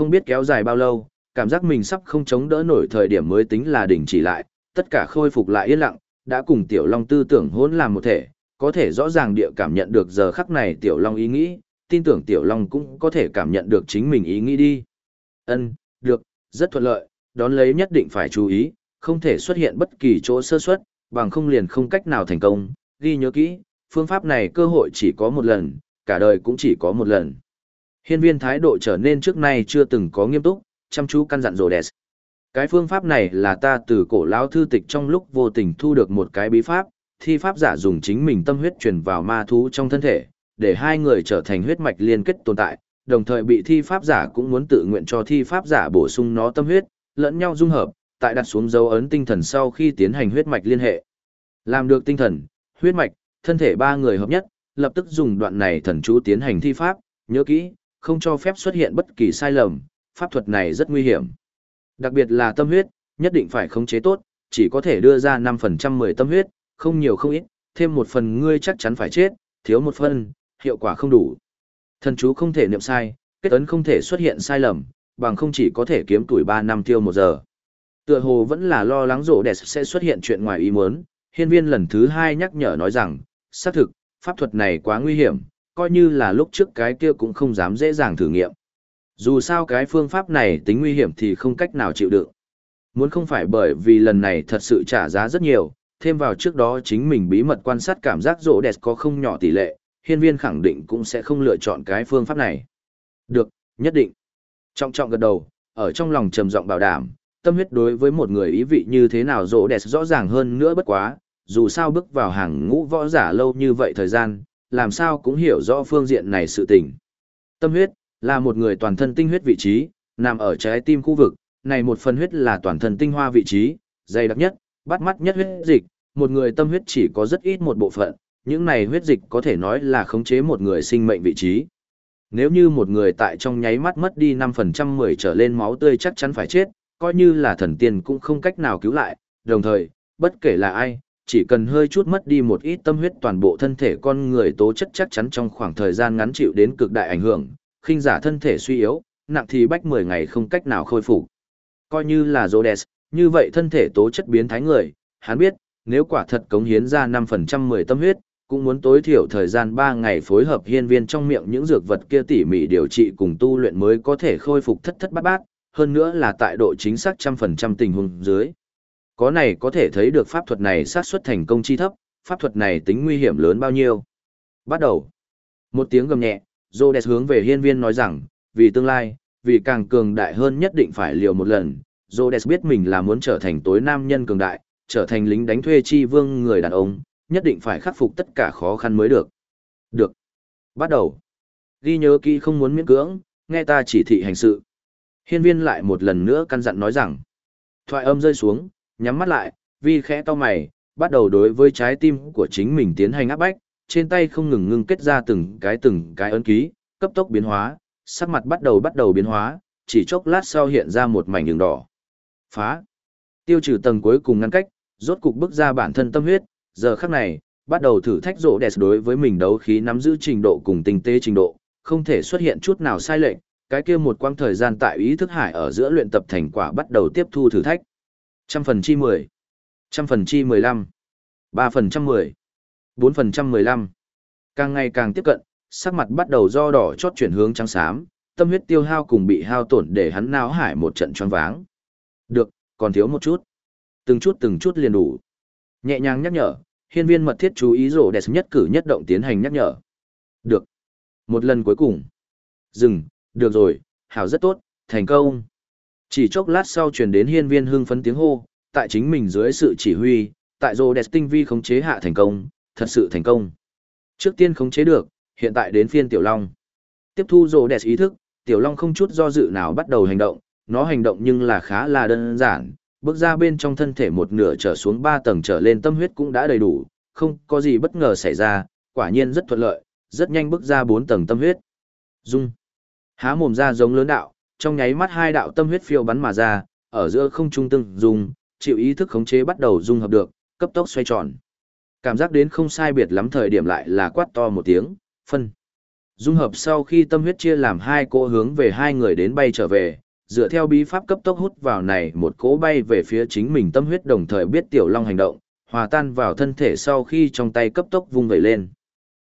Không biết kéo dài bao lâu, cảm giác mình sắp không chống đỡ nổi thời điểm mới tính là đỉnh chỉ lại, tất cả khôi phục lại yên lặng, đã cùng Tiểu Long tư tưởng hỗn làm một thể, có thể rõ ràng địa cảm nhận được giờ khắc này Tiểu Long ý nghĩ, tin tưởng Tiểu Long cũng có thể cảm nhận được chính mình ý nghĩ đi. Ân, được, rất thuận lợi, đón lấy nhất định phải chú ý, không thể xuất hiện bất kỳ chỗ sơ suất, bằng không liền không cách nào thành công, ghi nhớ kỹ, phương pháp này cơ hội chỉ có một lần, cả đời cũng chỉ có một lần. Hiên viên thái độ trở nên trước nay chưa từng có nghiêm túc, chăm chú căn dặn rồi. Cái phương pháp này là ta từ cổ lão thư tịch trong lúc vô tình thu được một cái bí pháp, thi pháp giả dùng chính mình tâm huyết truyền vào ma thú trong thân thể, để hai người trở thành huyết mạch liên kết tồn tại, đồng thời bị thi pháp giả cũng muốn tự nguyện cho thi pháp giả bổ sung nó tâm huyết, lẫn nhau dung hợp, tại đặt xuống dấu ấn tinh thần sau khi tiến hành huyết mạch liên hệ. Làm được tinh thần, huyết mạch, thân thể ba người hợp nhất, lập tức dùng đoạn này thần chú tiến hành thi pháp, nhớ kỹ, không cho phép xuất hiện bất kỳ sai lầm, pháp thuật này rất nguy hiểm. Đặc biệt là tâm huyết, nhất định phải khống chế tốt, chỉ có thể đưa ra 5% 10 tâm huyết, không nhiều không ít, thêm một phần ngươi chắc chắn phải chết, thiếu một phần, hiệu quả không đủ. Thần chú không thể niệm sai, kết ấn không thể xuất hiện sai lầm, bằng không chỉ có thể kiếm tuổi 3 năm tiêu một giờ. Tựa hồ vẫn là lo lắng rộ đẹp sẽ xuất hiện chuyện ngoài ý muốn, hiên viên lần thứ hai nhắc nhở nói rằng, xác thực, pháp thuật này quá nguy hiểm, coi như là lúc trước cái kia cũng không dám dễ dàng thử nghiệm. Dù sao cái phương pháp này tính nguy hiểm thì không cách nào chịu đựng. Muốn không phải bởi vì lần này thật sự trả giá rất nhiều, thêm vào trước đó chính mình bí mật quan sát cảm giác rỗ đẹp có không nhỏ tỷ lệ, hiên viên khẳng định cũng sẽ không lựa chọn cái phương pháp này. Được, nhất định. Trọng trọng gật đầu, ở trong lòng trầm giọng bảo đảm, tâm huyết đối với một người ý vị như thế nào rỗ đẹp rõ ràng hơn nữa bất quá, dù sao bước vào hàng ngũ võ giả lâu như vậy thời gian, làm sao cũng hiểu rõ phương diện này sự tình. Tâm huyết, là một người toàn thân tinh huyết vị trí, nằm ở trái tim khu vực, này một phần huyết là toàn thân tinh hoa vị trí, dày đặc nhất, bắt mắt nhất huyết dịch, một người tâm huyết chỉ có rất ít một bộ phận, những này huyết dịch có thể nói là khống chế một người sinh mệnh vị trí. Nếu như một người tại trong nháy mắt mất đi 5% 10 trở lên máu tươi chắc chắn phải chết, coi như là thần tiên cũng không cách nào cứu lại, đồng thời, bất kể là ai, chỉ cần hơi chút mất đi một ít tâm huyết toàn bộ thân thể con người tố chất chắc chắn trong khoảng thời gian ngắn chịu đến cực đại ảnh hưởng, khinh giả thân thể suy yếu, nặng thì bách 10 ngày không cách nào khôi phục. Coi như là Rhodes, như vậy thân thể tố chất biến thái người, hắn biết, nếu quả thật cống hiến ra 5% 10 tâm huyết, cũng muốn tối thiểu thời gian 3 ngày phối hợp hiên viên trong miệng những dược vật kia tỉ mỉ điều trị cùng tu luyện mới có thể khôi phục thất thất bát bát, hơn nữa là tại độ chính xác trăm phần trăm tình huống dưới. Có này có thể thấy được pháp thuật này sát suất thành công chi thấp, pháp thuật này tính nguy hiểm lớn bao nhiêu. Bắt đầu. Một tiếng gầm nhẹ, Rhodes hướng về hiên viên nói rằng, vì tương lai, vì càng cường đại hơn nhất định phải liều một lần. Rhodes biết mình là muốn trở thành tối nam nhân cường đại, trở thành lính đánh thuê chi vương người đàn ông, nhất định phải khắc phục tất cả khó khăn mới được. Được. Bắt đầu. Ghi nhớ kỹ không muốn miễn cưỡng, nghe ta chỉ thị hành sự. Hiên viên lại một lần nữa căn dặn nói rằng. Thoại âm rơi xuống, nhắm mắt lại, vi khẽ to mày, bắt đầu đối với trái tim của chính mình tiến hành áp bách, trên tay không ngừng ngưng kết ra từng cái từng cái ấn ký, cấp tốc biến hóa, sắc mặt bắt đầu bắt đầu biến hóa, chỉ chốc lát sau hiện ra một mảnh đường đỏ. Phá. Tiêu trừ tầng cuối cùng ngăn cách, rốt cục bước ra bản thân tâm huyết, giờ khắc này, bắt đầu thử thách rộ đẹp đối với mình đấu khí nắm giữ trình độ cùng tinh tế trình độ, không thể xuất hiện chút nào sai lệch, cái kia một quãng thời gian tại ý thức hải ở giữa luyện tập thành quả bắt đầu tiếp thu thử thách. Trăm phần chi mười, trăm phần chi mười lăm, ba phần trăm mười, bốn phần trăm mười lăm. Càng ngày càng tiếp cận, sắc mặt bắt đầu do đỏ chót chuyển hướng trắng xám, tâm huyết tiêu hao cùng bị hao tổn để hắn náo hải một trận choáng váng. Được, còn thiếu một chút. Từng chút từng chút liền đủ. Nhẹ nhàng nhắc nhở, hiên viên mật thiết chú ý rổ đẹp nhất cử nhất động tiến hành nhắc nhở. Được. Một lần cuối cùng. Dừng, được rồi, hảo rất tốt, thành công. Chỉ chốc lát sau truyền đến hiên viên hưng phấn tiếng hô, tại chính mình dưới sự chỉ huy, tại rồ đẹp tinh vi khống chế hạ thành công, thật sự thành công. Trước tiên khống chế được, hiện tại đến phiên Tiểu Long. Tiếp thu rồ đẹp ý thức, Tiểu Long không chút do dự nào bắt đầu hành động, nó hành động nhưng là khá là đơn giản, bước ra bên trong thân thể một nửa trở xuống ba tầng trở lên tâm huyết cũng đã đầy đủ, không có gì bất ngờ xảy ra, quả nhiên rất thuận lợi, rất nhanh bước ra bốn tầng tâm huyết. Dung. Há mồm ra giống lớn đạo, trong nháy mắt hai đạo tâm huyết phiêu bắn mà ra, ở giữa không trung tương dung, chịu ý thức khống chế bắt đầu dung hợp được, cấp tốc xoay tròn. Cảm giác đến không sai biệt lắm thời điểm lại là quát to một tiếng, phân. Dung hợp sau khi tâm huyết chia làm hai cỗ hướng về hai người đến bay trở về, dựa theo bí pháp cấp tốc hút vào này một cỗ bay về phía chính mình tâm huyết đồng thời biết tiểu long hành động, hòa tan vào thân thể sau khi trong tay cấp tốc vung vẩy lên.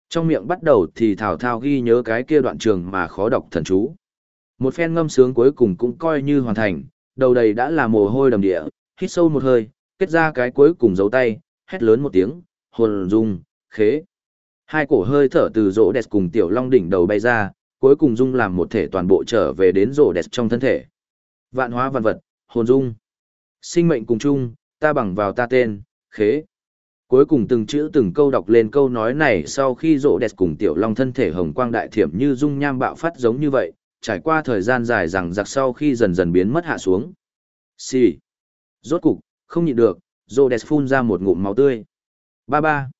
Trong miệng bắt đầu thì thảo thao ghi nhớ cái kia đoạn trường mà khó đọc thần chú. Một phen ngâm sướng cuối cùng cũng coi như hoàn thành, đầu đầy đã là mồ hôi đầm địa, hít sâu một hơi, kết ra cái cuối cùng giấu tay, hét lớn một tiếng, hồn dung, khế. Hai cổ hơi thở từ rỗ đẹp cùng tiểu long đỉnh đầu bay ra, cuối cùng dung làm một thể toàn bộ trở về đến rỗ đẹp trong thân thể. Vạn hóa vạn vật, hồn dung. Sinh mệnh cùng chung, ta bằng vào ta tên, khế. Cuối cùng từng chữ từng câu đọc lên câu nói này sau khi rỗ đẹp cùng tiểu long thân thể hồng quang đại thiểm như dung nham bạo phát giống như vậy, trải qua thời gian dài rằng giặc sau khi dần dần biến mất hạ xuống. Xì. Rốt cục, không nhịn được, rỗ phun ra một ngụm máu tươi. Ba ba.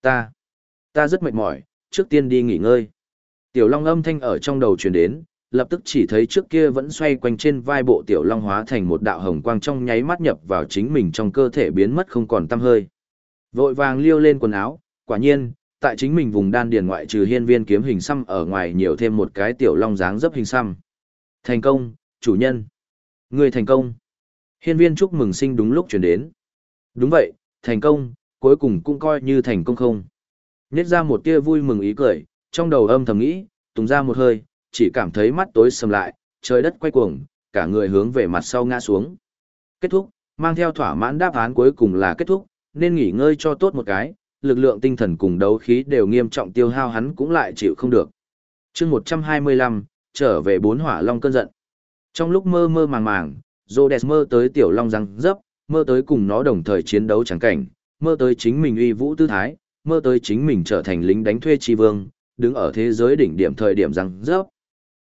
Ta. Ta rất mệt mỏi, trước tiên đi nghỉ ngơi. Tiểu long âm thanh ở trong đầu truyền đến, lập tức chỉ thấy trước kia vẫn xoay quanh trên vai bộ tiểu long hóa thành một đạo hồng quang trong nháy mắt nhập vào chính mình trong cơ thể biến mất không còn tăm hơi. Vội vàng liêu lên quần áo, quả nhiên, tại chính mình vùng đan điền ngoại trừ hiên viên kiếm hình xăm ở ngoài nhiều thêm một cái tiểu long dáng dấp hình xăm. Thành công, chủ nhân. Người thành công. Hiên viên chúc mừng sinh đúng lúc chuyển đến. Đúng vậy, thành công, cuối cùng cũng coi như thành công không. Nhét ra một tia vui mừng ý cười, trong đầu âm thầm nghĩ, tùng ra một hơi, chỉ cảm thấy mắt tối sầm lại, trời đất quay cuồng, cả người hướng về mặt sau ngã xuống. Kết thúc, mang theo thỏa mãn đáp án cuối cùng là kết thúc, nên nghỉ ngơi cho tốt một cái, lực lượng tinh thần cùng đấu khí đều nghiêm trọng tiêu hao hắn cũng lại chịu không được. chương 125, trở về bốn hỏa long cơn giận. Trong lúc mơ mơ màng màng, Rhodes mơ tới tiểu long răng dấp, mơ tới cùng nó đồng thời chiến đấu chẳng cảnh, mơ tới chính mình uy vũ tư thái, mơ tới chính mình trở thành lính đánh thuê tri vương, đứng ở thế giới đỉnh điểm thời điểm răng dấp.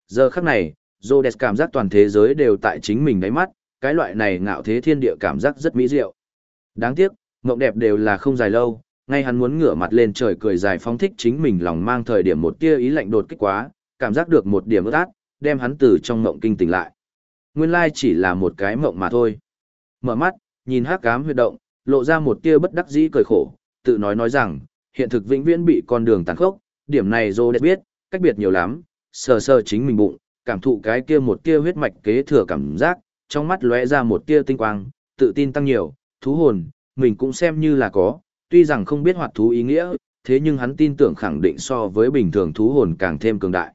Giờ khắc này, Rhodes cảm giác toàn thế giới đều tại chính mình đáy mắt, cái loại này ngạo thế thiên địa cảm giác rất mỹ diệu. Đáng tiếc, mộng đẹp đều là không dài lâu, ngay hắn muốn ngửa mặt lên trời cười dài phóng thích chính mình lòng mang thời điểm một tia ý lạnh đột kích quá, cảm giác được một điểm ướt át, đem hắn từ trong mộng kinh tỉnh lại. Nguyên lai chỉ là một cái mộng mà thôi. Mở mắt, nhìn hắc ám huyệt động, lộ ra một tia bất đắc dĩ cười khổ, tự nói nói rằng, hiện thực vĩnh viễn bị con đường tàn khốc, điểm này Dô đẹp biết, cách biệt nhiều lắm, sờ sờ chính mình bụng, cảm thụ cái kia một tia huyết mạch kế thừa cảm giác, trong mắt lóe ra một tia tinh quang, tự tin tăng nhiều, thú hồn, mình cũng xem như là có, tuy rằng không biết hoạt thú ý nghĩa, thế nhưng hắn tin tưởng khẳng định so với bình thường thú hồn càng thêm cường đại.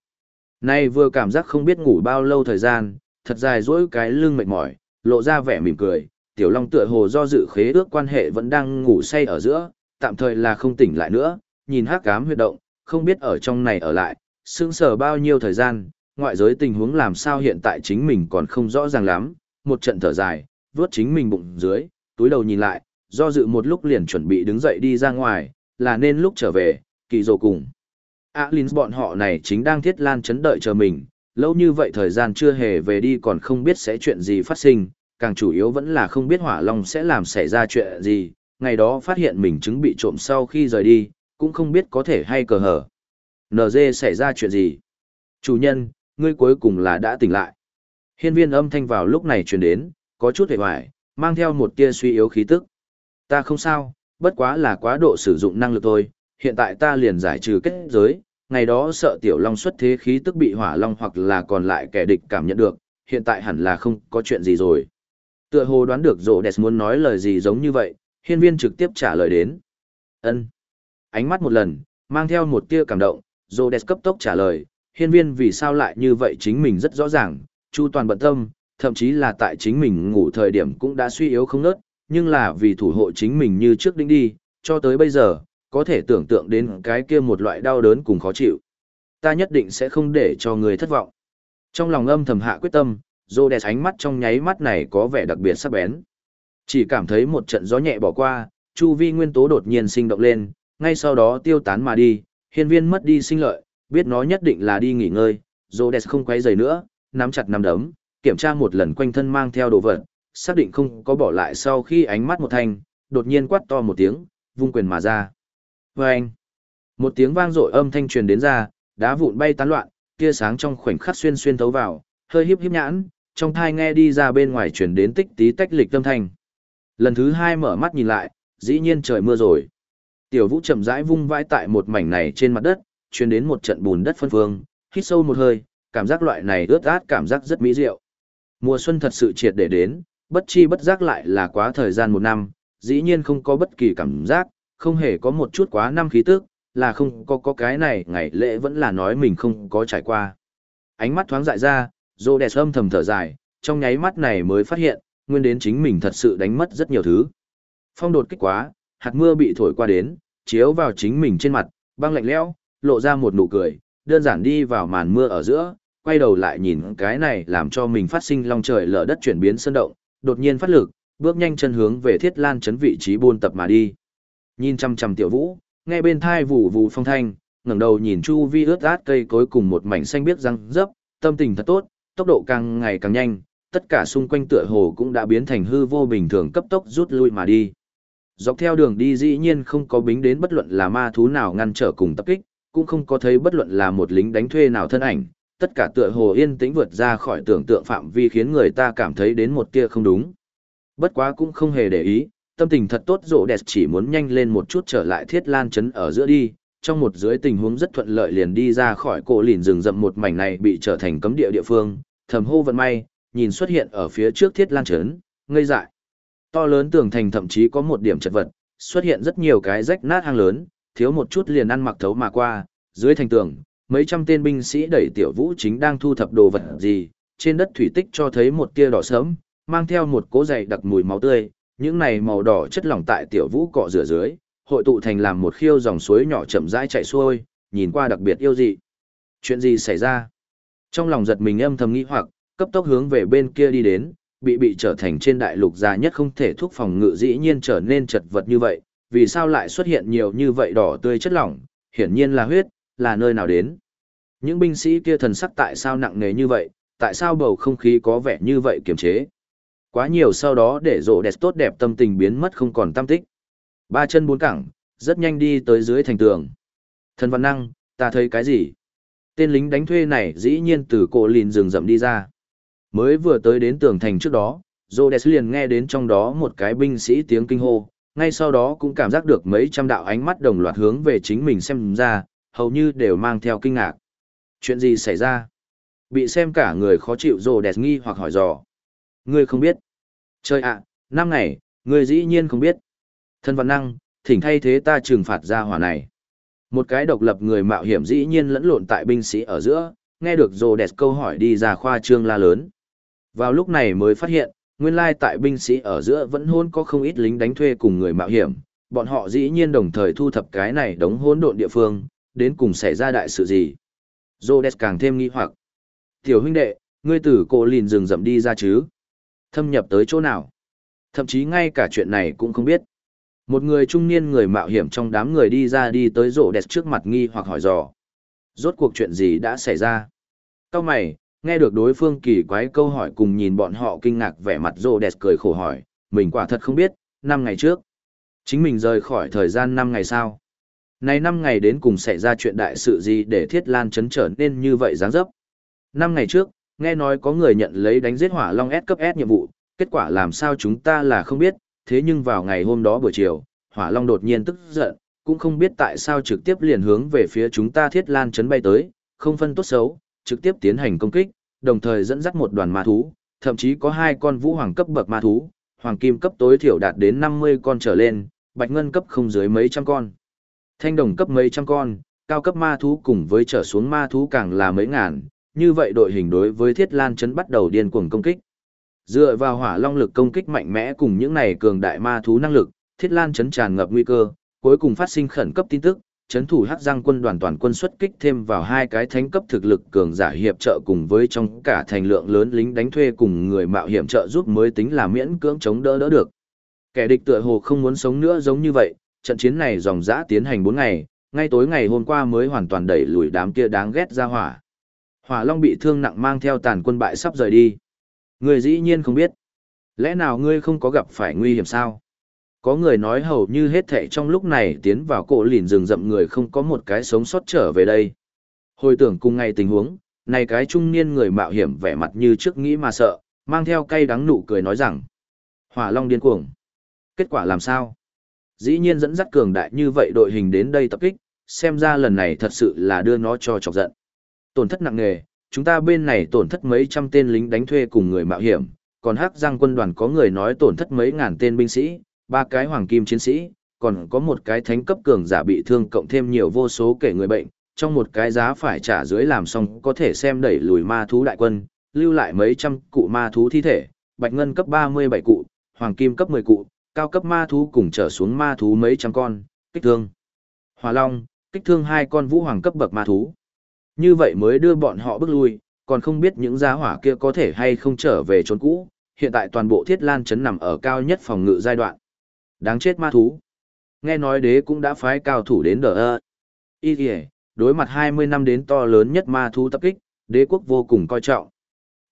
Nay vừa cảm giác không biết ngủ bao lâu thời gian, thật dài dỗi cái lưng mệt mỏi, lộ ra vẻ mỉm cười, tiểu long tựa hồ do dự khế ước quan hệ vẫn đang ngủ say ở giữa, tạm thời là không tỉnh lại nữa, nhìn hắc cám huyệt động, không biết ở trong này ở lại, sững sờ bao nhiêu thời gian, ngoại giới tình huống làm sao hiện tại chính mình còn không rõ ràng lắm, một trận thở dài, vướt chính mình bụng dưới, túi đầu nhìn lại, do dự một lúc liền chuẩn bị đứng dậy đi ra ngoài, là nên lúc trở về, kỳ dồ cùng. À, Alins bọn họ này chính đang thiết lan chấn đợi chờ mình, lâu như vậy thời gian chưa hề về đi còn không biết sẽ chuyện gì phát sinh, càng chủ yếu vẫn là không biết hỏa long sẽ làm xảy ra chuyện gì, ngày đó phát hiện mình chứng bị trộm sau khi rời đi, cũng không biết có thể hay cờ hở. NG xảy ra chuyện gì? Chủ nhân, ngươi cuối cùng là đã tỉnh lại. Hiên viên âm thanh vào lúc này truyền đến, có chút hề hoài, mang theo một tia suy yếu khí tức. Ta không sao, bất quá là quá độ sử dụng năng lực thôi, hiện tại ta liền giải trừ kết giới, ngày đó sợ tiểu long xuất thế khí tức bị hỏa long hoặc là còn lại kẻ địch cảm nhận được, hiện tại hẳn là không có chuyện gì rồi. Tựa hồ đoán được rộ đẹp muốn nói lời gì giống như vậy, hiên viên trực tiếp trả lời đến. ân Ánh mắt một lần, mang theo một tia cảm động, rộ đẹp cấp tốc trả lời, hiên viên vì sao lại như vậy chính mình rất rõ ràng, chu toàn bận tâm, thậm chí là tại chính mình ngủ thời điểm cũng đã suy yếu không nớt, nhưng là vì thủ hộ chính mình như trước đinh đi, cho tới bây giờ, có thể tưởng tượng đến cái kia một loại đau đớn cùng khó chịu. Ta nhất định sẽ không để cho người thất vọng. Trong lòng âm thầm hạ quyết tâm, Rhodes ánh mắt trong nháy mắt này có vẻ đặc biệt sắc bén. Chỉ cảm thấy một trận gió nhẹ bỏ qua, chu vi nguyên tố đột nhiên sinh động lên, ngay sau đó tiêu tán mà đi, hiên viên mất đi sinh lợi, biết nó nhất định là đi nghỉ ngơi, Rhodes không quay giày nữa, nắm chặt nắm đấm, kiểm tra một lần quanh thân mang theo đồ vật, xác định không có bỏ lại sau khi ánh mắt một thanh, đột nhiên quát to một tiếng, vung quyền mà ra. Vâng! anh, một tiếng vang dội âm thanh truyền đến ra, đá vụn bay tán loạn, tia sáng trong khoảnh khắc xuyên xuyên thấu vào, hơi híp híp nhãn, trong thai nghe đi ra bên ngoài truyền đến tích tí tách lịch âm thanh. Lần thứ hai mở mắt nhìn lại, dĩ nhiên trời mưa rồi. Tiểu vũ chậm rãi vung vãi tại một mảnh này trên mặt đất, truyền đến một trận bùn đất phân phương, hít sâu một hơi, cảm giác loại này ướt át cảm giác rất mỹ diệu. Mùa xuân thật sự triệt để đến, bất chi bất giác lại là quá thời gian một năm, dĩ nhiên không có bất kỳ cảm giác, không hề có một chút quá năm khí tức, là không có có cái này ngày lễ vẫn là nói mình không có trải qua. Ánh mắt thoáng dại ra, rô đẹp âm thầm thở dài, trong nháy mắt này mới phát hiện, nguyên đến chính mình thật sự đánh mất rất nhiều thứ. Phong đột kích quá, hạt mưa bị thổi qua đến, chiếu vào chính mình trên mặt, băng lạnh lẽo, lộ ra một nụ cười, đơn giản đi vào màn mưa ở giữa, quay đầu lại nhìn cái này làm cho mình phát sinh long trời lở đất chuyển biến sơn động, đột nhiên phát lực, bước nhanh chân hướng về Thiết Lan chấn vị trí buôn tập mà đi. Nhìn chăm chăm Tiểu Vũ, nghe bên thai vụ vụ phong thanh, ngẩng đầu nhìn chu vi ướt át cây cối cùng một mảnh xanh biếc răng rấp, tâm tình thật tốt, tốc độ càng ngày càng nhanh, tất cả xung quanh tựa hồ cũng đã biến thành hư vô bình thường cấp tốc rút lui mà đi. Dọc theo đường đi dĩ nhiên không có bính đến bất luận là ma thú nào ngăn trở cùng tập kích, cũng không có thấy bất luận là một lính đánh thuê nào thân ảnh, tất cả tựa hồ yên tĩnh vượt ra khỏi tưởng tượng phạm vi khiến người ta cảm thấy đến một tia không đúng. Bất quá cũng không hề để ý, tâm tình thật tốt rộ đẹp chỉ muốn nhanh lên một chút trở lại thiết lan chấn ở giữa đi, trong một dưới tình huống rất thuận lợi liền đi ra khỏi cổ lìn rừng rậm một mảnh này bị trở thành cấm địa địa phương, thầm hô vận may, nhìn xuất hiện ở phía trước thiết lan chấn, ngây dại. To lớn tường thành thậm chí có một điểm chật vật, xuất hiện rất nhiều cái rách nát hang lớn, thiếu một chút liền ăn mặc thấu mà qua, dưới thành tường, mấy trăm tên binh sĩ đẩy tiểu vũ chính đang thu thập đồ vật gì, trên đất thủy tích cho thấy một tia đỏ sớm, mang theo một cố dày đặc mùi máu tươi, những này màu đỏ chất lỏng tại tiểu vũ cọ rửa dưới, hội tụ thành làm một khiêu dòng suối nhỏ chậm rãi chảy xuôi, nhìn qua đặc biệt yêu dị. Chuyện gì xảy ra? Trong lòng giật mình âm thầm nghĩ hoặc, cấp tốc hướng về bên kia đi đến, bị bị trở thành trên đại lục già nhất không thể thuốc phòng ngự dĩ nhiên trở nên chật vật như vậy, vì sao lại xuất hiện nhiều như vậy đỏ tươi chất lỏng, hiển nhiên là huyết, là nơi nào đến. Những binh sĩ kia thần sắc tại sao nặng nề như vậy, tại sao bầu không khí có vẻ như vậy kiềm chế. Quá nhiều sau đó để rộ đẹp tốt đẹp tâm tình biến mất không còn tâm tích. Ba chân bốn cẳng, rất nhanh đi tới dưới thành tường. Thần văn năng, ta thấy cái gì? Tên lính đánh thuê này dĩ nhiên từ cổ lìn rừng rậm đi ra. Mới vừa tới đến tường thành trước đó, Rhodes liền nghe đến trong đó một cái binh sĩ tiếng kinh hô, ngay sau đó cũng cảm giác được mấy trăm đạo ánh mắt đồng loạt hướng về chính mình xem ra, hầu như đều mang theo kinh ngạc. Chuyện gì xảy ra? Bị xem cả người khó chịu Rhodes nghi hoặc hỏi dò. Ngươi không biết. Trời ạ, năm ngày, ngươi dĩ nhiên không biết. Thân văn năng, thỉnh thay thế ta trừng phạt ra hỏa này. Một cái độc lập người mạo hiểm dĩ nhiên lẫn lộn tại binh sĩ ở giữa, nghe được Rhodes câu hỏi đi ra khoa trương la lớn. Vào lúc này mới phát hiện, nguyên lai tại binh sĩ ở giữa vẫn hôn có không ít lính đánh thuê cùng người mạo hiểm, bọn họ dĩ nhiên đồng thời thu thập cái này đống hỗn độn địa phương, đến cùng xảy ra đại sự gì. Rhodes càng thêm nghi hoặc. Tiểu huynh đệ, ngươi tử cổ lìn rừng rậm đi ra chứ? Thâm nhập tới chỗ nào? Thậm chí ngay cả chuyện này cũng không biết. Một người trung niên người mạo hiểm trong đám người đi ra đi tới rổ đẹp trước mặt nghi hoặc hỏi dò. Rốt cuộc chuyện gì đã xảy ra? Cao mày, nghe được đối phương kỳ quái câu hỏi cùng nhìn bọn họ kinh ngạc vẻ mặt rổ đẹp cười khổ hỏi, mình quả thật không biết, năm ngày trước. Chính mình rời khỏi thời gian năm ngày sau. Này năm ngày đến cùng xảy ra chuyện đại sự gì để thiết lan chấn trở nên như vậy dáng dấp. Năm ngày trước, nghe nói có người nhận lấy đánh giết hỏa long S cấp S nhiệm vụ, kết quả làm sao chúng ta là không biết, thế nhưng vào ngày hôm đó buổi chiều, hỏa long đột nhiên tức giận, cũng không biết tại sao trực tiếp liền hướng về phía chúng ta thiết lan chấn bay tới, không phân tốt xấu, trực tiếp tiến hành công kích, đồng thời dẫn dắt một đoàn ma thú, thậm chí có hai con vũ hoàng cấp bậc ma thú, hoàng kim cấp tối thiểu đạt đến 50 con trở lên, bạch ngân cấp không dưới mấy trăm con. Thanh đồng cấp mấy trăm con, cao cấp ma thú cùng với trở xuống ma thú càng là mấy ngàn, như vậy đội hình đối với Thiết Lan chấn bắt đầu điên cuồng công kích. Dựa vào hỏa long lực công kích mạnh mẽ cùng những này cường đại ma thú năng lực, Thiết Lan chấn tràn ngập nguy cơ, cuối cùng phát sinh khẩn cấp tin tức, chấn thủ Hắc Giang quân đoàn toàn quân xuất kích thêm vào hai cái thánh cấp thực lực cường giả hiệp trợ cùng với trong cả thành lượng lớn lính đánh thuê cùng người mạo hiểm trợ giúp mới tính là miễn cưỡng chống đỡ đỡ được. Kẻ địch tựa hồ không muốn sống nữa giống như vậy, trận chiến này dòng dã tiến hành 4 ngày, ngay tối ngày hôm qua mới hoàn toàn đẩy lùi đám kia đáng ghét ra hỏa. Hỏa Long bị thương nặng mang theo tàn quân bại sắp rời đi. Người dĩ nhiên không biết. Lẽ nào ngươi không có gặp phải nguy hiểm sao? Có người nói hầu như hết thệ trong lúc này tiến vào cổ lìn rừng rậm người không có một cái sống sót trở về đây. Hồi tưởng cùng ngày tình huống, này cái trung niên người mạo hiểm vẻ mặt như trước nghĩ mà sợ, mang theo cay đắng nụ cười nói rằng. Hỏa Long điên cuồng. Kết quả làm sao? Dĩ nhiên dẫn dắt cường đại như vậy đội hình đến đây tập kích, xem ra lần này thật sự là đưa nó cho chọc giận. Tổn thất nặng nề, chúng ta bên này tổn thất mấy trăm tên lính đánh thuê cùng người mạo hiểm, còn hắc giang quân đoàn có người nói tổn thất mấy ngàn tên binh sĩ, ba cái hoàng kim chiến sĩ, còn có một cái thánh cấp cường giả bị thương cộng thêm nhiều vô số kể người bệnh, trong một cái giá phải trả dưới làm xong có thể xem đẩy lùi ma thú đại quân, lưu lại mấy trăm cụ ma thú thi thể, bạch ngân cấp 37 cụ, hoàng kim cấp 10 cụ, cao cấp ma thú cùng trở xuống ma thú mấy trăm con, kích thương. Hỏa Long, kích thương hai con vũ hoàng cấp bậc ma thú. Như vậy mới đưa bọn họ bước lui, còn không biết những gia hỏa kia có thể hay không trở về trốn cũ, hiện tại toàn bộ thiết lan chấn nằm ở cao nhất phòng ngự giai đoạn. Đáng chết ma thú. Nghe nói đế cũng đã phái cao thủ đến đờ ơ. Ý kìa, đối mặt 20 năm đến to lớn nhất ma thú tập kích, đế quốc vô cùng coi trọng.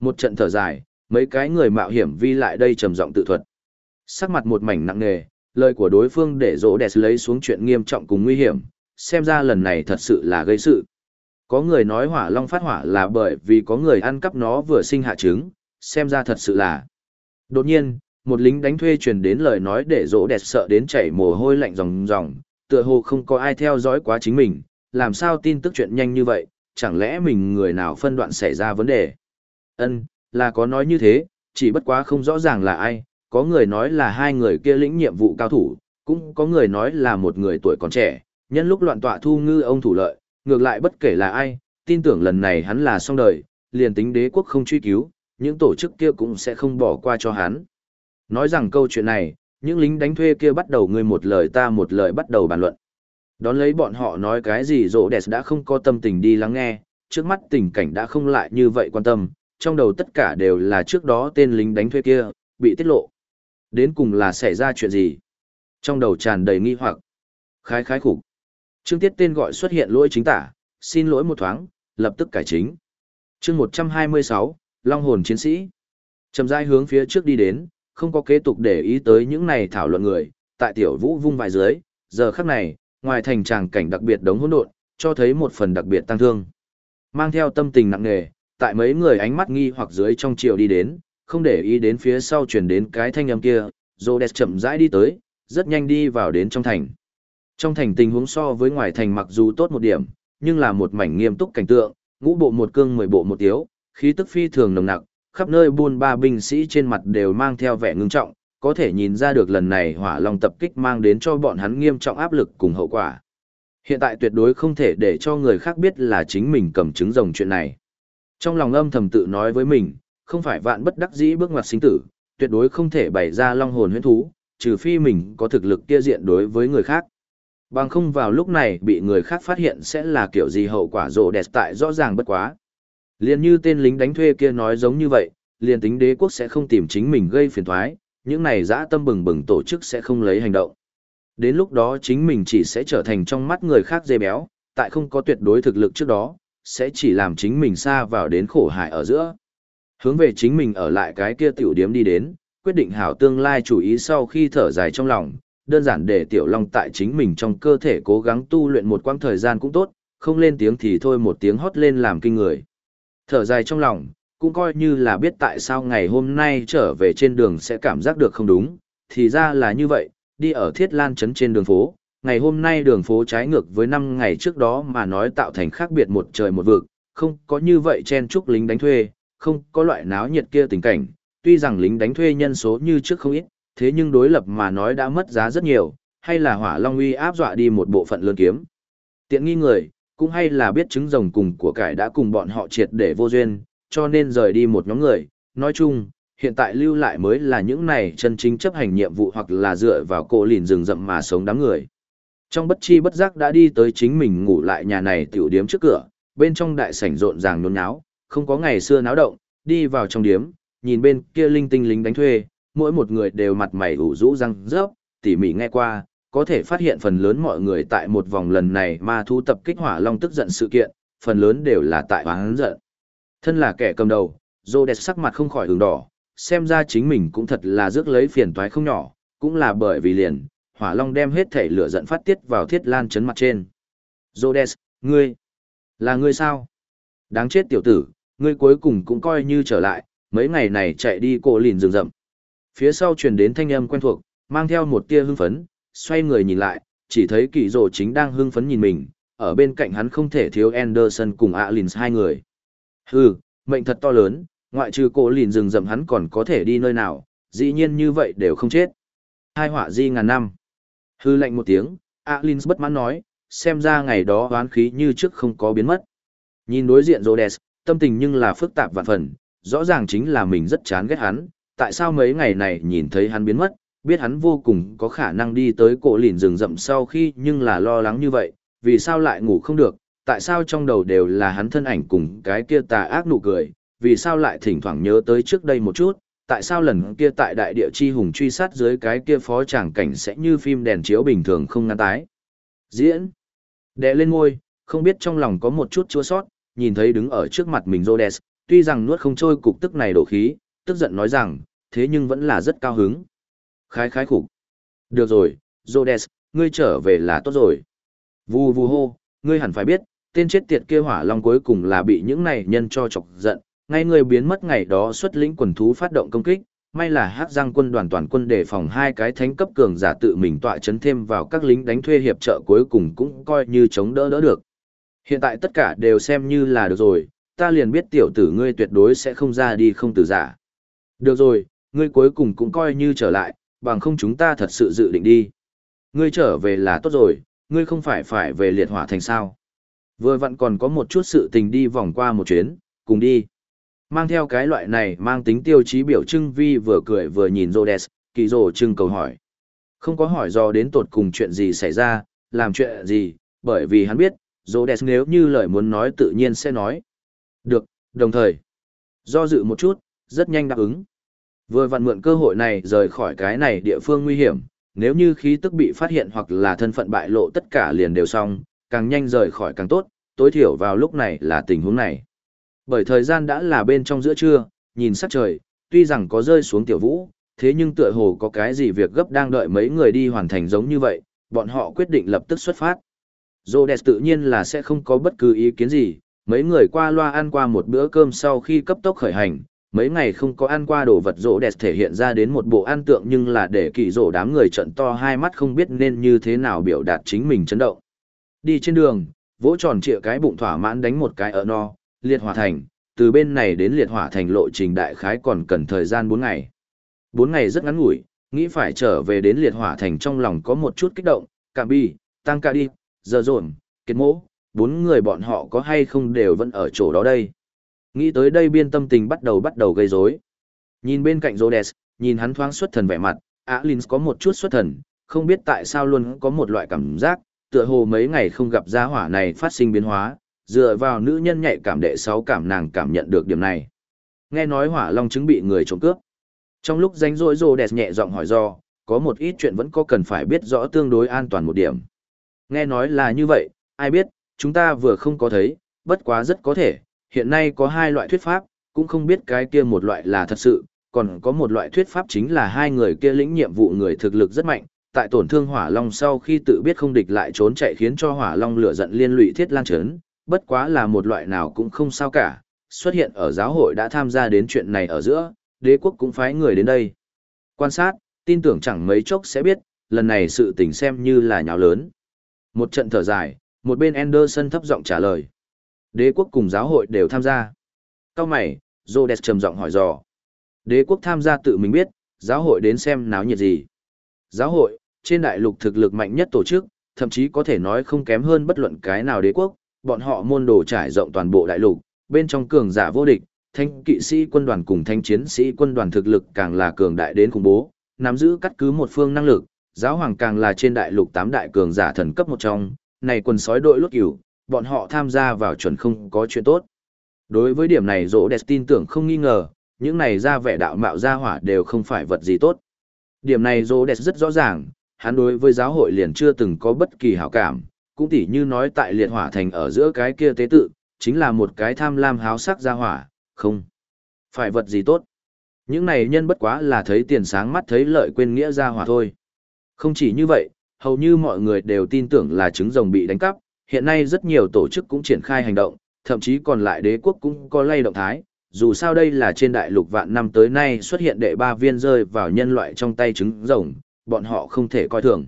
Một trận thở dài, mấy cái người mạo hiểm vi lại đây trầm giọng tự thuật. Sắc mặt một mảnh nặng nề, lời của đối phương để rỗ đẹp lấy xuống chuyện nghiêm trọng cùng nguy hiểm, xem ra lần này thật sự là gây sự. Có người nói hỏa long phát hỏa là bởi vì có người ăn cắp nó vừa sinh hạ trứng, xem ra thật sự là. Đột nhiên, một lính đánh thuê truyền đến lời nói để rỗ đẹp sợ đến chảy mồ hôi lạnh ròng ròng, tựa hồ không có ai theo dõi quá chính mình, làm sao tin tức chuyện nhanh như vậy, chẳng lẽ mình người nào phân đoạn xảy ra vấn đề. Ân, là có nói như thế, chỉ bất quá không rõ ràng là ai, có người nói là hai người kia lĩnh nhiệm vụ cao thủ, cũng có người nói là một người tuổi còn trẻ, nhân lúc loạn tọa thu ngư ông thủ lợi, ngược lại bất kể là ai, tin tưởng lần này hắn là xong đời, liền tính đế quốc không truy cứu, những tổ chức kia cũng sẽ không bỏ qua cho hắn. Nói rằng câu chuyện này, những lính đánh thuê kia bắt đầu ngươi một lời ta một lời bắt đầu bàn luận. Đón lấy bọn họ nói cái gì rỗ đẹp đã không có tâm tình đi lắng nghe, trước mắt tình cảnh đã không lại như vậy quan tâm, trong đầu tất cả đều là trước đó tên lính đánh thuê kia, bị tiết lộ. Đến cùng là xảy ra chuyện gì? Trong đầu tràn đầy nghi hoặc. Khái khái khủng. Trương Tiết tên gọi xuất hiện lỗi chính tả, xin lỗi một thoáng, lập tức cải chính. chương 126, Long hồn chiến sĩ. Chậm rãi hướng phía trước đi đến, không có kế tục để ý tới những này thảo luận người, tại tiểu vũ vung vài dưới, giờ khắc này, ngoài thành tràng cảnh đặc biệt đống hỗn độn, cho thấy một phần đặc biệt tăng thương. Mang theo tâm tình nặng nề, tại mấy người ánh mắt nghi hoặc dưới trong chiều đi đến, không để ý đến phía sau chuyển đến cái thanh âm kia, Rhodes chậm rãi đi tới, rất nhanh đi vào đến trong thành. Trong thành tình huống so với ngoài thành mặc dù tốt một điểm, nhưng là một mảnh nghiêm túc cảnh tượng, ngũ bộ một cương mười bộ một tiếu, khí tức phi thường nồng nặc, khắp nơi buôn ba binh sĩ trên mặt đều mang theo vẻ ngưng trọng, có thể nhìn ra được lần này hỏa long tập kích mang đến cho bọn hắn nghiêm trọng áp lực cùng hậu quả. Hiện tại tuyệt đối không thể để cho người khác biết là chính mình cầm chứng rồng chuyện này. Trong lòng âm thầm tự nói với mình, không phải vạn bất đắc dĩ bước ngoặt sinh tử, tuyệt đối không thể bày ra long hồn huyễn thú, trừ phi mình có thực lực kia diện đối với người khác. Bằng không vào lúc này bị người khác phát hiện sẽ là kiểu gì hậu quả rộ đẹp tại rõ ràng bất quá. Liên như tên lính đánh thuê kia nói giống như vậy, liền tính đế quốc sẽ không tìm chính mình gây phiền thoái, những này dã tâm bừng bừng tổ chức sẽ không lấy hành động. Đến lúc đó chính mình chỉ sẽ trở thành trong mắt người khác dê béo, tại không có tuyệt đối thực lực trước đó, sẽ chỉ làm chính mình xa vào đến khổ hại ở giữa. Hướng về chính mình ở lại cái kia tiểu điếm đi đến, quyết định hảo tương lai chủ ý sau khi thở dài trong lòng, đơn giản để tiểu long tại chính mình trong cơ thể cố gắng tu luyện một quãng thời gian cũng tốt, không lên tiếng thì thôi một tiếng hót lên làm kinh người. Thở dài trong lòng, cũng coi như là biết tại sao ngày hôm nay trở về trên đường sẽ cảm giác được không đúng, thì ra là như vậy, đi ở thiết lan trấn trên đường phố, ngày hôm nay đường phố trái ngược với năm ngày trước đó mà nói tạo thành khác biệt một trời một vực, không có như vậy chen chúc lính đánh thuê, không có loại náo nhiệt kia tình cảnh, tuy rằng lính đánh thuê nhân số như trước không ít, thế nhưng đối lập mà nói đã mất giá rất nhiều, hay là hỏa long uy áp dọa đi một bộ phận lớn kiếm. Tiện nghi người, cũng hay là biết trứng rồng cùng của cải đã cùng bọn họ triệt để vô duyên, cho nên rời đi một nhóm người, nói chung, hiện tại lưu lại mới là những này chân chính chấp hành nhiệm vụ hoặc là dựa vào cổ lìn rừng rậm mà sống đám người. Trong bất chi bất giác đã đi tới chính mình ngủ lại nhà này tiểu điếm trước cửa, bên trong đại sảnh rộn ràng nhốn nháo, không có ngày xưa náo động, đi vào trong điếm, nhìn bên kia linh tinh lính đánh thuê, mỗi một người đều mặt mày ủ rũ răng rớp, tỉ mỉ nghe qua, có thể phát hiện phần lớn mọi người tại một vòng lần này ma thu tập kích hỏa long tức giận sự kiện, phần lớn đều là tại oán giận. Thân là kẻ cầm đầu, Rhodes sắc mặt không khỏi hướng đỏ, xem ra chính mình cũng thật là rước lấy phiền toái không nhỏ, cũng là bởi vì liền, hỏa long đem hết thể lửa giận phát tiết vào thiết lan chấn mặt trên. Rhodes, ngươi, là ngươi sao? Đáng chết tiểu tử, ngươi cuối cùng cũng coi như trở lại, mấy ngày này chạy đi cổ lìn rừng rậm. Phía sau truyền đến thanh âm quen thuộc, mang theo một tia hưng phấn, xoay người nhìn lại, chỉ thấy kỳ rồ chính đang hưng phấn nhìn mình, ở bên cạnh hắn không thể thiếu Anderson cùng Alins hai người. Hừ, mệnh thật to lớn, ngoại trừ cổ lìn rừng rậm hắn còn có thể đi nơi nào, dĩ nhiên như vậy đều không chết. Hai họa di ngàn năm. Hư lệnh một tiếng, Alins bất mãn nói, xem ra ngày đó oán khí như trước không có biến mất. Nhìn đối diện Rhodes, tâm tình nhưng là phức tạp vạn phần, rõ ràng chính là mình rất chán ghét hắn, tại sao mấy ngày này nhìn thấy hắn biến mất, biết hắn vô cùng có khả năng đi tới cổ lìn rừng rậm sau khi nhưng là lo lắng như vậy, vì sao lại ngủ không được, tại sao trong đầu đều là hắn thân ảnh cùng cái kia tà ác nụ cười, vì sao lại thỉnh thoảng nhớ tới trước đây một chút, tại sao lần kia tại đại địa chi hùng truy sát dưới cái kia phó tràng cảnh sẽ như phim đèn chiếu bình thường không ngăn tái. Diễn. Đệ lên ngôi, không biết trong lòng có một chút chua sót, nhìn thấy đứng ở trước mặt mình Rhodes, tuy rằng nuốt không trôi cục tức này đổ khí, tức giận nói rằng, thế nhưng vẫn là rất cao hứng. Khái khái khủng. Được rồi, Rhodes, ngươi trở về là tốt rồi. Vù vù hô, ngươi hẳn phải biết, tên chết tiệt kia hỏa long cuối cùng là bị những này nhân cho chọc giận, ngay ngươi biến mất ngày đó xuất lĩnh quần thú phát động công kích, may là hắc giang quân đoàn toàn quân đề phòng hai cái thánh cấp cường giả tự mình tọa chấn thêm vào các lính đánh thuê hiệp trợ cuối cùng cũng coi như chống đỡ đỡ được. Hiện tại tất cả đều xem như là được rồi, ta liền biết tiểu tử ngươi tuyệt đối sẽ không ra đi không từ giả. Được rồi, ngươi cuối cùng cũng coi như trở lại, bằng không chúng ta thật sự dự định đi. Ngươi trở về là tốt rồi, ngươi không phải phải về liệt hỏa thành sao. Vừa vặn còn có một chút sự tình đi vòng qua một chuyến, cùng đi. Mang theo cái loại này mang tính tiêu chí biểu trưng vi vừa cười vừa nhìn Rhodes, kỳ rồ trưng cầu hỏi. Không có hỏi do đến tột cùng chuyện gì xảy ra, làm chuyện gì, bởi vì hắn biết, Rhodes nếu như lời muốn nói tự nhiên sẽ nói. Được, đồng thời. Do dự một chút, rất nhanh đáp ứng. Vừa vặn mượn cơ hội này rời khỏi cái này địa phương nguy hiểm, nếu như khí tức bị phát hiện hoặc là thân phận bại lộ tất cả liền đều xong, càng nhanh rời khỏi càng tốt, tối thiểu vào lúc này là tình huống này. Bởi thời gian đã là bên trong giữa trưa, nhìn sắc trời, tuy rằng có rơi xuống tiểu vũ, thế nhưng tựa hồ có cái gì việc gấp đang đợi mấy người đi hoàn thành giống như vậy, bọn họ quyết định lập tức xuất phát. Rhodes tự nhiên là sẽ không có bất cứ ý kiến gì, mấy người qua loa ăn qua một bữa cơm sau khi cấp tốc khởi hành, mấy ngày không có ăn qua đồ vật rỗ đẹp thể hiện ra đến một bộ ăn tượng nhưng là để kỳ rỗ đám người trận to hai mắt không biết nên như thế nào biểu đạt chính mình chấn động. Đi trên đường, vỗ tròn trịa cái bụng thỏa mãn đánh một cái ở no, liệt hỏa thành, từ bên này đến liệt hỏa thành lộ trình đại khái còn cần thời gian 4 ngày. 4 ngày rất ngắn ngủi, nghĩ phải trở về đến liệt hỏa thành trong lòng có một chút kích động, cảm bi, tăng ca đi, giờ rộn, kết mỗ, bốn người bọn họ có hay không đều vẫn ở chỗ đó đây. Nghĩ tới đây biên tâm tình bắt đầu bắt đầu gây rối. Nhìn bên cạnh Rhodes, nhìn hắn thoáng xuất thần vẻ mặt, Alins có một chút xuất thần, không biết tại sao luôn có một loại cảm giác, tựa hồ mấy ngày không gặp gia hỏa này phát sinh biến hóa, dựa vào nữ nhân nhạy cảm đệ sáu cảm nàng cảm nhận được điểm này. Nghe nói hỏa long chứng bị người trộm cướp. Trong lúc rảnh rỗi Rhodes nhẹ giọng hỏi do, có một ít chuyện vẫn có cần phải biết rõ tương đối an toàn một điểm. Nghe nói là như vậy, ai biết, chúng ta vừa không có thấy, bất quá rất có thể, hiện nay có hai loại thuyết pháp, cũng không biết cái kia một loại là thật sự, còn có một loại thuyết pháp chính là hai người kia lĩnh nhiệm vụ người thực lực rất mạnh, tại tổn thương hỏa long sau khi tự biết không địch lại trốn chạy khiến cho hỏa long lửa giận liên lụy thiết lan chấn, bất quá là một loại nào cũng không sao cả, xuất hiện ở giáo hội đã tham gia đến chuyện này ở giữa, đế quốc cũng phái người đến đây. Quan sát, tin tưởng chẳng mấy chốc sẽ biết, lần này sự tình xem như là nháo lớn. Một trận thở dài, một bên Anderson thấp giọng trả lời. Đế quốc cùng giáo hội đều tham gia. Cao mày, Rhodes trầm giọng hỏi dò. Đế quốc tham gia tự mình biết, giáo hội đến xem náo nhiệt gì. Giáo hội, trên đại lục thực lực mạnh nhất tổ chức, thậm chí có thể nói không kém hơn bất luận cái nào đế quốc, bọn họ môn đồ trải rộng toàn bộ đại lục, bên trong cường giả vô địch, thanh kỵ sĩ quân đoàn cùng thanh chiến sĩ quân đoàn thực lực càng là cường đại đến khủng bố, nắm giữ cắt cứ một phương năng lực, giáo hoàng càng là trên đại lục tám đại cường giả thần cấp một trong, này quần sói đội lốt cửu, bọn họ tham gia vào chuẩn không có chuyện tốt. Đối với điểm này rỗ đẹp tin tưởng không nghi ngờ, những này ra vẻ đạo mạo ra hỏa đều không phải vật gì tốt. Điểm này rỗ đẹp rất rõ ràng, hắn đối với giáo hội liền chưa từng có bất kỳ hảo cảm, cũng tỉ như nói tại liệt hỏa thành ở giữa cái kia tế tự, chính là một cái tham lam háo sắc ra hỏa, không. Phải vật gì tốt. Những này nhân bất quá là thấy tiền sáng mắt thấy lợi quên nghĩa ra hỏa thôi. Không chỉ như vậy, hầu như mọi người đều tin tưởng là trứng rồng bị đánh cắp, hiện nay rất nhiều tổ chức cũng triển khai hành động, thậm chí còn lại đế quốc cũng có lay động thái. Dù sao đây là trên đại lục vạn năm tới nay xuất hiện đệ ba viên rơi vào nhân loại trong tay trứng rồng, bọn họ không thể coi thường.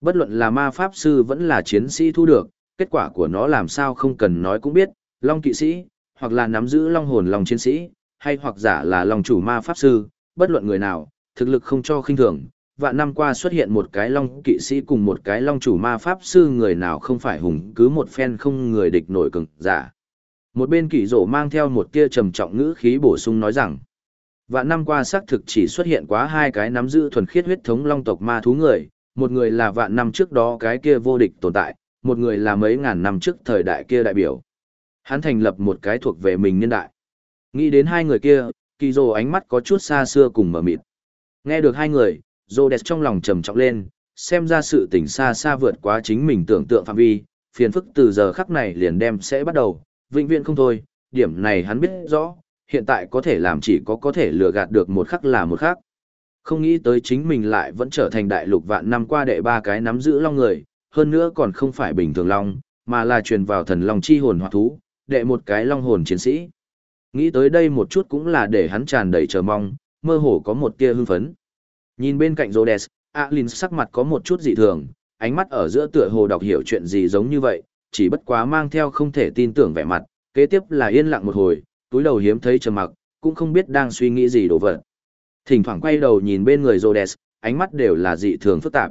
Bất luận là ma pháp sư vẫn là chiến sĩ thu được, kết quả của nó làm sao không cần nói cũng biết, long kỵ sĩ, hoặc là nắm giữ long hồn long chiến sĩ, hay hoặc giả là long chủ ma pháp sư, bất luận người nào, thực lực không cho khinh thường. Vạn năm qua xuất hiện một cái long kỵ sĩ cùng một cái long chủ ma pháp sư người nào không phải hùng cứ một phen không người địch nổi cường giả. Một bên kỷ rổ mang theo một tia trầm trọng ngữ khí bổ sung nói rằng, vạn năm qua xác thực chỉ xuất hiện quá hai cái nắm giữ thuần khiết huyết thống long tộc ma thú người, một người là vạn năm trước đó cái kia vô địch tồn tại, một người là mấy ngàn năm trước thời đại kia đại biểu. Hắn thành lập một cái thuộc về mình niên đại. Nghĩ đến hai người kia, kỳ rồ ánh mắt có chút xa xưa cùng mở mịt. Nghe được hai người, Rô đẹp trong lòng trầm trọng lên, xem ra sự tỉnh xa xa vượt quá chính mình tưởng tượng phạm vi, phiền phức từ giờ khắc này liền đem sẽ bắt đầu, vĩnh viễn không thôi, điểm này hắn biết rõ, hiện tại có thể làm chỉ có có thể lừa gạt được một khắc là một khắc. Không nghĩ tới chính mình lại vẫn trở thành đại lục vạn năm qua đệ ba cái nắm giữ long người, hơn nữa còn không phải bình thường long, mà là truyền vào thần long chi hồn hoặc thú, đệ một cái long hồn chiến sĩ. Nghĩ tới đây một chút cũng là để hắn tràn đầy chờ mong, mơ hồ có một tia hưng phấn. Nhìn bên cạnh Rhodes, Alin sắc mặt có một chút dị thường, ánh mắt ở giữa tựa hồ đọc hiểu chuyện gì giống như vậy, chỉ bất quá mang theo không thể tin tưởng vẻ mặt, kế tiếp là yên lặng một hồi, túi đầu hiếm thấy trầm mặc, cũng không biết đang suy nghĩ gì đồ vật. Thỉnh thoảng quay đầu nhìn bên người Rhodes, ánh mắt đều là dị thường phức tạp.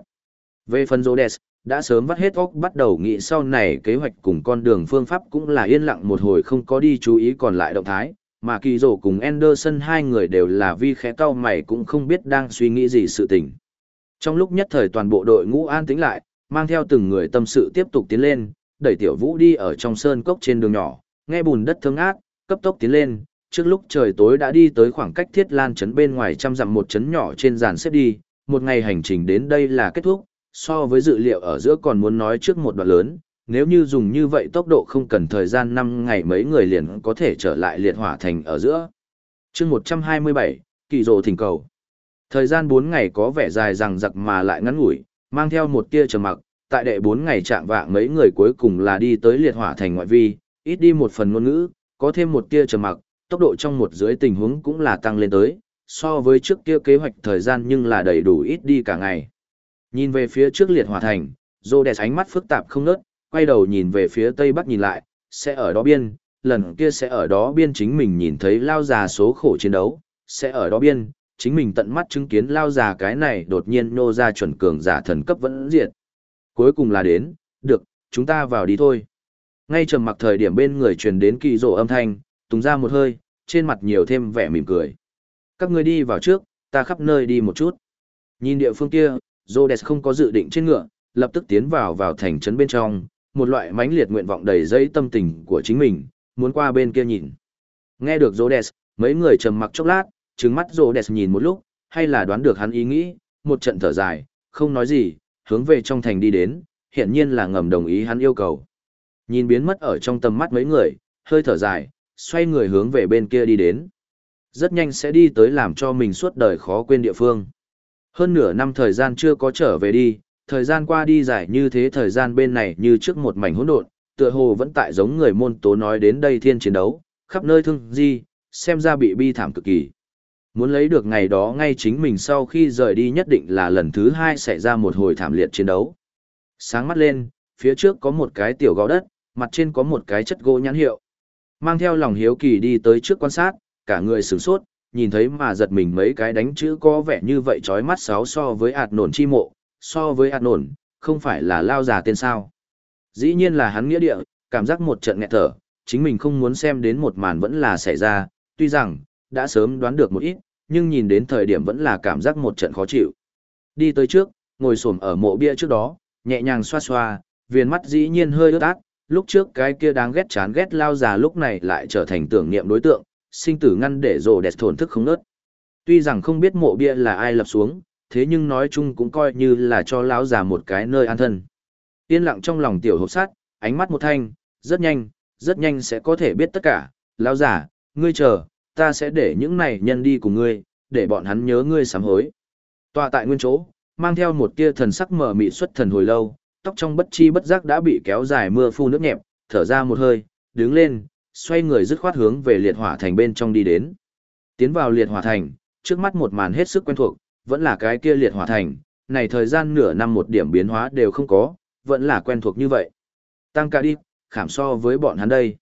Về phần Rhodes, đã sớm vắt hết óc bắt đầu nghĩ sau này kế hoạch cùng con đường phương pháp cũng là yên lặng một hồi không có đi chú ý còn lại động thái, mà kỳ rổ cùng Anderson hai người đều là vi khẽ cau mày cũng không biết đang suy nghĩ gì sự tình. Trong lúc nhất thời toàn bộ đội ngũ an tĩnh lại, mang theo từng người tâm sự tiếp tục tiến lên, đẩy tiểu vũ đi ở trong sơn cốc trên đường nhỏ, nghe bùn đất thương ác, cấp tốc tiến lên, trước lúc trời tối đã đi tới khoảng cách thiết lan trấn bên ngoài trăm dặm một trấn nhỏ trên dàn xếp đi, một ngày hành trình đến đây là kết thúc, so với dự liệu ở giữa còn muốn nói trước một đoạn lớn, nếu như dùng như vậy tốc độ không cần thời gian 5 ngày mấy người liền có thể trở lại liệt hỏa thành ở giữa. chương 127, kỳ rồ thỉnh cầu. Thời gian 4 ngày có vẻ dài rằng giặc mà lại ngắn ngủi, mang theo một tia trầm mặc, tại đệ 4 ngày trạng vạng mấy người cuối cùng là đi tới liệt hỏa thành ngoại vi, ít đi một phần ngôn ngữ, có thêm một tia trầm mặc, tốc độ trong một dưới tình huống cũng là tăng lên tới, so với trước kia kế hoạch thời gian nhưng là đầy đủ ít đi cả ngày. Nhìn về phía trước liệt hỏa thành, Rô đẹp ánh mắt phức tạp không nớt, quay đầu nhìn về phía tây bắc nhìn lại, sẽ ở đó biên, lần kia sẽ ở đó biên chính mình nhìn thấy lao già số khổ chiến đấu, sẽ ở đó biên, chính mình tận mắt chứng kiến lao già cái này đột nhiên nô ra chuẩn cường giả thần cấp vẫn diệt. Cuối cùng là đến, được, chúng ta vào đi thôi. Ngay trầm mặc thời điểm bên người truyền đến kỳ rộ âm thanh, tùng ra một hơi, trên mặt nhiều thêm vẻ mỉm cười. Các ngươi đi vào trước, ta khắp nơi đi một chút. Nhìn địa phương kia, Rhodes không có dự định trên ngựa, lập tức tiến vào vào thành trấn bên trong, một loại mãnh liệt nguyện vọng đầy dây tâm tình của chính mình, muốn qua bên kia nhìn. Nghe được Rhodes, mấy người trầm mặc chốc lát, trừng mắt Rhodes nhìn một lúc, hay là đoán được hắn ý nghĩ, một trận thở dài, không nói gì, hướng về trong thành đi đến, hiện nhiên là ngầm đồng ý hắn yêu cầu. Nhìn biến mất ở trong tầm mắt mấy người, hơi thở dài, xoay người hướng về bên kia đi đến. Rất nhanh sẽ đi tới làm cho mình suốt đời khó quên địa phương. Hơn nửa năm thời gian chưa có trở về đi, thời gian qua đi dài như thế thời gian bên này như trước một mảnh hỗn độn, tựa hồ vẫn tại giống người môn tố nói đến đây thiên chiến đấu, khắp nơi thương di, xem ra bị bi thảm cực kỳ. Muốn lấy được ngày đó ngay chính mình sau khi rời đi nhất định là lần thứ hai xảy ra một hồi thảm liệt chiến đấu. Sáng mắt lên, phía trước có một cái tiểu gò đất, mặt trên có một cái chất gỗ nhãn hiệu. Mang theo lòng hiếu kỳ đi tới trước quan sát, cả người sửng sốt, nhìn thấy mà giật mình mấy cái đánh chữ có vẻ như vậy chói mắt sáu so với ạt nổn chi mộ, so với hạt nổn, không phải là lao già tên sao. Dĩ nhiên là hắn nghĩa địa, cảm giác một trận nghẹt thở, chính mình không muốn xem đến một màn vẫn là xảy ra, tuy rằng, đã sớm đoán được một ít, nhưng nhìn đến thời điểm vẫn là cảm giác một trận khó chịu. Đi tới trước, ngồi xổm ở mộ bia trước đó, nhẹ nhàng xoa xoa, viền mắt dĩ nhiên hơi ướt át, lúc trước cái kia đáng ghét chán ghét lao già lúc này lại trở thành tưởng niệm đối tượng, sinh tử ngăn để rồ đẹp thổn thức không nớt. Tuy rằng không biết mộ bia là ai lập xuống, thế nhưng nói chung cũng coi như là cho lão già một cái nơi an thân. Yên lặng trong lòng tiểu hộp sát, ánh mắt một thanh, rất nhanh, rất nhanh sẽ có thể biết tất cả, lão già, ngươi chờ, ta sẽ để những này nhân đi cùng ngươi, để bọn hắn nhớ ngươi sám hối. Tọa tại nguyên chỗ, mang theo một tia thần sắc mở mị xuất thần hồi lâu, tóc trong bất chi bất giác đã bị kéo dài mưa phu nước nhẹp, thở ra một hơi, đứng lên, xoay người dứt khoát hướng về liệt hỏa thành bên trong đi đến. Tiến vào liệt hỏa thành, trước mắt một màn hết sức quen thuộc, vẫn là cái kia liệt hỏa thành, này thời gian nửa năm một điểm biến hóa đều không có, vẫn là quen thuộc như vậy. tăng ca đi, khảm so với bọn hắn đây.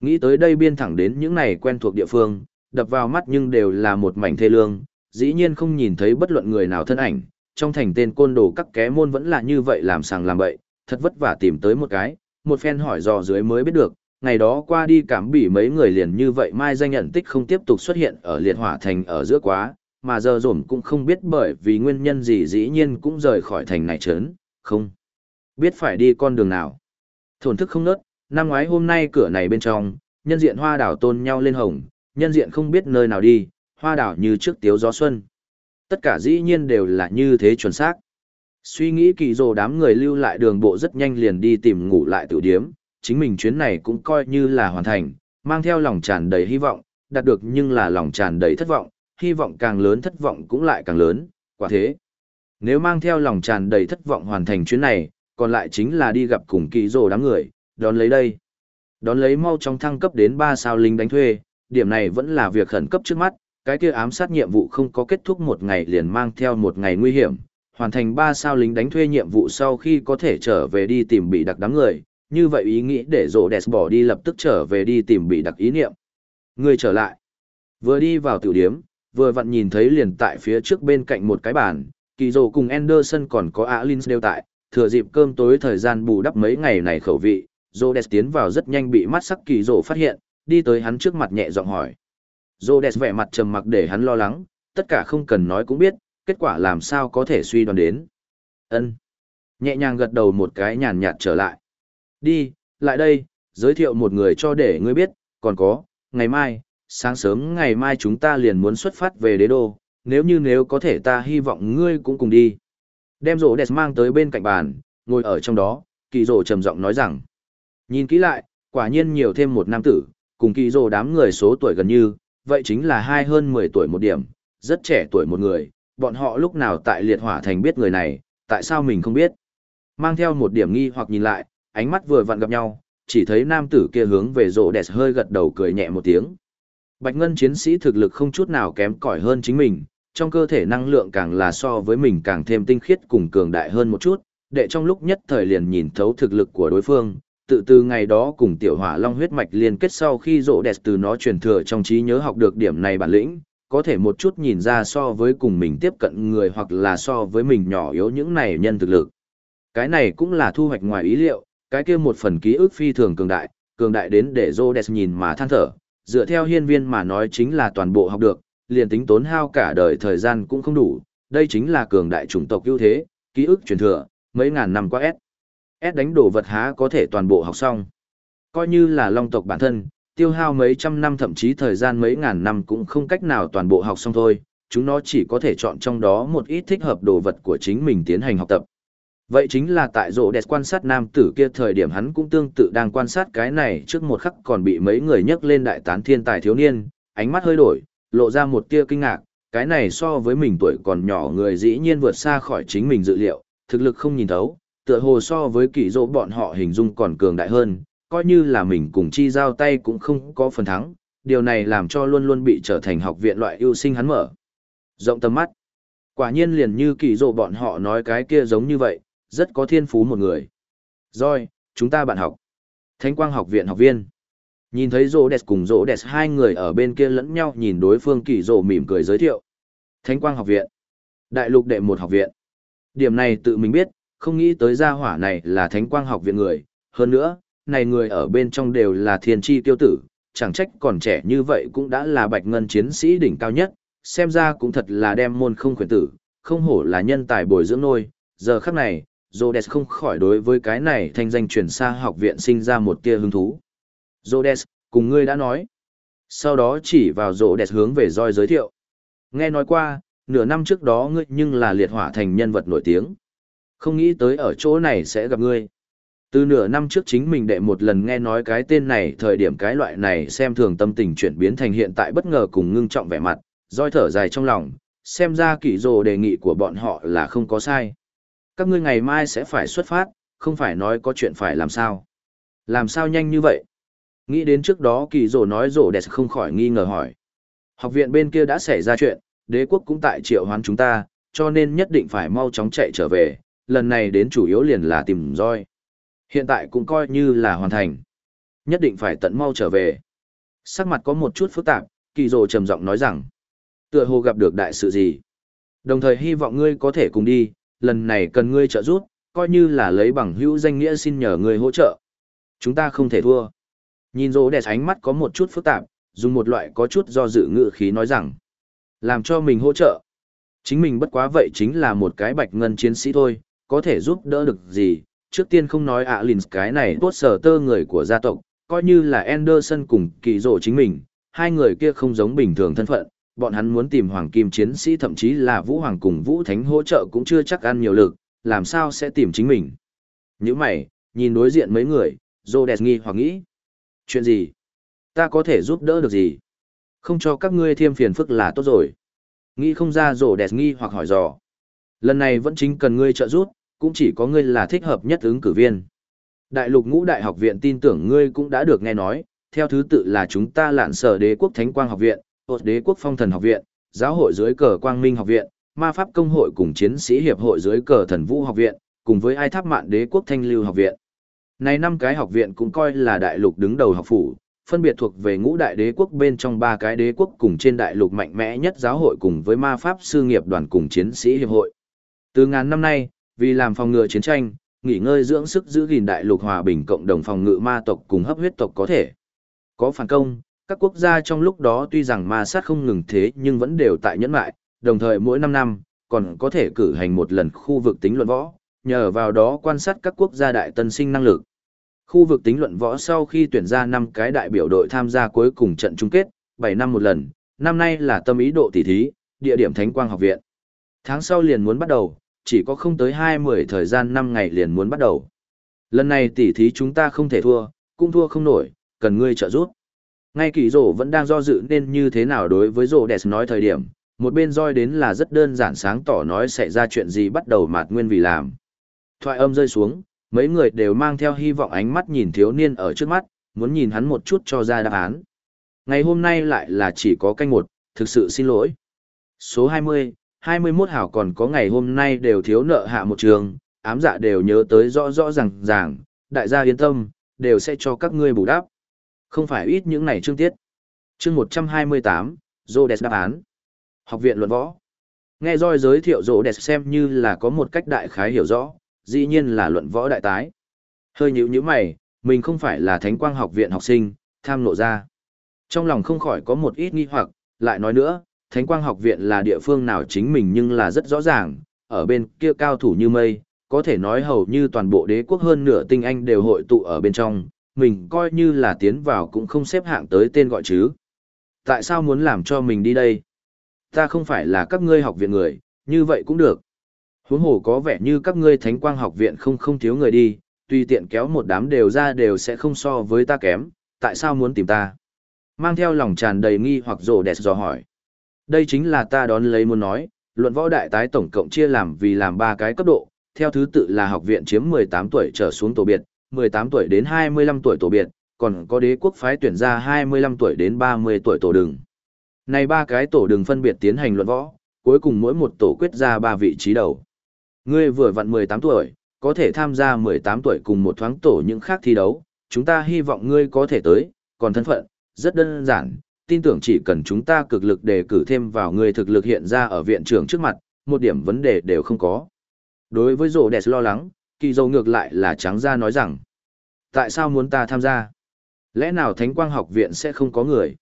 Nghĩ tới đây biên thẳng đến những này quen thuộc địa phương, đập vào mắt nhưng đều là một mảnh thê lương, dĩ nhiên không nhìn thấy bất luận người nào thân ảnh, trong thành tên côn đồ các ké môn vẫn là như vậy làm sàng làm bậy, thật vất vả tìm tới một cái, một phen hỏi dò dưới mới biết được, ngày đó qua đi cảm bỉ mấy người liền như vậy mai danh nhận tích không tiếp tục xuất hiện ở liệt hỏa thành ở giữa quá, mà giờ dồn cũng không biết bởi vì nguyên nhân gì dĩ nhiên cũng rời khỏi thành này trớn, không biết phải đi con đường nào. Thổn thức không nớt, năm ngoái hôm nay cửa này bên trong, nhân diện hoa đảo tôn nhau lên hồng, nhân diện không biết nơi nào đi, hoa đảo như trước tiếu gió xuân. Tất cả dĩ nhiên đều là như thế chuẩn xác. Suy nghĩ kỳ rồ đám người lưu lại đường bộ rất nhanh liền đi tìm ngủ lại tiểu điếm, chính mình chuyến này cũng coi như là hoàn thành, mang theo lòng tràn đầy hy vọng, đạt được nhưng là lòng tràn đầy thất vọng, hy vọng càng lớn thất vọng cũng lại càng lớn, quả thế. Nếu mang theo lòng tràn đầy thất vọng hoàn thành chuyến này, còn lại chính là đi gặp cùng kỳ rồ đám người, đón lấy đây. Đón lấy mau trong thăng cấp đến 3 sao lính đánh thuê, điểm này vẫn là việc khẩn cấp trước mắt, cái kia ám sát nhiệm vụ không có kết thúc một ngày liền mang theo một ngày nguy hiểm, hoàn thành 3 sao lính đánh thuê nhiệm vụ sau khi có thể trở về đi tìm bị đặc đám người, như vậy ý nghĩ để rồ đẹp bỏ đi lập tức trở về đi tìm bị đặc ý niệm. Người trở lại. Vừa đi vào tiểu điếm, vừa vặn nhìn thấy liền tại phía trước bên cạnh một cái bàn, kỳ rồ cùng Anderson còn có Alins đều tại, thừa dịp cơm tối thời gian bù đắp mấy ngày này khẩu vị, Rhodes tiến vào rất nhanh bị mắt sắc kỳ rồ phát hiện, đi tới hắn trước mặt nhẹ giọng hỏi. Rhodes vẻ mặt trầm mặc để hắn lo lắng, tất cả không cần nói cũng biết, kết quả làm sao có thể suy đoán đến. Ân. Nhẹ nhàng gật đầu một cái nhàn nhạt trở lại. Đi, lại đây, giới thiệu một người cho để ngươi biết, còn có, ngày mai, sáng sớm ngày mai chúng ta liền muốn xuất phát về đế đô, nếu như nếu có thể ta hy vọng ngươi cũng cùng đi. Đem rổ đẹp mang tới bên cạnh bàn, ngồi ở trong đó, kỳ rổ trầm giọng nói rằng. Nhìn kỹ lại, quả nhiên nhiều thêm một nam tử, cùng kỳ rổ đám người số tuổi gần như, vậy chính là hai hơn 10 tuổi một điểm, rất trẻ tuổi một người, bọn họ lúc nào tại liệt hỏa thành biết người này, tại sao mình không biết. Mang theo một điểm nghi hoặc nhìn lại, ánh mắt vừa vặn gặp nhau, chỉ thấy nam tử kia hướng về rổ đẹp hơi gật đầu cười nhẹ một tiếng. Bạch Ngân chiến sĩ thực lực không chút nào kém cỏi hơn chính mình, trong cơ thể năng lượng càng là so với mình càng thêm tinh khiết cùng cường đại hơn một chút, để trong lúc nhất thời liền nhìn thấu thực lực của đối phương, tự từ ngày đó cùng tiểu hỏa long huyết mạch liên kết sau khi rộ đẹp từ nó truyền thừa trong trí nhớ học được điểm này bản lĩnh, có thể một chút nhìn ra so với cùng mình tiếp cận người hoặc là so với mình nhỏ yếu những này nhân thực lực. Cái này cũng là thu hoạch ngoài ý liệu, cái kia một phần ký ức phi thường cường đại, cường đại đến để Rhodes nhìn mà than thở, dựa theo hiên viên mà nói chính là toàn bộ học được, liền tính tốn hao cả đời thời gian cũng không đủ, đây chính là cường đại chủng tộc ưu thế, ký ức truyền thừa, mấy ngàn năm qua S. S đánh đổ vật há có thể toàn bộ học xong. Coi như là long tộc bản thân, tiêu hao mấy trăm năm thậm chí thời gian mấy ngàn năm cũng không cách nào toàn bộ học xong thôi, chúng nó chỉ có thể chọn trong đó một ít thích hợp đồ vật của chính mình tiến hành học tập. Vậy chính là tại rộ đẹp quan sát nam tử kia thời điểm hắn cũng tương tự đang quan sát cái này trước một khắc còn bị mấy người nhấc lên đại tán thiên tài thiếu niên, ánh mắt hơi đổi, lộ ra một tia kinh ngạc, cái này so với mình tuổi còn nhỏ người dĩ nhiên vượt xa khỏi chính mình dự liệu, thực lực không nhìn thấu, tựa hồ so với kỳ dỗ bọn họ hình dung còn cường đại hơn, coi như là mình cùng chi giao tay cũng không có phần thắng, điều này làm cho luôn luôn bị trở thành học viện loại ưu sinh hắn mở. Rộng tầm mắt. Quả nhiên liền như kỳ dỗ bọn họ nói cái kia giống như vậy, rất có thiên phú một người. Rồi, chúng ta bạn học. Thánh quang học viện học viên. Nhìn thấy rỗ đẹp cùng rỗ đẹp hai người ở bên kia lẫn nhau nhìn đối phương kỳ rỗ mỉm cười giới thiệu. Thánh quang học viện. Đại lục đệ một học viện. Điểm này tự mình biết, không nghĩ tới gia hỏa này là thánh quang học viện người. Hơn nữa, này người ở bên trong đều là thiên tri tiêu tử, chẳng trách còn trẻ như vậy cũng đã là bạch ngân chiến sĩ đỉnh cao nhất. Xem ra cũng thật là đem môn không khuyến tử, không hổ là nhân tài bồi dưỡng nôi. Giờ khắc này, Rhodes không khỏi đối với cái này thanh danh truyền xa học viện sinh ra một tia hứng thú. Rhodes, cùng ngươi đã nói. Sau đó chỉ vào Rhodes hướng về roi giới thiệu. Nghe nói qua, nửa năm trước đó ngươi nhưng là liệt hỏa thành nhân vật nổi tiếng. Không nghĩ tới ở chỗ này sẽ gặp ngươi. Từ nửa năm trước chính mình đệ một lần nghe nói cái tên này thời điểm cái loại này xem thường tâm tình chuyển biến thành hiện tại bất ngờ cùng ngưng trọng vẻ mặt, roi thở dài trong lòng, xem ra kỷ rồ đề nghị của bọn họ là không có sai các ngươi ngày mai sẽ phải xuất phát, không phải nói có chuyện phải làm sao. Làm sao nhanh như vậy? Nghĩ đến trước đó kỳ rổ nói rổ đẹp không khỏi nghi ngờ hỏi. Học viện bên kia đã xảy ra chuyện, đế quốc cũng tại triệu hoán chúng ta, cho nên nhất định phải mau chóng chạy trở về, lần này đến chủ yếu liền là tìm roi. Hiện tại cũng coi như là hoàn thành. Nhất định phải tận mau trở về. Sắc mặt có một chút phức tạp, kỳ rồ trầm giọng nói rằng. Tựa hồ gặp được đại sự gì. Đồng thời hy vọng ngươi có thể cùng đi, lần này cần ngươi trợ giúp, coi như là lấy bằng hữu danh nghĩa xin nhờ ngươi hỗ trợ. Chúng ta không thể thua. Nhìn rồ đẹp ánh mắt có một chút phức tạp, dùng một loại có chút do dự ngự khí nói rằng. Làm cho mình hỗ trợ. Chính mình bất quá vậy chính là một cái bạch ngân chiến sĩ thôi, có thể giúp đỡ được gì. Trước tiên không nói ạ à lìn cái này tốt sở tơ người của gia tộc, coi như là Anderson cùng kỳ rộ chính mình, hai người kia không giống bình thường thân phận, bọn hắn muốn tìm hoàng kim chiến sĩ thậm chí là vũ hoàng cùng vũ thánh hỗ trợ cũng chưa chắc ăn nhiều lực, làm sao sẽ tìm chính mình. Như mày, nhìn đối diện mấy người, Rhodes nghi hoặc nghĩ. Chuyện gì? Ta có thể giúp đỡ được gì? Không cho các ngươi thêm phiền phức là tốt rồi. Nghĩ không ra Rhodes nghi hoặc hỏi dò. Lần này vẫn chính cần ngươi trợ giúp, cũng chỉ có ngươi là thích hợp nhất ứng cử viên. Đại lục ngũ đại học viện tin tưởng ngươi cũng đã được nghe nói, theo thứ tự là chúng ta lạn sở đế quốc thánh quang học viện, ột đế quốc phong thần học viện, giáo hội dưới cờ quang minh học viện, ma pháp công hội cùng chiến sĩ hiệp hội dưới cờ thần vũ học viện, cùng với ai tháp mạn đế quốc thanh lưu học viện. Này năm cái học viện cũng coi là đại lục đứng đầu học phủ, phân biệt thuộc về ngũ đại đế quốc bên trong ba cái đế quốc cùng trên đại lục mạnh mẽ nhất giáo hội cùng với ma pháp sư nghiệp đoàn cùng chiến sĩ hiệp hội. Từ ngàn năm nay, vì làm phòng ngừa chiến tranh, nghỉ ngơi dưỡng sức giữ gìn đại lục hòa bình cộng đồng phòng ngự ma tộc cùng hấp huyết tộc có thể. Có phản công, các quốc gia trong lúc đó tuy rằng ma sát không ngừng thế nhưng vẫn đều tại nhẫn lại, đồng thời mỗi 5 năm, còn có thể cử hành một lần khu vực tính luận võ, nhờ vào đó quan sát các quốc gia đại tân sinh năng lực. Khu vực tính luận võ sau khi tuyển ra 5 cái đại biểu đội tham gia cuối cùng trận chung kết, 7 năm một lần, năm nay là tâm ý độ tỷ thí, địa điểm Thánh Quang học viện. Tháng sau liền muốn bắt đầu, chỉ có không tới 20 thời gian 5 ngày liền muốn bắt đầu. Lần này tỷ thí chúng ta không thể thua, cũng thua không nổi, cần ngươi trợ giúp. Ngay kỳ rổ vẫn đang do dự nên như thế nào đối với rổ đẹp nói thời điểm, một bên roi đến là rất đơn giản sáng tỏ nói sẽ ra chuyện gì bắt đầu mạt nguyên vì làm. Thoại âm rơi xuống, mấy người đều mang theo hy vọng ánh mắt nhìn thiếu niên ở trước mắt, muốn nhìn hắn một chút cho ra đáp án. Ngày hôm nay lại là chỉ có canh một, thực sự xin lỗi. Số 20, 21 hảo còn có ngày hôm nay đều thiếu nợ hạ một trường, ám dạ đều nhớ tới rõ rõ ràng ràng, đại gia yên tâm, đều sẽ cho các ngươi bù đắp. Không phải ít những này chương tiết. Chương 128, Rhodes đáp án. Học viện luận võ. Nghe roi giới thiệu Rhodes xem như là có một cách đại khái hiểu rõ, dĩ nhiên là luận võ đại tái. Hơi nhíu nhíu mày, mình không phải là Thánh Quang học viện học sinh, tham nộ ra. Trong lòng không khỏi có một ít nghi hoặc, lại nói nữa, Thánh Quang học viện là địa phương nào chính mình nhưng là rất rõ ràng, ở bên kia cao thủ như mây, có thể nói hầu như toàn bộ đế quốc hơn nửa tinh anh đều hội tụ ở bên trong, mình coi như là tiến vào cũng không xếp hạng tới tên gọi chứ. Tại sao muốn làm cho mình đi đây? Ta không phải là các ngươi học viện người, như vậy cũng được. Huống hồ có vẻ như các ngươi thánh quang học viện không không thiếu người đi, tùy tiện kéo một đám đều ra đều sẽ không so với ta kém, tại sao muốn tìm ta? Mang theo lòng tràn đầy nghi hoặc rồ đẹp dò hỏi. Đây chính là ta đón lấy muốn nói, luận võ đại tái tổng cộng chia làm vì làm ba cái cấp độ, theo thứ tự là học viện chiếm 18 tuổi trở xuống tổ biệt, 18 tuổi đến 25 tuổi tổ biệt, còn có đế quốc phái tuyển ra 25 tuổi đến 30 tuổi tổ đường. Này ba cái tổ đường phân biệt tiến hành luận võ, cuối cùng mỗi một tổ quyết ra ba vị trí đầu. Ngươi vừa vặn 18 tuổi, có thể tham gia 18 tuổi cùng một thoáng tổ những khác thi đấu, chúng ta hy vọng ngươi có thể tới, còn thân phận, rất đơn giản, tin tưởng chỉ cần chúng ta cực lực đề cử thêm vào ngươi thực lực hiện ra ở viện trưởng trước mặt, một điểm vấn đề đều không có. Đối với rổ đẹp lo lắng, kỳ dầu ngược lại là trắng ra nói rằng, tại sao muốn ta tham gia? Lẽ nào Thánh Quang học viện sẽ không có người?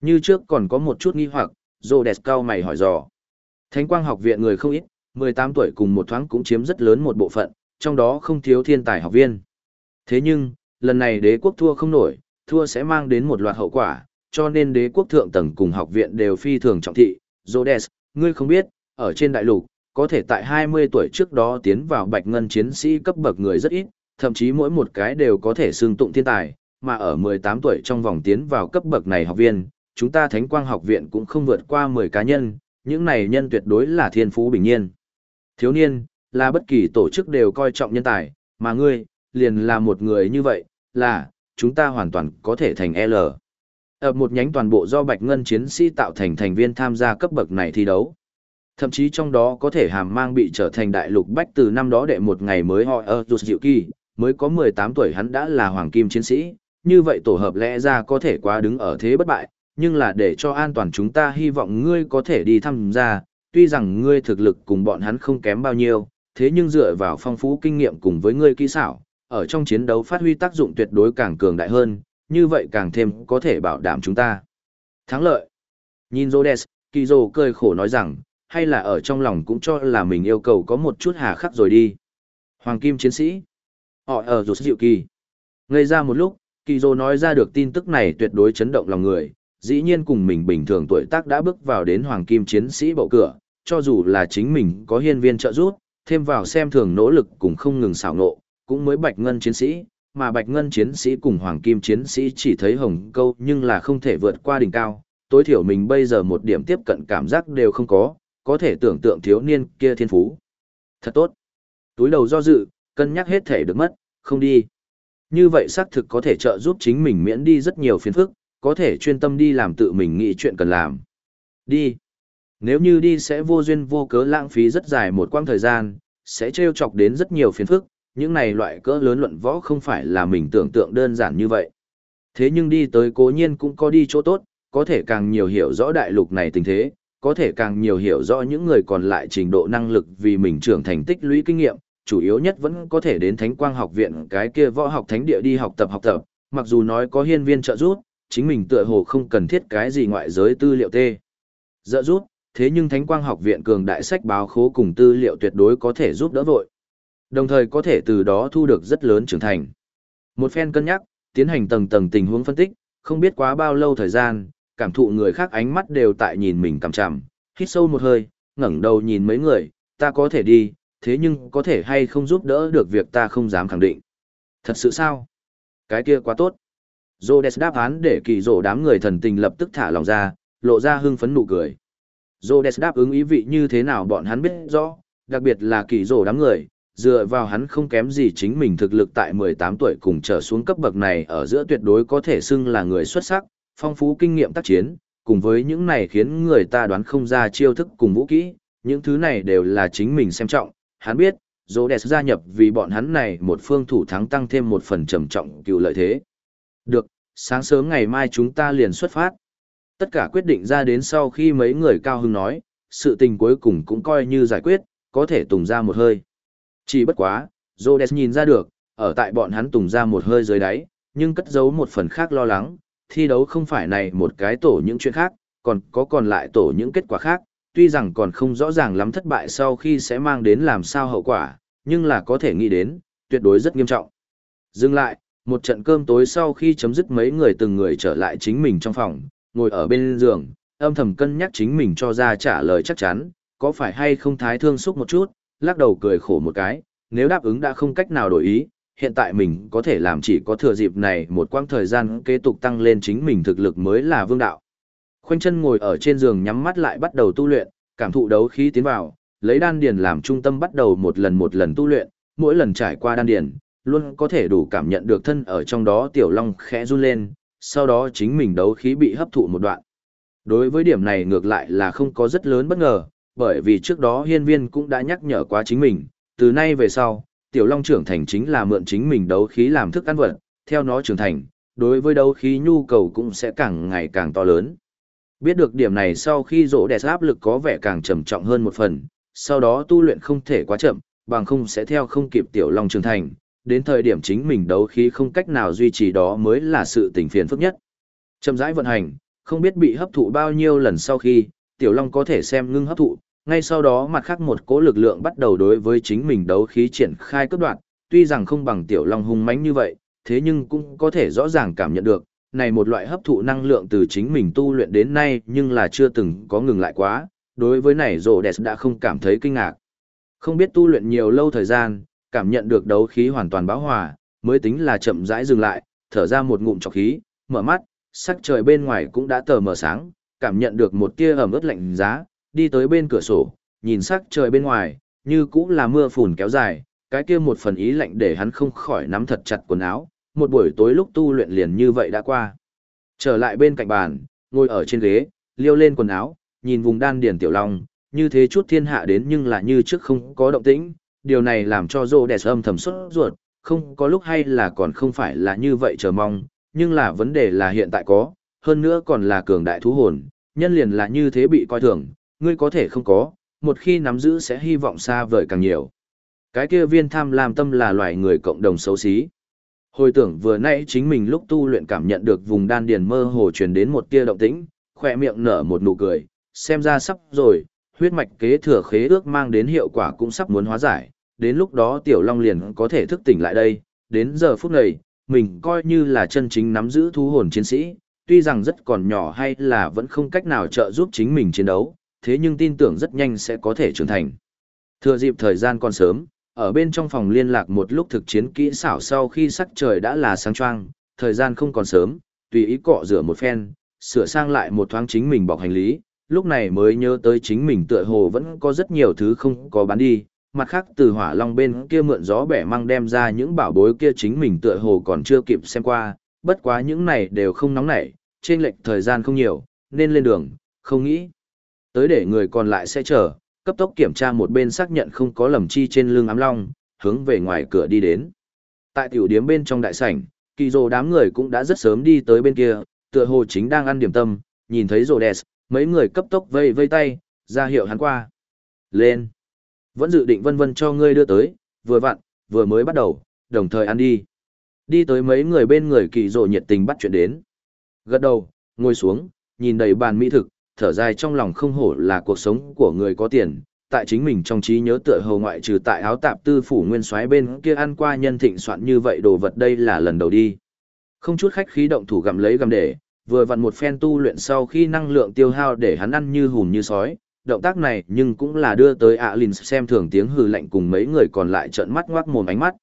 Như trước còn có một chút nghi hoặc, rổ đẹp cao mày hỏi dò. Thánh Quang học viện người không ít, 18 tuổi cùng một thoáng cũng chiếm rất lớn một bộ phận, trong đó không thiếu thiên tài học viên. Thế nhưng, lần này đế quốc thua không nổi, thua sẽ mang đến một loạt hậu quả, cho nên đế quốc thượng tầng cùng học viện đều phi thường trọng thị. Rhodes, ngươi không biết, ở trên đại lục, có thể tại 20 tuổi trước đó tiến vào bạch ngân chiến sĩ cấp bậc người rất ít, thậm chí mỗi một cái đều có thể xương tụng thiên tài, mà ở 18 tuổi trong vòng tiến vào cấp bậc này học viên, chúng ta Thánh Quang học viện cũng không vượt qua 10 cá nhân, những này nhân tuyệt đối là thiên phú bình nhiên. Thiếu niên, là bất kỳ tổ chức đều coi trọng nhân tài, mà ngươi, liền là một người như vậy, là, chúng ta hoàn toàn có thể thành L. Ở một nhánh toàn bộ do Bạch Ngân chiến sĩ tạo thành thành viên tham gia cấp bậc này thi đấu. Thậm chí trong đó có thể hàm mang bị trở thành đại lục bách từ năm đó đệ một ngày mới họ ở Rụt Diệu Kỳ, mới có 18 tuổi hắn đã là hoàng kim chiến sĩ, như vậy tổ hợp lẽ ra có thể quá đứng ở thế bất bại, nhưng là để cho an toàn chúng ta hy vọng ngươi có thể đi tham gia, tuy rằng ngươi thực lực cùng bọn hắn không kém bao nhiêu, thế nhưng dựa vào phong phú kinh nghiệm cùng với ngươi kỹ xảo, ở trong chiến đấu phát huy tác dụng tuyệt đối càng cường đại hơn, như vậy càng thêm có thể bảo đảm chúng ta. Thắng lợi. Nhìn Rhodes, Kizo cười khổ nói rằng, hay là ở trong lòng cũng cho là mình yêu cầu có một chút hà khắc rồi đi. Hoàng kim chiến sĩ. Họ ở rụt dịu kỳ. Ngây ra một lúc, Kizo nói ra được tin tức này tuyệt đối chấn động lòng người, dĩ nhiên cùng mình bình thường tuổi tác đã bước vào đến hoàng kim chiến sĩ bậu cửa, cho dù là chính mình có hiên viên trợ giúp, thêm vào xem thường nỗ lực cùng không ngừng xảo nộ, cũng mới bạch ngân chiến sĩ, mà bạch ngân chiến sĩ cùng hoàng kim chiến sĩ chỉ thấy hồng câu nhưng là không thể vượt qua đỉnh cao, tối thiểu mình bây giờ một điểm tiếp cận cảm giác đều không có, có thể tưởng tượng thiếu niên kia thiên phú. Thật tốt. Túi đầu do dự, cân nhắc hết thể được mất, không đi. Như vậy xác thực có thể trợ giúp chính mình miễn đi rất nhiều phiền phức, có thể chuyên tâm đi làm tự mình nghĩ chuyện cần làm. Đi. Nếu như đi sẽ vô duyên vô cớ lãng phí rất dài một quãng thời gian, sẽ trêu chọc đến rất nhiều phiền phức, những này loại cỡ lớn luận võ không phải là mình tưởng tượng đơn giản như vậy. Thế nhưng đi tới cố nhiên cũng có đi chỗ tốt, có thể càng nhiều hiểu rõ đại lục này tình thế, có thể càng nhiều hiểu rõ những người còn lại trình độ năng lực vì mình trưởng thành tích lũy kinh nghiệm, chủ yếu nhất vẫn có thể đến Thánh Quang học viện cái kia võ học thánh địa đi học tập học tập, mặc dù nói có hiên viên trợ giúp, chính mình tựa hồ không cần thiết cái gì ngoại giới tư liệu tê. Trợ giúp, thế nhưng Thánh Quang học viện cường đại sách báo khố cùng tư liệu tuyệt đối có thể giúp đỡ vội. Đồng thời có thể từ đó thu được rất lớn trưởng thành. Một phen cân nhắc, tiến hành tầng tầng tình huống phân tích, không biết quá bao lâu thời gian, cảm thụ người khác ánh mắt đều tại nhìn mình cằm chằm, hít sâu một hơi, ngẩng đầu nhìn mấy người, ta có thể đi, thế nhưng có thể hay không giúp đỡ được việc ta không dám khẳng định. Thật sự sao? Cái kia quá tốt. Rhodes đáp án để kỳ rổ đám người thần tình lập tức thả lòng ra, lộ ra hưng phấn nụ cười. Rhodes đáp ứng ý vị như thế nào bọn hắn biết rõ, đặc biệt là kỳ rổ đám người, dựa vào hắn không kém gì chính mình thực lực tại 18 tuổi cùng trở xuống cấp bậc này ở giữa tuyệt đối có thể xưng là người xuất sắc, phong phú kinh nghiệm tác chiến, cùng với những này khiến người ta đoán không ra chiêu thức cùng vũ kỹ, những thứ này đều là chính mình xem trọng, hắn biết, Rhodes gia nhập vì bọn hắn này một phương thủ thắng tăng thêm một phần trầm trọng cựu lợi thế. Được, sáng sớm ngày mai chúng ta liền xuất phát. Tất cả quyết định ra đến sau khi mấy người cao hưng nói, sự tình cuối cùng cũng coi như giải quyết, có thể tùng ra một hơi. Chỉ bất quá, Rhodes nhìn ra được, ở tại bọn hắn tùng ra một hơi dưới đáy, nhưng cất giấu một phần khác lo lắng, thi đấu không phải này một cái tổ những chuyện khác, còn có còn lại tổ những kết quả khác, tuy rằng còn không rõ ràng lắm thất bại sau khi sẽ mang đến làm sao hậu quả, nhưng là có thể nghĩ đến, tuyệt đối rất nghiêm trọng. Dừng lại, một trận cơm tối sau khi chấm dứt mấy người từng người trở lại chính mình trong phòng, ngồi ở bên giường, âm thầm cân nhắc chính mình cho ra trả lời chắc chắn, có phải hay không thái thương xúc một chút, lắc đầu cười khổ một cái, nếu đáp ứng đã không cách nào đổi ý, hiện tại mình có thể làm chỉ có thừa dịp này một quãng thời gian kế tục tăng lên chính mình thực lực mới là vương đạo. Khoanh chân ngồi ở trên giường nhắm mắt lại bắt đầu tu luyện, cảm thụ đấu khí tiến vào, lấy đan điền làm trung tâm bắt đầu một lần một lần tu luyện, mỗi lần trải qua đan điền, luôn có thể đủ cảm nhận được thân ở trong đó tiểu long khẽ run lên, sau đó chính mình đấu khí bị hấp thụ một đoạn. Đối với điểm này ngược lại là không có rất lớn bất ngờ, bởi vì trước đó hiên viên cũng đã nhắc nhở qua chính mình, từ nay về sau, tiểu long trưởng thành chính là mượn chính mình đấu khí làm thức ăn vật, theo nó trưởng thành, đối với đấu khí nhu cầu cũng sẽ càng ngày càng to lớn. Biết được điểm này sau khi rỗ đẹp áp lực có vẻ càng trầm trọng hơn một phần, sau đó tu luyện không thể quá chậm, bằng không sẽ theo không kịp tiểu long trưởng thành, đến thời điểm chính mình đấu khí không cách nào duy trì đó mới là sự tình phiền phức nhất. Chậm rãi vận hành, không biết bị hấp thụ bao nhiêu lần sau khi, tiểu long có thể xem ngưng hấp thụ, ngay sau đó mặt khác một cỗ lực lượng bắt đầu đối với chính mình đấu khí triển khai cấp đoạn, tuy rằng không bằng tiểu long hung mãnh như vậy, thế nhưng cũng có thể rõ ràng cảm nhận được, này một loại hấp thụ năng lượng từ chính mình tu luyện đến nay nhưng là chưa từng có ngừng lại quá, đối với này rồ đẹp đã không cảm thấy kinh ngạc. Không biết tu luyện nhiều lâu thời gian, cảm nhận được đấu khí hoàn toàn bão hòa, mới tính là chậm rãi dừng lại, thở ra một ngụm trọc khí, mở mắt, sắc trời bên ngoài cũng đã tờ mờ sáng, cảm nhận được một tia ẩm ướt lạnh giá, đi tới bên cửa sổ, nhìn sắc trời bên ngoài, như cũng là mưa phùn kéo dài, cái kia một phần ý lạnh để hắn không khỏi nắm thật chặt quần áo, một buổi tối lúc tu luyện liền như vậy đã qua. Trở lại bên cạnh bàn, ngồi ở trên ghế, liêu lên quần áo, nhìn vùng đan điển tiểu long, như thế chút thiên hạ đến nhưng là như trước không có động tĩnh, điều này làm cho rô đẹp âm thầm xuất ruột, không có lúc hay là còn không phải là như vậy chờ mong, nhưng là vấn đề là hiện tại có, hơn nữa còn là cường đại thú hồn, nhân liền là như thế bị coi thường, ngươi có thể không có, một khi nắm giữ sẽ hy vọng xa vời càng nhiều. Cái kia viên tham lam tâm là loài người cộng đồng xấu xí. Hồi tưởng vừa nãy chính mình lúc tu luyện cảm nhận được vùng đan điền mơ hồ truyền đến một tia động tĩnh, khỏe miệng nở một nụ cười, xem ra sắp rồi, huyết mạch kế thừa khế ước mang đến hiệu quả cũng sắp muốn hóa giải, đến lúc đó tiểu long liền có thể thức tỉnh lại đây, đến giờ phút này, mình coi như là chân chính nắm giữ thú hồn chiến sĩ, tuy rằng rất còn nhỏ hay là vẫn không cách nào trợ giúp chính mình chiến đấu, thế nhưng tin tưởng rất nhanh sẽ có thể trưởng thành. Thừa dịp thời gian còn sớm, ở bên trong phòng liên lạc một lúc thực chiến kỹ xảo sau khi sắc trời đã là sáng choang, thời gian không còn sớm, tùy ý cọ rửa một phen, sửa sang lại một thoáng chính mình bọc hành lý, lúc này mới nhớ tới chính mình tựa hồ vẫn có rất nhiều thứ không có bán đi, mặt khác từ hỏa long bên kia mượn gió bẻ mang đem ra những bảo bối kia chính mình tựa hồ còn chưa kịp xem qua, bất quá những này đều không nóng nảy, trên lệch thời gian không nhiều, nên lên đường, không nghĩ. Tới để người còn lại sẽ chờ, cấp tốc kiểm tra một bên xác nhận không có lầm chi trên lưng ám long, hướng về ngoài cửa đi đến. Tại tiểu điếm bên trong đại sảnh, kỳ rồ đám người cũng đã rất sớm đi tới bên kia, tựa hồ chính đang ăn điểm tâm, nhìn thấy rồ đẹp, mấy người cấp tốc vây vây tay, ra hiệu hắn qua. Lên! Vẫn dự định vân vân cho ngươi đưa tới, vừa vặn, vừa mới bắt đầu, đồng thời ăn đi. Đi tới mấy người bên người kỳ rồ nhiệt tình bắt chuyện đến. Gật đầu, ngồi xuống, nhìn đầy bàn mỹ thực, thở dài trong lòng không hổ là cuộc sống của người có tiền, tại chính mình trong trí nhớ tựa hồ ngoại trừ tại áo tạp tư phủ nguyên soái bên kia ăn qua nhân thịnh soạn như vậy đồ vật đây là lần đầu đi. Không chút khách khí động thủ gặm lấy gặm để, vừa vặn một phen tu luyện sau khi năng lượng tiêu hao để hắn ăn như hùm như sói, động tác này nhưng cũng là đưa tới ạ lìn xem thường tiếng hừ lạnh cùng mấy người còn lại trợn mắt ngoác mồm ánh mắt.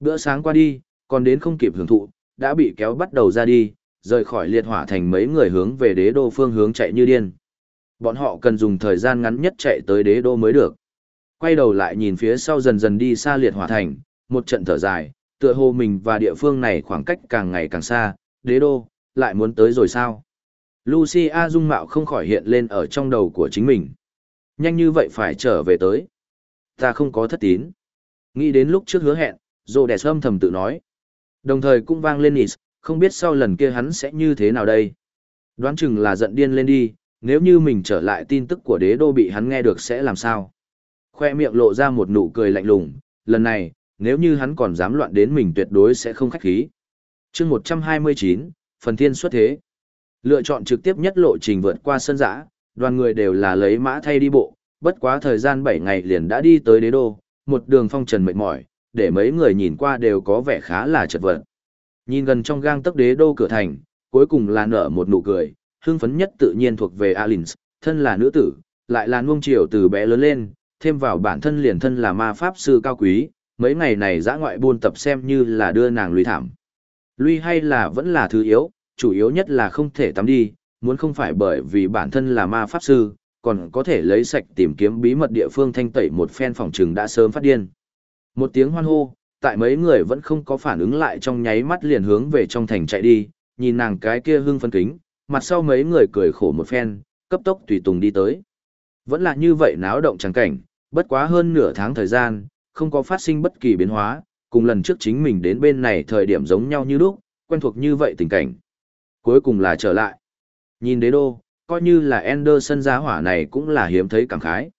Bữa sáng qua đi, còn đến không kịp hưởng thụ, đã bị kéo bắt đầu ra đi, rời khỏi liệt hỏa thành mấy người hướng về đế đô phương hướng chạy như điên. Bọn họ cần dùng thời gian ngắn nhất chạy tới đế đô mới được. Quay đầu lại nhìn phía sau dần dần đi xa liệt hỏa thành, một trận thở dài, tựa hồ mình và địa phương này khoảng cách càng ngày càng xa, đế đô, lại muốn tới rồi sao? Lucia dung mạo không khỏi hiện lên ở trong đầu của chính mình. Nhanh như vậy phải trở về tới. Ta không có thất tín. Nghĩ đến lúc trước hứa hẹn, Rô Đẹp âm thầm tự nói. Đồng thời cũng vang lên Nis, không biết sau lần kia hắn sẽ như thế nào đây. Đoán chừng là giận điên lên đi, nếu như mình trở lại tin tức của đế đô bị hắn nghe được sẽ làm sao. Khoe miệng lộ ra một nụ cười lạnh lùng, lần này, nếu như hắn còn dám loạn đến mình tuyệt đối sẽ không khách khí. chương 129, phần thiên xuất thế. Lựa chọn trực tiếp nhất lộ trình vượt qua sân giã, đoàn người đều là lấy mã thay đi bộ, bất quá thời gian 7 ngày liền đã đi tới đế đô, một đường phong trần mệt mỏi, để mấy người nhìn qua đều có vẻ khá là chật vật. Nhìn gần trong gang tấc đế đô cửa thành, cuối cùng là nở một nụ cười, hưng phấn nhất tự nhiên thuộc về Alins, thân là nữ tử, lại là nuông chiều từ bé lớn lên, thêm vào bản thân liền thân là ma pháp sư cao quý, mấy ngày này dã ngoại buôn tập xem như là đưa nàng lùi thảm. Lui hay là vẫn là thứ yếu, chủ yếu nhất là không thể tắm đi, muốn không phải bởi vì bản thân là ma pháp sư, còn có thể lấy sạch tìm kiếm bí mật địa phương thanh tẩy một phen phòng trừng đã sớm phát điên. Một tiếng hoan hô, tại mấy người vẫn không có phản ứng lại trong nháy mắt liền hướng về trong thành chạy đi, nhìn nàng cái kia hưng phân kính, mặt sau mấy người cười khổ một phen, cấp tốc tùy tùng đi tới. Vẫn là như vậy náo động chẳng cảnh, bất quá hơn nửa tháng thời gian, không có phát sinh bất kỳ biến hóa, cùng lần trước chính mình đến bên này thời điểm giống nhau như lúc, quen thuộc như vậy tình cảnh. Cuối cùng là trở lại. Nhìn đế đô, coi như là Anderson giá hỏa này cũng là hiếm thấy cảm khái.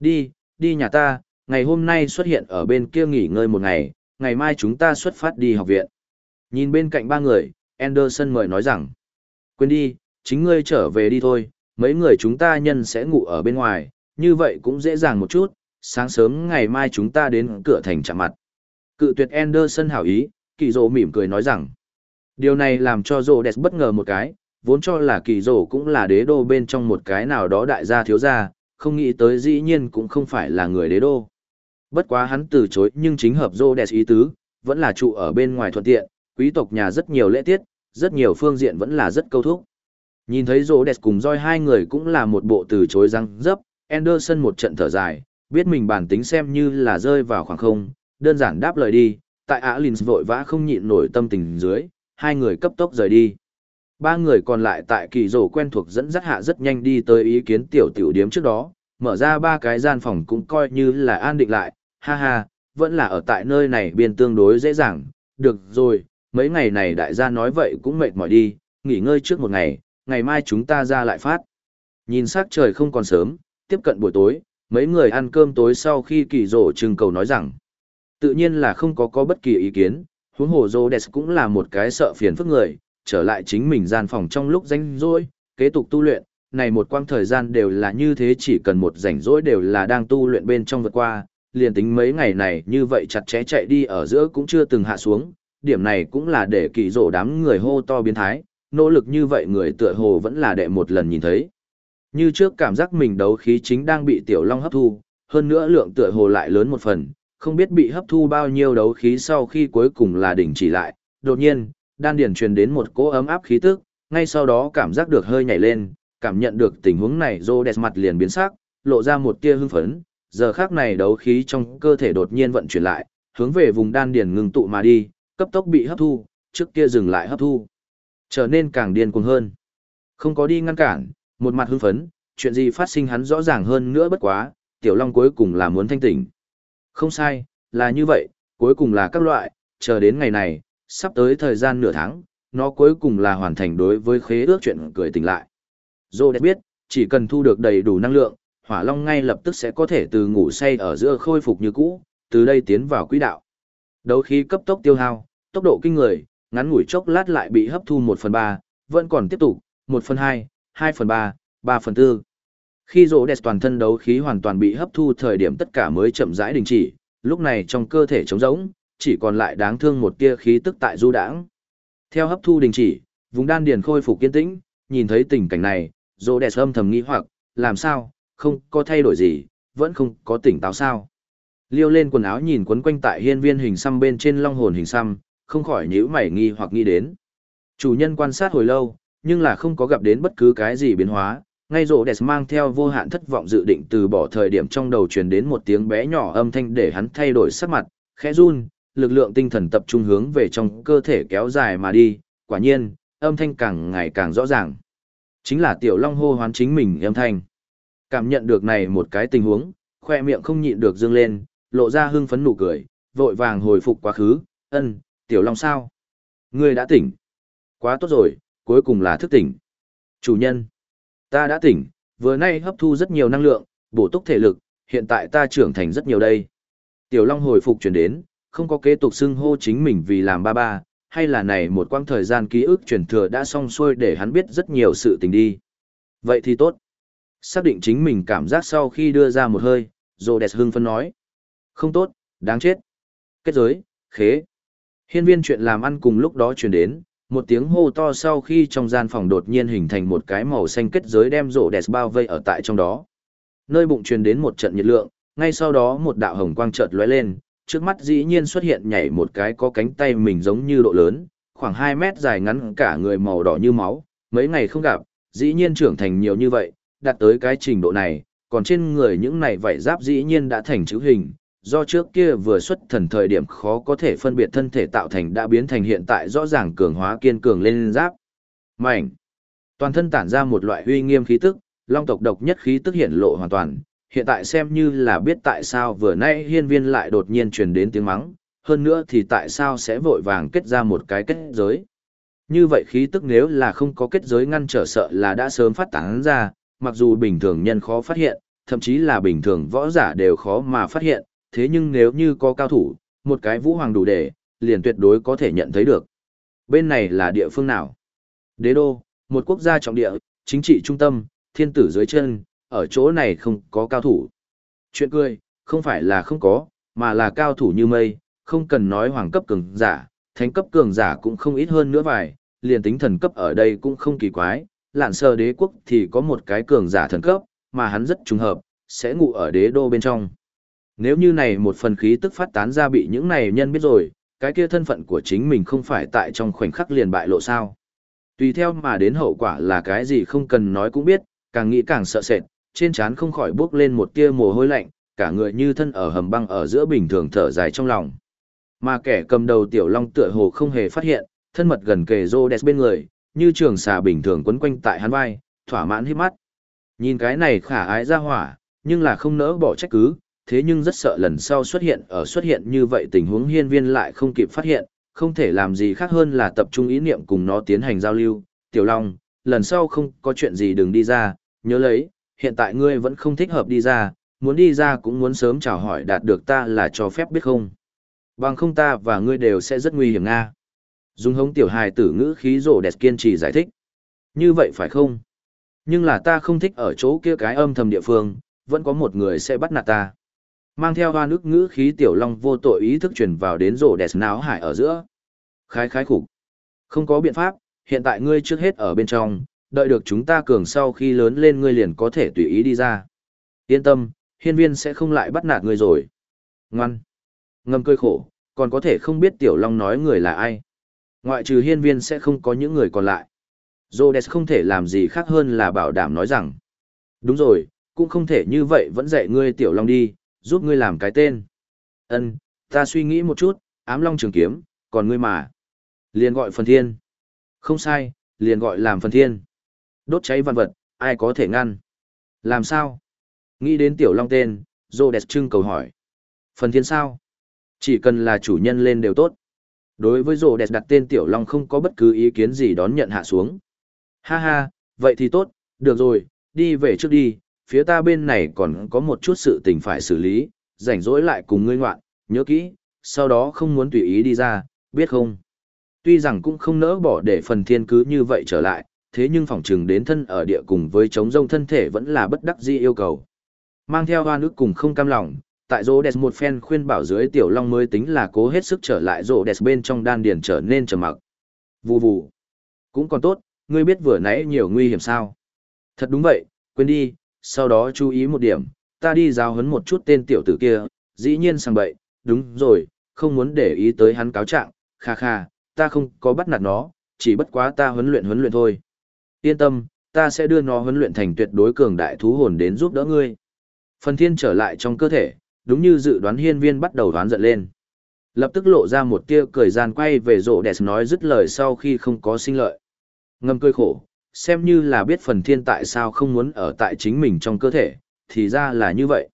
Đi, đi nhà ta, ngày hôm nay xuất hiện ở bên kia nghỉ ngơi một ngày, ngày mai chúng ta xuất phát đi học viện. Nhìn bên cạnh ba người, Anderson mời nói rằng, quên đi, chính ngươi trở về đi thôi, mấy người chúng ta nhân sẽ ngủ ở bên ngoài, như vậy cũng dễ dàng một chút, sáng sớm ngày mai chúng ta đến cửa thành chạm mặt. Cự tuyệt Anderson hảo ý, kỳ dỗ mỉm cười nói rằng, điều này làm cho rô đẹp bất ngờ một cái, vốn cho là kỳ dỗ cũng là đế đô bên trong một cái nào đó đại gia thiếu gia, không nghĩ tới dĩ nhiên cũng không phải là người đế đô. Bất quá hắn từ chối nhưng chính hợp rô đẹp ý tứ, vẫn là trụ ở bên ngoài thuận tiện, quý tộc nhà rất nhiều lễ tiết, rất nhiều phương diện vẫn là rất câu thúc. Nhìn thấy rô đẹp cùng roi hai người cũng là một bộ từ chối răng dấp, Anderson một trận thở dài, biết mình bản tính xem như là rơi vào khoảng không, đơn giản đáp lời đi, tại Alins vội vã không nhịn nổi tâm tình dưới, hai người cấp tốc rời đi. Ba người còn lại tại kỳ rổ quen thuộc dẫn dắt hạ rất nhanh đi tới ý kiến tiểu tiểu điếm trước đó, mở ra ba cái gian phòng cũng coi như là an định lại, ha ha, vẫn là ở tại nơi này biên tương đối dễ dàng. Được rồi, mấy ngày này đại gia nói vậy cũng mệt mỏi đi, nghỉ ngơi trước một ngày, ngày mai chúng ta ra lại phát. Nhìn sắc trời không còn sớm, tiếp cận buổi tối, mấy người ăn cơm tối sau khi kỳ rổ trưng cầu nói rằng, tự nhiên là không có có bất kỳ ý kiến, huống hồ Rhodes cũng là một cái sợ phiền phức người, trở lại chính mình gian phòng trong lúc rảnh rỗi, kế tục tu luyện, này một quãng thời gian đều là như thế chỉ cần một rảnh rỗi đều là đang tu luyện bên trong vượt qua, liền tính mấy ngày này như vậy chặt chẽ chạy đi ở giữa cũng chưa từng hạ xuống, điểm này cũng là để kỳ rổ đám người hô to biến thái, nỗ lực như vậy người tựa hồ vẫn là đệ một lần nhìn thấy. Như trước cảm giác mình đấu khí chính đang bị tiểu long hấp thu, hơn nữa lượng tựa hồ lại lớn một phần, không biết bị hấp thu bao nhiêu đấu khí sau khi cuối cùng là đỉnh chỉ lại, đột nhiên, đan điển truyền đến một cỗ ấm áp khí tức, ngay sau đó cảm giác được hơi nhảy lên, cảm nhận được tình huống này rô đẹp mặt liền biến sắc, lộ ra một tia hưng phấn, giờ khác này đấu khí trong cơ thể đột nhiên vận chuyển lại, hướng về vùng đan điền ngừng tụ mà đi, cấp tốc bị hấp thu, trước kia dừng lại hấp thu. Trở nên càng điên cuồng hơn. Không có đi ngăn cản, một mặt hưng phấn, chuyện gì phát sinh hắn rõ ràng hơn nữa bất quá, tiểu long cuối cùng là muốn thanh tỉnh. Không sai, là như vậy, cuối cùng là các loại, chờ đến ngày này, sắp tới thời gian nửa tháng, nó cuối cùng là hoàn thành đối với khế ước chuyện cười tỉnh lại. Dô đẹp biết, chỉ cần thu được đầy đủ năng lượng, hỏa long ngay lập tức sẽ có thể từ ngủ say ở giữa khôi phục như cũ, từ đây tiến vào quỹ đạo. Đấu khí cấp tốc tiêu hao, tốc độ kinh người, ngắn ngủi chốc lát lại bị hấp thu 1 phần 3, vẫn còn tiếp tục, 1 phần 2, 2 phần 3, 3 phần 4. Khi rỗ đẹp toàn thân đấu khí hoàn toàn bị hấp thu thời điểm tất cả mới chậm rãi đình chỉ, lúc này trong cơ thể trống rỗng, chỉ còn lại đáng thương một tia khí tức tại du đãng. Theo hấp thu đình chỉ, vùng đan điền khôi phục kiên tĩnh, nhìn thấy tình cảnh này, rỗ đẹp âm thầm nghĩ hoặc, làm sao, không có thay đổi gì, vẫn không có tỉnh táo sao. Liêu lên quần áo nhìn quấn quanh tại hiên viên hình xăm bên trên long hồn hình xăm, không khỏi nhíu mày nghi hoặc nghi đến. Chủ nhân quan sát hồi lâu, nhưng là không có gặp đến bất cứ cái gì biến hóa, ngay rộ đẹp mang theo vô hạn thất vọng dự định từ bỏ thời điểm trong đầu truyền đến một tiếng bé nhỏ âm thanh để hắn thay đổi sắc mặt, khẽ run, lực lượng tinh thần tập trung hướng về trong cơ thể kéo dài mà đi, quả nhiên, âm thanh càng ngày càng rõ ràng. Chính là tiểu long hô hoán chính mình âm thanh. Cảm nhận được này một cái tình huống, khoe miệng không nhịn được dương lên, lộ ra hưng phấn nụ cười, vội vàng hồi phục quá khứ, ân, tiểu long sao? Ngươi đã tỉnh. Quá tốt rồi, cuối cùng là thức tỉnh. Chủ nhân. Ta đã tỉnh, vừa nay hấp thu rất nhiều năng lượng, bổ túc thể lực, hiện tại ta trưởng thành rất nhiều đây. Tiểu Long hồi phục chuyển đến, không có kế tục xưng hô chính mình vì làm ba ba, hay là này một quãng thời gian ký ức truyền thừa đã xong xuôi để hắn biết rất nhiều sự tình đi. Vậy thì tốt. Xác định chính mình cảm giác sau khi đưa ra một hơi, Rhodes hưng phân nói. Không tốt, đáng chết. Kết giới, khế. Hiên viên chuyện làm ăn cùng lúc đó truyền đến, một tiếng hô to sau khi trong gian phòng đột nhiên hình thành một cái màu xanh kết giới đem rổ đẹp bao vây ở tại trong đó. Nơi bụng truyền đến một trận nhiệt lượng, ngay sau đó một đạo hồng quang chợt lóe lên, trước mắt dĩ nhiên xuất hiện nhảy một cái có cánh tay mình giống như độ lớn, khoảng 2 mét dài ngắn cả người màu đỏ như máu, mấy ngày không gặp, dĩ nhiên trưởng thành nhiều như vậy, đạt tới cái trình độ này, còn trên người những này vảy giáp dĩ nhiên đã thành chữ hình, do trước kia vừa xuất thần thời điểm khó có thể phân biệt thân thể tạo thành đã biến thành hiện tại rõ ràng cường hóa kiên cường lên giáp. Mảnh. Toàn thân tản ra một loại uy nghiêm khí tức, long tộc độc nhất khí tức hiện lộ hoàn toàn, hiện tại xem như là biết tại sao vừa nay hiên viên lại đột nhiên truyền đến tiếng mắng, hơn nữa thì tại sao sẽ vội vàng kết ra một cái kết giới. Như vậy khí tức nếu là không có kết giới ngăn trở sợ là đã sớm phát tán ra, mặc dù bình thường nhân khó phát hiện, thậm chí là bình thường võ giả đều khó mà phát hiện, thế nhưng nếu như có cao thủ, một cái vũ hoàng đủ để, liền tuyệt đối có thể nhận thấy được. Bên này là địa phương nào? Đế đô, một quốc gia trọng địa, chính trị trung tâm, thiên tử dưới chân, ở chỗ này không có cao thủ. Chuyện cười, không phải là không có, mà là cao thủ như mây, không cần nói hoàng cấp cường giả, thánh cấp cường giả cũng không ít hơn nữa vài, liền tính thần cấp ở đây cũng không kỳ quái, lạn sơ đế quốc thì có một cái cường giả thần cấp, mà hắn rất trùng hợp, sẽ ngủ ở đế đô bên trong. Nếu như này một phần khí tức phát tán ra bị những này nhân biết rồi, cái kia thân phận của chính mình không phải tại trong khoảnh khắc liền bại lộ sao. Tùy theo mà đến hậu quả là cái gì không cần nói cũng biết, càng nghĩ càng sợ sệt, trên trán không khỏi bước lên một tia mồ hôi lạnh, cả người như thân ở hầm băng ở giữa bình thường thở dài trong lòng. Mà kẻ cầm đầu tiểu long tựa hồ không hề phát hiện, thân mật gần kề Rhodes bên người, như trường xà bình thường quấn quanh tại hắn vai, thỏa mãn hít mắt. Nhìn cái này khả ái ra hỏa, nhưng là không nỡ bỏ trách cứ, thế nhưng rất sợ lần sau xuất hiện ở xuất hiện như vậy tình huống hiên viên lại không kịp phát hiện, không thể làm gì khác hơn là tập trung ý niệm cùng nó tiến hành giao lưu. Tiểu Long, lần sau không có chuyện gì đừng đi ra, nhớ lấy, hiện tại ngươi vẫn không thích hợp đi ra, muốn đi ra cũng muốn sớm chào hỏi đạt được ta là cho phép biết không. Bằng không ta và ngươi đều sẽ rất nguy hiểm nga. Dung hống tiểu hài tử ngữ khí rổ đẹp kiên trì giải thích. Như vậy phải không? Nhưng là ta không thích ở chỗ kia cái âm thầm địa phương, vẫn có một người sẽ bắt nạt ta. Mang theo hoa nước ngữ khí tiểu long vô tội ý thức truyền vào đến rổ đẹp náo hải ở giữa. Khái khái khủng. Không có biện pháp, hiện tại ngươi trước hết ở bên trong, đợi được chúng ta cường sau khi lớn lên ngươi liền có thể tùy ý đi ra. Yên tâm, hiên viên sẽ không lại bắt nạt ngươi rồi. Ngoan. Ngâm cơi khổ, còn có thể không biết tiểu long nói người là ai. Ngoại trừ hiên viên sẽ không có những người còn lại. Rhodes không thể làm gì khác hơn là bảo đảm nói rằng. Đúng rồi, cũng không thể như vậy vẫn dạy ngươi tiểu long đi, giúp ngươi làm cái tên. Ân, ta suy nghĩ một chút, ám long trường kiếm, còn ngươi mà. Liền gọi phần thiên. Không sai, liền gọi làm phần thiên. Đốt cháy văn vật, ai có thể ngăn? Làm sao? Nghĩ đến tiểu long tên, Rhodes trưng cầu hỏi. Phần thiên sao? Chỉ cần là chủ nhân lên đều tốt. Đối với Rhodes đặt tên tiểu long không có bất cứ ý kiến gì đón nhận hạ xuống. Ha ha, vậy thì tốt, được rồi, đi về trước đi, phía ta bên này còn có một chút sự tình phải xử lý, rảnh rỗi lại cùng ngươi ngoạn, nhớ kỹ, sau đó không muốn tùy ý đi ra, biết không? Tuy rằng cũng không nỡ bỏ để phần thiên cứ như vậy trở lại, thế nhưng phỏng trừng đến thân ở địa cùng với chống rông thân thể vẫn là bất đắc dĩ yêu cầu. Mang theo hoa nước cùng không cam lòng, tại rô đès một phen khuyên bảo dưới tiểu long mới tính là cố hết sức trở lại rô đès bên trong đan điền trở nên trầm mặc. Vù vù. Cũng còn tốt, ngươi biết vừa nãy nhiều nguy hiểm sao. Thật đúng vậy, quên đi, sau đó chú ý một điểm, ta đi giáo huấn một chút tên tiểu tử kia, dĩ nhiên sang bậy, đúng rồi, không muốn để ý tới hắn cáo trạng, kha kha, ta không có bắt nạt nó, chỉ bất quá ta huấn luyện huấn luyện thôi. Yên tâm, ta sẽ đưa nó huấn luyện thành tuyệt đối cường đại thú hồn đến giúp đỡ ngươi. Phần thiên trở lại trong cơ thể, đúng như dự đoán hiên viên bắt đầu đoán giận lên. Lập tức lộ ra một tia cười gian quay về rộ đẹp nói dứt lời sau khi không có sinh lợi. Ngâm cười khổ, xem như là biết phần thiên tại sao không muốn ở tại chính mình trong cơ thể, thì ra là như vậy.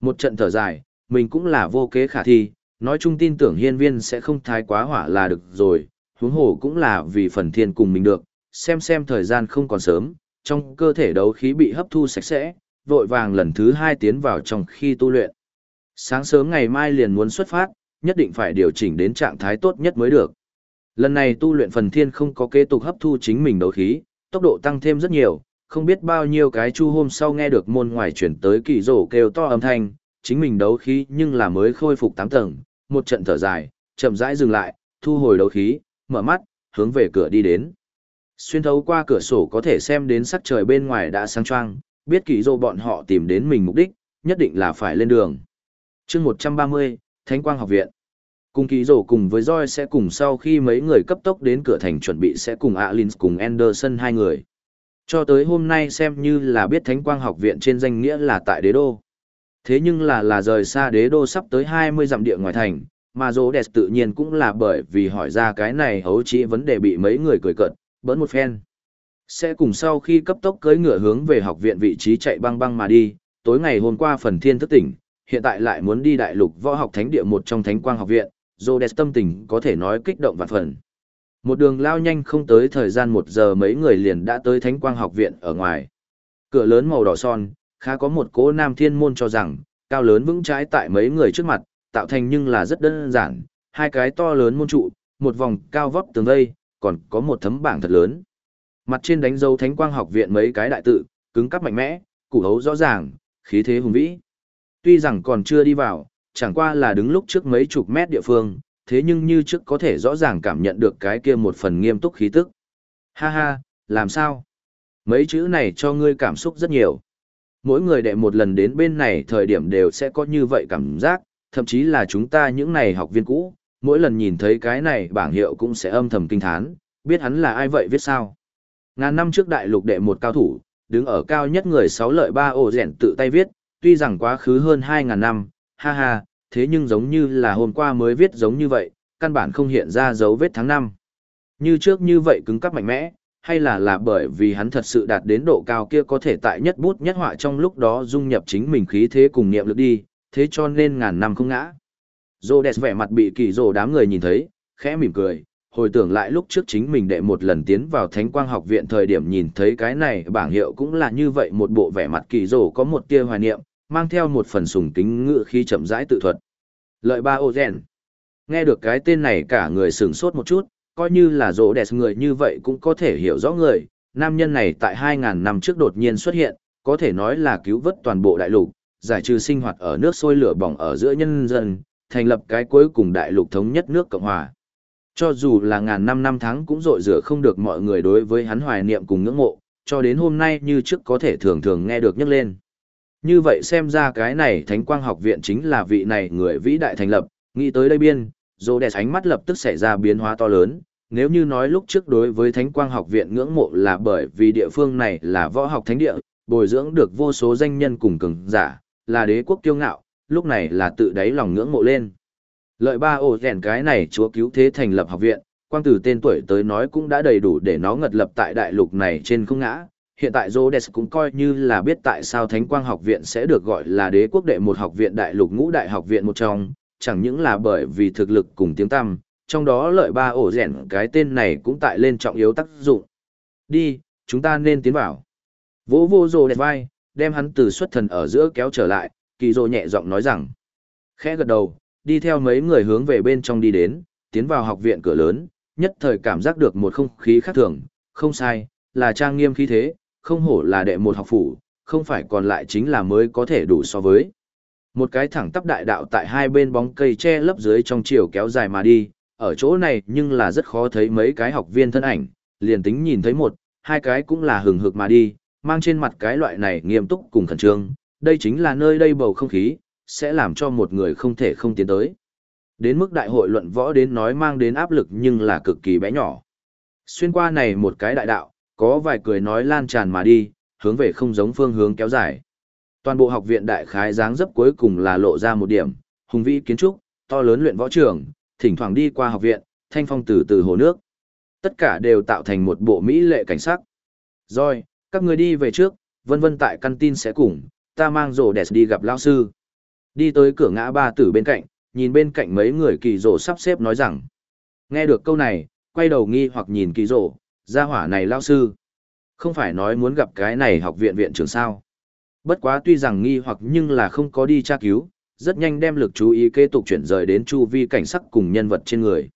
Một trận thở dài, mình cũng là vô kế khả thi, nói chung tin tưởng hiên viên sẽ không thái quá hỏa là được rồi, huống hồ cũng là vì phần thiên cùng mình được, xem xem thời gian không còn sớm, trong cơ thể đấu khí bị hấp thu sạch sẽ, vội vàng lần thứ hai tiến vào trong khi tu luyện. Sáng sớm ngày mai liền muốn xuất phát, nhất định phải điều chỉnh đến trạng thái tốt nhất mới được. Lần này tu luyện phần thiên không có kế tục hấp thu chính mình đấu khí, tốc độ tăng thêm rất nhiều, không biết bao nhiêu cái chu hôm sau nghe được môn ngoài chuyển tới kỳ rổ kêu to âm thanh, chính mình đấu khí nhưng là mới khôi phục 8 tầng, một trận thở dài, chậm rãi dừng lại, thu hồi đấu khí, mở mắt, hướng về cửa đi đến. Xuyên thấu qua cửa sổ có thể xem đến sắc trời bên ngoài đã sáng choang, biết kỳ rổ bọn họ tìm đến mình mục đích, nhất định là phải lên đường chương 130, Thánh Quang Học Viện. Cùng ký rổ cùng với Joy sẽ cùng sau khi mấy người cấp tốc đến cửa thành chuẩn bị sẽ cùng Alins cùng Anderson hai người. Cho tới hôm nay xem như là biết Thánh Quang học viện trên danh nghĩa là tại đế đô. Thế nhưng là là rời xa đế đô sắp tới 20 dặm địa ngoài thành, mà dỗ đẹp tự nhiên cũng là bởi vì hỏi ra cái này hấu chỉ vấn đề bị mấy người cười cợt, bỡn một phen. Sẽ cùng sau khi cấp tốc cưỡi ngựa hướng về học viện vị trí chạy băng băng mà đi, tối ngày hôm qua phần thiên thức tỉnh, hiện tại lại muốn đi đại lục võ học thánh địa một trong thánh quang học viện, Rhodes tâm tình có thể nói kích động vạn phần. Một đường lao nhanh không tới thời gian một giờ mấy người liền đã tới Thánh Quang học viện ở ngoài. Cửa lớn màu đỏ son, khá có một cố nam thiên môn cho rằng, cao lớn vững trái tại mấy người trước mặt, tạo thành nhưng là rất đơn giản, hai cái to lớn môn trụ, một vòng cao vóc tường vây, còn có một thấm bảng thật lớn. Mặt trên đánh dấu Thánh Quang học viện mấy cái đại tự, cứng cắp mạnh mẽ, củ hấu rõ ràng, khí thế hùng vĩ. Tuy rằng còn chưa đi vào, chẳng qua là đứng lúc trước mấy chục mét địa phương, thế nhưng như trước có thể rõ ràng cảm nhận được cái kia một phần nghiêm túc khí tức. Ha ha, làm sao? Mấy chữ này cho ngươi cảm xúc rất nhiều. Mỗi người đệ một lần đến bên này thời điểm đều sẽ có như vậy cảm giác, thậm chí là chúng ta những này học viên cũ, mỗi lần nhìn thấy cái này bảng hiệu cũng sẽ âm thầm kinh thán, biết hắn là ai vậy viết sao. Ngàn năm trước đại lục đệ một cao thủ, đứng ở cao nhất người sáu lợi ba ổ rèn tự tay viết, tuy rằng quá khứ hơn 2.000 năm, ha ha, thế nhưng giống như là hôm qua mới viết giống như vậy, căn bản không hiện ra dấu vết tháng năm. Như trước như vậy cứng cắp mạnh mẽ, hay là là bởi vì hắn thật sự đạt đến độ cao kia có thể tại nhất bút nhất họa trong lúc đó dung nhập chính mình khí thế cùng niệm lực đi, thế cho nên ngàn năm không ngã. Rô đẹp vẻ mặt bị kỳ rồ đám người nhìn thấy, khẽ mỉm cười, hồi tưởng lại lúc trước chính mình đệ một lần tiến vào Thánh Quang học viện thời điểm nhìn thấy cái này bảng hiệu cũng là như vậy một bộ vẻ mặt kỳ rồ có một tia hoài niệm, mang theo một phần sùng kính ngự khi chậm rãi tự thuật. Lợi ba ô rèn. Nghe được cái tên này cả người sửng sốt một chút, coi như là rỗ đẹp người như vậy cũng có thể hiểu rõ người. Nam nhân này tại 2.000 năm trước đột nhiên xuất hiện, có thể nói là cứu vớt toàn bộ đại lục, giải trừ sinh hoạt ở nước sôi lửa bỏng ở giữa nhân dân, thành lập cái cuối cùng đại lục thống nhất nước Cộng Hòa. Cho dù là ngàn năm năm tháng cũng rội rửa không được mọi người đối với hắn hoài niệm cùng ngưỡng mộ, cho đến hôm nay như trước có thể thường thường nghe được nhắc lên. Như vậy xem ra cái này Thánh Quang học viện chính là vị này người vĩ đại thành lập, nghĩ tới đây biên, dồ đẹp ánh mắt lập tức xảy ra biến hóa to lớn. Nếu như nói lúc trước đối với Thánh Quang học viện ngưỡng mộ là bởi vì địa phương này là võ học thánh địa, bồi dưỡng được vô số danh nhân cùng cường giả, là đế quốc kiêu ngạo, lúc này là tự đáy lòng ngưỡng mộ lên. Lợi ba ổ rèn cái này chúa cứu thế thành lập học viện, quang từ tên tuổi tới nói cũng đã đầy đủ để nó ngật lập tại đại lục này trên không ngã. Hiện tại Rhodes cũng coi như là biết tại sao Thánh Quang học viện sẽ được gọi là đế quốc đệ một học viện đại lục ngũ đại học viện một trong, chẳng những là bởi vì thực lực cùng tiếng tăm, trong đó lợi ba ổ rèn cái tên này cũng tại lên trọng yếu tác dụng. Đi, chúng ta nên tiến vào. Vỗ vô Rhodes vai, đem hắn từ xuất thần ở giữa kéo trở lại, kỳ rồ nhẹ giọng nói rằng. Khẽ gật đầu, đi theo mấy người hướng về bên trong đi đến, tiến vào học viện cửa lớn, nhất thời cảm giác được một không khí khác thường, không sai, là trang nghiêm khí thế, không hổ là đệ một học phủ, không phải còn lại chính là mới có thể đủ so với. Một cái thẳng tắp đại đạo tại hai bên bóng cây che lấp dưới trong chiều kéo dài mà đi, ở chỗ này nhưng là rất khó thấy mấy cái học viên thân ảnh, liền tính nhìn thấy một, hai cái cũng là hừng hực mà đi, mang trên mặt cái loại này nghiêm túc cùng khẩn trương, đây chính là nơi đây bầu không khí, sẽ làm cho một người không thể không tiến tới. Đến mức đại hội luận võ đến nói mang đến áp lực nhưng là cực kỳ bé nhỏ. Xuyên qua này một cái đại đạo, có vài cười nói lan tràn mà đi, hướng về không giống phương hướng kéo dài. Toàn bộ học viện đại khái dáng dấp cuối cùng là lộ ra một điểm, hùng vĩ kiến trúc, to lớn luyện võ trường, thỉnh thoảng đi qua học viện, thanh phong từ từ hồ nước. Tất cả đều tạo thành một bộ mỹ lệ cảnh sắc. Rồi, các người đi về trước, vân vân tại căn tin sẽ cùng, ta mang rổ đẹp đi gặp lão sư. Đi tới cửa ngã ba tử bên cạnh, nhìn bên cạnh mấy người kỳ rổ sắp xếp nói rằng. Nghe được câu này, quay đầu nghi hoặc nhìn kỳ rổ, gia hỏa này lao sư. Không phải nói muốn gặp cái này học viện viện trưởng sao. Bất quá tuy rằng nghi hoặc nhưng là không có đi tra cứu, rất nhanh đem lực chú ý kế tục chuyển rời đến chu vi cảnh sắc cùng nhân vật trên người.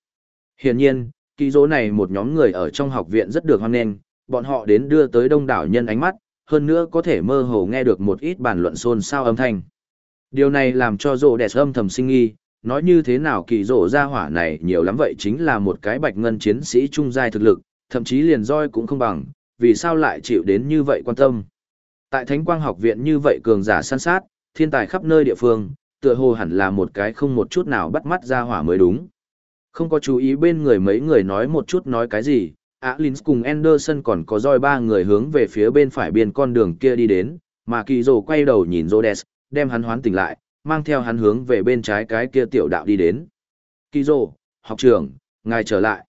Hiển nhiên, kỳ dỗ này một nhóm người ở trong học viện rất được hoan nghênh, bọn họ đến đưa tới đông đảo nhân ánh mắt, hơn nữa có thể mơ hồ nghe được một ít bàn luận xôn xao âm thanh. Điều này làm cho rộ đẹp âm thầm sinh nghi, nói như thế nào kỳ rộ ra hỏa này nhiều lắm vậy chính là một cái bạch ngân chiến sĩ trung giai thực lực, thậm chí liền roi cũng không bằng, vì sao lại chịu đến như vậy quan tâm. Tại Thánh Quang học viện như vậy cường giả săn sát, thiên tài khắp nơi địa phương, tựa hồ hẳn là một cái không một chút nào bắt mắt ra hỏa mới đúng. Không có chú ý bên người mấy người nói một chút nói cái gì, Alins cùng Anderson còn có roi ba người hướng về phía bên phải biên con đường kia đi đến, mà kỳ rồ quay đầu nhìn Rhodes, đem hắn hoán tỉnh lại, mang theo hắn hướng về bên trái cái kia tiểu đạo đi đến. Kỳ rồ, học trưởng, ngài trở lại.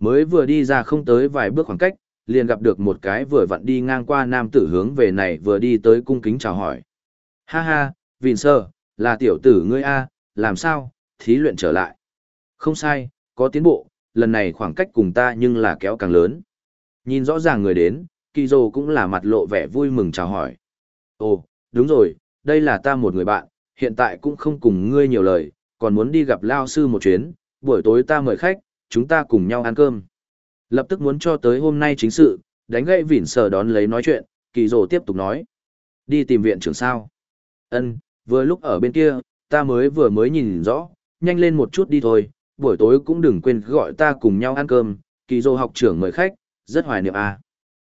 Mới vừa đi ra không tới vài bước khoảng cách, liền gặp được một cái vừa vặn đi ngang qua nam tử hướng về này vừa đi tới cung kính chào hỏi. Ha ha, Vịn Sơ, là tiểu tử ngươi A, làm sao, thí luyện trở lại. Không sai, có tiến bộ, lần này khoảng cách cùng ta nhưng là kéo càng lớn. Nhìn rõ ràng người đến, Kỳ Dô cũng là mặt lộ vẻ vui mừng chào hỏi. Ồ, đúng rồi, đây là ta một người bạn, hiện tại cũng không cùng ngươi nhiều lời, còn muốn đi gặp Lao Sư một chuyến, buổi tối ta mời khách, chúng ta cùng nhau ăn cơm. Lập tức muốn cho tới hôm nay chính sự, đánh gậy vỉn sờ đón lấy nói chuyện, Kỳ rồ tiếp tục nói. Đi tìm viện trưởng sao? Ân, vừa lúc ở bên kia, ta mới vừa mới nhìn rõ, nhanh lên một chút đi thôi, buổi tối cũng đừng quên gọi ta cùng nhau ăn cơm, kỳ rồ học trưởng mời khách, rất hoài niệm à.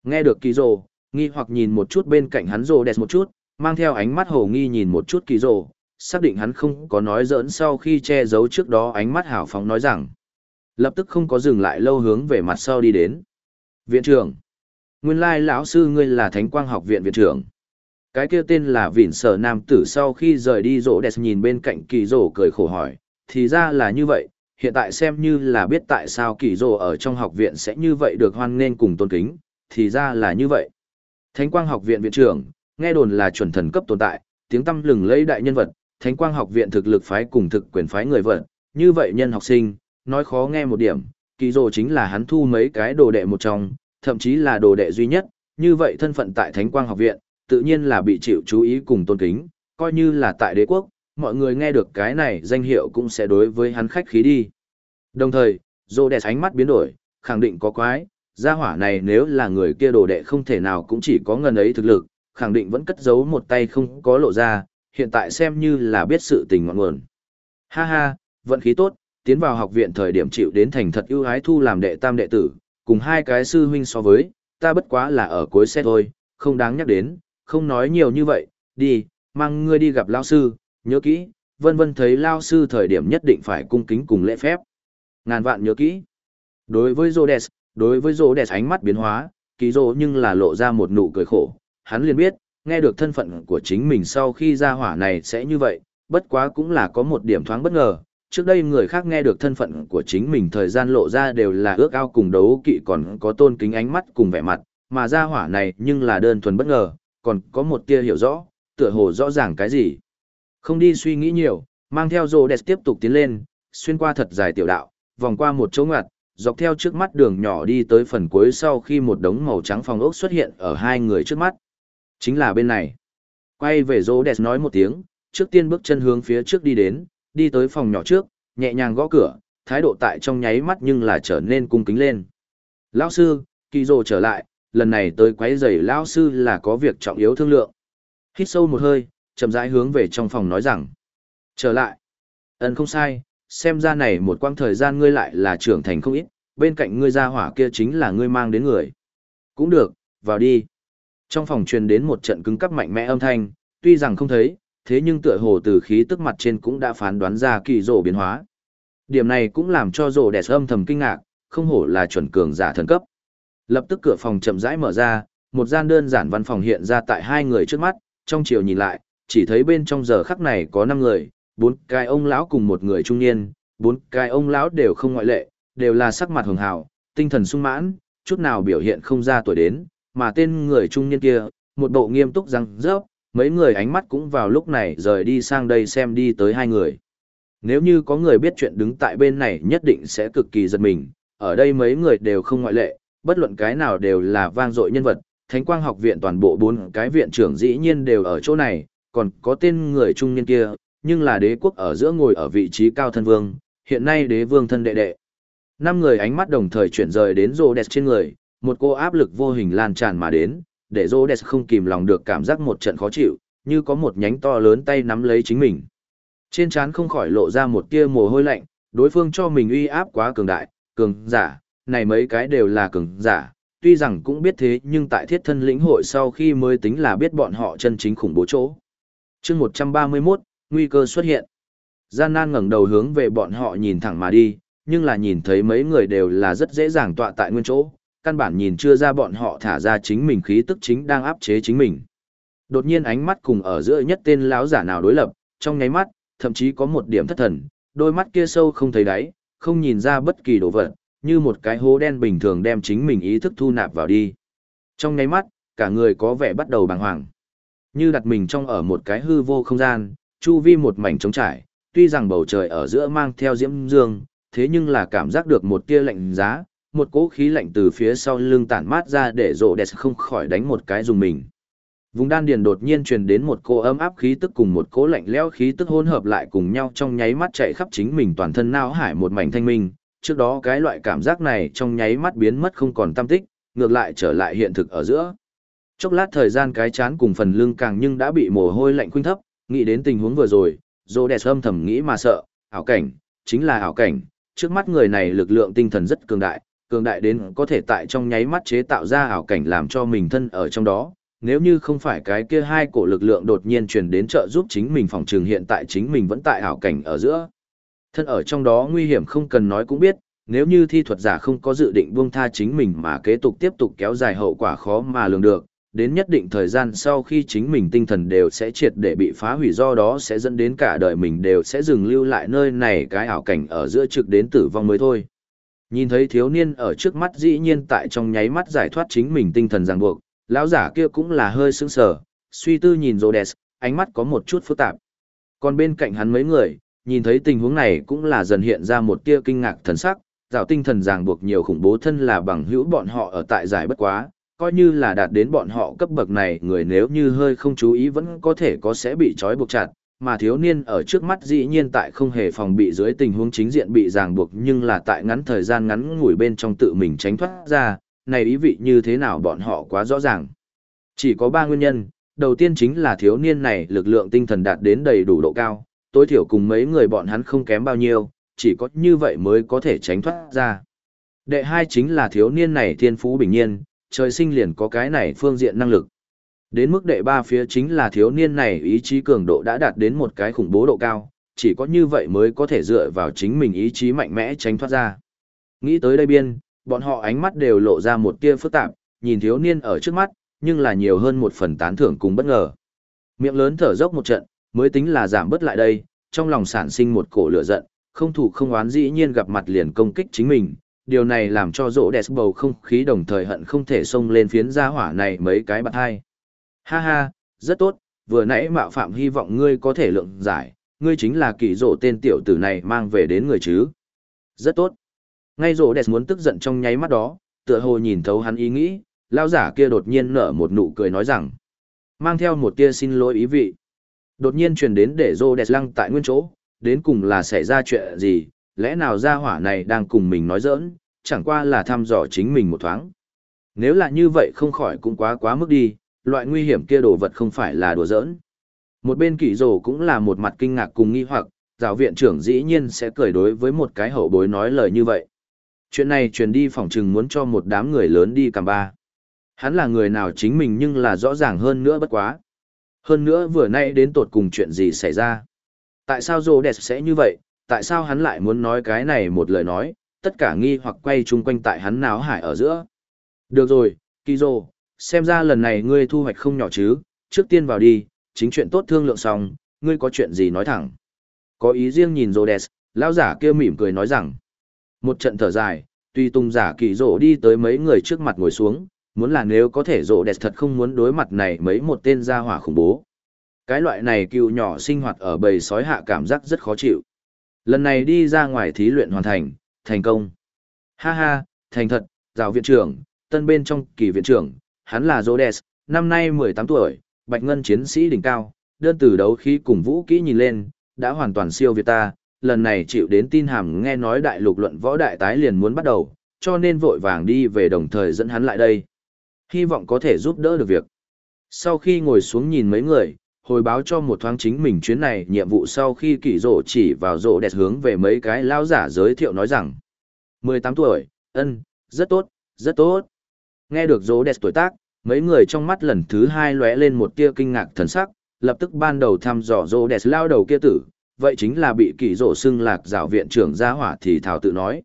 Nghe được kỳ rồ, nghi hoặc nhìn một chút bên cạnh hắn rồ đẹp một chút, mang theo ánh mắt hồ nghi nhìn một chút kỳ rồ, xác định hắn không có nói giỡn sau khi che giấu trước đó ánh mắt hào phóng nói rằng. Lập tức không có dừng lại lâu hướng về mặt sau đi đến. Viện trưởng. Nguyên lai lão sư ngươi là Thánh Quang học viện viện trưởng. Cái kia tên là Vịn Sở Nam tử sau khi rời đi rỗ đẹp nhìn bên cạnh kỳ rỗ cười khổ hỏi, thì ra là như vậy, hiện tại xem như là biết tại sao kỳ rỗ ở trong học viện sẽ như vậy được hoan nghênh cùng tôn kính, thì ra là như vậy. Thánh quang học viện viện trưởng, nghe đồn là chuẩn thần cấp tồn tại, tiếng tâm lừng lấy đại nhân vật, Thánh Quang học viện thực lực phái cùng thực quyền phái người vận, như vậy nhân học sinh, nói khó nghe một điểm, kỳ rồ chính là hắn thu mấy cái đồ đệ một trong, thậm chí là đồ đệ duy nhất, như vậy thân phận tại Thánh Quang học viện, tự nhiên là bị chịu chú ý cùng tôn kính, coi như là tại đế quốc, mọi người nghe được cái này danh hiệu cũng sẽ đối với hắn khách khí đi. Đồng thời, rồ đẹp ánh mắt biến đổi, khẳng định có quái, gia hỏa này nếu là người kia đồ đệ không thể nào cũng chỉ có ngần ấy thực lực, khẳng định vẫn cất giấu một tay không có lộ ra, hiện tại xem như là biết sự tình ngọn nguồn. Ha ha, vận khí tốt, tiến vào học viện thời điểm chịu đến thành thật ưu ái thu làm đệ tam đệ tử, cùng hai cái sư huynh so với, ta bất quá là ở cuối xe thôi, không đáng nhắc đến, không nói nhiều như vậy, đi, mang ngươi đi gặp lao sư, nhớ kỹ, vân vân thấy lao sư thời điểm nhất định phải cung kính cùng lễ phép. Ngàn vạn nhớ kỹ. Đối với Rhodes, đối với Rhodes ánh mắt biến hóa, ký rô nhưng là lộ ra một nụ cười khổ, hắn liền biết, nghe được thân phận của chính mình sau khi ra hỏa này sẽ như vậy, bất quá cũng là có một điểm thoáng bất ngờ. Trước đây người khác nghe được thân phận của chính mình thời gian lộ ra đều là ước ao cùng đấu kỵ còn có tôn kính ánh mắt cùng vẻ mặt, mà ra hỏa này nhưng là đơn thuần bất ngờ, còn có một tia hiểu rõ, tựa hồ rõ ràng cái gì. Không đi suy nghĩ nhiều, mang theo rô đẹp tiếp tục tiến lên, xuyên qua thật dài tiểu đạo, vòng qua một chỗ ngoặt, dọc theo trước mắt đường nhỏ đi tới phần cuối sau khi một đống màu trắng phòng ốc xuất hiện ở hai người trước mắt. Chính là bên này. Quay về rô đẹp nói một tiếng, trước tiên bước chân hướng phía trước đi đến, đi tới phòng nhỏ trước, nhẹ nhàng gõ cửa, thái độ tại trong nháy mắt nhưng là trở nên cung kính lên. Lão sư, kỳ rồ trở lại, lần này tới quấy rầy lão sư là có việc trọng yếu thương lượng. Hít sâu một hơi, chậm rãi hướng về trong phòng nói rằng. Trở lại. Ấn không sai, xem ra này một quãng thời gian ngươi lại là trưởng thành không ít, bên cạnh ngươi ra hỏa kia chính là ngươi mang đến người. Cũng được, vào đi. Trong phòng truyền đến một trận cứng cắp mạnh mẽ âm thanh, tuy rằng không thấy, thế nhưng tựa hồ từ khí tức mặt trên cũng đã phán đoán ra kỳ rổ biến hóa. Điểm này cũng làm cho rổ đẹp âm thầm kinh ngạc, không hổ là chuẩn cường giả thần cấp. Lập tức cửa phòng chậm rãi mở ra, một gian đơn giản văn phòng hiện ra tại hai người trước mắt, trong chiều nhìn lại, chỉ thấy bên trong giờ khắc này có năm người, bốn cái ông lão cùng một người trung niên, bốn cái ông lão đều không ngoại lệ, đều là sắc mặt hường hào, tinh thần sung mãn, chút nào biểu hiện không ra tuổi đến, mà tên người trung niên kia, một bộ nghiêm túc răng rớp, mấy người ánh mắt cũng vào lúc này rời đi sang đây xem đi tới hai người. Nếu như có người biết chuyện đứng tại bên này nhất định sẽ cực kỳ giật mình, ở đây mấy người đều không ngoại lệ, bất luận cái nào đều là vang dội nhân vật, Thánh Quang học viện toàn bộ bốn cái viện trưởng dĩ nhiên đều ở chỗ này, còn có tên người trung niên kia, nhưng là đế quốc ở giữa ngồi ở vị trí cao thân vương, hiện nay đế vương thân đệ đệ. Năm người ánh mắt đồng thời chuyển rời đến Rhodes trên người, một cô áp lực vô hình lan tràn mà đến, để Rhodes không kìm lòng được cảm giác một trận khó chịu, như có một nhánh to lớn tay nắm lấy chính mình. Trên trán không khỏi lộ ra một tia mồ hôi lạnh, đối phương cho mình uy áp quá cường đại, cường giả, này mấy cái đều là cường giả, tuy rằng cũng biết thế nhưng tại thiết thân lĩnh hội sau khi mới tính là biết bọn họ chân chính khủng bố chỗ. chương 131, nguy cơ xuất hiện. Gian nan ngẩng đầu hướng về bọn họ nhìn thẳng mà đi, nhưng là nhìn thấy mấy người đều là rất dễ dàng tọa tại nguyên chỗ, căn bản nhìn chưa ra bọn họ thả ra chính mình khí tức chính đang áp chế chính mình. Đột nhiên ánh mắt cùng ở giữa nhất tên lão giả nào đối lập, trong nháy mắt, thậm chí có một điểm thất thần, đôi mắt kia sâu không thấy đáy, không nhìn ra bất kỳ đồ vật, như một cái hố đen bình thường đem chính mình ý thức thu nạp vào đi. Trong nháy mắt, cả người có vẻ bắt đầu bàng hoàng. Như đặt mình trong ở một cái hư vô không gian, chu vi một mảnh trống trải, tuy rằng bầu trời ở giữa mang theo diễm dương, thế nhưng là cảm giác được một tia lạnh giá, một cỗ khí lạnh từ phía sau lưng tản mát ra để rộ đẹp không khỏi đánh một cái dùng mình. Vùng đan điền đột nhiên truyền đến một cỗ ấm áp khí tức cùng một cỗ lạnh lẽo khí tức hỗn hợp lại cùng nhau trong nháy mắt chạy khắp chính mình toàn thân não hải một mảnh thanh minh, trước đó cái loại cảm giác này trong nháy mắt biến mất không còn tâm tích, ngược lại trở lại hiện thực ở giữa. Chốc lát thời gian cái chán cùng phần lưng càng nhưng đã bị mồ hôi lạnh khuynh thấp, nghĩ đến tình huống vừa rồi, dô đẹp âm thầm nghĩ mà sợ, ảo cảnh, chính là ảo cảnh, trước mắt người này lực lượng tinh thần rất cường đại, cường đại đến có thể tại trong nháy mắt chế tạo ra ảo cảnh làm cho mình thân ở trong đó. Nếu như không phải cái kia hai cổ lực lượng đột nhiên truyền đến trợ giúp chính mình phòng trường hiện tại chính mình vẫn tại ảo cảnh ở giữa. Thân ở trong đó nguy hiểm không cần nói cũng biết, nếu như thi thuật giả không có dự định buông tha chính mình mà kế tục tiếp tục kéo dài hậu quả khó mà lường được, đến nhất định thời gian sau khi chính mình tinh thần đều sẽ triệt để bị phá hủy do đó sẽ dẫn đến cả đời mình đều sẽ dừng lưu lại nơi này cái ảo cảnh ở giữa trực đến tử vong mới thôi. Nhìn thấy thiếu niên ở trước mắt dĩ nhiên tại trong nháy mắt giải thoát chính mình tinh thần ràng buộc, lão giả kia cũng là hơi sững sờ, suy tư nhìn Rhodes, ánh mắt có một chút phức tạp. Còn bên cạnh hắn mấy người, nhìn thấy tình huống này cũng là dần hiện ra một tia kinh ngạc thần sắc, dạo tinh thần ràng buộc nhiều khủng bố thân là bằng hữu bọn họ ở tại giải bất quá, coi như là đạt đến bọn họ cấp bậc này người nếu như hơi không chú ý vẫn có thể có sẽ bị trói buộc chặt, mà thiếu niên ở trước mắt dĩ nhiên tại không hề phòng bị dưới tình huống chính diện bị ràng buộc nhưng là tại ngắn thời gian ngắn ngủi bên trong tự mình tránh thoát ra, này ý vị như thế nào bọn họ quá rõ ràng. Chỉ có ba nguyên nhân, đầu tiên chính là thiếu niên này lực lượng tinh thần đạt đến đầy đủ độ cao, tối thiểu cùng mấy người bọn hắn không kém bao nhiêu, chỉ có như vậy mới có thể tránh thoát ra. Đệ hai chính là thiếu niên này thiên phú bình nhiên, trời sinh liền có cái này phương diện năng lực. Đến mức đệ ba phía chính là thiếu niên này ý chí cường độ đã đạt đến một cái khủng bố độ cao, chỉ có như vậy mới có thể dựa vào chính mình ý chí mạnh mẽ tránh thoát ra. Nghĩ tới đây biên, bọn họ ánh mắt đều lộ ra một tia phức tạp, nhìn thiếu niên ở trước mắt, nhưng là nhiều hơn một phần tán thưởng cùng bất ngờ. Miệng lớn thở dốc một trận, mới tính là giảm bớt lại đây, trong lòng sản sinh một cổ lửa giận, không thủ không oán dĩ nhiên gặp mặt liền công kích chính mình, điều này làm cho rỗ đẹp bầu không khí đồng thời hận không thể xông lên phiến gia hỏa này mấy cái bạc hai. Ha ha, rất tốt, vừa nãy mạo phạm hy vọng ngươi có thể lượng giải, ngươi chính là kỳ rỗ tên tiểu tử này mang về đến người chứ. Rất tốt. Ngay rỗ đẹp muốn tức giận trong nháy mắt đó, tựa hồ nhìn thấu hắn ý nghĩ, lao giả kia đột nhiên nở một nụ cười nói rằng, mang theo một tia xin lỗi ý vị. Đột nhiên truyền đến để rỗ đẹp lăng tại nguyên chỗ, đến cùng là xảy ra chuyện gì, lẽ nào gia hỏa này đang cùng mình nói giỡn, chẳng qua là thăm dò chính mình một thoáng. Nếu là như vậy không khỏi cũng quá quá mức đi, loại nguy hiểm kia đồ vật không phải là đùa giỡn. Một bên kỷ rồ cũng là một mặt kinh ngạc cùng nghi hoặc, giáo viện trưởng dĩ nhiên sẽ cười đối với một cái hậu bối nói lời như vậy. Chuyện này truyền đi phòng trừng muốn cho một đám người lớn đi cầm ba. Hắn là người nào chính mình nhưng là rõ ràng hơn nữa bất quá. Hơn nữa vừa nay đến tột cùng chuyện gì xảy ra. Tại sao rồ đẹp sẽ như vậy, tại sao hắn lại muốn nói cái này một lời nói, tất cả nghi hoặc quay chung quanh tại hắn náo hải ở giữa. Được rồi, Kizo, xem ra lần này ngươi thu hoạch không nhỏ chứ, trước tiên vào đi, chính chuyện tốt thương lượng xong, ngươi có chuyện gì nói thẳng. Có ý riêng nhìn Rhodes, lão giả kia mỉm cười nói rằng, một trận thở dài, tuy tung giả kỳ rộ đi tới mấy người trước mặt ngồi xuống, muốn là nếu có thể rộ thật không muốn đối mặt này mấy một tên gia hỏa khủng bố. Cái loại này cựu nhỏ sinh hoạt ở bầy sói hạ cảm giác rất khó chịu. Lần này đi ra ngoài thí luyện hoàn thành, thành công. Ha ha, thành thật, giáo viện trưởng, tân bên trong kỳ viện trưởng, hắn là Rhodes, năm nay 18 tuổi, bạch ngân chiến sĩ đỉnh cao, đơn từ đấu khí cùng vũ kỹ nhìn lên, đã hoàn toàn siêu việt ta, lần này chịu đến tin hàm nghe nói đại lục luận võ đại tái liền muốn bắt đầu, cho nên vội vàng đi về đồng thời dẫn hắn lại đây. Hy vọng có thể giúp đỡ được việc. Sau khi ngồi xuống nhìn mấy người, hồi báo cho một thoáng chính mình chuyến này nhiệm vụ sau khi kỷ rộ chỉ vào rộ đẹp hướng về mấy cái lao giả giới thiệu nói rằng 18 tuổi, ân, rất tốt, rất tốt. Nghe được rộ đẹp tuổi tác, mấy người trong mắt lần thứ hai lóe lên một tia kinh ngạc thần sắc, lập tức ban đầu thăm dò rô đẹp lao đầu kia tử, vậy chính là bị kỳ rổ xưng lạc giáo viện trưởng gia hỏa thì thảo tự nói.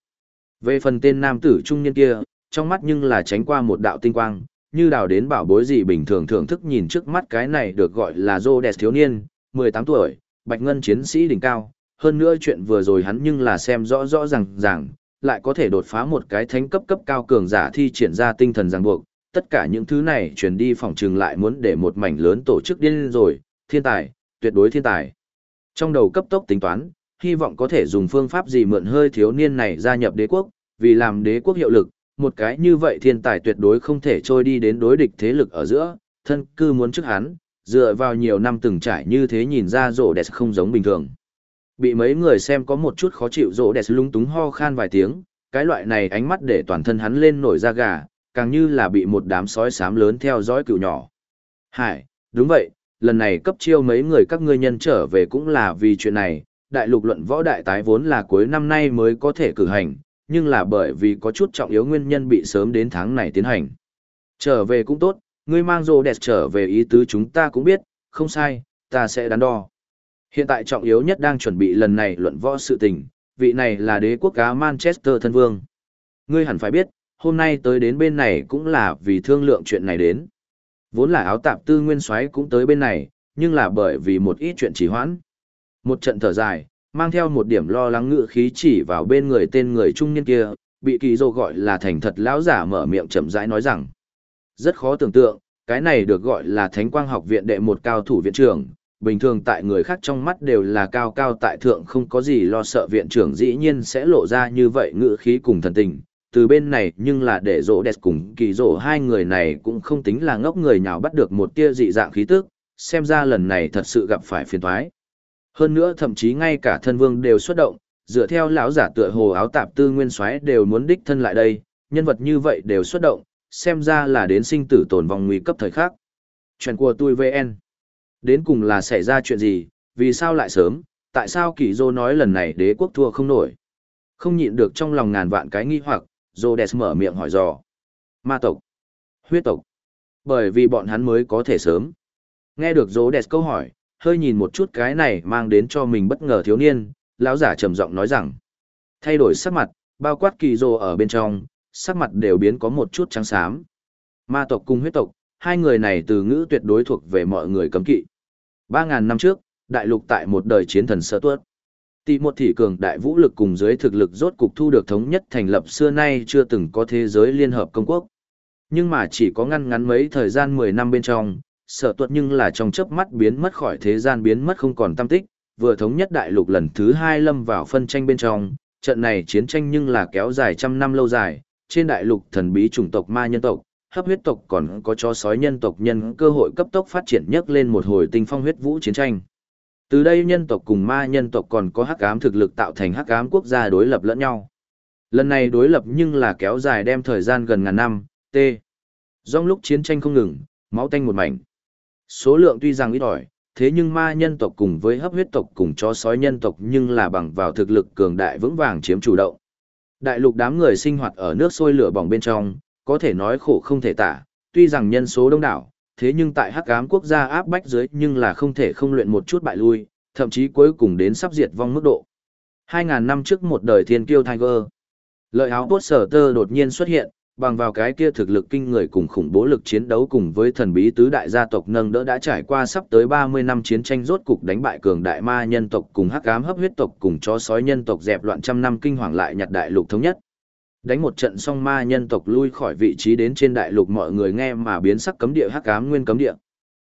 Về phần tên nam tử trung niên kia, trong mắt nhưng là tránh qua một đạo tinh quang, như đào đến bảo bối gì bình thường thưởng thức nhìn trước mắt cái này được gọi là rô đẹp thiếu niên, 18 tuổi, bạch ngân chiến sĩ đỉnh cao, hơn nữa chuyện vừa rồi hắn nhưng là xem rõ rõ ràng ràng, lại có thể đột phá một cái thánh cấp cấp cao cường giả thi triển ra tinh thần ràng buộc, tất cả những thứ này truyền đi phòng trừng lại muốn để một mảnh lớn tổ chức điên rồi, thiên tài, tuyệt đối thiên tài. Trong đầu cấp tốc tính toán, hy vọng có thể dùng phương pháp gì mượn hơi thiếu niên này gia nhập đế quốc, vì làm đế quốc hiệu lực, một cái như vậy thiên tài tuyệt đối không thể trôi đi đến đối địch thế lực ở giữa, thân cư muốn trước hắn, dựa vào nhiều năm từng trải như thế nhìn ra rổ đẹp không giống bình thường. Bị mấy người xem có một chút khó chịu rổ đẹp lung túng ho khan vài tiếng, cái loại này ánh mắt để toàn thân hắn lên nổi da gà, càng như là bị một đám sói xám lớn theo dõi cựu nhỏ. Hải, đúng vậy, lần này cấp chiêu mấy người các ngươi nhân trở về cũng là vì chuyện này, đại lục luận võ đại tái vốn là cuối năm nay mới có thể cử hành, nhưng là bởi vì có chút trọng yếu nguyên nhân bị sớm đến tháng này tiến hành. Trở về cũng tốt, ngươi mang rồ đẹp trở về ý tứ chúng ta cũng biết, không sai, ta sẽ đắn đo. Hiện tại trọng yếu nhất đang chuẩn bị lần này luận võ sự tình, vị này là đế quốc cá Manchester thân vương. Ngươi hẳn phải biết, hôm nay tới đến bên này cũng là vì thương lượng chuyện này đến. Vốn là áo tạp tư nguyên soái cũng tới bên này, nhưng là bởi vì một ít chuyện trì hoãn. Một trận thở dài, mang theo một điểm lo lắng ngự khí chỉ vào bên người tên người trung niên kia, bị kỳ dô gọi là thành thật lão giả mở miệng chậm rãi nói rằng. Rất khó tưởng tượng, cái này được gọi là Thánh Quang học viện đệ một cao thủ viện trưởng, bình thường tại người khác trong mắt đều là cao cao tại thượng không có gì lo sợ viện trưởng dĩ nhiên sẽ lộ ra như vậy ngữ khí cùng thần tình. Từ bên này nhưng là để rỗ đẹp cùng kỳ rỗ hai người này cũng không tính là ngốc người nào bắt được một tia dị dạng khí tức, xem ra lần này thật sự gặp phải phiền toái. Hơn nữa thậm chí ngay cả thân vương đều xuất động, dựa theo lão giả tựa hồ áo tạp tư nguyên soái đều muốn đích thân lại đây, nhân vật như vậy đều xuất động, xem ra là đến sinh tử tồn vong nguy cấp thời khắc. Chuyện của tôi VN. Đến cùng là xảy ra chuyện gì, vì sao lại sớm, tại sao Kỳ Dô nói lần này đế quốc thua không nổi. Không nhịn được trong lòng ngàn vạn cái nghi hoặc, Dô mở miệng hỏi dò. Ma tộc, huyết tộc, bởi vì bọn hắn mới có thể sớm. Nghe được Dô câu hỏi, hơi nhìn một chút cái này mang đến cho mình bất ngờ thiếu niên, lão giả trầm giọng nói rằng. Thay đổi sắc mặt, bao quát Kỳ Dô ở bên trong, sắc mặt đều biến có một chút trắng xám. Ma tộc cùng huyết tộc, hai người này từ ngữ tuyệt đối thuộc về mọi người cấm kỵ. 3.000 năm trước, đại lục tại một đời chiến thần sơ tuất. Tỷ một thị cường đại vũ lực cùng dưới thực lực rốt cục thu được thống nhất thành lập xưa nay chưa từng có thế giới liên hợp công quốc. Nhưng mà chỉ có ngăn ngắn mấy thời gian 10 năm bên trong, sở tuất nhưng là trong chớp mắt biến mất khỏi thế gian biến mất không còn tâm tích, vừa thống nhất đại lục lần thứ hai lâm vào phân tranh bên trong, trận này chiến tranh nhưng là kéo dài trăm năm lâu dài, trên đại lục thần bí chủng tộc ma nhân tộc, hấp huyết tộc còn có chó sói nhân tộc nhân cơ hội cấp tốc phát triển nhất lên một hồi tinh phong huyết vũ chiến tranh. Từ đây nhân tộc cùng ma nhân tộc còn có hắc ám thực lực tạo thành hắc ám quốc gia đối lập lẫn nhau. Lần này đối lập nhưng là kéo dài đem thời gian gần ngàn năm, t. Trong lúc chiến tranh không ngừng, máu tanh một mảnh. Số lượng tuy rằng ít ỏi, thế nhưng ma nhân tộc cùng với hấp huyết tộc cùng chó sói nhân tộc nhưng là bằng vào thực lực cường đại vững vàng chiếm chủ động. Đại lục đám người sinh hoạt ở nước sôi lửa bỏng bên trong, có thể nói khổ không thể tả, tuy rằng nhân số đông đảo, thế nhưng tại hắc ám quốc gia áp bách dưới nhưng là không thể không luyện một chút bại lui, thậm chí cuối cùng đến sắp diệt vong mức độ. 2.000 năm trước một đời thiên kiêu Tiger, lợi áo bốt sở tơ đột nhiên xuất hiện, bằng vào cái kia thực lực kinh người cùng khủng bố lực chiến đấu cùng với thần bí tứ đại gia tộc nâng đỡ đã trải qua sắp tới 30 năm chiến tranh rốt cục đánh bại cường đại ma nhân tộc cùng hắc ám hấp huyết tộc cùng chó sói nhân tộc dẹp loạn trăm năm kinh hoàng lại nhặt đại lục thống nhất. Đánh một trận xong ma nhân tộc lui khỏi vị trí đến trên đại lục mọi người nghe mà biến sắc cấm địa hắc ám nguyên cấm địa.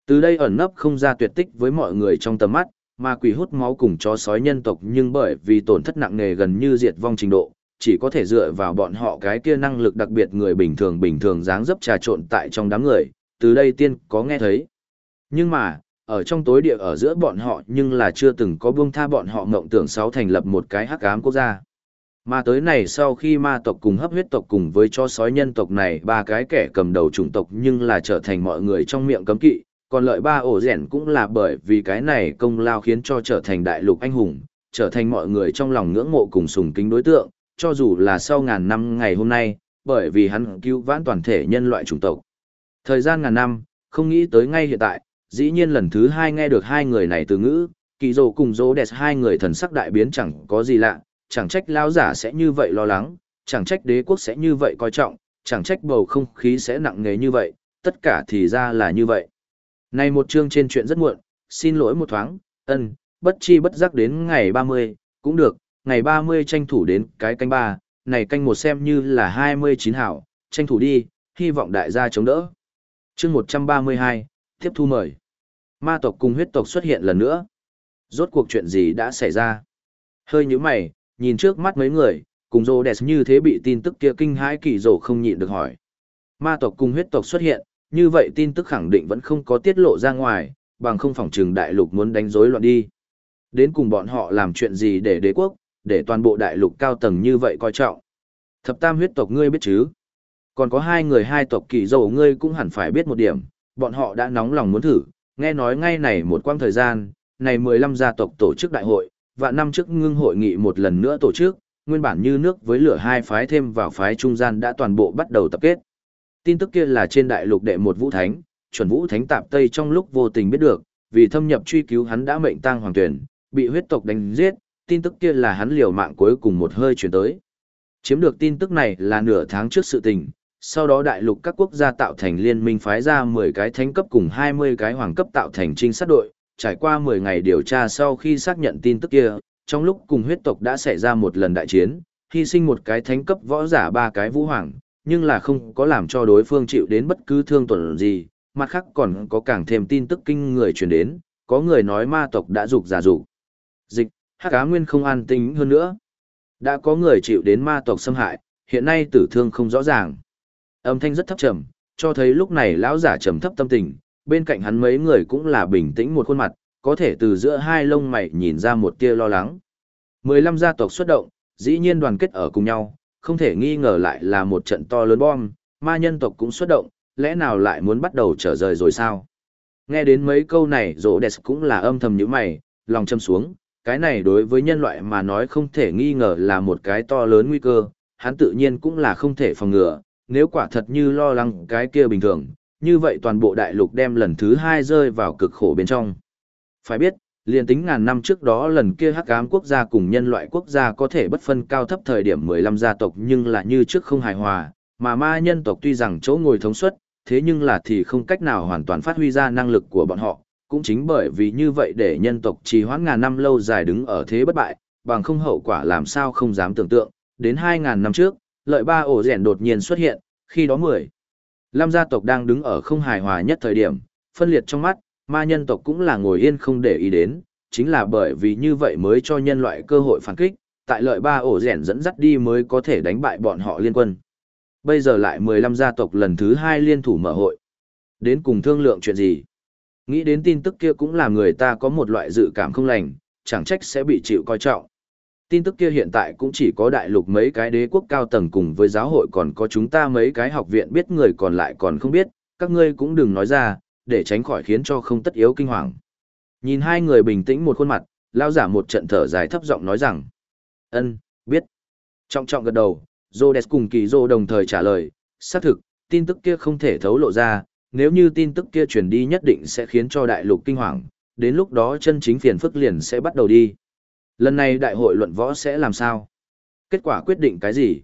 Từ đây ẩn nấp không ra tuyệt tích với mọi người trong tầm mắt, ma quỷ hút máu cùng chó sói nhân tộc nhưng bởi vì tổn thất nặng nề gần như diệt vong trình độ, chỉ có thể dựa vào bọn họ cái kia năng lực đặc biệt người bình thường bình thường dáng dấp trà trộn tại trong đám người, từ đây tiên có nghe thấy. Nhưng mà, ở trong tối địa ở giữa bọn họ nhưng là chưa từng có buông tha bọn họ mộng tưởng sáu thành lập một cái hắc ám quốc gia. Mà tới này sau khi ma tộc cùng hấp huyết tộc cùng với cho sói nhân tộc này ba cái kẻ cầm đầu chủng tộc nhưng là trở thành mọi người trong miệng cấm kỵ, còn lợi ba ổ rẻn cũng là bởi vì cái này công lao khiến cho trở thành đại lục anh hùng, trở thành mọi người trong lòng ngưỡng mộ cùng sùng kính đối tượng, cho dù là sau ngàn năm ngày hôm nay, bởi vì hắn cứu vãn toàn thể nhân loại chủng tộc. Thời gian ngàn năm, không nghĩ tới ngay hiện tại, dĩ nhiên lần thứ hai nghe được hai người này từ ngữ, kỳ dồ cùng dỗ đẹp hai người thần sắc đại biến chẳng có gì lạ, chẳng trách lao giả sẽ như vậy lo lắng, chẳng trách đế quốc sẽ như vậy coi trọng, chẳng trách bầu không khí sẽ nặng nề như vậy, tất cả thì ra là như vậy. Này một chương trên chuyện rất muộn, xin lỗi một thoáng, ân, bất chi bất giác đến ngày 30, cũng được, ngày 30 tranh thủ đến cái canh ba, này canh một xem như là 29 hảo, tranh thủ đi, hy vọng đại gia chống đỡ. chương 132, tiếp thu mời. Ma tộc cùng huyết tộc xuất hiện lần nữa. Rốt cuộc chuyện gì đã xảy ra? Hơi như mày, nhìn trước mắt mấy người, cùng rô đẹp như thế bị tin tức kia kinh hãi kỳ rồ không nhịn được hỏi. Ma tộc cùng huyết tộc xuất hiện, như vậy tin tức khẳng định vẫn không có tiết lộ ra ngoài, bằng không phòng trường đại lục muốn đánh rối loạn đi. Đến cùng bọn họ làm chuyện gì để đế quốc, để toàn bộ đại lục cao tầng như vậy coi trọng. Thập tam huyết tộc ngươi biết chứ? Còn có hai người hai tộc kỳ dầu ngươi cũng hẳn phải biết một điểm, bọn họ đã nóng lòng muốn thử, nghe nói ngay này một quãng thời gian, này 15 gia tộc tổ chức đại hội, và năm trước ngưng hội nghị một lần nữa tổ chức, nguyên bản như nước với lửa hai phái thêm vào phái trung gian đã toàn bộ bắt đầu tập kết. Tin tức kia là trên đại lục đệ một vũ thánh, chuẩn vũ thánh tạp Tây trong lúc vô tình biết được, vì thâm nhập truy cứu hắn đã mệnh tang hoàng tuyển, bị huyết tộc đánh giết, tin tức kia là hắn liều mạng cuối cùng một hơi chuyển tới. Chiếm được tin tức này là nửa tháng trước sự tình, sau đó đại lục các quốc gia tạo thành liên minh phái ra 10 cái thánh cấp cùng 20 cái hoàng cấp tạo thành trinh sát đội, trải qua 10 ngày điều tra sau khi xác nhận tin tức kia, trong lúc cùng huyết tộc đã xảy ra một lần đại chiến, hy sinh một cái thánh cấp võ giả ba cái vũ hoàng, nhưng là không có làm cho đối phương chịu đến bất cứ thương tổn gì, mặt khác còn có càng thêm tin tức kinh người truyền đến, có người nói ma tộc đã dục giả dục. Dịch, hắc cá nguyên không an tính hơn nữa. Đã có người chịu đến ma tộc xâm hại, hiện nay tử thương không rõ ràng. Âm thanh rất thấp trầm, cho thấy lúc này lão giả trầm thấp tâm tình, bên cạnh hắn mấy người cũng là bình tĩnh một khuôn mặt, có thể từ giữa hai lông mày nhìn ra một tia lo lắng. Mười lăm gia tộc xuất động, dĩ nhiên đoàn kết ở cùng nhau, không thể nghi ngờ lại là một trận to lớn bom, ma nhân tộc cũng xuất động, lẽ nào lại muốn bắt đầu trở rời rồi sao? Nghe đến mấy câu này rỗ đẹp cũng là âm thầm như mày, lòng châm xuống, cái này đối với nhân loại mà nói không thể nghi ngờ là một cái to lớn nguy cơ, hắn tự nhiên cũng là không thể phòng ngừa, nếu quả thật như lo lắng cái kia bình thường, như vậy toàn bộ đại lục đem lần thứ hai rơi vào cực khổ bên trong. Phải biết, liền tính ngàn năm trước đó lần kia hắc ám quốc gia cùng nhân loại quốc gia có thể bất phân cao thấp thời điểm 15 gia tộc nhưng là như trước không hài hòa, mà ma nhân tộc tuy rằng chỗ ngồi thống suất, thế nhưng là thì không cách nào hoàn toàn phát huy ra năng lực của bọn họ, cũng chính bởi vì như vậy để nhân tộc trì hoãn ngàn năm lâu dài đứng ở thế bất bại, bằng không hậu quả làm sao không dám tưởng tượng, đến 2.000 năm trước, lợi ba ổ rèn đột nhiên xuất hiện, khi đó 10. Lam gia tộc đang đứng ở không hài hòa nhất thời điểm, phân liệt trong mắt, ma nhân tộc cũng là ngồi yên không để ý đến, chính là bởi vì như vậy mới cho nhân loại cơ hội phản kích, tại lợi ba ổ rèn dẫn dắt đi mới có thể đánh bại bọn họ liên quân. Bây giờ lại 15 gia tộc lần thứ hai liên thủ mở hội. Đến cùng thương lượng chuyện gì? Nghĩ đến tin tức kia cũng làm người ta có một loại dự cảm không lành, chẳng trách sẽ bị chịu coi trọng. Tin tức kia hiện tại cũng chỉ có đại lục mấy cái đế quốc cao tầng cùng với giáo hội còn có chúng ta mấy cái học viện biết người còn lại còn không biết, các ngươi cũng đừng nói ra, để tránh khỏi khiến cho không tất yếu kinh hoàng. Nhìn hai người bình tĩnh một khuôn mặt, lao giả một trận thở dài thấp giọng nói rằng, ân, biết. Trọng trọng gật đầu, Rhodes cùng kỳ Rô đồng thời trả lời, xác thực, tin tức kia không thể thấu lộ ra, nếu như tin tức kia truyền đi nhất định sẽ khiến cho đại lục kinh hoàng, đến lúc đó chân chính phiền phức liền sẽ bắt đầu đi. Lần này đại hội luận võ sẽ làm sao? Kết quả quyết định cái gì?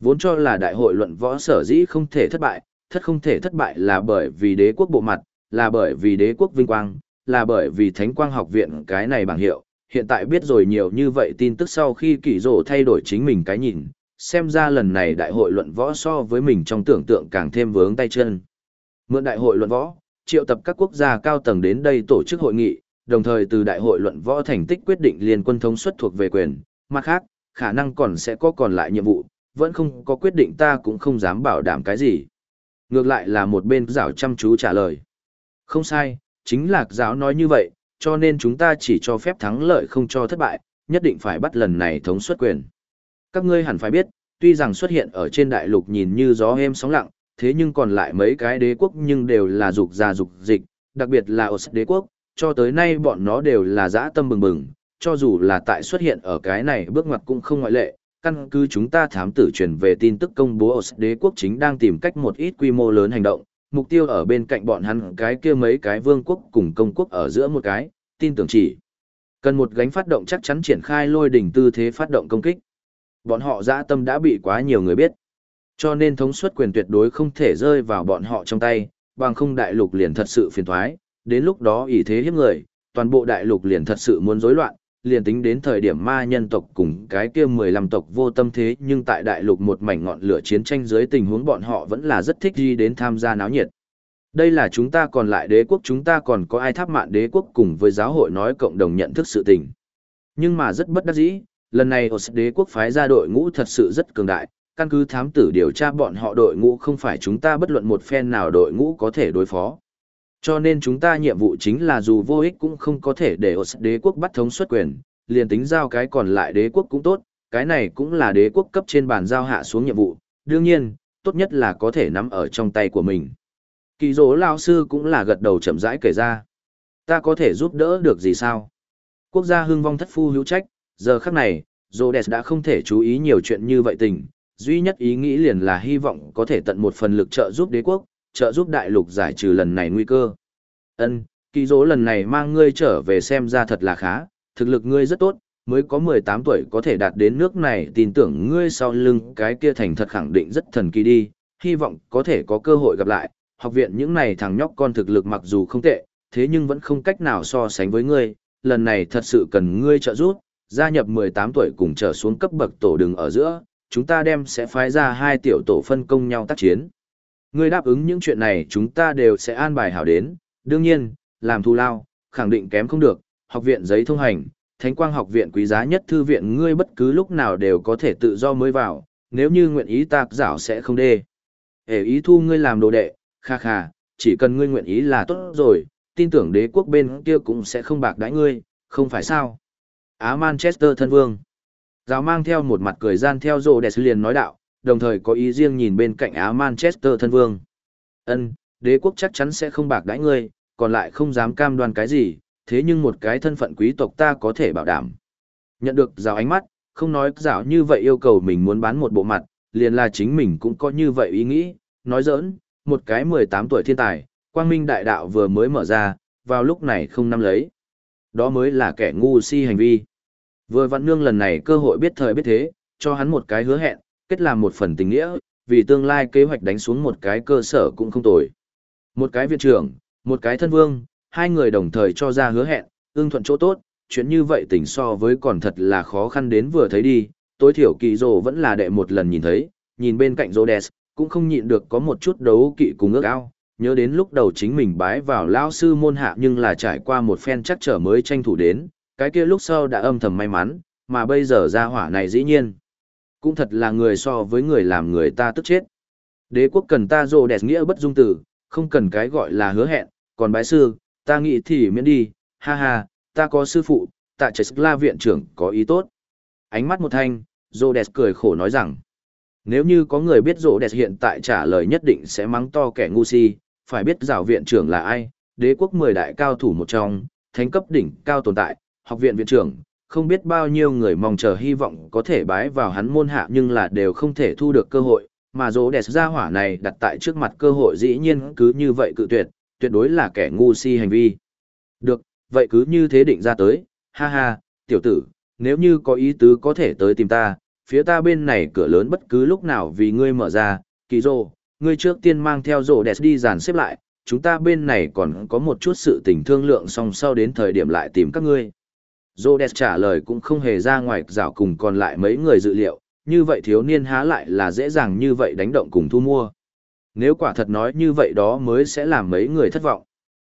Vốn cho là đại hội luận võ sở dĩ không thể thất bại, thất không thể thất bại là bởi vì đế quốc bộ mặt, là bởi vì đế quốc vinh quang, là bởi vì thánh quang học viện cái này bằng hiệu. Hiện tại biết rồi nhiều như vậy tin tức sau khi kỳ rổ thay đổi chính mình cái nhìn, xem ra lần này đại hội luận võ so với mình trong tưởng tượng càng thêm vướng tay chân. Mượn đại hội luận võ, triệu tập các quốc gia cao tầng đến đây tổ chức hội nghị, đồng thời từ đại hội luận võ thành tích quyết định liên quân thống suất thuộc về quyền, mặt khác, khả năng còn sẽ có còn lại nhiệm vụ, vẫn không có quyết định ta cũng không dám bảo đảm cái gì. Ngược lại là một bên giáo chăm chú trả lời. Không sai, chính lạc giáo nói như vậy, cho nên chúng ta chỉ cho phép thắng lợi không cho thất bại, nhất định phải bắt lần này thống suất quyền. Các ngươi hẳn phải biết, tuy rằng xuất hiện ở trên đại lục nhìn như gió êm sóng lặng, thế nhưng còn lại mấy cái đế quốc nhưng đều là dục già dục dịch, đặc biệt là ở đế quốc, cho tới nay bọn nó đều là dã tâm bừng bừng, cho dù là tại xuất hiện ở cái này bước ngoặt cũng không ngoại lệ. Căn cứ chúng ta thám tử truyền về tin tức công bố OS đế quốc chính đang tìm cách một ít quy mô lớn hành động, mục tiêu ở bên cạnh bọn hắn cái kia mấy cái vương quốc cùng công quốc ở giữa một cái, tin tưởng chỉ. Cần một gánh phát động chắc chắn triển khai lôi đỉnh tư thế phát động công kích. Bọn họ dã tâm đã bị quá nhiều người biết. Cho nên thống suất quyền tuyệt đối không thể rơi vào bọn họ trong tay, bằng không đại lục liền thật sự phiền thoái, đến lúc đó ỷ thế hiếp người, toàn bộ đại lục liền thật sự muốn rối loạn, liền tính đến thời điểm ma nhân tộc cùng cái kia 15 tộc vô tâm thế nhưng tại đại lục một mảnh ngọn lửa chiến tranh dưới tình huống bọn họ vẫn là rất thích đi đến tham gia náo nhiệt. Đây là chúng ta còn lại đế quốc chúng ta còn có ai tháp mạn đế quốc cùng với giáo hội nói cộng đồng nhận thức sự tình. Nhưng mà rất bất đắc dĩ, lần này ở đế quốc phái ra đội ngũ thật sự rất cường đại, căn cứ thám tử điều tra bọn họ đội ngũ không phải chúng ta bất luận một phen nào đội ngũ có thể đối phó. Cho nên chúng ta nhiệm vụ chính là dù vô ích cũng không có thể để Ос đế quốc bắt thống xuất quyền, liền tính giao cái còn lại đế quốc cũng tốt, cái này cũng là đế quốc cấp trên bàn giao hạ xuống nhiệm vụ, đương nhiên, tốt nhất là có thể nắm ở trong tay của mình. Kỳ dỗ lao sư cũng là gật đầu chậm rãi kể ra. Ta có thể giúp đỡ được gì sao? Quốc gia hưng vong thất phu hữu trách, giờ khắc này, Rhodes đã không thể chú ý nhiều chuyện như vậy tình, duy nhất ý nghĩ liền là hy vọng có thể tận một phần lực trợ giúp đế quốc, trợ giúp đại lục giải trừ lần này nguy cơ. Ân, kỳ dỗ lần này mang ngươi trở về xem ra thật là khá, thực lực ngươi rất tốt, mới có 18 tuổi có thể đạt đến nước này tin tưởng ngươi sau lưng cái kia thành thật khẳng định rất thần kỳ đi, hy vọng có thể có cơ hội gặp lại, học viện những này thằng nhóc con thực lực mặc dù không tệ, thế nhưng vẫn không cách nào so sánh với ngươi, lần này thật sự cần ngươi trợ giúp, gia nhập 18 tuổi cùng trở xuống cấp bậc tổ đường ở giữa, chúng ta đem sẽ phái ra hai tiểu tổ phân công nhau tác chiến. Ngươi đáp ứng những chuyện này chúng ta đều sẽ an bài hảo đến, đương nhiên, làm thù lao, khẳng định kém không được, học viện giấy thông hành, thánh quang học viện quý giá nhất thư viện ngươi bất cứ lúc nào đều có thể tự do mới vào, nếu như nguyện ý tạc giảo sẽ không đê. Ế ý thu ngươi làm đồ đệ, kha kha, chỉ cần ngươi nguyện ý là tốt rồi, tin tưởng đế quốc bên kia cũng sẽ không bạc đãi ngươi, không phải sao. Á Manchester thân vương. Giáo mang theo một mặt cười gian theo rồ đẹp liền nói đạo, đồng thời có ý riêng nhìn bên cạnh Á Manchester thân vương. Ân, đế quốc chắc chắn sẽ không bạc đãi ngươi, còn lại không dám cam đoan cái gì, thế nhưng một cái thân phận quý tộc ta có thể bảo đảm. Nhận được rào ánh mắt, không nói rào như vậy yêu cầu mình muốn bán một bộ mặt, liền là chính mình cũng có như vậy ý nghĩ, nói giỡn, một cái 18 tuổi thiên tài, quang minh đại đạo vừa mới mở ra, vào lúc này không nắm lấy. Đó mới là kẻ ngu si hành vi. Vừa vặn nương lần này cơ hội biết thời biết thế, cho hắn một cái hứa hẹn, kết làm một phần tình nghĩa, vì tương lai kế hoạch đánh xuống một cái cơ sở cũng không tồi. Một cái viện trưởng, một cái thân vương, hai người đồng thời cho ra hứa hẹn, ưng thuận chỗ tốt, chuyện như vậy tình so với còn thật là khó khăn đến vừa thấy đi, tối thiểu kỳ rồ vẫn là đệ một lần nhìn thấy, nhìn bên cạnh Rhodes, cũng không nhịn được có một chút đấu kỵ cùng ước ao, nhớ đến lúc đầu chính mình bái vào lão sư môn hạ nhưng là trải qua một phen chắc trở mới tranh thủ đến, cái kia lúc sau đã âm thầm may mắn, mà bây giờ ra hỏa này dĩ nhiên. Cũng thật là người so với người làm người ta tức chết. Đế quốc cần ta rồ đẹp nghĩa bất dung tử, không cần cái gọi là hứa hẹn, còn bái sư, ta nghĩ thì miễn đi, ha ha, ta có sư phụ, tại sức la viện trưởng có ý tốt. Ánh mắt một thanh, rồ đẹp cười khổ nói rằng, nếu như có người biết rồ đẹp hiện tại trả lời nhất định sẽ mắng to kẻ ngu si, phải biết rào viện trưởng là ai, đế quốc mười đại cao thủ một trong, thánh cấp đỉnh cao tồn tại, học viện viện trưởng, không biết bao nhiêu người mong chờ hy vọng có thể bái vào hắn môn hạ nhưng là đều không thể thu được cơ hội, mà dỗ đẹp ra hỏa này đặt tại trước mặt cơ hội dĩ nhiên cứ như vậy cự tuyệt, tuyệt đối là kẻ ngu si hành vi. Được, vậy cứ như thế định ra tới, ha ha, tiểu tử, nếu như có ý tứ có thể tới tìm ta, phía ta bên này cửa lớn bất cứ lúc nào vì ngươi mở ra, kỳ rô, ngươi trước tiên mang theo rô đẹp đi dàn xếp lại, chúng ta bên này còn có một chút sự tình thương lượng song sau đến thời điểm lại tìm các ngươi. Rhodes trả lời cũng không hề ra ngoài rào cùng còn lại mấy người dự liệu, như vậy thiếu niên há lại là dễ dàng như vậy đánh động cùng thu mua. Nếu quả thật nói như vậy đó mới sẽ làm mấy người thất vọng.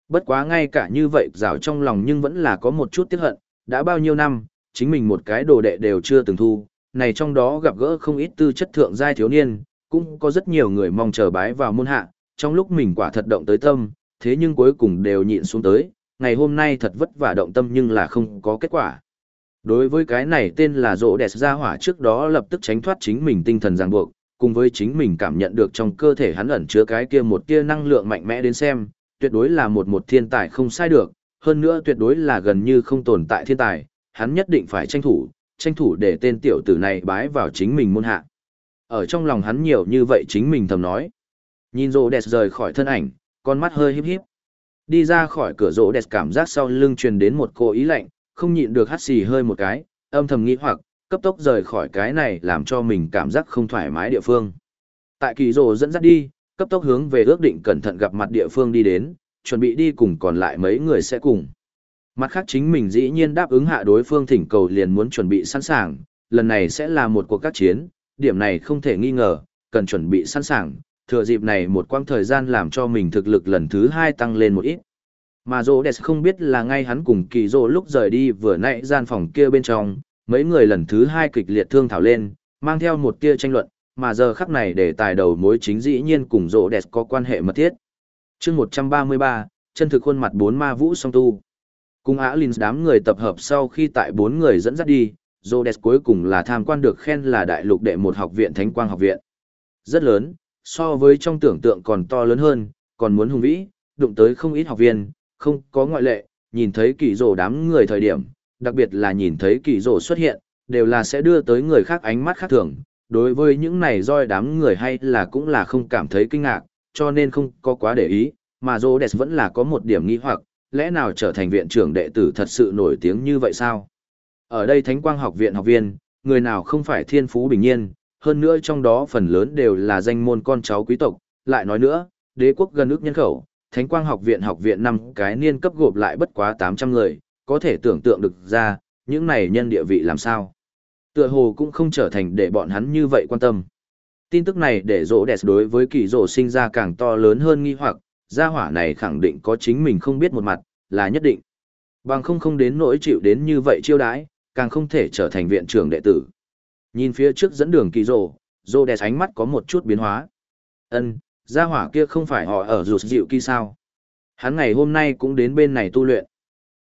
Bất quá ngay cả như vậy rào trong lòng nhưng vẫn là có một chút tiếc hận, đã bao nhiêu năm, chính mình một cái đồ đệ đều chưa từng thu, này trong đó gặp gỡ không ít tư chất thượng giai thiếu niên, cũng có rất nhiều người mong chờ bái vào môn hạ, trong lúc mình quả thật động tới tâm, thế nhưng cuối cùng đều nhịn xuống tới, ngày hôm nay thật vất vả động tâm nhưng là không có kết quả. Đối với cái này tên là rỗ đẹp ra hỏa trước đó lập tức tránh thoát chính mình tinh thần ràng buộc, cùng với chính mình cảm nhận được trong cơ thể hắn ẩn chứa cái kia một tia năng lượng mạnh mẽ đến xem, tuyệt đối là một một thiên tài không sai được, hơn nữa tuyệt đối là gần như không tồn tại thiên tài, hắn nhất định phải tranh thủ, tranh thủ để tên tiểu tử này bái vào chính mình môn hạ. Ở trong lòng hắn nhiều như vậy chính mình thầm nói. Nhìn rỗ đẹp rời khỏi thân ảnh, con mắt hơi híp híp. Đi ra khỏi cửa rỗ đẹp cảm giác sau lưng truyền đến một cô ý lạnh, không nhịn được hắt xì hơi một cái, âm thầm nghĩ hoặc, cấp tốc rời khỏi cái này làm cho mình cảm giác không thoải mái địa phương. Tại kỳ rỗ dẫn dắt đi, cấp tốc hướng về ước định cẩn thận gặp mặt địa phương đi đến, chuẩn bị đi cùng còn lại mấy người sẽ cùng. Mặt khác chính mình dĩ nhiên đáp ứng hạ đối phương thỉnh cầu liền muốn chuẩn bị sẵn sàng, lần này sẽ là một cuộc các chiến, điểm này không thể nghi ngờ, cần chuẩn bị sẵn sàng, thừa dịp này một quãng thời gian làm cho mình thực lực lần thứ hai tăng lên một ít. Mà Rô Đẹp không biết là ngay hắn cùng kỳ Rô lúc rời đi vừa nãy gian phòng kia bên trong, mấy người lần thứ hai kịch liệt thương thảo lên, mang theo một tia tranh luận, mà giờ khắc này để tài đầu mối chính dĩ nhiên cùng Rô Đẹp có quan hệ mật thiết. chương 133, chân thực khuôn mặt bốn ma vũ song tu. Cùng Á Linh đám người tập hợp sau khi tại bốn người dẫn dắt đi, Rô Đẹp cuối cùng là tham quan được khen là đại lục đệ một học viện Thánh Quang học viện. Rất lớn, so với trong tưởng tượng còn to lớn hơn, còn muốn hùng vĩ, đụng tới không ít học viên, không có ngoại lệ, nhìn thấy kỳ rổ đám người thời điểm, đặc biệt là nhìn thấy kỳ rổ xuất hiện, đều là sẽ đưa tới người khác ánh mắt khác thường. Đối với những này roi đám người hay là cũng là không cảm thấy kinh ngạc, cho nên không có quá để ý, mà Rhodes vẫn là có một điểm nghi hoặc, lẽ nào trở thành viện trưởng đệ tử thật sự nổi tiếng như vậy sao? Ở đây Thánh Quang học viện học viên, người nào không phải thiên phú bình nhiên, hơn nữa trong đó phần lớn đều là danh môn con cháu quý tộc, lại nói nữa, đế quốc gần ước nhân khẩu, Thánh Quang học viện học viện năm cái niên cấp gộp lại bất quá 800 người, có thể tưởng tượng được ra, những này nhân địa vị làm sao. Tựa hồ cũng không trở thành để bọn hắn như vậy quan tâm. Tin tức này để rỗ đẹp đối với kỳ rỗ sinh ra càng to lớn hơn nghi hoặc, gia hỏa này khẳng định có chính mình không biết một mặt, là nhất định. Bằng không không đến nỗi chịu đến như vậy chiêu đãi, càng không thể trở thành viện trưởng đệ tử. Nhìn phía trước dẫn đường kỳ rồ, rồ đẹp ánh mắt có một chút biến hóa. ân gia hỏa kia không phải họ ở rụt dịu kỳ sao. Hắn ngày hôm nay cũng đến bên này tu luyện.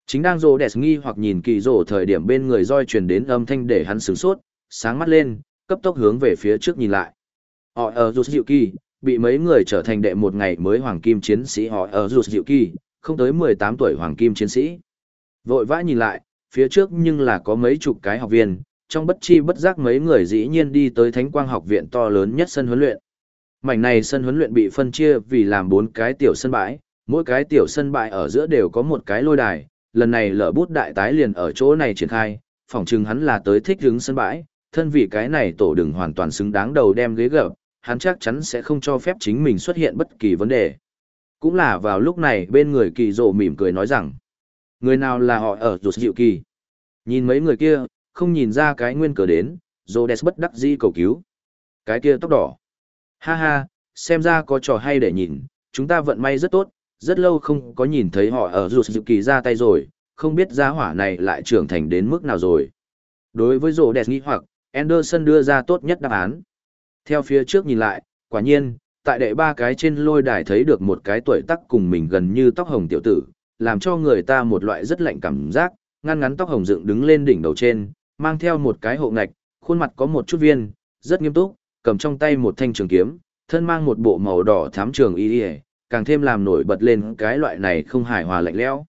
Chính đang rồ đẹp nghi hoặc nhìn kỳ rồ thời điểm bên người roi truyền đến âm thanh để hắn sửng sốt, sáng mắt lên, cấp tốc hướng về phía trước nhìn lại. Họ ở rụt dịu kỳ, bị mấy người trở thành đệ một ngày mới hoàng kim chiến sĩ họ ở rụt dịu kỳ, không tới 18 tuổi hoàng kim chiến sĩ. Vội vã nhìn lại, phía trước nhưng là có mấy chục cái học viên, trong bất chi bất giác mấy người dĩ nhiên đi tới Thánh Quang học viện to lớn nhất sân huấn luyện. Mảnh này sân huấn luyện bị phân chia vì làm bốn cái tiểu sân bãi, mỗi cái tiểu sân bãi ở giữa đều có một cái lôi đài, lần này lở bút đại tái liền ở chỗ này triển khai, phỏng chừng hắn là tới thích đứng sân bãi, thân vì cái này tổ đừng hoàn toàn xứng đáng đầu đem ghế gập, hắn chắc chắn sẽ không cho phép chính mình xuất hiện bất kỳ vấn đề. Cũng là vào lúc này bên người kỳ rộ mỉm cười nói rằng, người nào là họ ở rụt dịu kỳ. Nhìn mấy người kia, không nhìn ra cái nguyên cờ đến, Rhodes bất đắc dĩ cầu cứu. Cái kia tóc đỏ. Ha ha, xem ra có trò hay để nhìn, chúng ta vận may rất tốt, rất lâu không có nhìn thấy họ ở rụt dự kỳ ra tay rồi, không biết giá hỏa này lại trưởng thành đến mức nào rồi. Đối với Rhodes nghĩ hoặc, Anderson đưa ra tốt nhất đáp án. Theo phía trước nhìn lại, quả nhiên, tại đệ ba cái trên lôi đài thấy được một cái tuổi tác cùng mình gần như tóc hồng tiểu tử, làm cho người ta một loại rất lạnh cảm giác, ngăn ngắn tóc hồng dựng đứng lên đỉnh đầu trên, mang theo một cái hộ ngạch, khuôn mặt có một chút viên, rất nghiêm túc, cầm trong tay một thanh trường kiếm, thân mang một bộ màu đỏ thám trường y y, càng thêm làm nổi bật lên cái loại này không hài hòa lạnh lẽo.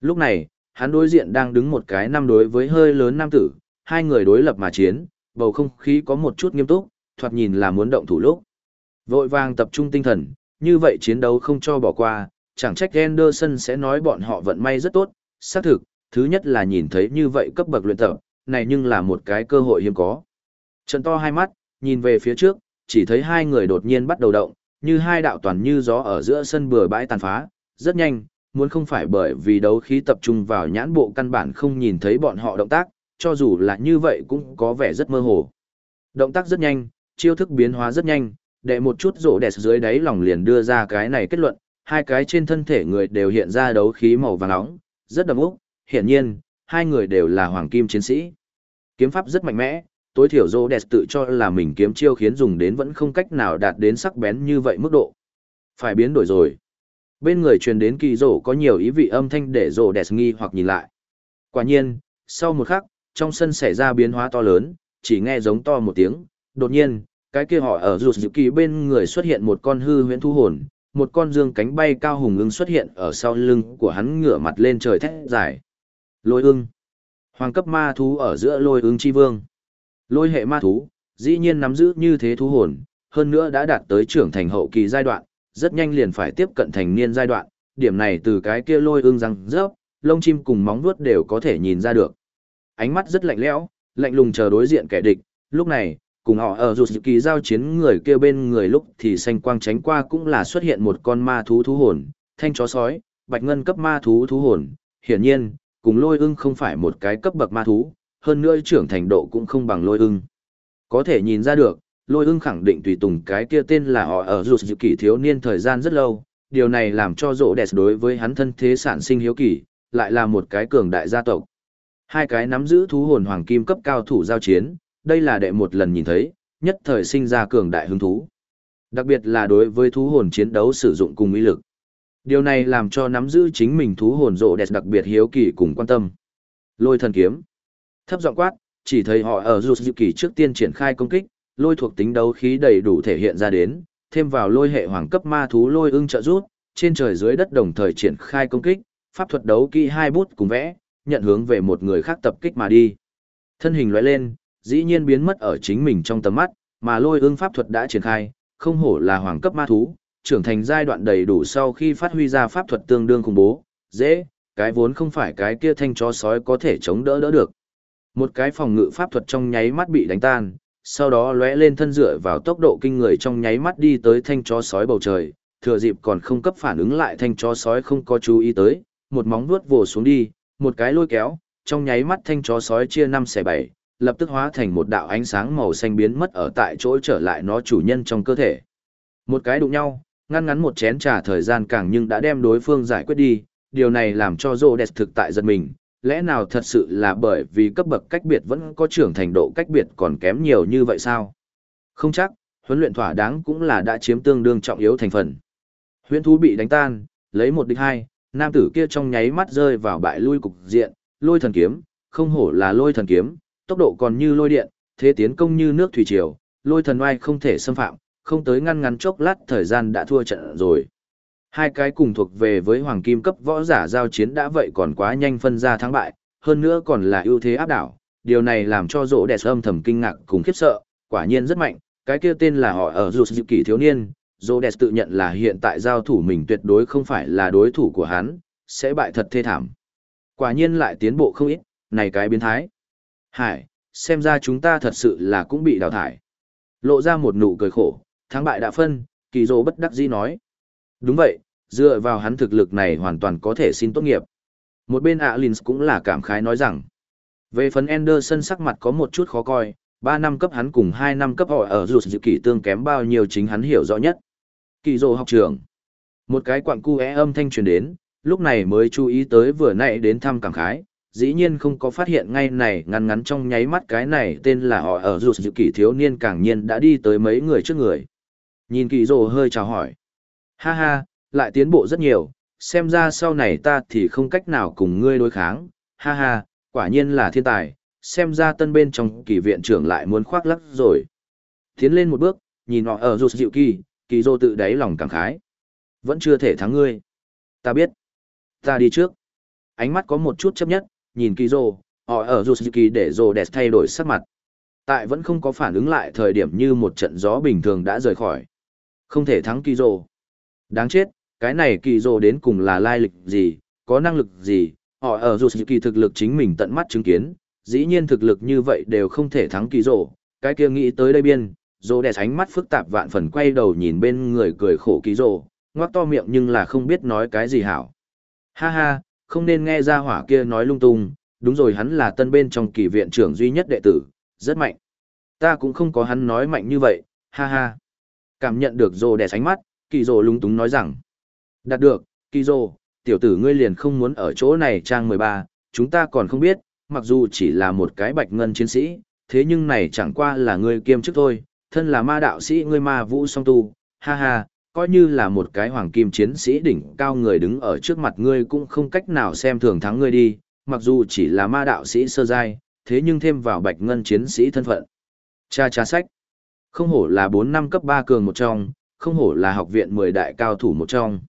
Lúc này, hắn đối diện đang đứng một cái năm đối với hơi lớn nam tử, hai người đối lập mà chiến, bầu không khí có một chút nghiêm túc, thoạt nhìn là muốn động thủ lúc. Vội vàng tập trung tinh thần, như vậy chiến đấu không cho bỏ qua, chẳng trách Anderson sẽ nói bọn họ vận may rất tốt, xác thực, thứ nhất là nhìn thấy như vậy cấp bậc luyện tập, này nhưng là một cái cơ hội hiếm có. Trận to hai mắt, nhìn về phía trước, chỉ thấy hai người đột nhiên bắt đầu động, như hai đạo toàn như gió ở giữa sân bừa bãi tàn phá, rất nhanh, muốn không phải bởi vì đấu khí tập trung vào nhãn bộ căn bản không nhìn thấy bọn họ động tác, cho dù là như vậy cũng có vẻ rất mơ hồ. Động tác rất nhanh, chiêu thức biến hóa rất nhanh, để một chút rổ đẹp dưới đáy lòng liền đưa ra cái này kết luận, hai cái trên thân thể người đều hiện ra đấu khí màu vàng nóng, rất đậm úc, hiển nhiên, hai người đều là hoàng kim chiến sĩ. Kiếm pháp rất mạnh mẽ, tối thiểu Rô đẹp tự cho là mình kiếm chiêu khiến dùng đến vẫn không cách nào đạt đến sắc bén như vậy mức độ. Phải biến đổi rồi. Bên người truyền đến kỳ rổ có nhiều ý vị âm thanh để rổ đẹp nghi hoặc nhìn lại. Quả nhiên, sau một khắc, trong sân xảy ra biến hóa to lớn, chỉ nghe giống to một tiếng, đột nhiên, cái kia họ ở rụt dự kỳ bên người xuất hiện một con hư huyễn thu hồn, một con dương cánh bay cao hùng ưng xuất hiện ở sau lưng của hắn ngửa mặt lên trời thét dài. Lôi ưng. Hoàng cấp ma thú ở giữa lôi ứng chi vương. Lôi hệ ma thú, dĩ nhiên nắm giữ như thế thú hồn, hơn nữa đã đạt tới trưởng thành hậu kỳ giai đoạn, rất nhanh liền phải tiếp cận thành niên giai đoạn, điểm này từ cái kia lôi ương răng rớp, lông chim cùng móng vuốt đều có thể nhìn ra được. Ánh mắt rất lạnh lẽo, lạnh lùng chờ đối diện kẻ địch, lúc này, cùng họ ở rụt kỳ giao chiến người kia bên người lúc thì xanh quang tránh qua cũng là xuất hiện một con ma thú thú hồn, thanh chó sói, bạch ngân cấp ma thú thú hồn, hiển nhiên, cùng lôi ưng không phải một cái cấp bậc ma thú, hơn nữa trưởng thành độ cũng không bằng lôi ưng. Có thể nhìn ra được, lôi ưng khẳng định tùy tùng cái kia tên là họ ở rụt kỷ thiếu niên thời gian rất lâu, điều này làm cho rộ đẹp đối với hắn thân thế sản sinh hiếu kỳ, lại là một cái cường đại gia tộc. Hai cái nắm giữ thú hồn hoàng kim cấp cao thủ giao chiến, đây là đệ một lần nhìn thấy, nhất thời sinh ra cường đại hứng thú. Đặc biệt là đối với thú hồn chiến đấu sử dụng cùng ý lực. Điều này làm cho nắm giữ chính mình thú hồn rộ đẹp đặc biệt hiếu kỳ cùng quan tâm. Lôi thần kiếm. Thấp giọng quát, chỉ thấy họ ở rụt dự kỳ trước tiên triển khai công kích, lôi thuộc tính đấu khí đầy đủ thể hiện ra đến, thêm vào lôi hệ hoàng cấp ma thú lôi ưng trợ rút, trên trời dưới đất đồng thời triển khai công kích, pháp thuật đấu kỹ hai bút cùng vẽ, nhận hướng về một người khác tập kích mà đi. Thân hình lóe lên, dĩ nhiên biến mất ở chính mình trong tầm mắt, mà lôi ương pháp thuật đã triển khai, không hổ là hoàng cấp ma thú, trưởng thành giai đoạn đầy đủ sau khi phát huy ra pháp thuật tương đương khủng bố, dễ, cái vốn không phải cái kia thanh chó sói có thể chống đỡ đỡ được. Một cái phòng ngự pháp thuật trong nháy mắt bị đánh tan, sau đó lóe lên thân dựa vào tốc độ kinh người trong nháy mắt đi tới thanh chó sói bầu trời, thừa dịp còn không cấp phản ứng lại thanh chó sói không có chú ý tới, một móng vuốt vồ xuống đi, một cái lôi kéo, trong nháy mắt thanh chó sói chia năm xẻ bảy, lập tức hóa thành một đạo ánh sáng màu xanh biến mất ở tại chỗ trở lại nó chủ nhân trong cơ thể. Một cái đụng nhau, ngăn ngắn một chén trà thời gian càng nhưng đã đem đối phương giải quyết đi, điều này làm cho rô đẹp thực tại giật mình, lẽ nào thật sự là bởi vì cấp bậc cách biệt vẫn có trưởng thành độ cách biệt còn kém nhiều như vậy sao? Không chắc, huấn luyện thỏa đáng cũng là đã chiếm tương đương trọng yếu thành phần. Huyễn thú bị đánh tan, lấy một địch hai, nam tử kia trong nháy mắt rơi vào bại lui cục diện, lôi thần kiếm, không hổ là lôi thần kiếm, tốc độ còn như lôi điện, thế tiến công như nước thủy triều, lôi thần oai không thể xâm phạm, không tới ngăn ngắn chốc lát thời gian đã thua trận rồi. Hai cái cùng thuộc về với hoàng kim cấp võ giả giao chiến đã vậy còn quá nhanh phân ra thắng bại, hơn nữa còn là ưu thế áp đảo, điều này làm cho rỗ đẹp âm thầm kinh ngạc cùng khiếp sợ, quả nhiên rất mạnh, cái kia tên là họ ở dù dự kỷ thiếu niên, rỗ đẹp tự nhận là hiện tại giao thủ mình tuyệt đối không phải là đối thủ của hắn, sẽ bại thật thê thảm. Quả nhiên lại tiến bộ không ít, này cái biến thái. Hải, xem ra chúng ta thật sự là cũng bị đào thải. Lộ ra một nụ cười khổ, thắng bại đã phân, kỳ dô bất đắc dĩ nói. Đúng vậy, dựa vào hắn thực lực này hoàn toàn có thể xin tốt nghiệp. Một bên Alins cũng là cảm khái nói rằng, về phần Anderson sắc mặt có một chút khó coi, 3 năm cấp hắn cùng 2 năm cấp họ ở dù dự kỷ tương kém bao nhiêu chính hắn hiểu rõ nhất. Kỳ dô học trường. Một cái quặng cu é âm thanh truyền đến, lúc này mới chú ý tới vừa nãy đến thăm cảm khái, dĩ nhiên không có phát hiện ngay này ngắn ngắn trong nháy mắt cái này tên là họ ở dù dự kỷ thiếu niên càng nhiên đã đi tới mấy người trước người. Nhìn kỳ rồ hơi chào hỏi. Ha ha, lại tiến bộ rất nhiều, xem ra sau này ta thì không cách nào cùng ngươi đối kháng, ha ha, quả nhiên là thiên tài, xem ra tân bên trong kỳ viện trưởng lại muốn khoác lắc rồi. Tiến lên một bước, nhìn họ ở rụt dịu kỳ, kỳ rồ tự đáy lòng cảm khái. Vẫn chưa thể thắng ngươi. Ta biết. Ta đi trước. Ánh mắt có một chút chấp nhất, nhìn kỳ rồ, họ ở rụt dịu kỳ để rồ đẹp thay đổi sắc mặt. Tại vẫn không có phản ứng lại thời điểm như một trận gió bình thường đã rời khỏi. Không thể thắng kỳ rồ. Đáng chết, cái này kỳ rồ đến cùng là lai lịch gì, có năng lực gì, họ ở dù kỳ thực lực chính mình tận mắt chứng kiến, dĩ nhiên thực lực như vậy đều không thể thắng kỳ rồ, cái kia nghĩ tới đây biên, rồ đẹp ánh mắt phức tạp vạn phần quay đầu nhìn bên người cười khổ kỳ rồ, ngoác to miệng nhưng là không biết nói cái gì hảo. Ha ha, không nên nghe ra hỏa kia nói lung tung, đúng rồi hắn là tân bên trong kỳ viện trưởng duy nhất đệ tử, rất mạnh. Ta cũng không có hắn nói mạnh như vậy, ha ha. Cảm nhận được rồ đè sánh mắt, kỳ rồ lúng túng nói rằng. Đạt được, kỳ rồ, tiểu tử ngươi liền không muốn ở chỗ này trang 13, chúng ta còn không biết, mặc dù chỉ là một cái bạch ngân chiến sĩ, thế nhưng này chẳng qua là ngươi kiêm chức thôi, thân là ma đạo sĩ ngươi ma vũ song tu, ha ha, coi như là một cái hoàng kim chiến sĩ đỉnh cao người đứng ở trước mặt ngươi cũng không cách nào xem thường thắng ngươi đi, mặc dù chỉ là ma đạo sĩ sơ giai, thế nhưng thêm vào bạch ngân chiến sĩ thân phận. Cha cha sách. Không hổ là 4 năm cấp 3 cường một trong, không hổ là học viện 10 đại cao thủ một trong.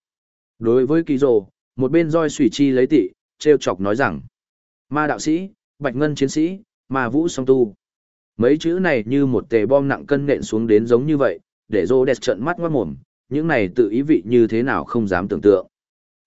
Đối với kỳ rồ, một bên roi sủy chi lấy tị, treo chọc nói rằng, ma đạo sĩ, bạch ngân chiến sĩ, ma vũ song tu. Mấy chữ này như một tề bom nặng cân nện xuống đến giống như vậy, để rô đẹp trận mắt ngoát mồm, những này tự ý vị như thế nào không dám tưởng tượng.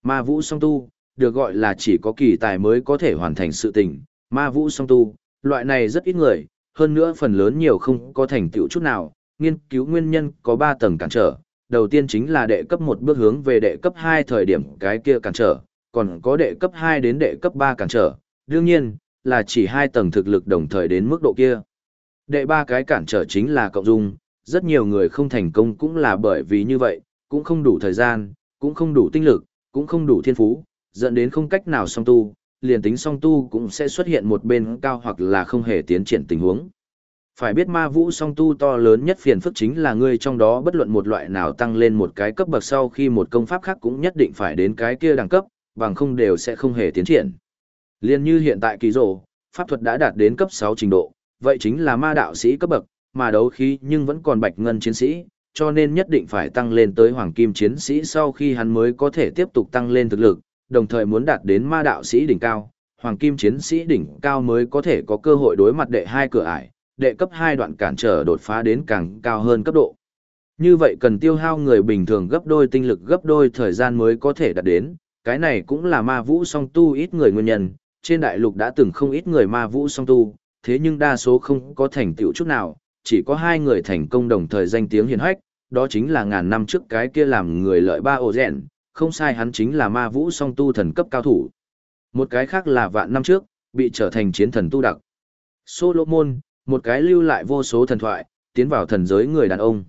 Ma vũ song tu, được gọi là chỉ có kỳ tài mới có thể hoàn thành sự tình, ma vũ song tu, loại này rất ít người, hơn nữa phần lớn nhiều không có thành tựu chút nào, nghiên cứu nguyên nhân có 3 tầng cản trở. Đầu tiên chính là đệ cấp 1 bước hướng về đệ cấp 2 thời điểm cái kia cản trở, còn có đệ cấp 2 đến đệ cấp 3 cản trở, đương nhiên, là chỉ hai tầng thực lực đồng thời đến mức độ kia. Đệ ba cái cản trở chính là cộng dung, rất nhiều người không thành công cũng là bởi vì như vậy, cũng không đủ thời gian, cũng không đủ tinh lực, cũng không đủ thiên phú, dẫn đến không cách nào song tu, liền tính song tu cũng sẽ xuất hiện một bên cao hoặc là không hề tiến triển tình huống. Phải biết ma vũ song tu to lớn nhất phiền phức chính là ngươi trong đó bất luận một loại nào tăng lên một cái cấp bậc sau khi một công pháp khác cũng nhất định phải đến cái kia đẳng cấp, bằng không đều sẽ không hề tiến triển. Liên như hiện tại kỳ rổ, pháp thuật đã đạt đến cấp 6 trình độ, vậy chính là ma đạo sĩ cấp bậc, mà đấu khí nhưng vẫn còn bạch ngân chiến sĩ, cho nên nhất định phải tăng lên tới hoàng kim chiến sĩ sau khi hắn mới có thể tiếp tục tăng lên thực lực, đồng thời muốn đạt đến ma đạo sĩ đỉnh cao, hoàng kim chiến sĩ đỉnh cao mới có thể có cơ hội đối mặt đệ hai cửa ải, đệ cấp 2 đoạn cản trở đột phá đến càng cao hơn cấp độ. Như vậy cần tiêu hao người bình thường gấp đôi tinh lực gấp đôi thời gian mới có thể đạt đến, cái này cũng là ma vũ song tu ít người nguyên nhân, trên đại lục đã từng không ít người ma vũ song tu, thế nhưng đa số không có thành tựu chút nào, chỉ có hai người thành công đồng thời danh tiếng hiển hách, đó chính là ngàn năm trước cái kia làm người lợi ba ổ rèn, không sai hắn chính là ma vũ song tu thần cấp cao thủ. Một cái khác là vạn năm trước, bị trở thành chiến thần tu đặc. Solomon, một cái lưu lại vô số thần thoại, tiến vào thần giới người đàn ông.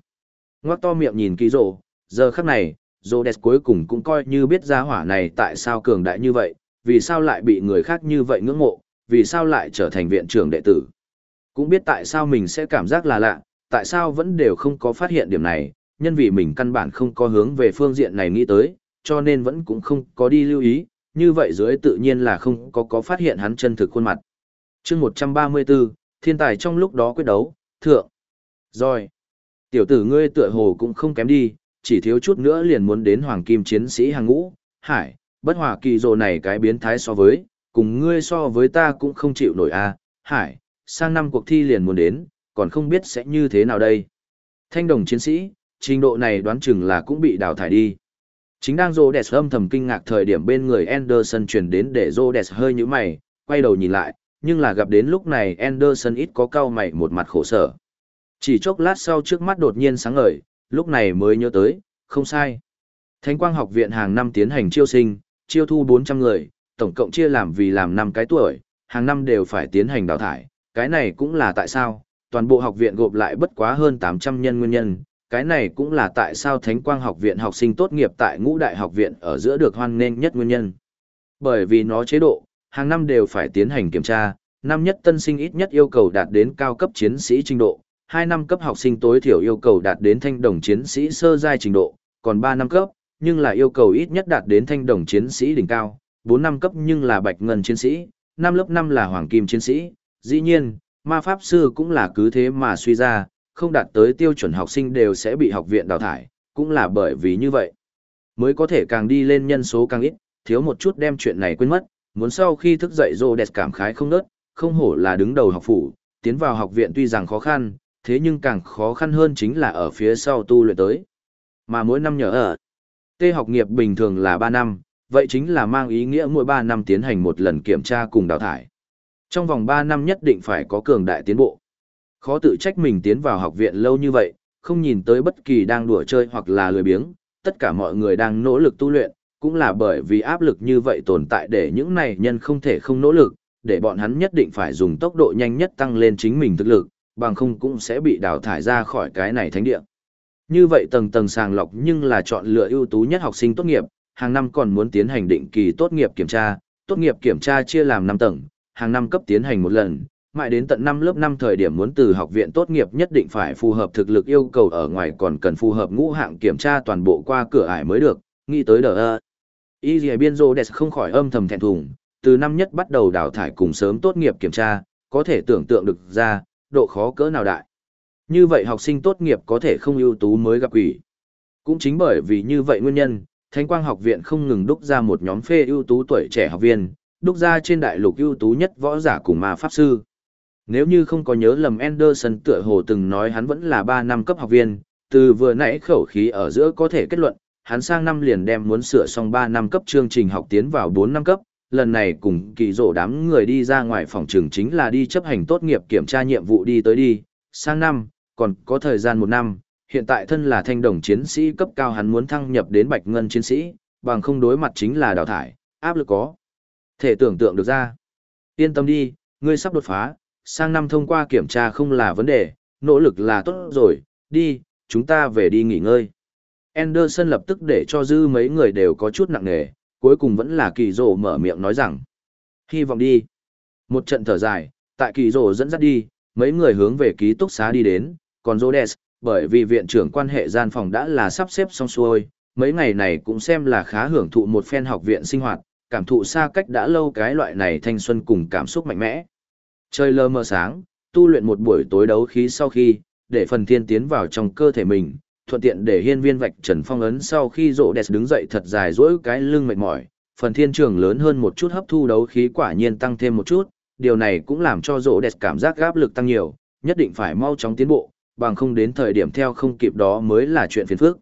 Ngoác to miệng nhìn kỳ rộ, giờ khắc này, Rhodes cuối cùng cũng coi như biết ra hỏa này tại sao cường đại như vậy, vì sao lại bị người khác như vậy ngưỡng mộ, vì sao lại trở thành viện trưởng đệ tử. Cũng biết tại sao mình sẽ cảm giác là lạ, tại sao vẫn đều không có phát hiện điểm này, nhân vì mình căn bản không có hướng về phương diện này nghĩ tới, cho nên vẫn cũng không có đi lưu ý, như vậy dưới tự nhiên là không có có phát hiện hắn chân thực khuôn mặt. chương 134, thiên tài trong lúc đó quyết đấu, thượng. Rồi. Tiểu tử ngươi tựa hồ cũng không kém đi, chỉ thiếu chút nữa liền muốn đến hoàng kim chiến sĩ hàng ngũ, hải, bất hòa kỳ rồ này cái biến thái so với, cùng ngươi so với ta cũng không chịu nổi a hải, sang năm cuộc thi liền muốn đến, còn không biết sẽ như thế nào đây. Thanh đồng chiến sĩ, trình độ này đoán chừng là cũng bị đào thải đi. Chính đang Rhodes âm thầm kinh ngạc thời điểm bên người Anderson chuyển đến để Rhodes hơi như mày, quay đầu nhìn lại, nhưng là gặp đến lúc này Anderson ít có cau mày một mặt khổ sở. Chỉ chốc lát sau trước mắt đột nhiên sáng ngời, lúc này mới nhớ tới, không sai. Thánh quang học viện hàng năm tiến hành chiêu sinh, chiêu thu 400 người, tổng cộng chia làm vì làm năm cái tuổi, hàng năm đều phải tiến hành đào thải, cái này cũng là tại sao, toàn bộ học viện gộp lại bất quá hơn 800 nhân nguyên nhân, cái này cũng là tại sao Thánh Quang học viện học sinh tốt nghiệp tại ngũ đại học viện ở giữa được hoan nghênh nhất nguyên nhân. Bởi vì nó chế độ, hàng năm đều phải tiến hành kiểm tra, năm nhất tân sinh ít nhất yêu cầu đạt đến cao cấp chiến sĩ trình độ, hai năm cấp học sinh tối thiểu yêu cầu đạt đến thanh đồng chiến sĩ sơ giai trình độ, còn ba năm cấp, nhưng là yêu cầu ít nhất đạt đến thanh đồng chiến sĩ đỉnh cao, bốn năm cấp nhưng là bạch ngân chiến sĩ, năm lớp năm là hoàng kim chiến sĩ. Dĩ nhiên, ma pháp sư cũng là cứ thế mà suy ra, không đạt tới tiêu chuẩn học sinh đều sẽ bị học viện đào thải, cũng là bởi vì như vậy. Mới có thể càng đi lên nhân số càng ít, thiếu một chút đem chuyện này quên mất, muốn sau khi thức dậy rô đẹp cảm khái không nớt, không hổ là đứng đầu học phủ, tiến vào học viện tuy rằng khó khăn, thế nhưng càng khó khăn hơn chính là ở phía sau tu luyện tới. Mà mỗi năm nhờ ở, tê học nghiệp bình thường là 3 năm, vậy chính là mang ý nghĩa mỗi 3 năm tiến hành một lần kiểm tra cùng đào thải. Trong vòng 3 năm nhất định phải có cường đại tiến bộ. Khó tự trách mình tiến vào học viện lâu như vậy, không nhìn tới bất kỳ đang đùa chơi hoặc là lười biếng, tất cả mọi người đang nỗ lực tu luyện, cũng là bởi vì áp lực như vậy tồn tại để những này nhân không thể không nỗ lực, để bọn hắn nhất định phải dùng tốc độ nhanh nhất tăng lên chính mình thực lực, bằng không cũng sẽ bị đào thải ra khỏi cái này thánh địa. Như vậy tầng tầng sàng lọc nhưng là chọn lựa ưu tú nhất học sinh tốt nghiệp, hàng năm còn muốn tiến hành định kỳ tốt nghiệp kiểm tra, tốt nghiệp kiểm tra chia làm 5 tầng, hàng năm cấp tiến hành một lần, mãi đến tận năm lớp năm thời điểm muốn từ học viện tốt nghiệp nhất định phải phù hợp thực lực yêu cầu ở ngoài còn cần phù hợp ngũ hạng kiểm tra toàn bộ qua cửa ải mới được, nghĩ tới đờ ơ. Y dì biên rô đẹp không khỏi âm thầm thẹn thùng, từ năm nhất bắt đầu đào thải cùng sớm tốt nghiệp kiểm tra, có thể tưởng tượng được ra, độ khó cỡ nào đại. Như vậy học sinh tốt nghiệp có thể không ưu tú mới gặp quỷ. Cũng chính bởi vì như vậy nguyên nhân, Thánh Quang học viện không ngừng đúc ra một nhóm phê ưu tú tuổi trẻ học viên, đúc ra trên đại lục ưu tú nhất võ giả cùng ma pháp sư. Nếu như không có nhớ lầm Anderson tựa hồ từng nói hắn vẫn là 3 năm cấp học viên, từ vừa nãy khẩu khí ở giữa có thể kết luận, hắn sang năm liền đem muốn sửa xong 3 năm cấp chương trình học tiến vào 4 năm cấp, lần này cùng kỳ rổ đám người đi ra ngoài phòng trường chính là đi chấp hành tốt nghiệp kiểm tra nhiệm vụ đi tới đi, sang năm, còn có thời gian một năm, hiện tại thân là thanh đồng chiến sĩ cấp cao hắn muốn thăng nhập đến bạch ngân chiến sĩ, bằng không đối mặt chính là đào thải, áp lực có. Thể tưởng tượng được ra. Yên tâm đi, ngươi sắp đột phá, sang năm thông qua kiểm tra không là vấn đề, nỗ lực là tốt rồi, đi, chúng ta về đi nghỉ ngơi. Anderson lập tức để cho dư mấy người đều có chút nặng nề, cuối cùng vẫn là kỳ rổ mở miệng nói rằng. Hy vọng đi. Một trận thở dài, tại kỳ rổ dẫn dắt đi, mấy người hướng về ký túc xá đi đến, còn Rhodes, bởi vì viện trưởng quan hệ gian phòng đã là sắp xếp xong xuôi, mấy ngày này cũng xem là khá hưởng thụ một phen học viện sinh hoạt, cảm thụ xa cách đã lâu cái loại này thanh xuân cùng cảm xúc mạnh mẽ. Trời lơ mờ sáng, tu luyện một buổi tối đấu khí sau khi, để phần thiên tiến vào trong cơ thể mình, thuận tiện để hiên viên vạch trần phong ấn sau khi rộ đẹp đứng dậy thật dài dỗi cái lưng mệt mỏi, phần thiên trường lớn hơn một chút hấp thu đấu khí quả nhiên tăng thêm một chút, điều này cũng làm cho rộ đẹp cảm giác áp lực tăng nhiều, nhất định phải mau chóng tiến bộ, bằng không đến thời điểm theo không kịp đó mới là chuyện phiền phức.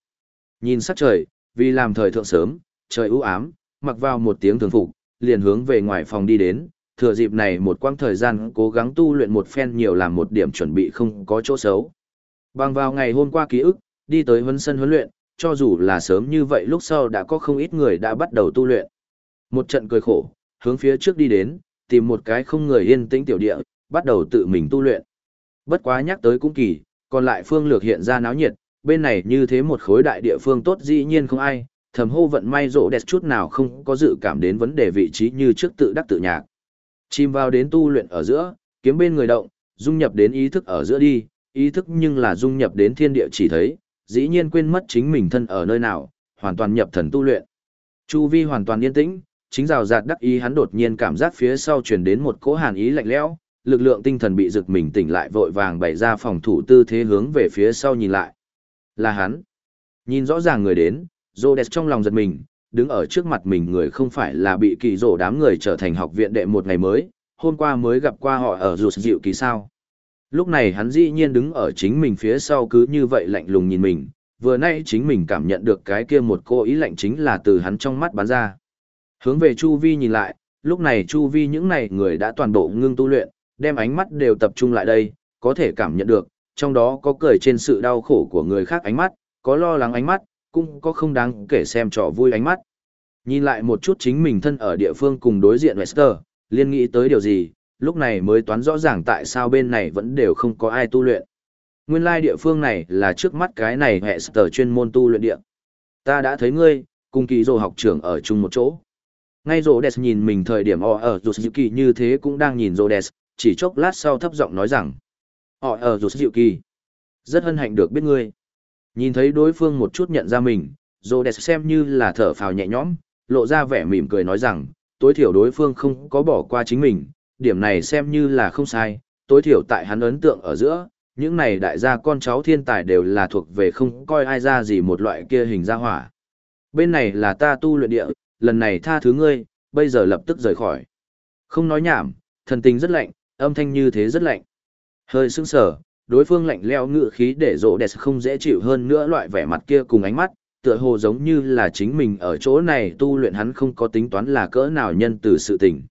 Nhìn sắc trời, vì làm thời thượng sớm, trời u ám, mặc vào một tiếng thường phục, liền hướng về ngoài phòng đi đến, thừa dịp này một quãng thời gian cố gắng tu luyện một phen nhiều làm một điểm chuẩn bị không có chỗ xấu. Bằng vào ngày hôm qua ký ức, đi tới huấn sân huấn luyện, cho dù là sớm như vậy lúc sau đã có không ít người đã bắt đầu tu luyện. Một trận cười khổ, hướng phía trước đi đến, tìm một cái không người yên tĩnh tiểu địa, bắt đầu tự mình tu luyện. Bất quá nhắc tới cũng kỳ, còn lại phương lược hiện ra náo nhiệt, bên này như thế một khối đại địa phương tốt dĩ nhiên không ai, thầm hô vận may rộ đẹp chút nào không có dự cảm đến vấn đề vị trí như trước tự đắc tự nhạc. Chìm vào đến tu luyện ở giữa, kiếm bên người động, dung nhập đến ý thức ở giữa đi, ý thức nhưng là dung nhập đến thiên địa chỉ thấy, dĩ nhiên quên mất chính mình thân ở nơi nào, hoàn toàn nhập thần tu luyện. Chu vi hoàn toàn yên tĩnh, chính rào rạt đắc ý hắn đột nhiên cảm giác phía sau truyền đến một cỗ hàn ý lạnh lẽo, lực lượng tinh thần bị giật mình tỉnh lại vội vàng bày ra phòng thủ tư thế hướng về phía sau nhìn lại. Là hắn. Nhìn rõ ràng người đến, Rhodes trong lòng giật mình, đứng ở trước mặt mình người không phải là bị kỳ rổ đám người trở thành học viện đệ một ngày mới, hôm qua mới gặp qua họ ở rụt dịu kỳ sao. Lúc này hắn dĩ nhiên đứng ở chính mình phía sau cứ như vậy lạnh lùng nhìn mình, vừa nay chính mình cảm nhận được cái kia một cô ý lạnh chính là từ hắn trong mắt bắn ra. Hướng về Chu Vi nhìn lại, lúc này Chu Vi những này người đã toàn bộ ngưng tu luyện, đem ánh mắt đều tập trung lại đây, có thể cảm nhận được, trong đó có cười trên sự đau khổ của người khác ánh mắt, có lo lắng ánh mắt, cũng có không đáng kể xem trò vui ánh mắt. Nhìn lại một chút chính mình thân ở địa phương cùng đối diện Wester, liên nghĩ tới điều gì, lúc này mới toán rõ ràng tại sao bên này vẫn đều không có ai tu luyện. Nguyên lai địa phương này là trước mắt cái này Wester chuyên môn tu luyện địa. Ta đã thấy ngươi, cùng kỳ rồ học trưởng ở chung một chỗ. Ngay rồ Des nhìn mình thời điểm ở ở Yusuki như thế cũng đang nhìn rồ Des, chỉ chốc lát sau thấp giọng nói rằng. Họ ở Yusuki. Rất hân hạnh được biết ngươi. Nhìn thấy đối phương một chút nhận ra mình, Rhodes xem như là thở phào nhẹ nhõm, lộ ra vẻ mỉm cười nói rằng, tối thiểu đối phương không có bỏ qua chính mình, điểm này xem như là không sai, tối thiểu tại hắn ấn tượng ở giữa, những này đại gia con cháu thiên tài đều là thuộc về không coi ai ra gì một loại kia hình gia hỏa. Bên này là ta tu luyện địa, lần này tha thứ ngươi, bây giờ lập tức rời khỏi. Không nói nhảm, thần tình rất lạnh, âm thanh như thế rất lạnh. Hơi sững sờ, đối phương lạnh leo ngự khí để rộ đẹp không dễ chịu hơn nữa loại vẻ mặt kia cùng ánh mắt, tựa hồ giống như là chính mình ở chỗ này tu luyện hắn không có tính toán là cỡ nào nhân từ sự tình.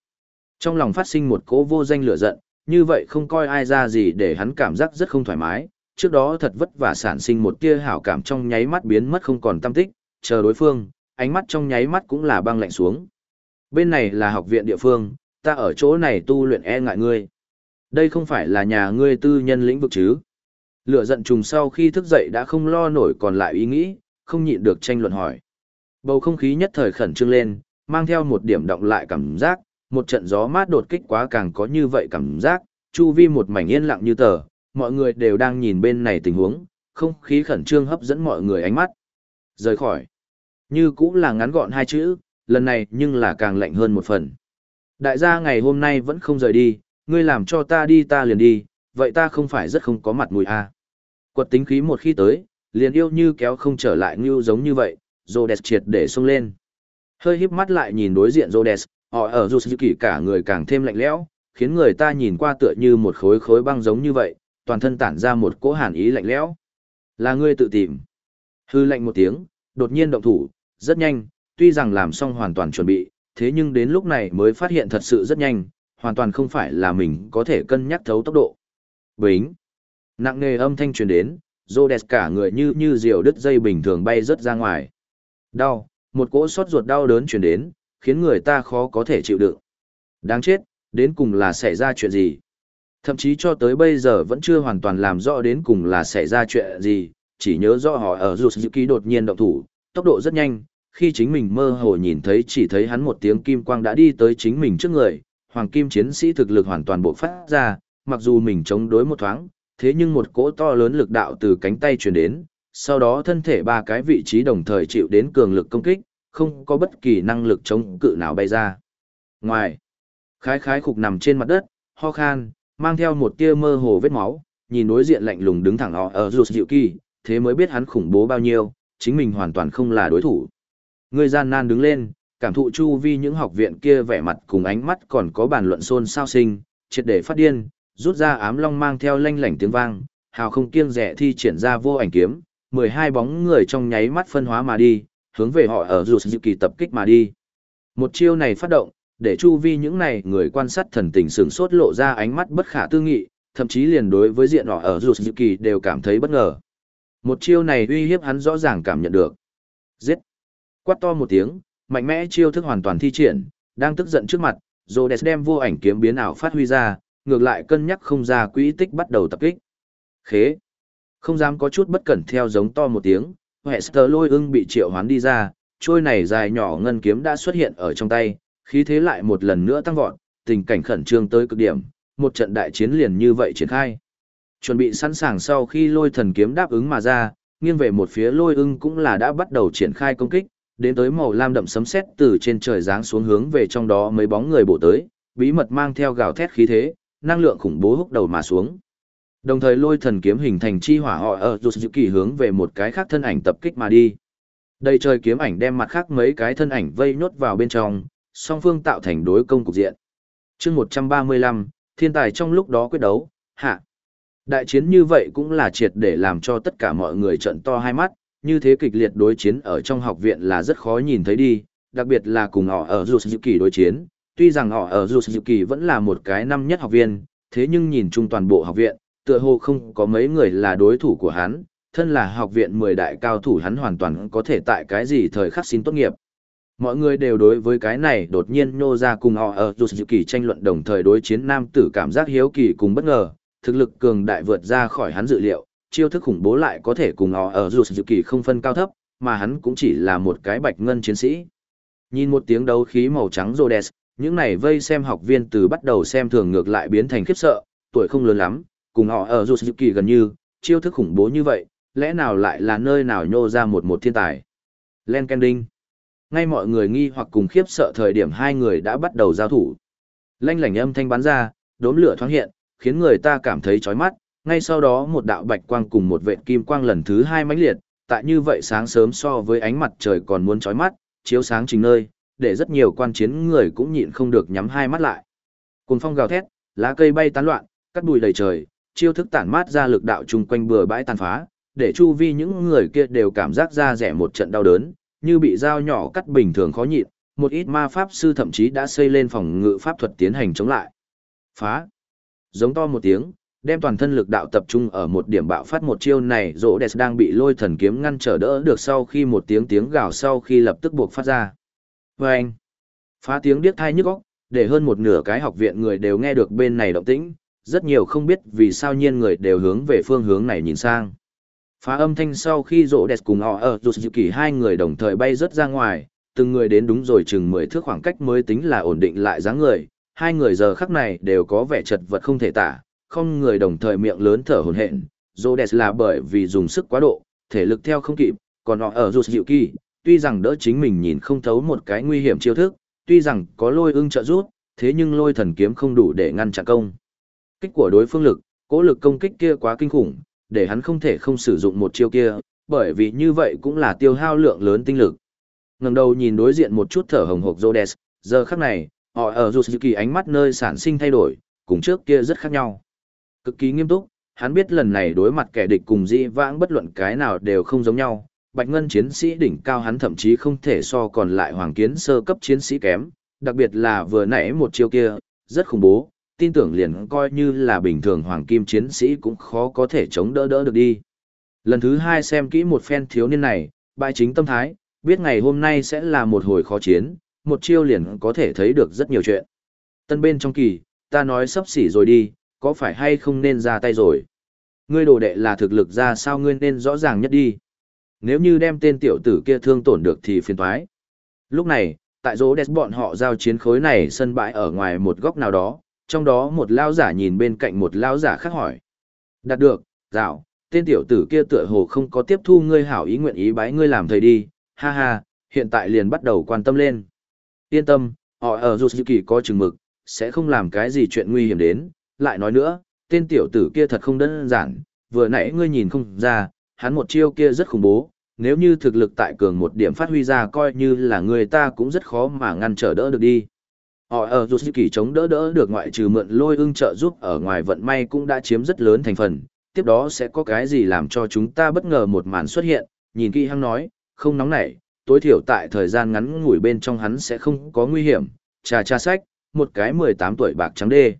Trong lòng phát sinh một cỗ vô danh lửa giận, như vậy không coi ai ra gì để hắn cảm giác rất không thoải mái, trước đó thật vất vả sản sinh một tia hảo cảm trong nháy mắt biến mất không còn tâm tích, chờ đối phương, ánh mắt trong nháy mắt cũng là băng lạnh xuống. Bên này là học viện địa phương, ta ở chỗ này tu luyện e ngại ngươi. Đây không phải là nhà ngươi tư nhân lĩnh vực chứ. Lựa giận trùng sau khi thức dậy đã không lo nổi còn lại ý nghĩ, không nhịn được tranh luận hỏi. Bầu không khí nhất thời khẩn trương lên, mang theo một điểm động lại cảm giác, một trận gió mát đột kích quá càng có như vậy cảm giác, chu vi một mảnh yên lặng như tờ, mọi người đều đang nhìn bên này tình huống, không khí khẩn trương hấp dẫn mọi người ánh mắt. Rời khỏi. Như cũng là ngắn gọn hai chữ, lần này nhưng là càng lạnh hơn một phần. Đại gia ngày hôm nay vẫn không rời đi, ngươi làm cho ta đi ta liền đi, vậy ta không phải rất không có mặt mũi à. Quật tính khí một khi tới, liền yêu như kéo không trở lại như giống như vậy, Rhodes triệt để xông lên. Hơi híp mắt lại nhìn đối diện Rhodes, họ ở Yusuki cả người càng thêm lạnh lẽo, khiến người ta nhìn qua tựa như một khối khối băng giống như vậy, toàn thân tản ra một cỗ hàn ý lạnh lẽo. Là ngươi tự tìm. Hư lạnh một tiếng, đột nhiên động thủ, rất nhanh, tuy rằng làm xong hoàn toàn chuẩn bị, thế nhưng đến lúc này mới phát hiện thật sự rất nhanh, hoàn toàn không phải là mình có thể cân nhắc thấu tốc độ. Bính. Nặng nề âm thanh truyền đến, Rhodes cả người như như diều đứt dây bình thường bay rớt ra ngoài. Đau, một cỗ sốt ruột đau đớn truyền đến, khiến người ta khó có thể chịu đựng. Đáng chết, đến cùng là xảy ra chuyện gì? Thậm chí cho tới bây giờ vẫn chưa hoàn toàn làm rõ đến cùng là xảy ra chuyện gì, chỉ nhớ rõ họ ở Yusuki đột nhiên động thủ, tốc độ rất nhanh, khi chính mình mơ hồ nhìn thấy chỉ thấy hắn một tiếng kim quang đã đi tới chính mình trước người, hoàng kim chiến sĩ thực lực hoàn toàn bộ phát ra, mặc dù mình chống đối một thoáng, thế nhưng một cỗ to lớn lực đạo từ cánh tay truyền đến, sau đó thân thể ba cái vị trí đồng thời chịu đến cường lực công kích, không có bất kỳ năng lực chống cự nào bay ra. Ngoài, khái khái khục nằm trên mặt đất, ho khan, mang theo một tia mơ hồ vết máu, nhìn đối diện lạnh lùng đứng thẳng họ ở rụt dịu kỳ, thế mới biết hắn khủng bố bao nhiêu, chính mình hoàn toàn không là đối thủ. Người gian nan đứng lên, cảm thụ chu vi những học viện kia vẻ mặt cùng ánh mắt còn có bàn luận xôn xao sinh, triệt để phát điên, rút ra ám long mang theo lanh lảnh tiếng vang, hào không kiêng rẻ thi triển ra vô ảnh kiếm, 12 bóng người trong nháy mắt phân hóa mà đi, hướng về họ ở dù dự kỳ tập kích mà đi. Một chiêu này phát động, để chu vi những này người quan sát thần tình sửng sốt lộ ra ánh mắt bất khả tư nghị, thậm chí liền đối với diện họ ở dù dự kỳ đều cảm thấy bất ngờ. Một chiêu này uy hiếp hắn rõ ràng cảm nhận được. Giết! Quát to một tiếng, mạnh mẽ chiêu thức hoàn toàn thi triển, đang tức giận trước mặt, Rhodes đem vô ảnh kiếm biến ảo phát huy ra, ngược lại cân nhắc không ra quỹ tích bắt đầu tập kích. Khế. Không dám có chút bất cẩn theo giống to một tiếng, Hester lôi ưng bị triệu hoán đi ra, trôi này dài nhỏ ngân kiếm đã xuất hiện ở trong tay, khí thế lại một lần nữa tăng vọt, tình cảnh khẩn trương tới cực điểm, một trận đại chiến liền như vậy triển khai. Chuẩn bị sẵn sàng sau khi lôi thần kiếm đáp ứng mà ra, nghiêng về một phía lôi ưng cũng là đã bắt đầu triển khai công kích, đến tới màu lam đậm sấm sét từ trên trời giáng xuống hướng về trong đó mấy bóng người bổ tới, bí mật mang theo gào thét khí thế, năng lượng khủng bố húc đầu mà xuống. Đồng thời lôi thần kiếm hình thành chi hỏa họ ở dù kỳ hướng về một cái khác thân ảnh tập kích mà đi. Đây trời kiếm ảnh đem mặt khác mấy cái thân ảnh vây nhốt vào bên trong, song phương tạo thành đối công cục diện. chương 135, thiên tài trong lúc đó quyết đấu, hạ. Đại chiến như vậy cũng là triệt để làm cho tất cả mọi người trận to hai mắt, như thế kịch liệt đối chiến ở trong học viện là rất khó nhìn thấy đi, đặc biệt là cùng họ ở Jutsuki đối chiến. Tuy rằng họ ở Jutsuki vẫn là một cái năm nhất học viên, thế nhưng nhìn chung toàn bộ học viện, tựa hồ không có mấy người là đối thủ của hắn, thân là học viện 10 đại cao thủ hắn hoàn toàn có thể tại cái gì thời khắc xin tốt nghiệp. Mọi người đều đối với cái này đột nhiên nô ra cùng họ ở Jutsuki tranh luận đồng thời đối chiến nam tử cảm giác hiếu kỳ cùng bất ngờ, thực lực cường đại vượt ra khỏi hắn dự liệu, chiêu thức khủng bố lại có thể cùng họ ở dù dự kỳ không phân cao thấp, mà hắn cũng chỉ là một cái bạch ngân chiến sĩ. Nhìn một tiếng đấu khí màu trắng rô đèn, những này vây xem học viên từ bắt đầu xem thường ngược lại biến thành khiếp sợ, tuổi không lớn lắm, cùng họ ở dù dự kỳ gần như, chiêu thức khủng bố như vậy, lẽ nào lại là nơi nào nhô ra một một thiên tài. Len Kending. Ngay mọi người nghi hoặc cùng khiếp sợ thời điểm hai người đã bắt đầu giao thủ. Lanh lảnh âm thanh bắn ra, đốm lửa thoáng hiện, khiến người ta cảm thấy chói mắt, ngay sau đó một đạo bạch quang cùng một vệt kim quang lần thứ hai mãnh liệt, tại như vậy sáng sớm so với ánh mặt trời còn muốn chói mắt, chiếu sáng chính nơi, để rất nhiều quan chiến người cũng nhịn không được nhắm hai mắt lại. cồn phong gào thét, lá cây bay tán loạn, cắt bụi đầy trời, chiêu thức tản mát ra lực đạo chung quanh bừa bãi tàn phá, để chu vi những người kia đều cảm giác ra rẻ một trận đau đớn, như bị dao nhỏ cắt bình thường khó nhịn, một ít ma pháp sư thậm chí đã xây lên phòng ngự pháp thuật tiến hành chống lại. Phá! Giống to một tiếng, đem toàn thân lực đạo tập trung ở một điểm bạo phát một chiêu này rỗ đẹp đang bị lôi thần kiếm ngăn trở đỡ được sau khi một tiếng tiếng gào sau khi lập tức buộc phát ra. vê anh, phá tiếng điếc thai nhức óc, để hơn một nửa cái học viện người đều nghe được bên này động tĩnh, rất nhiều không biết vì sao nhiên người đều hướng về phương hướng này nhìn sang. Phá âm thanh sau khi rỗ đẹp cùng họ ở dù kỳ hai người đồng thời bay rớt ra ngoài, từng người đến đúng rồi chừng 10 thước khoảng cách mới tính là ổn định lại dáng người, hai người giờ khắc này đều có vẻ chật vật không thể tả, không người đồng thời miệng lớn thở hổn hển. Rhodes là bởi vì dùng sức quá độ, thể lực theo không kịp, còn họ ở rụt dịu kỳ, tuy rằng đỡ chính mình nhìn không thấu một cái nguy hiểm chiêu thức, tuy rằng có lôi ưng trợ rút, thế nhưng lôi thần kiếm không đủ để ngăn chặn công. Kích của đối phương lực, cố lực công kích kia quá kinh khủng, để hắn không thể không sử dụng một chiêu kia, bởi vì như vậy cũng là tiêu hao lượng lớn tinh lực. Ngẩng đầu nhìn đối diện một chút thở hồng hộc Rhodes, giờ khắc này, họ ở dù kỳ ánh mắt nơi sản sinh thay đổi, cùng trước kia rất khác nhau. Cực kỳ nghiêm túc, hắn biết lần này đối mặt kẻ địch cùng dĩ vãng bất luận cái nào đều không giống nhau. Bạch Ngân chiến sĩ đỉnh cao hắn thậm chí không thể so còn lại hoàng kiến sơ cấp chiến sĩ kém, đặc biệt là vừa nãy một chiêu kia, rất khủng bố, tin tưởng liền coi như là bình thường hoàng kim chiến sĩ cũng khó có thể chống đỡ đỡ được đi. Lần thứ hai xem kỹ một phen thiếu niên này, bại chính tâm thái, biết ngày hôm nay sẽ là một hồi khó chiến, một chiêu liền có thể thấy được rất nhiều chuyện. Tân bên trong kỳ, ta nói sắp xỉ rồi đi, có phải hay không nên ra tay rồi? Ngươi đồ đệ là thực lực ra sao ngươi nên rõ ràng nhất đi. Nếu như đem tên tiểu tử kia thương tổn được thì phiền toái. Lúc này, tại rỗ đẹp bọn họ giao chiến khối này sân bãi ở ngoài một góc nào đó, trong đó một lao giả nhìn bên cạnh một lao giả khác hỏi. Đạt được, dạo, tên tiểu tử kia tựa hồ không có tiếp thu ngươi hảo ý nguyện ý bái ngươi làm thầy đi, ha ha, hiện tại liền bắt đầu quan tâm lên. Yên tâm, họ ở dù kỳ có chừng mực, sẽ không làm cái gì chuyện nguy hiểm đến, lại nói nữa, tên tiểu tử kia thật không đơn giản, vừa nãy ngươi nhìn không ra, hắn một chiêu kia rất khủng bố, nếu như thực lực tại cường một điểm phát huy ra coi như là người ta cũng rất khó mà ngăn trở đỡ được đi. Họ ở dù kỳ chống đỡ đỡ được ngoại trừ mượn lôi ưng trợ giúp ở ngoài vận may cũng đã chiếm rất lớn thành phần, tiếp đó sẽ có cái gì làm cho chúng ta bất ngờ một màn xuất hiện, nhìn kỹ hăng nói, không nóng nảy, tối thiểu tại thời gian ngắn ngủi bên trong hắn sẽ không có nguy hiểm, trà trà sách, một cái 18 tuổi bạc trắng đê.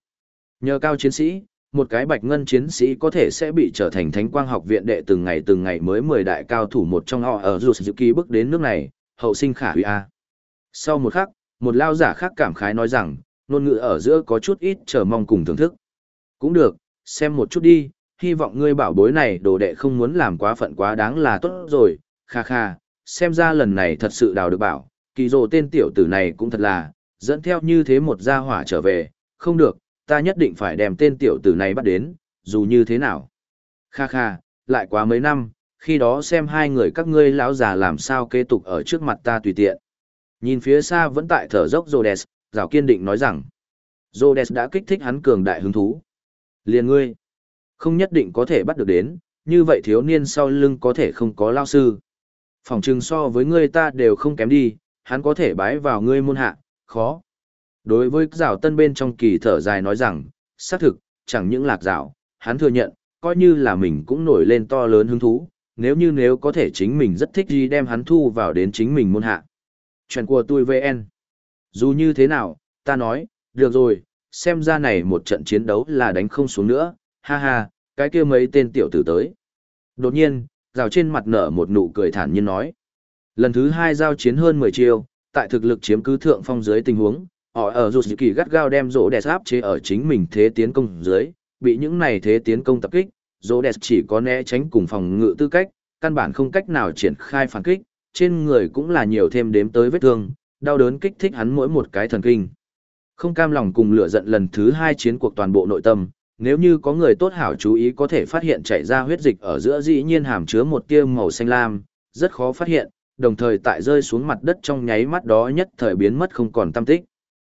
Nhờ cao chiến sĩ, một cái bạch ngân chiến sĩ có thể sẽ bị trở thành thánh quang học viện đệ từng ngày từng ngày mới 10 đại cao thủ một trong họ ở dù dự kỳ bước đến nước này, hậu sinh khả hủy A. Sau một khắc, một lao giả khác cảm khái nói rằng, ngôn ngữ ở giữa có chút ít chờ mong cùng thưởng thức. Cũng được, xem một chút đi, hy vọng ngươi bảo bối này đồ đệ không muốn làm quá phận quá đáng là tốt rồi, kha kha, xem ra lần này thật sự đào được bảo, kỳ rồ tên tiểu tử này cũng thật là, dẫn theo như thế một gia hỏa trở về, không được, ta nhất định phải đem tên tiểu tử này bắt đến, dù như thế nào. Kha kha, lại quá mấy năm, khi đó xem hai người các ngươi lão già làm sao kế tục ở trước mặt ta tùy tiện. Nhìn phía xa vẫn tại thở dốc Rhodes, rào kiên định nói rằng, Rhodes đã kích thích hắn cường đại hứng thú. Liền ngươi, không nhất định có thể bắt được đến, như vậy thiếu niên sau lưng có thể không có lao sư. Phòng trừng so với ngươi ta đều không kém đi, hắn có thể bái vào ngươi môn hạ, khó. Đối với rào tân bên trong kỳ thở dài nói rằng, xác thực, chẳng những lạc rào, hắn thừa nhận, coi như là mình cũng nổi lên to lớn hứng thú, nếu như nếu có thể chính mình rất thích gì đem hắn thu vào đến chính mình môn hạ. Chuyện của tôi VN. Dù như thế nào, ta nói, được rồi, xem ra này một trận chiến đấu là đánh không xuống nữa, ha ha, cái kia mấy tên tiểu tử tới. Đột nhiên, rào trên mặt nở một nụ cười thản nhiên nói. Lần thứ hai giao chiến hơn 10 chiêu, tại thực lực chiếm cứ thượng phong dưới tình huống, họ ở dù kỳ gắt gao đem rỗ đẹp áp chế ở chính mình thế tiến công dưới, bị những này thế tiến công tập kích, rỗ đẹp chỉ có né tránh cùng phòng ngự tư cách, căn bản không cách nào triển khai phản kích, trên người cũng là nhiều thêm đếm tới vết thương, đau đớn kích thích hắn mỗi một cái thần kinh. Không cam lòng cùng lửa giận lần thứ hai chiến cuộc toàn bộ nội tâm, nếu như có người tốt hảo chú ý có thể phát hiện chảy ra huyết dịch ở giữa dĩ nhiên hàm chứa một tia màu xanh lam, rất khó phát hiện, đồng thời tại rơi xuống mặt đất trong nháy mắt đó nhất thời biến mất không còn tâm tích.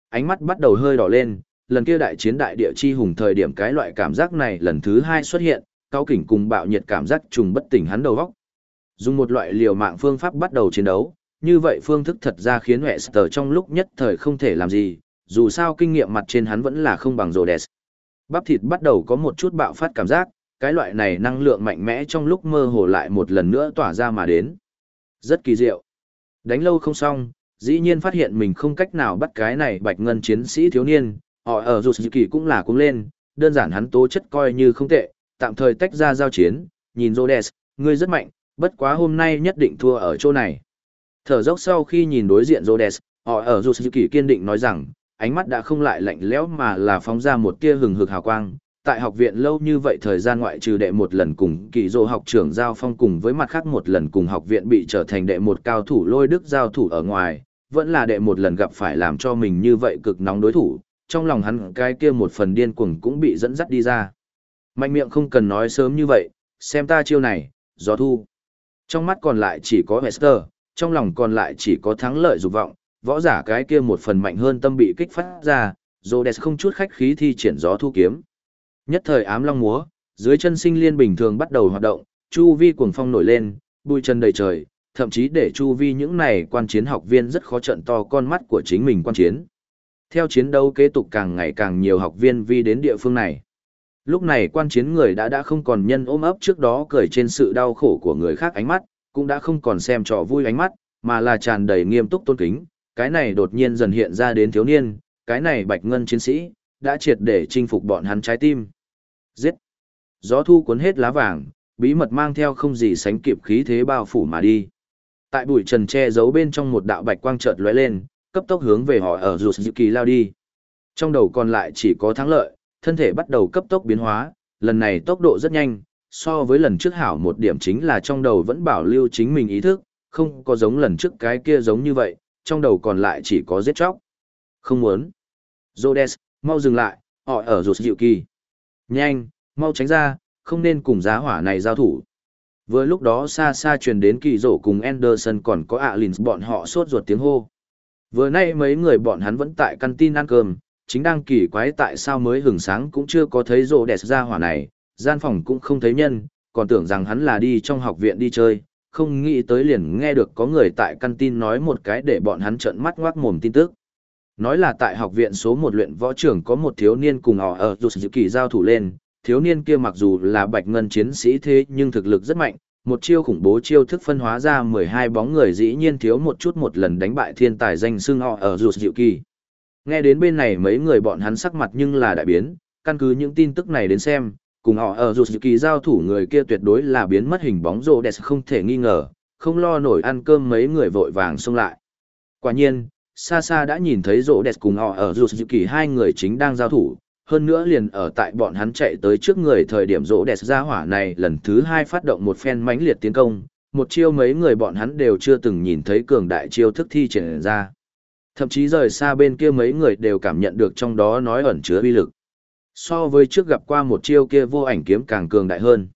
Ánh mắt bắt đầu hơi đỏ lên, lần kia đại chiến đại địa chi hùng thời điểm cái loại cảm giác này lần thứ hai xuất hiện, cao kỉnh cùng bạo nhiệt cảm giác trùng bất tỉnh hắn đầu góc. Dùng một loại liều mạng phương pháp bắt đầu chiến đấu, như vậy phương thức thật ra khiến hệ sở trong lúc nhất thời không thể làm gì, dù sao kinh nghiệm mặt trên hắn vẫn là không bằng rồ đẹp. Bắp thịt bắt đầu có một chút bạo phát cảm giác, cái loại này năng lượng mạnh mẽ trong lúc mơ hồ lại một lần nữa tỏa ra mà đến. Rất kỳ diệu. Đánh lâu không xong, dĩ nhiên phát hiện mình không cách nào bắt cái này bạch ngân chiến sĩ thiếu niên, họ ở dù kỳ cũng là cũng lên, đơn giản hắn tố chất coi như không tệ, tạm thời tách ra giao chiến, nhìn Rhodes, ngươi rất mạnh, bất quá hôm nay nhất định thua ở chỗ này. Thở dốc sau khi nhìn đối diện Rhodes, họ ở dù kỳ kiên định nói rằng, ánh mắt đã không lại lạnh lẽo mà là phóng ra một tia hừng hực hào quang. Tại học viện lâu như vậy thời gian ngoại trừ đệ một lần cùng kỳ dô học trưởng giao phong cùng với mặt khác một lần cùng học viện bị trở thành đệ một cao thủ lôi đức giao thủ ở ngoài, vẫn là đệ một lần gặp phải làm cho mình như vậy cực nóng đối thủ, trong lòng hắn cái kia một phần điên cuồng cũng bị dẫn dắt đi ra. Mạnh miệng không cần nói sớm như vậy, xem ta chiêu này, gió thu. Trong mắt còn lại chỉ có Hester, trong lòng còn lại chỉ có thắng lợi dục vọng, võ giả cái kia một phần mạnh hơn tâm bị kích phát ra, Rhodes không chút khách khí thi triển gió thu kiếm. Nhất thời ám long múa, dưới chân sinh liên bình thường bắt đầu hoạt động, chu vi cuồng phong nổi lên, bụi chân đầy trời, thậm chí để chu vi những này quan chiến học viên rất khó trận to con mắt của chính mình quan chiến. Theo chiến đấu kế tục càng ngày càng nhiều học viên vi đến địa phương này. Lúc này quan chiến người đã đã không còn nhân ôm ấp trước đó cười trên sự đau khổ của người khác ánh mắt, cũng đã không còn xem trò vui ánh mắt, mà là tràn đầy nghiêm túc tôn kính, cái này đột nhiên dần hiện ra đến thiếu niên, cái này bạch ngân chiến sĩ, đã triệt để chinh phục bọn hắn trái tim. Giết! Gió thu cuốn hết lá vàng, bí mật mang theo không gì sánh kịp khí thế bao phủ mà đi. Tại bụi trần che giấu bên trong một đạo bạch quang chợt lóe lên, cấp tốc hướng về họ ở rụt dự kỳ lao đi. Trong đầu còn lại chỉ có thắng lợi, thân thể bắt đầu cấp tốc biến hóa, lần này tốc độ rất nhanh, so với lần trước hảo một điểm chính là trong đầu vẫn bảo lưu chính mình ý thức, không có giống lần trước cái kia giống như vậy, trong đầu còn lại chỉ có giết chóc. Không muốn. Rhodes, mau dừng lại, họ ở rụt dịu kỳ. Nhanh, mau tránh ra, không nên cùng giá hỏa này giao thủ. Vừa lúc đó xa xa truyền đến kỳ rổ cùng Anderson còn có Alins bọn họ sốt ruột tiếng hô. Vừa nay mấy người bọn hắn vẫn tại căn tin ăn cơm, chính đang kỳ quái tại sao mới hừng sáng cũng chưa có thấy rổ đẹp ra hỏa này, gian phòng cũng không thấy nhân, còn tưởng rằng hắn là đi trong học viện đi chơi, không nghĩ tới liền nghe được có người tại căn tin nói một cái để bọn hắn trợn mắt ngoác mồm tin tức. Nói là tại học viện số một luyện võ trưởng có một thiếu niên cùng họ ở dù dự kỳ giao thủ lên, thiếu niên kia mặc dù là bạch ngân chiến sĩ thế nhưng thực lực rất mạnh, một chiêu khủng bố chiêu thức phân hóa ra 12 bóng người dĩ nhiên thiếu một chút một lần đánh bại thiên tài danh xưng họ ở rụt dịu kỳ. Nghe đến bên này mấy người bọn hắn sắc mặt nhưng là đại biến, căn cứ những tin tức này đến xem, cùng họ ở dù kỳ giao thủ người kia tuyệt đối là biến mất hình bóng rô đẹp không thể nghi ngờ, không lo nổi ăn cơm mấy người vội vàng xông lại. Quả nhiên, xa xa đã nhìn thấy rô đẹp cùng họ ở dù kỳ hai người chính đang giao thủ, hơn nữa liền ở tại bọn hắn chạy tới trước người thời điểm rỗ đẹp ra hỏa này lần thứ hai phát động một phen mãnh liệt tiến công, một chiêu mấy người bọn hắn đều chưa từng nhìn thấy cường đại chiêu thức thi triển ra. Thậm chí rời xa bên kia mấy người đều cảm nhận được trong đó nói ẩn chứa uy lực. So với trước gặp qua một chiêu kia vô ảnh kiếm càng cường đại hơn.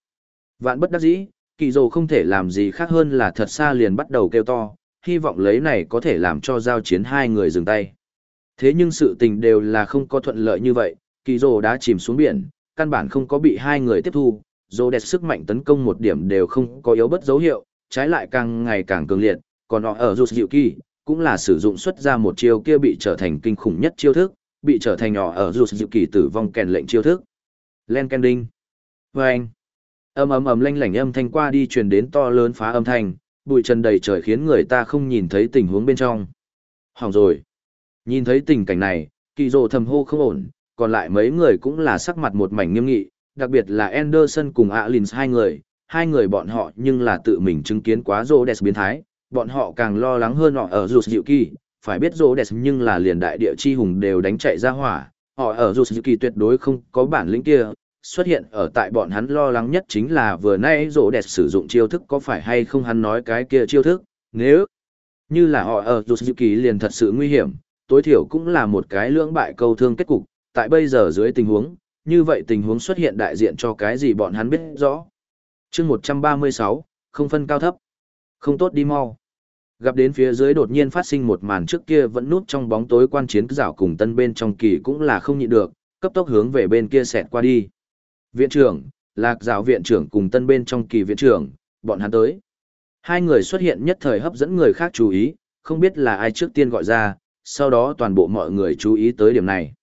Vạn bất đắc dĩ, kỳ dồ không thể làm gì khác hơn là thật xa liền bắt đầu kêu to, hy vọng lấy này có thể làm cho giao chiến hai người dừng tay. Thế nhưng sự tình đều là không có thuận lợi như vậy, kỳ dồ đã chìm xuống biển, căn bản không có bị hai người tiếp thu, dồ đẹp sức mạnh tấn công một điểm đều không có yếu bất dấu hiệu, trái lại càng ngày càng cường liệt, còn họ ở rụt dịu kỳ, cũng là sử dụng xuất ra một chiêu kia bị trở thành kinh khủng nhất chiêu thức, bị trở thành nhỏ ở rụt dịu kỳ tử vong kèn lệnh chiêu thức. Len Kending. Vâng. Âm ầm ầm lanh lảnh âm thanh qua đi truyền đến to lớn phá âm thanh, bụi trần đầy trời khiến người ta không nhìn thấy tình huống bên trong. Hỏng rồi. Nhìn thấy tình cảnh này, kỳ rồ thầm hô không ổn, còn lại mấy người cũng là sắc mặt một mảnh nghiêm nghị, đặc biệt là Anderson cùng Alins hai người, hai người bọn họ nhưng là tự mình chứng kiến quá rô biến thái, bọn họ càng lo lắng hơn họ ở rụt dịu kỳ, phải biết rô nhưng là liền đại địa chi hùng đều đánh chạy ra hỏa, họ ở rụt dịu kỳ tuyệt đối không có bản lĩnh kia. Xuất hiện ở tại bọn hắn lo lắng nhất chính là vừa nay rỗ đẹp sử dụng chiêu thức có phải hay không hắn nói cái kia chiêu thức, nếu như là họ ở rụt dịu kỳ liền thật sự nguy hiểm, tối thiểu cũng là một cái lưỡng bại câu thương kết cục, tại bây giờ dưới tình huống, như vậy tình huống xuất hiện đại diện cho cái gì bọn hắn biết rõ. chương 136, không phân cao thấp. Không tốt đi mau. Gặp đến phía dưới đột nhiên phát sinh một màn trước kia vẫn nút trong bóng tối quan chiến rảo cùng tân bên trong kỳ cũng là không nhịn được, cấp tốc hướng về bên kia xẹt qua đi. Viện trưởng, lạc rào viện trưởng cùng tân bên trong kỳ viện trưởng, bọn hắn tới. Hai người xuất hiện nhất thời hấp dẫn người khác chú ý, không biết là ai trước tiên gọi ra, sau đó toàn bộ mọi người chú ý tới điểm này.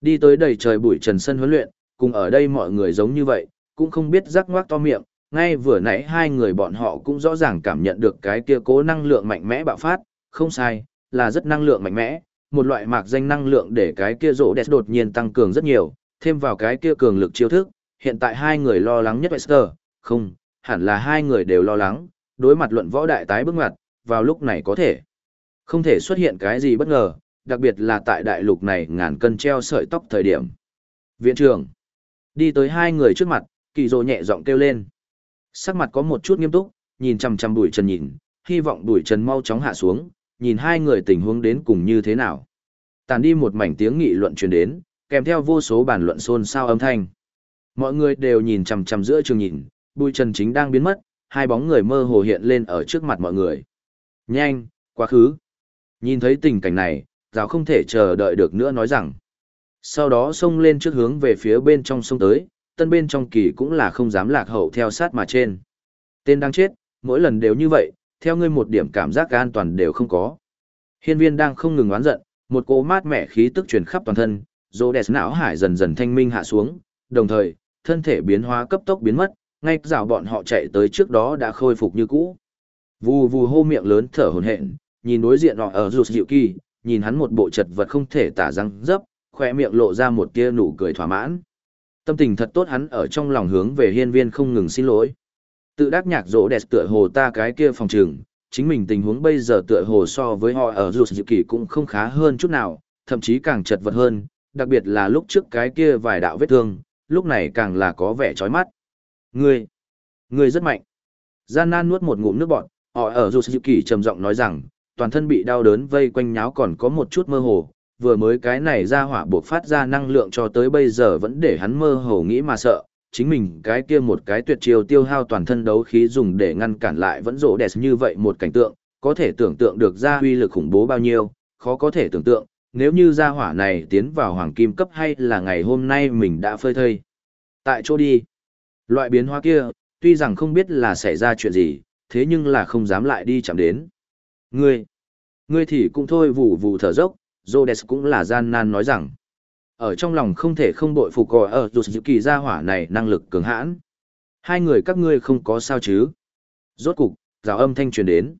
Đi tới đầy trời bụi trần sân huấn luyện, cùng ở đây mọi người giống như vậy, cũng không biết rắc ngoác to miệng, ngay vừa nãy hai người bọn họ cũng rõ ràng cảm nhận được cái kia cố năng lượng mạnh mẽ bạo phát, không sai, là rất năng lượng mạnh mẽ, một loại mạc danh năng lượng để cái kia rỗ đẹp đột nhiên tăng cường rất nhiều, thêm vào cái kia cường lực chiêu thức, hiện tại hai người lo lắng nhất Wester, không, hẳn là hai người đều lo lắng, đối mặt luận võ đại tái bước ngoặt, vào lúc này có thể không thể xuất hiện cái gì bất ngờ, đặc biệt là tại đại lục này ngàn cân treo sợi tóc thời điểm. Viện trưởng, đi tới hai người trước mặt, kỳ rồ nhẹ giọng kêu lên. Sắc mặt có một chút nghiêm túc, nhìn chằm chằm đuổi trần nhìn, hy vọng đuổi trần mau chóng hạ xuống, nhìn hai người tình huống đến cùng như thế nào. Tàn đi một mảnh tiếng nghị luận truyền đến, kèm theo vô số bàn luận xôn xao âm thanh. Mọi người đều nhìn chằm chằm giữa trường nhìn, bùi trần chính đang biến mất, hai bóng người mơ hồ hiện lên ở trước mặt mọi người. Nhanh, quá khứ. Nhìn thấy tình cảnh này, giáo không thể chờ đợi được nữa nói rằng. Sau đó xông lên trước hướng về phía bên trong sông tới, tân bên trong kỳ cũng là không dám lạc hậu theo sát mà trên. Tên đang chết, mỗi lần đều như vậy, theo ngươi một điểm cảm giác an toàn đều không có. Hiên viên đang không ngừng oán giận, một cỗ mát mẻ khí tức truyền khắp toàn thân, dô đẹp não hải dần dần thanh minh hạ xuống, đồng thời, thân thể biến hóa cấp tốc biến mất, ngay rào bọn họ chạy tới trước đó đã khôi phục như cũ. Vù vù hô miệng lớn thở hổn hển, nhìn đối diện họ ở rụt dịu kỳ, nhìn hắn một bộ chật vật không thể tả răng dấp, khoe miệng lộ ra một tia nụ cười thỏa mãn. Tâm tình thật tốt hắn ở trong lòng hướng về hiên viên không ngừng xin lỗi. Tự đắc nhạc rỗ đẹp tựa hồ ta cái kia phòng trường, chính mình tình huống bây giờ tựa hồ so với họ ở dù dự kỳ cũng không khá hơn chút nào, thậm chí càng chật vật hơn, đặc biệt là lúc trước cái kia vài đạo vết thương, lúc này càng là có vẻ chói mắt. Ngươi, ngươi rất mạnh. Gian nan nuốt một ngụm nước bọt, họ ở dù dự kỳ trầm giọng nói rằng, toàn thân bị đau đớn vây quanh nháo còn có một chút mơ hồ, vừa mới cái này ra hỏa buộc phát ra năng lượng cho tới bây giờ vẫn để hắn mơ hồ nghĩ mà sợ, chính mình cái kia một cái tuyệt chiêu tiêu hao toàn thân đấu khí dùng để ngăn cản lại vẫn rộ đẹp như vậy một cảnh tượng, có thể tưởng tượng được ra huy lực khủng bố bao nhiêu, khó có thể tưởng tượng, nếu như gia hỏa này tiến vào hoàng kim cấp hay là ngày hôm nay mình đã phơi thây. Tại chỗ đi, loại biến hóa kia, tuy rằng không biết là xảy ra chuyện gì, thế nhưng là không dám lại đi chạm đến. Ngươi, ngươi thì cũng thôi vù vù thở dốc, Rhodes cũng là gian nan nói rằng. Ở trong lòng không thể không bội phục gọi ở dù dự kỳ gia hỏa này năng lực cường hãn. Hai người các ngươi không có sao chứ. Rốt cục, rào âm thanh truyền đến.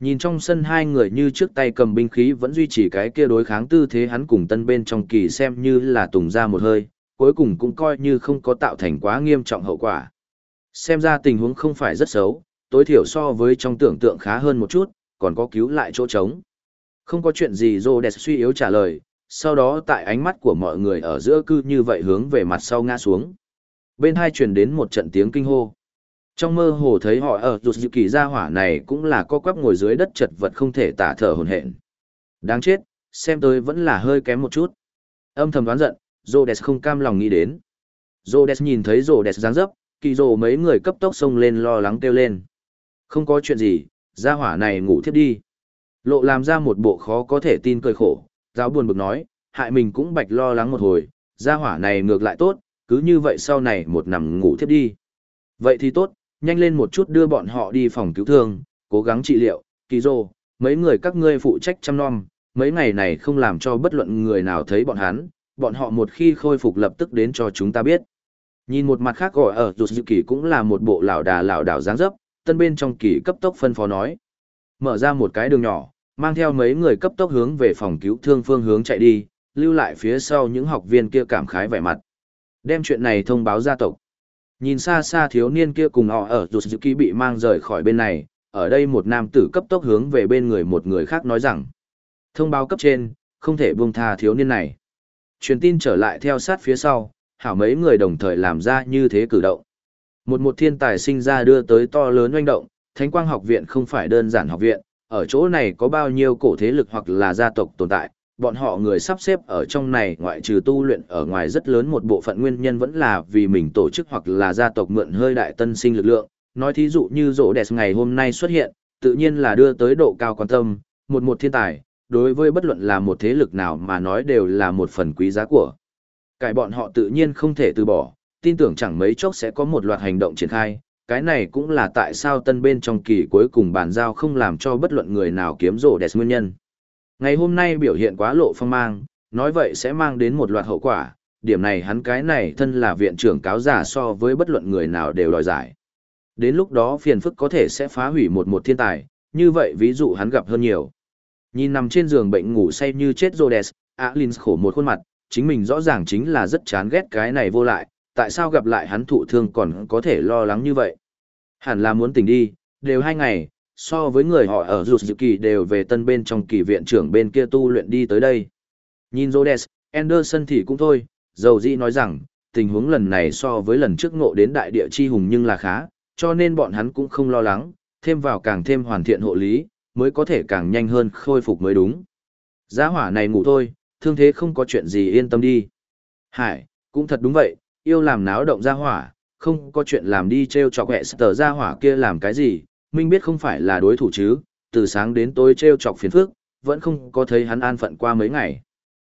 Nhìn trong sân hai người như trước tay cầm binh khí vẫn duy trì cái kia đối kháng tư thế hắn cùng tân bên trong kỳ xem như là tùng ra một hơi, cuối cùng cũng coi như không có tạo thành quá nghiêm trọng hậu quả. Xem ra tình huống không phải rất xấu, tối thiểu so với trong tưởng tượng khá hơn một chút, còn có cứu lại chỗ trống. Không có chuyện gì Rhodes suy yếu trả lời, sau đó tại ánh mắt của mọi người ở giữa cư như vậy hướng về mặt sau ngã xuống. Bên hai truyền đến một trận tiếng kinh hô. Trong mơ hồ thấy họ ở rụt dự kỳ ra hỏa này cũng là co quắp ngồi dưới đất chật vật không thể tả thở hồn hển. Đáng chết, xem tôi vẫn là hơi kém một chút. Âm thầm đoán giận, Rhodes không cam lòng nghĩ đến. Rhodes nhìn thấy Rhodes dáng dấp, kỳ rồ mấy người cấp tốc xông lên lo lắng kêu lên. Không có chuyện gì, gia hỏa này ngủ thiếp đi. Lộ làm ra một bộ khó có thể tin cười khổ, giáo buồn bực nói, hại mình cũng bạch lo lắng một hồi, gia hỏa này ngược lại tốt, cứ như vậy sau này một nằm ngủ thiếp đi. Vậy thì tốt, nhanh lên một chút đưa bọn họ đi phòng cứu thương, cố gắng trị liệu, kỳ rồ, mấy người các ngươi phụ trách chăm nom, mấy ngày này không làm cho bất luận người nào thấy bọn hắn, bọn họ một khi khôi phục lập tức đến cho chúng ta biết. Nhìn một mặt khác gọi ở dù dự kỳ cũng là một bộ lão đà lão đảo dáng dấp, tân bên trong kỳ cấp tốc phân phó nói. Mở ra một cái đường nhỏ, mang theo mấy người cấp tốc hướng về phòng cứu thương phương hướng chạy đi, lưu lại phía sau những học viên kia cảm khái vẻ mặt. Đem chuyện này thông báo gia tộc. Nhìn xa xa thiếu niên kia cùng họ ở rụt dự kỳ bị mang rời khỏi bên này, ở đây một nam tử cấp tốc hướng về bên người một người khác nói rằng. Thông báo cấp trên, không thể buông tha thiếu niên này. Truyền tin trở lại theo sát phía sau, hảo mấy người đồng thời làm ra như thế cử động. Một một thiên tài sinh ra đưa tới to lớn oanh động, Thánh Quang học viện không phải đơn giản học viện, ở chỗ này có bao nhiêu cổ thế lực hoặc là gia tộc tồn tại, bọn họ người sắp xếp ở trong này ngoại trừ tu luyện ở ngoài rất lớn một bộ phận nguyên nhân vẫn là vì mình tổ chức hoặc là gia tộc mượn hơi đại tân sinh lực lượng. Nói thí dụ như rỗ đẹp ngày hôm nay xuất hiện, tự nhiên là đưa tới độ cao quan tâm, một một thiên tài, đối với bất luận là một thế lực nào mà nói đều là một phần quý giá của. Cải bọn họ tự nhiên không thể từ bỏ, tin tưởng chẳng mấy chốc sẽ có một loạt hành động triển khai, cái này cũng là tại sao tân bên trong kỳ cuối cùng bàn giao không làm cho bất luận người nào kiếm rổ đẹp nguyên nhân. Ngày hôm nay biểu hiện quá lộ phong mang, nói vậy sẽ mang đến một loạt hậu quả, điểm này hắn cái này thân là viện trưởng cáo giả so với bất luận người nào đều đòi giải. Đến lúc đó phiền phức có thể sẽ phá hủy một một thiên tài, như vậy ví dụ hắn gặp hơn nhiều. Nhìn nằm trên giường bệnh ngủ say như chết Rhodes, Alins khổ một khuôn mặt, chính mình rõ ràng chính là rất chán ghét cái này vô lại, tại sao gặp lại hắn thụ thương còn có thể lo lắng như vậy. Hẳn là muốn tỉnh đi, đều hai ngày, so với người họ ở rụt dự kỳ đều về tân bên trong kỳ viện trưởng bên kia tu luyện đi tới đây. Nhìn Rhodes, Anderson thì cũng thôi, dầu dĩ nói rằng, tình huống lần này so với lần trước ngộ đến đại địa chi hùng nhưng là khá, cho nên bọn hắn cũng không lo lắng, thêm vào càng thêm hoàn thiện hộ lý, mới có thể càng nhanh hơn khôi phục mới đúng. Giá hỏa này ngủ thôi, thương thế không có chuyện gì yên tâm đi. Hải, cũng thật đúng vậy, yêu làm náo động ra hỏa, không có chuyện làm đi treo chọc hẹ sở ra hỏa kia làm cái gì, minh biết không phải là đối thủ chứ, từ sáng đến tối treo chọc phiền phức, vẫn không có thấy hắn an phận qua mấy ngày.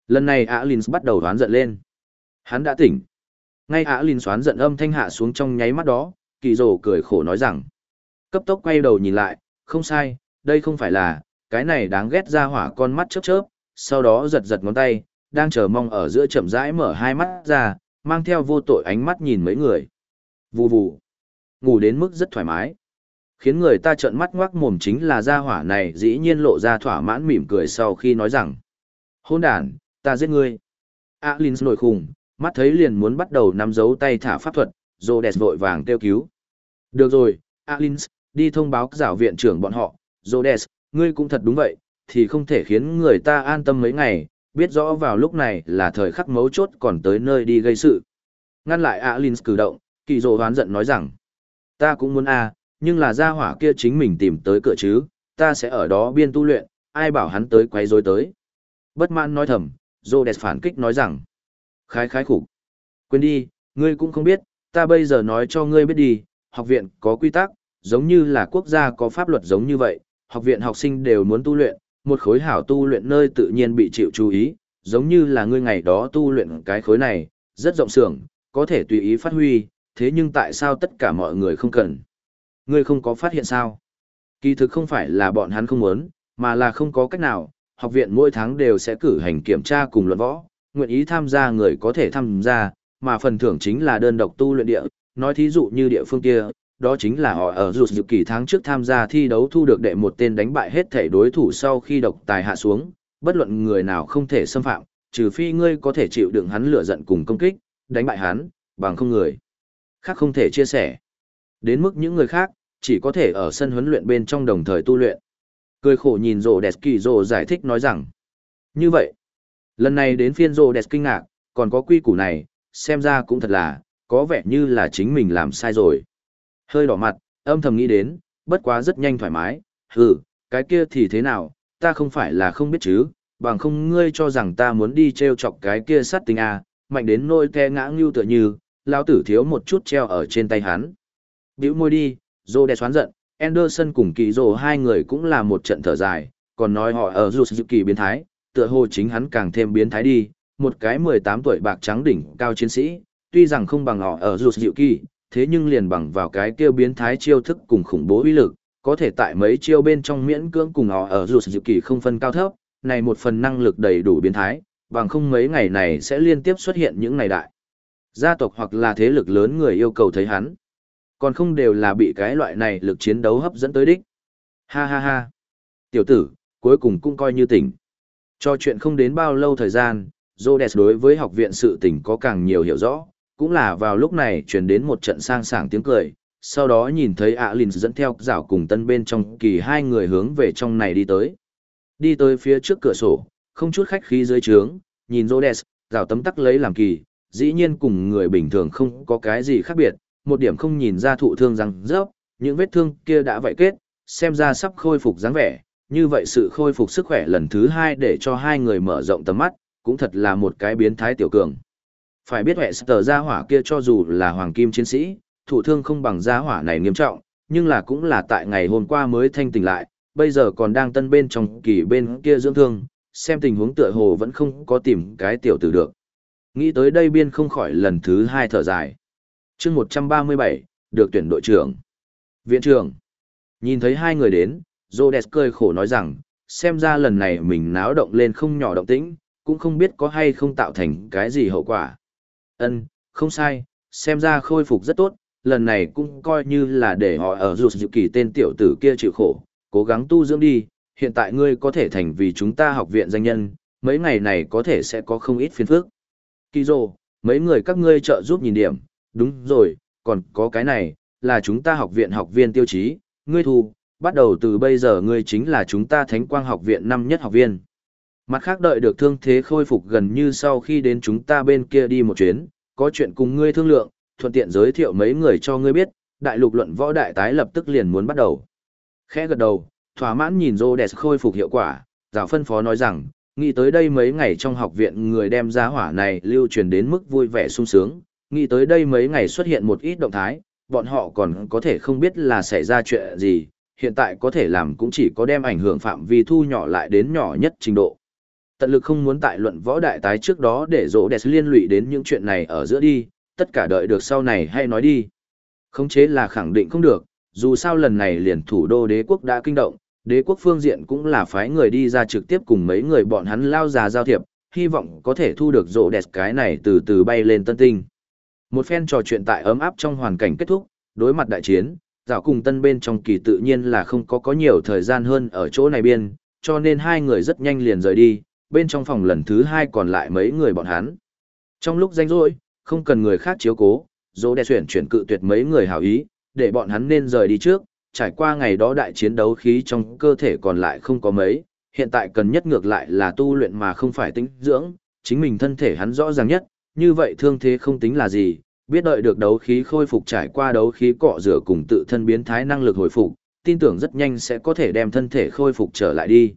Lần này Alins bắt đầu đoán giận lên. Hắn đã tỉnh. Ngay Alins xoán giận âm thanh hạ xuống trong nháy mắt đó, kỳ rồ cười khổ nói rằng. Cấp tốc quay đầu nhìn lại, không sai, đây không phải là, cái này đáng ghét ra hỏa con mắt chớp chớp, sau đó giật giật ngón tay, đang chờ mong ở giữa chậm rãi mở hai mắt ra, mang theo vô tội ánh mắt nhìn mấy người. Vù vù. Ngủ đến mức rất thoải mái. Khiến người ta trợn mắt ngoác mồm chính là gia hỏa này dĩ nhiên lộ ra thỏa mãn mỉm cười sau khi nói rằng. Hôn đàn, ta giết ngươi. Alin nổi khùng, mắt thấy liền muốn bắt đầu nắm dấu tay thả pháp thuật, Rhodes vội vàng kêu cứu. Được rồi, Alin, đi thông báo giáo viện trưởng bọn họ, Rhodes, ngươi cũng thật đúng vậy, thì không thể khiến người ta an tâm mấy ngày, biết rõ vào lúc này là thời khắc mấu chốt còn tới nơi đi gây sự. Ngăn lại Alin cử động, kỳ dồ hoán giận nói rằng, ta cũng muốn a, nhưng là gia hỏa kia chính mình tìm tới cửa chứ, ta sẽ ở đó biên tu luyện, ai bảo hắn tới quấy rối tới. Bất mãn nói thầm, Rhodes phản kích nói rằng, khái khái khủng. Quên đi, ngươi cũng không biết, ta bây giờ nói cho ngươi biết đi, học viện có quy tắc, giống như là quốc gia có pháp luật giống như vậy, học viện học sinh đều muốn tu luyện, một khối hảo tu luyện nơi tự nhiên bị chịu chú ý, giống như là ngươi ngày đó tu luyện cái khối này, rất rộng sưởng, có thể tùy ý phát huy, thế nhưng tại sao tất cả mọi người không cần? Ngươi không có phát hiện sao? Kỳ thực không phải là bọn hắn không muốn, mà là không có cách nào, học viện mỗi tháng đều sẽ cử hành kiểm tra cùng luận võ, nguyện ý tham gia người có thể tham gia, mà phần thưởng chính là đơn độc tu luyện địa, nói thí dụ như địa phương kia, đó chính là họ ở rụt dự kỳ tháng trước tham gia thi đấu thu được đệ một tên đánh bại hết thể đối thủ sau khi độc tài hạ xuống, bất luận người nào không thể xâm phạm, trừ phi ngươi có thể chịu đựng hắn lửa giận cùng công kích, đánh bại hắn, bằng không người. Khác không thể chia sẻ. Đến mức những người khác, chỉ có thể ở sân huấn luyện bên trong đồng thời tu luyện. Cười khổ nhìn rồ đẹp kỳ rồ giải thích nói rằng. Như vậy, Lần này đến phiên rồ đẹp kinh ngạc, còn có quy củ này, xem ra cũng thật là, có vẻ như là chính mình làm sai rồi. Hơi đỏ mặt, âm thầm nghĩ đến, bất quá rất nhanh thoải mái, hừ, cái kia thì thế nào, ta không phải là không biết chứ, bằng không ngươi cho rằng ta muốn đi treo chọc cái kia sát tình à, mạnh đến nôi te ngã ngưu tựa như, lão tử thiếu một chút treo ở trên tay hắn. Biểu môi đi, Dô đe xoán giận, Anderson cùng kỳ dô hai người cũng là một trận thở dài, còn nói họ ở dù sự kỳ biến thái, tựa hồ chính hắn càng thêm biến thái đi, một cái 18 tuổi bạc trắng đỉnh cao chiến sĩ, tuy rằng không bằng họ ở dù sự kỳ, thế nhưng liền bằng vào cái kêu biến thái chiêu thức cùng khủng bố uy lực, có thể tại mấy chiêu bên trong miễn cưỡng cùng họ ở dù sự kỳ không phân cao thấp, này một phần năng lực đầy đủ biến thái, bằng không mấy ngày này sẽ liên tiếp xuất hiện những ngày đại. Gia tộc hoặc là thế lực lớn người yêu cầu thấy hắn. Còn không đều là bị cái loại này lực chiến đấu hấp dẫn tới đích. Ha ha ha. Tiểu tử, cuối cùng cũng coi như tỉnh. Cho chuyện không đến bao lâu thời gian, Rhodes đối với học viện sự tỉnh có càng nhiều hiểu rõ, cũng là vào lúc này truyền đến một trận sang sảng tiếng cười, sau đó nhìn thấy ạ lìn dẫn theo rảo cùng tân bên trong kỳ hai người hướng về trong này đi tới. Đi tới phía trước cửa sổ, không chút khách khí dưới trướng, nhìn Rhodes, rào tấm tắc lấy làm kỳ, dĩ nhiên cùng người bình thường không có cái gì khác biệt, một điểm không nhìn ra thụ thương rằng rớp, những vết thương kia đã vậy kết, xem ra sắp khôi phục dáng vẻ, như vậy sự khôi phục sức khỏe lần thứ hai để cho hai người mở rộng tầm mắt, cũng thật là một cái biến thái tiểu cường. Phải biết hệ sở gia hỏa kia cho dù là hoàng kim chiến sĩ, thụ thương không bằng gia hỏa này nghiêm trọng, nhưng là cũng là tại ngày hôm qua mới thanh tỉnh lại, bây giờ còn đang tân bên trong kỳ bên kia dưỡng thương, xem tình huống tựa hồ vẫn không có tìm cái tiểu tử được. Nghĩ tới đây biên không khỏi lần thứ hai thở dài. chương 137, được tuyển đội trưởng. Viện trưởng. Nhìn thấy hai người đến, Rhodes cười khổ nói rằng, xem ra lần này mình náo động lên không nhỏ động tĩnh, cũng không biết có hay không tạo thành cái gì hậu quả. Ân, không sai, xem ra khôi phục rất tốt, lần này cũng coi như là để họ ở rụt dự kỳ tên tiểu tử kia chịu khổ, cố gắng tu dưỡng đi, hiện tại ngươi có thể thành vì chúng ta học viện danh nhân, mấy ngày này có thể sẽ có không ít phiền phức. Kỳ rồ, mấy người các ngươi trợ giúp nhìn điểm, đúng rồi, còn có cái này, là chúng ta học viện học viên tiêu chí, ngươi thu, bắt đầu từ bây giờ ngươi chính là chúng ta Thánh Quang học viện năm nhất học viên. Mặt khác đợi được thương thế khôi phục gần như sau khi đến chúng ta bên kia đi một chuyến, có chuyện cùng ngươi thương lượng, thuận tiện giới thiệu mấy người cho ngươi biết, đại lục luận võ đại tái lập tức liền muốn bắt đầu. Khẽ gật đầu, thỏa mãn nhìn Rhodes khôi phục hiệu quả, giáo phân phó nói rằng, nghĩ tới đây mấy ngày trong học viện người đem giá hỏa này lưu truyền đến mức vui vẻ sung sướng, nghĩ tới đây mấy ngày xuất hiện một ít động thái, bọn họ còn có thể không biết là xảy ra chuyện gì, hiện tại có thể làm cũng chỉ có đem ảnh hưởng phạm vi thu nhỏ lại đến nhỏ nhất trình độ. Tận lực không muốn tại luận võ đại tái trước đó để rỗ đẹp liên lụy đến những chuyện này ở giữa đi, tất cả đợi được sau này hay nói đi. Khống chế là khẳng định không được, dù sao lần này liền thủ đô đế quốc đã kinh động, đế quốc phương diện cũng là phái người đi ra trực tiếp cùng mấy người bọn hắn lao già giao thiệp, hy vọng có thể thu được rỗ đẹp cái này từ từ bay lên tân tinh. Một phen trò chuyện tại ấm áp trong hoàn cảnh kết thúc, đối mặt đại chiến, dạo cùng tân bên trong kỳ tự nhiên là không có có nhiều thời gian hơn ở chỗ này biên, cho nên hai người rất nhanh liền rời đi, bên trong phòng lần thứ hai còn lại mấy người bọn hắn. Trong lúc danh rỗi, không cần người khác chiếu cố, dỗ đe chuyển chuyển cự tuyệt mấy người hảo ý, để bọn hắn nên rời đi trước, trải qua ngày đó đại chiến đấu khí trong cơ thể còn lại không có mấy, hiện tại cần nhất ngược lại là tu luyện mà không phải tính dưỡng, chính mình thân thể hắn rõ ràng nhất, như vậy thương thế không tính là gì, biết đợi được đấu khí khôi phục trải qua đấu khí cọ rửa cùng tự thân biến thái năng lực hồi phục, tin tưởng rất nhanh sẽ có thể đem thân thể khôi phục trở lại đi.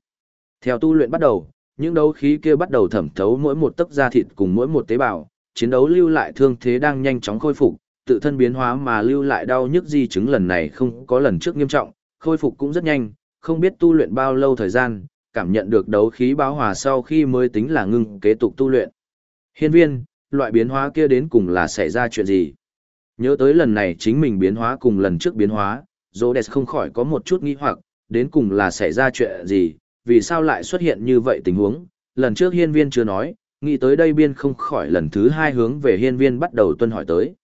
Theo tu luyện bắt đầu, những đấu khí kia bắt đầu thẩm thấu mỗi một tấc da thịt cùng mỗi một tế bào, chiến đấu lưu lại thương thế đang nhanh chóng khôi phục, tự thân biến hóa mà lưu lại đau nhức di chứng lần này không có lần trước nghiêm trọng, khôi phục cũng rất nhanh, không biết tu luyện bao lâu thời gian, cảm nhận được đấu khí báo hòa sau khi mới tính là ngưng kế tục tu luyện. Hiên viên, loại biến hóa kia đến cùng là xảy ra chuyện gì? Nhớ tới lần này chính mình biến hóa cùng lần trước biến hóa, Rhodes không khỏi có một chút nghi hoặc, đến cùng là xảy ra chuyện gì, vì sao lại xuất hiện như vậy tình huống, lần trước hiên viên chưa nói, nghĩ tới đây biên không khỏi lần thứ hai hướng về hiên viên bắt đầu tuân hỏi tới.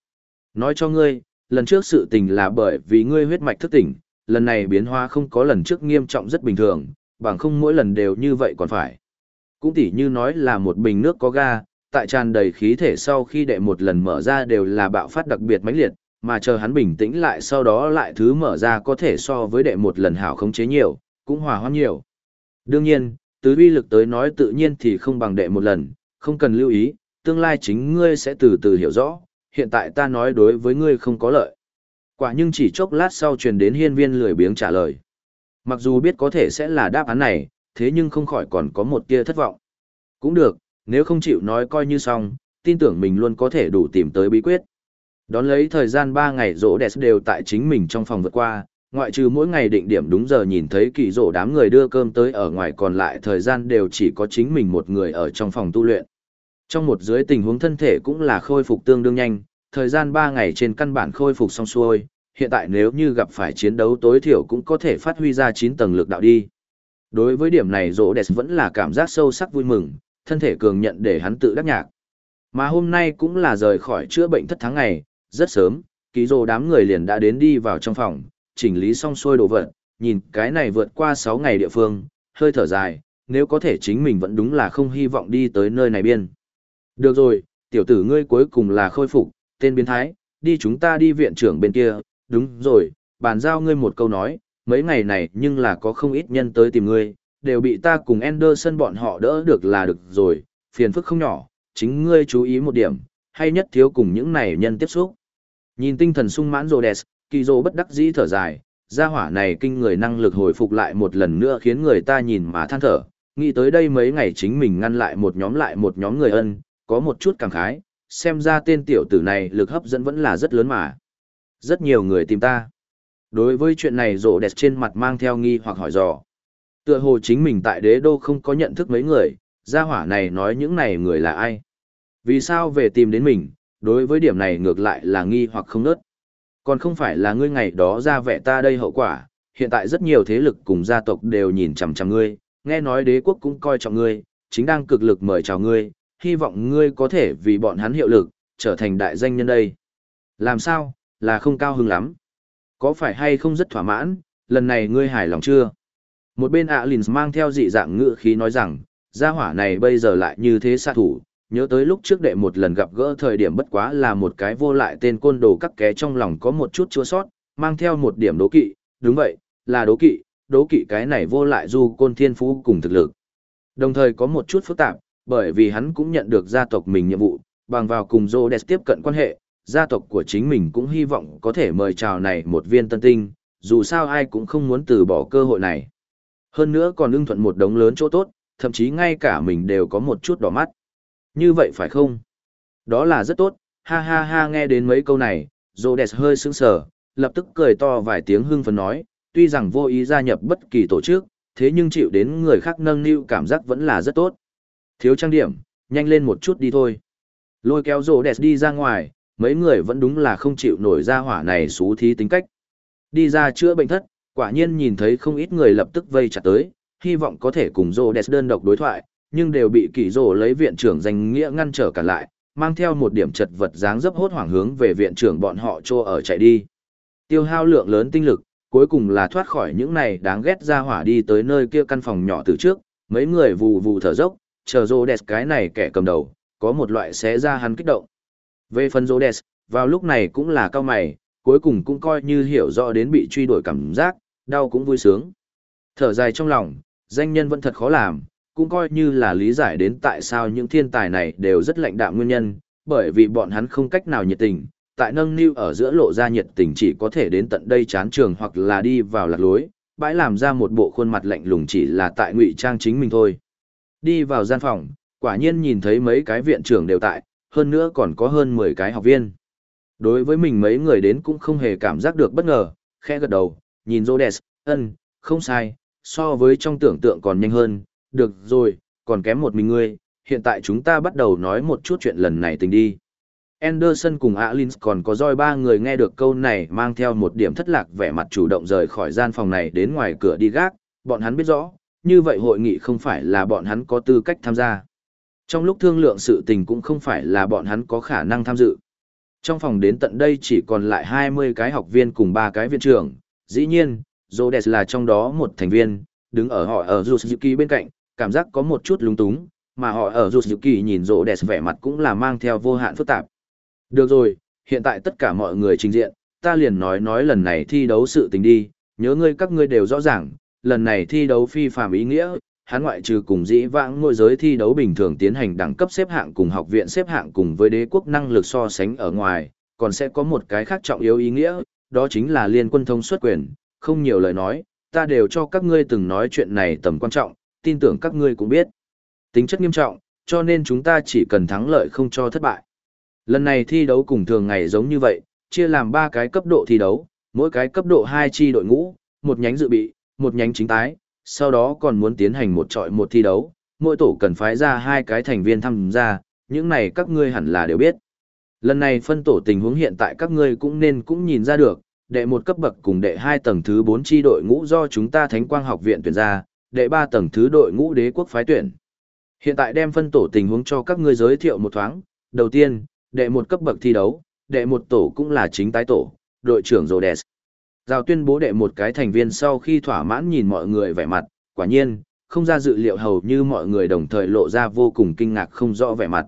Nói cho ngươi, lần trước sự tình là bởi vì ngươi huyết mạch thức tỉnh, lần này biến hóa không có lần trước nghiêm trọng rất bình thường, bằng không mỗi lần đều như vậy còn phải. Cũng tỉ như nói là một bình nước có ga, tại tràn đầy khí thể sau khi đệ một lần mở ra đều là bạo phát đặc biệt mãnh liệt, mà chờ hắn bình tĩnh lại sau đó lại thứ mở ra có thể so với đệ một lần hảo khống chế nhiều, cũng hòa hoãn nhiều. Đương nhiên, tứ uy lực tới nói tự nhiên thì không bằng đệ một lần, không cần lưu ý, tương lai chính ngươi sẽ từ từ hiểu rõ, hiện tại ta nói đối với ngươi không có lợi. Quả nhưng chỉ chốc lát sau truyền đến hiên viên lười biếng trả lời. Mặc dù biết có thể sẽ là đáp án này, thế nhưng không khỏi còn có một tia thất vọng. Cũng được, nếu không chịu nói coi như xong, tin tưởng mình luôn có thể đủ tìm tới bí quyết. Đón lấy thời gian 3 ngày rỗ đẹp đều tại chính mình trong phòng vượt qua, ngoại trừ mỗi ngày định điểm đúng giờ nhìn thấy kỳ rỗ đám người đưa cơm tới ở ngoài còn lại thời gian đều chỉ có chính mình một người ở trong phòng tu luyện. Trong một dưới tình huống thân thể cũng là khôi phục tương đương nhanh, thời gian 3 ngày trên căn bản khôi phục xong xuôi, hiện tại nếu như gặp phải chiến đấu tối thiểu cũng có thể phát huy ra 9 tầng lực đạo đi. Đối với điểm này rỗ đẹp vẫn là cảm giác sâu sắc vui mừng, thân thể cường nhận để hắn tự đắc nhạc. Mà hôm nay cũng là rời khỏi chữa bệnh thất tháng ngày, rất sớm, ký rồ đám người liền đã đến đi vào trong phòng, chỉnh lý xong xuôi đồ vật, nhìn cái này vượt qua 6 ngày địa phương, hơi thở dài, nếu có thể chính mình vẫn đúng là không hy vọng đi tới nơi này biên. Được rồi, tiểu tử ngươi cuối cùng là khôi phục, tên biến thái, đi chúng ta đi viện trưởng bên kia, đúng rồi, bàn giao ngươi một câu nói, mấy ngày này nhưng là có không ít nhân tới tìm ngươi, đều bị ta cùng Anderson bọn họ đỡ được là được rồi, phiền phức không nhỏ, chính ngươi chú ý một điểm, hay nhất thiếu cùng những này nhân tiếp xúc. Nhìn tinh thần sung mãn Rhodes, kỳ dô bất đắc dĩ thở dài, gia hỏa này kinh người năng lực hồi phục lại một lần nữa khiến người ta nhìn mà than thở, nghĩ tới đây mấy ngày chính mình ngăn lại một nhóm lại một nhóm người ân, có một chút cảm khái, xem ra tên tiểu tử này lực hấp dẫn vẫn là rất lớn mà. Rất nhiều người tìm ta. Đối với chuyện này rộ đẹp trên mặt mang theo nghi hoặc hỏi dò. Tựa hồ chính mình tại đế đô không có nhận thức mấy người, gia hỏa này nói những này người là ai. Vì sao về tìm đến mình, đối với điểm này ngược lại là nghi hoặc không nớt. Còn không phải là ngươi ngày đó ra vẻ ta đây hậu quả, hiện tại rất nhiều thế lực cùng gia tộc đều nhìn chằm chằm ngươi, nghe nói đế quốc cũng coi trọng ngươi, chính đang cực lực mời chào ngươi, hy vọng ngươi có thể vì bọn hắn hiệu lực, trở thành đại danh nhân đây. Làm sao, là không cao hứng lắm. Có phải hay không rất thỏa mãn, lần này ngươi hài lòng chưa? Một bên Alins mang theo dị dạng ngữ khí nói rằng, gia hỏa này bây giờ lại như thế xạ thủ, nhớ tới lúc trước đệ một lần gặp gỡ thời điểm bất quá là một cái vô lại tên côn đồ cắt ké trong lòng có một chút chua sót, mang theo một điểm đố kỵ, đúng vậy, là đố kỵ, đố kỵ cái này vô lại du côn thiên phú cùng thực lực. Đồng thời có một chút phức tạp, bởi vì hắn cũng nhận được gia tộc mình nhiệm vụ, bằng vào cùng Rhodes tiếp cận quan hệ, gia tộc của chính mình cũng hy vọng có thể mời chào này một viên tân tinh, dù sao ai cũng không muốn từ bỏ cơ hội này. Hơn nữa còn ưng thuận một đống lớn chỗ tốt, thậm chí ngay cả mình đều có một chút đỏ mắt. Như vậy phải không? Đó là rất tốt, ha ha ha nghe đến mấy câu này, Rhodes hơi sững sờ, lập tức cười to vài tiếng hưng phấn nói, tuy rằng vô ý gia nhập bất kỳ tổ chức, thế nhưng chịu đến người khác nâng niu cảm giác vẫn là rất tốt. Thiếu trang điểm, nhanh lên một chút đi thôi. Lôi kéo Rhodes đi ra ngoài, mấy người vẫn đúng là không chịu nổi ra hỏa này xú thí tính cách. Đi ra chữa bệnh thất, quả nhiên nhìn thấy không ít người lập tức vây chặt tới, hy vọng có thể cùng Rhodes đơn độc đối thoại, nhưng đều bị kỳ rồ lấy viện trưởng danh nghĩa ngăn trở cả lại, mang theo một điểm chật vật dáng dấp hốt hoảng hướng về viện trưởng bọn họ trô ở chạy đi. Tiêu hao lượng lớn tinh lực, cuối cùng là thoát khỏi những này đáng ghét ra hỏa đi tới nơi kia căn phòng nhỏ từ trước, mấy người vù vù thở dốc, chờ rô đẹp cái này kẻ cầm đầu, có một loại xé ra hắn kích động. Về phần rô đẹp, vào lúc này cũng là cao mày, cuối cùng cũng coi như hiểu rõ đến bị truy đuổi cảm giác, đau cũng vui sướng. Thở dài trong lòng, danh nhân vẫn thật khó làm, cũng coi như là lý giải đến tại sao những thiên tài này đều rất lạnh đạm nguyên nhân, bởi vì bọn hắn không cách nào nhiệt tình, tại nâng niu ở giữa lộ ra nhiệt tình chỉ có thể đến tận đây chán trường hoặc là đi vào lạc lối, bãi làm ra một bộ khuôn mặt lạnh lùng chỉ là tại ngụy trang chính mình thôi. Đi vào gian phòng, quả nhiên nhìn thấy mấy cái viện trưởng đều tại, hơn nữa còn có hơn 10 cái học viên. Đối với mình mấy người đến cũng không hề cảm giác được bất ngờ, khẽ gật đầu, nhìn Rhodes, ân, không sai, so với trong tưởng tượng còn nhanh hơn, được rồi, còn kém một mình ngươi, hiện tại chúng ta bắt đầu nói một chút chuyện lần này tình đi. Anderson cùng Alins còn có roi ba người nghe được câu này mang theo một điểm thất lạc vẻ mặt chủ động rời khỏi gian phòng này đến ngoài cửa đi gác, bọn hắn biết rõ, như vậy hội nghị không phải là bọn hắn có tư cách tham gia. Trong lúc thương lượng sự tình cũng không phải là bọn hắn có khả năng tham dự. Trong phòng đến tận đây chỉ còn lại 20 cái học viên cùng 3 cái viên trưởng, dĩ nhiên, Rhodes là trong đó một thành viên, đứng ở họ ở Yuzuki bên cạnh, cảm giác có một chút lúng túng, mà họ ở rụt dự kỳ nhìn rộ đẹp vẻ mặt cũng là mang theo vô hạn phức tạp. Được rồi, hiện tại tất cả mọi người trình diện, ta liền nói nói lần này thi đấu sự tình đi, nhớ ngươi các ngươi đều rõ ràng, lần này thi đấu phi phàm ý nghĩa, hắn ngoại trừ cùng dĩ vãng ngôi giới thi đấu bình thường tiến hành đẳng cấp xếp hạng cùng học viện xếp hạng cùng với đế quốc năng lực so sánh ở ngoài, còn sẽ có một cái khác trọng yếu ý nghĩa, đó chính là liên quân thông xuất quyền, không nhiều lời nói, ta đều cho các ngươi từng nói chuyện này tầm quan trọng, tin tưởng các ngươi cũng biết. Tính chất nghiêm trọng, cho nên chúng ta chỉ cần thắng lợi không cho thất bại. Lần này thi đấu cùng thường ngày giống như vậy, chia làm 3 cái cấp độ thi đấu, mỗi cái cấp độ 2 chi đội ngũ, một nhánh dự bị, một nhánh chính tái, sau đó còn muốn tiến hành một trọi một thi đấu, mỗi tổ cần phái ra hai cái thành viên tham gia, những này các ngươi hẳn là đều biết. Lần này phân tổ tình huống hiện tại các ngươi cũng nên cũng nhìn ra được, đệ một cấp bậc cùng đệ hai tầng thứ 4 chi đội ngũ do chúng ta Thánh Quang học viện tuyển ra, đệ ba tầng thứ đội ngũ đế quốc phái tuyển. Hiện tại đem phân tổ tình huống cho các ngươi giới thiệu một thoáng, đầu tiên, đệ một cấp bậc thi đấu, đệ một tổ cũng là chính tái tổ, đội trưởng Rhodes. Giao tuyên bố đệ một cái thành viên sau khi thỏa mãn nhìn mọi người vẻ mặt, quả nhiên, không ra dự liệu hầu như mọi người đồng thời lộ ra vô cùng kinh ngạc không rõ vẻ mặt.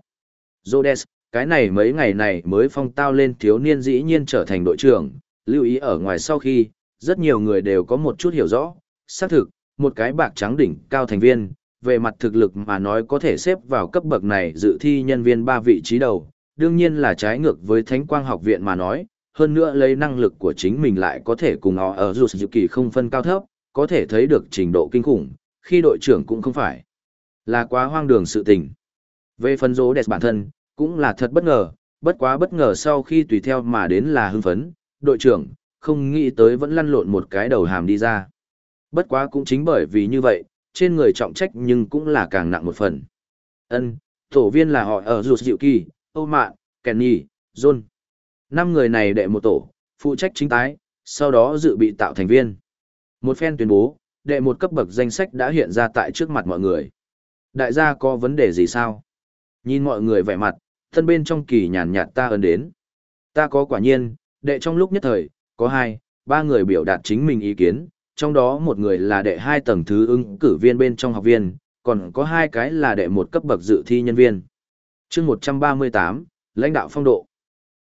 Rhodes, cái này mấy ngày này mới phong tao lên thiếu niên dĩ nhiên trở thành đội trưởng, lưu ý ở ngoài sau khi, rất nhiều người đều có một chút hiểu rõ, xác thực, một cái bạc trắng đỉnh cao thành viên, về mặt thực lực mà nói có thể xếp vào cấp bậc này dự thi nhân viên ba vị trí đầu, đương nhiên là trái ngược với Thánh Quang học viện mà nói, hơn nữa lấy năng lực của chính mình lại có thể cùng họ ở dù dự kỳ không phân cao thấp, có thể thấy được trình độ kinh khủng, khi đội trưởng cũng không phải là quá hoang đường sự tình. Về phần rố đẹp bản thân, cũng là thật bất ngờ, bất quá bất ngờ sau khi tùy theo mà đến là hưng phấn, đội trưởng, không nghĩ tới vẫn lăn lộn một cái đầu hàm đi ra. Bất quá cũng chính bởi vì như vậy, trên người trọng trách nhưng cũng là càng nặng một phần. Ân, tổ viên là họ ở rụt dịu kỳ, Âu Mạn, Kenny, John. Năm người này đệ một tổ, phụ trách chính tái, sau đó dự bị tạo thành viên. Một phen tuyên bố, đệ một cấp bậc danh sách đã hiện ra tại trước mặt mọi người. Đại gia có vấn đề gì sao? Nhìn mọi người vẻ mặt, thân bên trong kỳ nhàn nhạt ta ơn đến. Ta có quả nhiên, đệ trong lúc nhất thời, có hai, ba người biểu đạt chính mình ý kiến, trong đó một người là đệ hai tầng thứ ứng cử viên bên trong học viên, còn có hai cái là đệ một cấp bậc dự thi nhân viên. chương 138, lãnh đạo phong độ.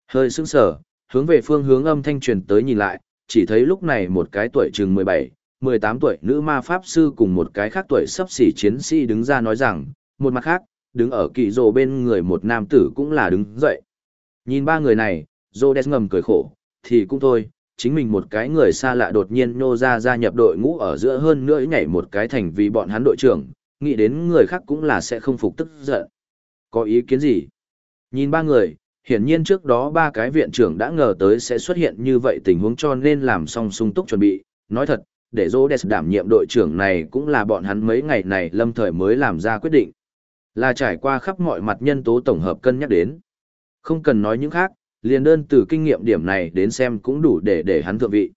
Hơi sững sở, hướng về phương hướng âm thanh truyền tới nhìn lại, chỉ thấy lúc này một cái tuổi chừng 17, 18 tuổi nữ ma pháp sư cùng một cái khác tuổi sắp xỉ chiến sĩ đứng ra nói rằng, một mặt khác, đứng ở kỳ rồ bên người một nam tử cũng là đứng dậy. Nhìn ba người này, Rhodes ngầm cười khổ, thì cũng thôi, chính mình một cái người xa lạ đột nhiên nô ra gia nhập đội ngũ ở giữa hơn nữa nhảy một cái thành vì bọn hắn đội trưởng, nghĩ đến người khác cũng là sẽ không phục tức giận. Có ý kiến gì? Nhìn ba người, hiển nhiên trước đó ba cái viện trưởng đã ngờ tới sẽ xuất hiện như vậy tình huống cho nên làm xong sung túc chuẩn bị. Nói thật, để Rhodes đảm nhiệm đội trưởng này cũng là bọn hắn mấy ngày này lâm thời mới làm ra quyết định. Là trải qua khắp mọi mặt nhân tố tổng hợp cân nhắc đến. Không cần nói những khác, liền đơn từ kinh nghiệm điểm này đến xem cũng đủ để để hắn thượng vị.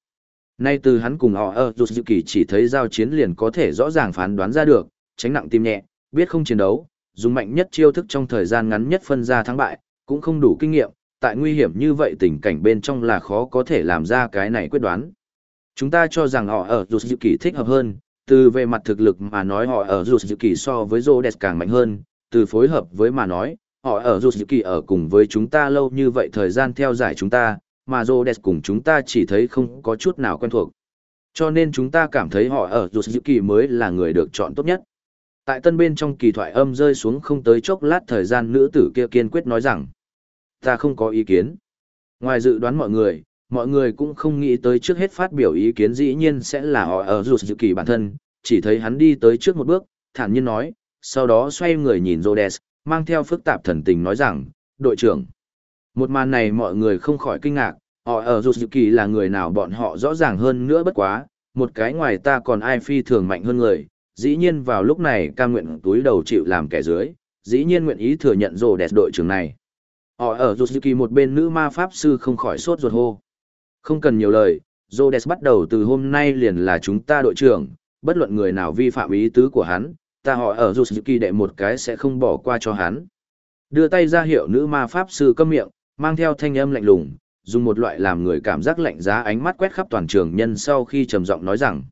Nay từ hắn cùng họ ở dù kỳ chỉ thấy giao chiến liền có thể rõ ràng phán đoán ra được, tránh nặng tim nhẹ, biết không chiến đấu, dùng mạnh nhất chiêu thức trong thời gian ngắn nhất phân ra thắng bại, cũng không đủ kinh nghiệm, tại nguy hiểm như vậy tình cảnh bên trong là khó có thể làm ra cái này quyết đoán. Chúng ta cho rằng họ ở dù kỳ thích hợp hơn, từ về mặt thực lực mà nói họ ở dù kỳ so với Rhodes càng mạnh hơn, từ phối hợp với mà nói, họ ở dù kỳ ở cùng với chúng ta lâu như vậy thời gian theo dõi chúng ta, mà Rhodes cùng chúng ta chỉ thấy không có chút nào quen thuộc. Cho nên chúng ta cảm thấy họ ở dù kỳ mới là người được chọn tốt nhất. Tại tân bên trong kỳ thoại âm rơi xuống không tới chốc lát thời gian nữ tử kia kiên quyết nói rằng, ta không có ý kiến. Ngoài dự đoán mọi người, mọi người cũng không nghĩ tới trước hết phát biểu ý kiến dĩ nhiên sẽ là họ ở dù kỳ bản thân, chỉ thấy hắn đi tới trước một bước, thản nhiên nói, sau đó xoay người nhìn Rhodes, mang theo phức tạp thần tình nói rằng, đội trưởng. Một màn này mọi người không khỏi kinh ngạc, họ ở dù kỳ là người nào bọn họ rõ ràng hơn nữa bất quá, một cái ngoài ta còn ai phi thường mạnh hơn người, dĩ nhiên vào lúc này ca nguyện túi đầu chịu làm kẻ dưới, dĩ nhiên nguyện ý thừa nhận rồ đẹp đội trưởng này. Họ ở dù kỳ một bên nữ ma pháp sư không khỏi sốt ruột hô. Không cần nhiều lời, Rhodes bắt đầu từ hôm nay liền là chúng ta đội trưởng, bất luận người nào vi phạm ý tứ của hắn, ta họ ở Yusuki đệ một cái sẽ không bỏ qua cho hắn. Đưa tay ra hiệu nữ ma pháp sư câm miệng, mang theo thanh âm lạnh lùng, dùng một loại làm người cảm giác lạnh giá ánh mắt quét khắp toàn trường nhân sau khi trầm giọng nói rằng: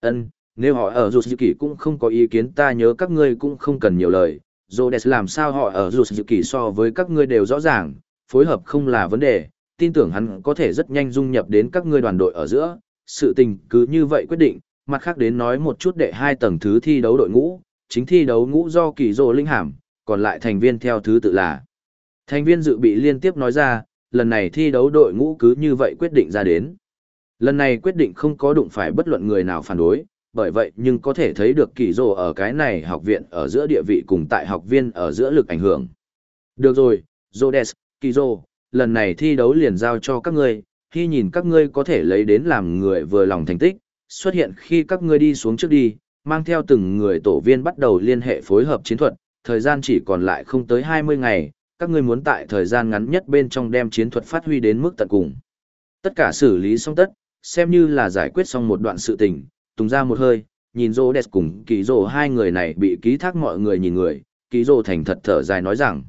"Ân, nếu họ ở Yusuki cũng không có ý kiến ta nhớ các ngươi cũng không cần nhiều lời, Rhodes làm sao họ ở Yusuki so với các ngươi đều rõ ràng, phối hợp không là vấn đề, tin tưởng hắn có thể rất nhanh dung nhập đến các ngươi đoàn đội ở giữa, sự tình cứ như vậy quyết định, mặt khác đến nói một chút đệ hai tầng thứ thi đấu đội ngũ, chính thi đấu ngũ do kỳ rồ linh hàm, còn lại thành viên theo thứ tự là. Thành viên dự bị liên tiếp nói ra, lần này thi đấu đội ngũ cứ như vậy quyết định ra đến. Lần này quyết định không có đụng phải bất luận người nào phản đối, bởi vậy nhưng có thể thấy được kỳ rồ ở cái này học viện ở giữa địa vị cùng tại học viên ở giữa lực ảnh hưởng. Được rồi, Rhodes, kỳ rồ, lần này thi đấu liền giao cho các ngươi, khi nhìn các ngươi có thể lấy đến làm người vừa lòng thành tích, xuất hiện khi các ngươi đi xuống trước đi, mang theo từng người tổ viên bắt đầu liên hệ phối hợp chiến thuật, thời gian chỉ còn lại không tới 20 ngày, các ngươi muốn tại thời gian ngắn nhất bên trong đem chiến thuật phát huy đến mức tận cùng. Tất cả xử lý xong tất, xem như là giải quyết xong một đoạn sự tình, tùng ra một hơi, nhìn rô đẹp cùng kỳ rô hai người này bị ký thác mọi người nhìn người, kỳ rô thành thật thở dài nói rằng,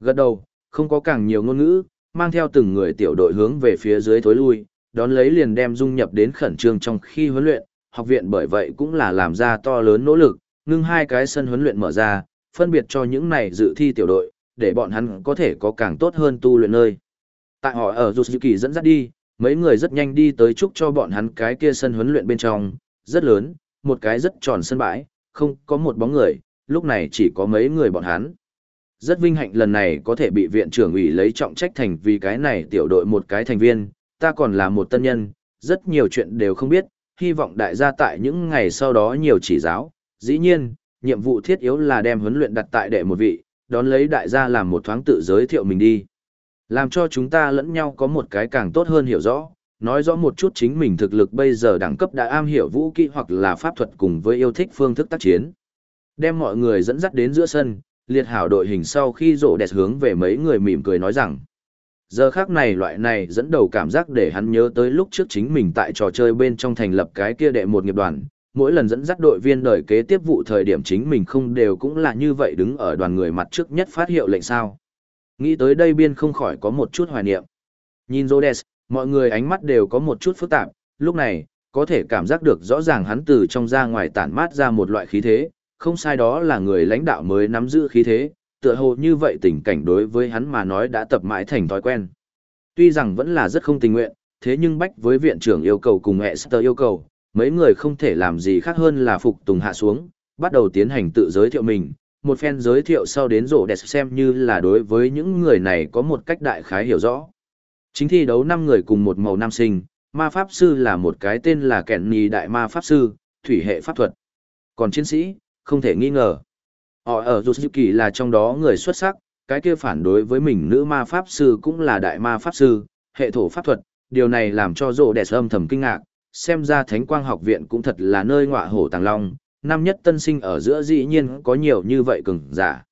gật đầu, không có càng nhiều ngôn ngữ, mang theo từng người tiểu đội hướng về phía dưới thối lui, đón lấy liền đem dung nhập đến khẩn trương trong khi huấn luyện, học viện bởi vậy cũng là làm ra to lớn nỗ lực, ngưng hai cái sân huấn luyện mở ra, phân biệt cho những này dự thi tiểu đội, để bọn hắn có thể có càng tốt hơn tu luyện nơi. Tại họ ở Jutsuki dẫn dắt đi, mấy người rất nhanh đi tới chúc cho bọn hắn cái kia sân huấn luyện bên trong, rất lớn, một cái rất tròn sân bãi, không có một bóng người, lúc này chỉ có mấy người bọn hắn. Rất vinh hạnh lần này có thể bị viện trưởng ủy lấy trọng trách thành vì cái này tiểu đội một cái thành viên, ta còn là một tân nhân, rất nhiều chuyện đều không biết, hy vọng đại gia tại những ngày sau đó nhiều chỉ giáo. Dĩ nhiên, nhiệm vụ thiết yếu là đem huấn luyện đặt tại đệ một vị, đón lấy đại gia làm một thoáng tự giới thiệu mình đi. Làm cho chúng ta lẫn nhau có một cái càng tốt hơn hiểu rõ, nói rõ một chút chính mình thực lực bây giờ đẳng cấp đã am hiểu vũ kỹ hoặc là pháp thuật cùng với yêu thích phương thức tác chiến. Đem mọi người dẫn dắt đến giữa sân, liệt hảo đội hình sau khi rộ đẹp hướng về mấy người mỉm cười nói rằng. Giờ khác này loại này dẫn đầu cảm giác để hắn nhớ tới lúc trước chính mình tại trò chơi bên trong thành lập cái kia đệ một nghiệp đoàn, mỗi lần dẫn dắt đội viên đời kế tiếp vụ thời điểm chính mình không đều cũng là như vậy đứng ở đoàn người mặt trước nhất phát hiệu lệnh sao. Nghĩ tới đây biên không khỏi có một chút hoài niệm. Nhìn Rhodes, mọi người ánh mắt đều có một chút phức tạp, lúc này, có thể cảm giác được rõ ràng hắn từ trong ra ngoài tản mát ra một loại khí thế, không sai đó là người lãnh đạo mới nắm giữ khí thế, tựa hồ như vậy tình cảnh đối với hắn mà nói đã tập mãi thành thói quen. Tuy rằng vẫn là rất không tình nguyện, thế nhưng bách với viện trưởng yêu cầu cùng Esther yêu cầu, mấy người không thể làm gì khác hơn là phục tùng hạ xuống, bắt đầu tiến hành tự giới thiệu mình. Một phen giới thiệu sau đến rổ đẹp xem như là đối với những người này có một cách đại khái hiểu rõ. Chính thi đấu 5 người cùng một màu nam sinh, ma pháp sư là một cái tên là Kẹn nì đại ma pháp sư, thủy hệ pháp thuật. Còn chiến sĩ, không thể nghi ngờ. Họ ở Jutsuki là trong đó người xuất sắc, cái kia phản đối với mình nữ ma pháp sư cũng là đại ma pháp sư, hệ thổ pháp thuật, điều này làm cho rộ đẹp âm thầm kinh ngạc, xem ra thánh quang học viện cũng thật là nơi ngọa hổ tàng long, năm nhất tân sinh ở giữa dĩ nhiên có nhiều như vậy cứng giả.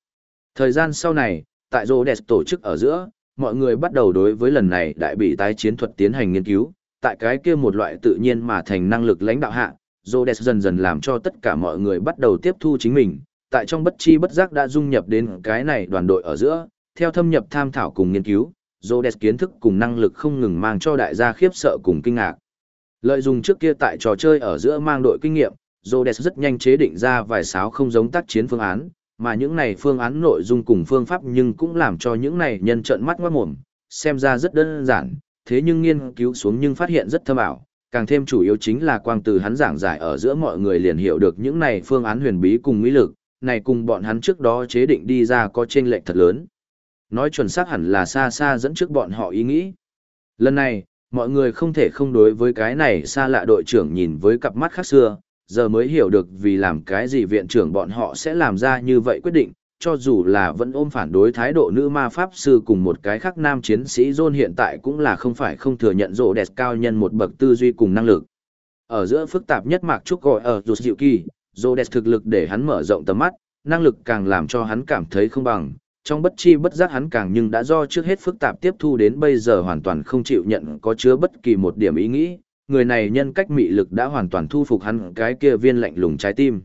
Thời gian sau này, tại rộ đẹp tổ chức ở giữa, mọi người bắt đầu đối với lần này đại bị tái chiến thuật tiến hành nghiên cứu, tại cái kia một loại tự nhiên mà thành năng lực lãnh đạo hạ, Rhodes dần dần làm cho tất cả mọi người bắt đầu tiếp thu chính mình, tại trong bất chi bất giác đã dung nhập đến cái này đoàn đội ở giữa, theo thâm nhập tham thảo cùng nghiên cứu, Rhodes kiến thức cùng năng lực không ngừng mang cho đại gia khiếp sợ cùng kinh ngạc. Lợi dụng trước kia tại trò chơi ở giữa mang đội kinh nghiệm, Rhodes rất nhanh chế định ra vài sáo không giống tác chiến phương án, mà những này phương án nội dung cùng phương pháp nhưng cũng làm cho những này nhân trợn mắt ngoát mồm, xem ra rất đơn giản, thế nhưng nghiên cứu xuống nhưng phát hiện rất thâm ảo, càng thêm chủ yếu chính là quang từ hắn giảng giải ở giữa mọi người liền hiểu được những này phương án huyền bí cùng mỹ lực, này cùng bọn hắn trước đó chế định đi ra có chênh lệch thật lớn. Nói chuẩn xác hẳn là xa xa dẫn trước bọn họ ý nghĩ. Lần này, mọi người không thể không đối với cái này xa lạ đội trưởng nhìn với cặp mắt khác xưa, giờ mới hiểu được vì làm cái gì viện trưởng bọn họ sẽ làm ra như vậy quyết định, cho dù là vẫn ôm phản đối thái độ nữ ma pháp sư cùng một cái khác nam chiến sĩ John hiện tại cũng là không phải không thừa nhận rộ đẹp cao nhân một bậc tư duy cùng năng lực. Ở giữa phức tạp nhất mạc trúc gọi ở rụt dịu kỳ, rộ đẹp thực lực để hắn mở rộng tầm mắt, năng lực càng làm cho hắn cảm thấy không bằng, trong bất chi bất giác hắn càng nhưng đã do trước hết phức tạp tiếp thu đến bây giờ hoàn toàn không chịu nhận có chứa bất kỳ một điểm ý nghĩ, người này nhân cách mị lực đã hoàn toàn thu phục hắn cái kia viên lạnh lùng trái tim.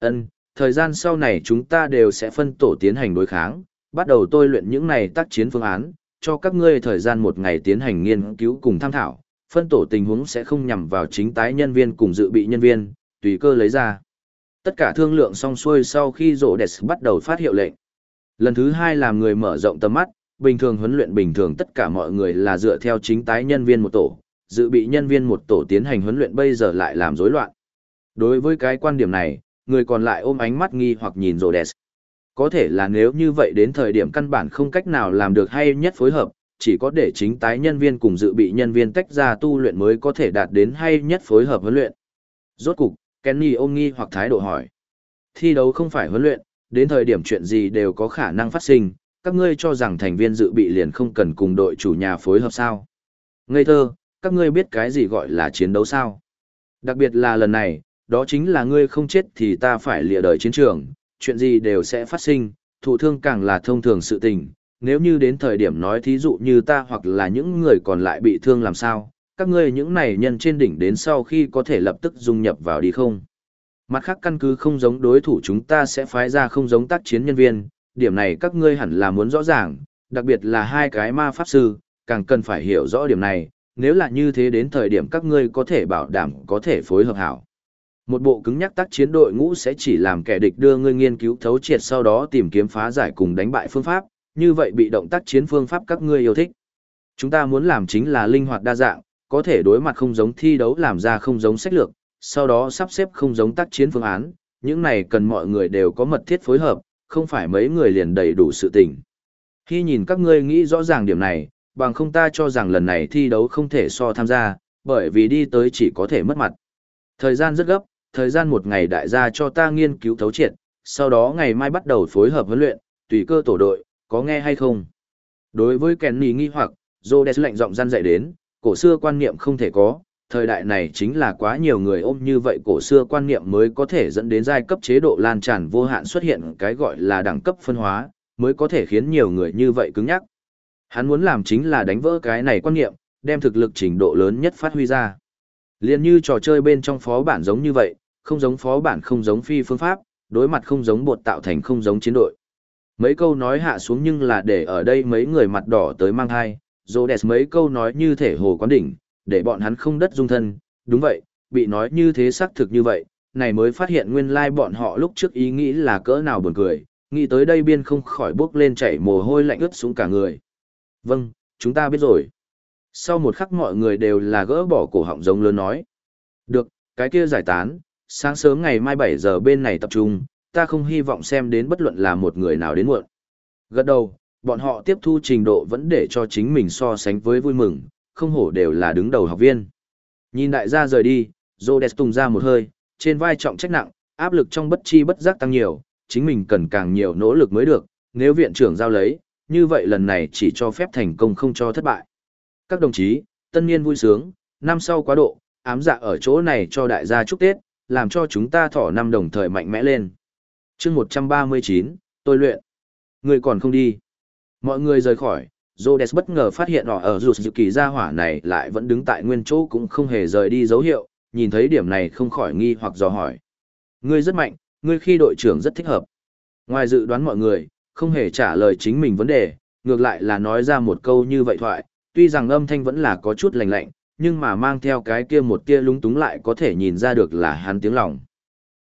Ân, thời gian sau này chúng ta đều sẽ phân tổ tiến hành đối kháng, bắt đầu tôi luyện những này tác chiến phương án, cho các ngươi thời gian một ngày tiến hành nghiên cứu cùng tham thảo, phân tổ tình huống sẽ không nhằm vào chính tái nhân viên cùng dự bị nhân viên, tùy cơ lấy ra. Tất cả thương lượng xong xuôi sau khi rổ đẹp bắt đầu phát hiệu lệnh. Lần thứ hai làm người mở rộng tầm mắt, bình thường huấn luyện bình thường tất cả mọi người là dựa theo chính tái nhân viên một tổ, dự bị nhân viên một tổ tiến hành huấn luyện bây giờ lại làm rối loạn. Đối với cái quan điểm này, người còn lại ôm ánh mắt nghi hoặc nhìn rổ đẹp. Có thể là nếu như vậy đến thời điểm căn bản không cách nào làm được hay nhất phối hợp, chỉ có để chính tái nhân viên cùng dự bị nhân viên tách ra tu luyện mới có thể đạt đến hay nhất phối hợp huấn luyện. Rốt cục, Kenny ôm nghi hoặc thái độ hỏi. Thi đấu không phải huấn luyện, đến thời điểm chuyện gì đều có khả năng phát sinh, các ngươi cho rằng thành viên dự bị liền không cần cùng đội chủ nhà phối hợp sao. Ngây thơ, các ngươi biết cái gì gọi là chiến đấu sao? Đặc biệt là lần này, đó chính là ngươi không chết thì ta phải lìa đời chiến trường, chuyện gì đều sẽ phát sinh, thụ thương càng là thông thường sự tình. Nếu như đến thời điểm nói thí dụ như ta hoặc là những người còn lại bị thương làm sao, các ngươi những này nhân trên đỉnh đến sau khi có thể lập tức dung nhập vào đi không? Mặt khác căn cứ không giống đối thủ chúng ta sẽ phái ra không giống tác chiến nhân viên, điểm này các ngươi hẳn là muốn rõ ràng, đặc biệt là hai cái ma pháp sư, càng cần phải hiểu rõ điểm này, nếu là như thế đến thời điểm các ngươi có thể bảo đảm có thể phối hợp hảo. Một bộ cứng nhắc tác chiến đội ngũ sẽ chỉ làm kẻ địch đưa ngươi nghiên cứu thấu triệt sau đó tìm kiếm phá giải cùng đánh bại phương pháp, như vậy bị động tác chiến phương pháp các ngươi yêu thích. Chúng ta muốn làm chính là linh hoạt đa dạng, có thể đối mặt không giống thi đấu làm ra không giống sách lược, sau đó sắp xếp không giống tác chiến phương án, những này cần mọi người đều có mật thiết phối hợp, không phải mấy người liền đầy đủ sự tình. Khi nhìn các ngươi nghĩ rõ ràng điểm này, bằng không ta cho rằng lần này thi đấu không thể so tham gia, bởi vì đi tới chỉ có thể mất mặt. Thời gian rất gấp, thời gian một ngày đại gia cho ta nghiên cứu thấu triệt, sau đó ngày mai bắt đầu phối hợp huấn luyện, tùy cơ tổ đội, có nghe hay không? Đối với Kenny nghi hoặc, Rhodes lệnh giọng gian dạy đến, cổ xưa quan niệm không thể có, thời đại này chính là quá nhiều người ôm như vậy cổ xưa quan niệm mới có thể dẫn đến giai cấp chế độ lan tràn vô hạn xuất hiện cái gọi là đẳng cấp phân hóa, mới có thể khiến nhiều người như vậy cứng nhắc. Hắn muốn làm chính là đánh vỡ cái này quan niệm, đem thực lực trình độ lớn nhất phát huy ra. Liên như trò chơi bên trong phó bản giống như vậy, không giống phó bản không giống phi phương pháp, đối mặt không giống bột tạo thành không giống chiến đội. Mấy câu nói hạ xuống nhưng là để ở đây mấy người mặt đỏ tới mang hai, Rhodes mấy câu nói như thể hồ quán đỉnh, để bọn hắn không đất dung thân, đúng vậy, bị nói như thế xác thực như vậy, này mới phát hiện nguyên lai like bọn họ lúc trước ý nghĩ là cỡ nào buồn cười, nghĩ tới đây biên không khỏi bước lên chảy mồ hôi lạnh ướt xuống cả người. Vâng, chúng ta biết rồi. Sau một khắc mọi người đều là gỡ bỏ cổ họng giống lớn nói. Được, cái kia giải tán, sáng sớm ngày mai 7 giờ bên này tập trung, ta không hy vọng xem đến bất luận là một người nào đến muộn. Gật đầu, bọn họ tiếp thu trình độ vẫn để cho chính mình so sánh với vui mừng, không hổ đều là đứng đầu học viên. Nhìn đại gia rời đi, Rhodes tung ra một hơi, trên vai trọng trách nặng, áp lực trong bất chi bất giác tăng nhiều, chính mình cần càng nhiều nỗ lực mới được, nếu viện trưởng giao lấy, như vậy lần này chỉ cho phép thành công không cho thất bại. Các đồng chí, tân niên vui sướng, năm sau quá độ, ám dạ ở chỗ này cho đại gia chúc Tết, làm cho chúng ta thỏ năm đồng thời mạnh mẽ lên. chương 139, tôi luyện. Người còn không đi. Mọi người rời khỏi, Rhodes bất ngờ phát hiện họ ở rụt dự kỳ gia hỏa này lại vẫn đứng tại nguyên chỗ cũng không hề rời đi dấu hiệu, nhìn thấy điểm này không khỏi nghi hoặc dò hỏi. Ngươi rất mạnh, ngươi khi đội trưởng rất thích hợp. Ngoài dự đoán mọi người, không hề trả lời chính mình vấn đề, ngược lại là nói ra một câu như vậy thoại, tuy rằng âm thanh vẫn là có chút lạnh lạnh, nhưng mà mang theo cái kia một tia lúng túng lại có thể nhìn ra được là hắn tiếng lòng.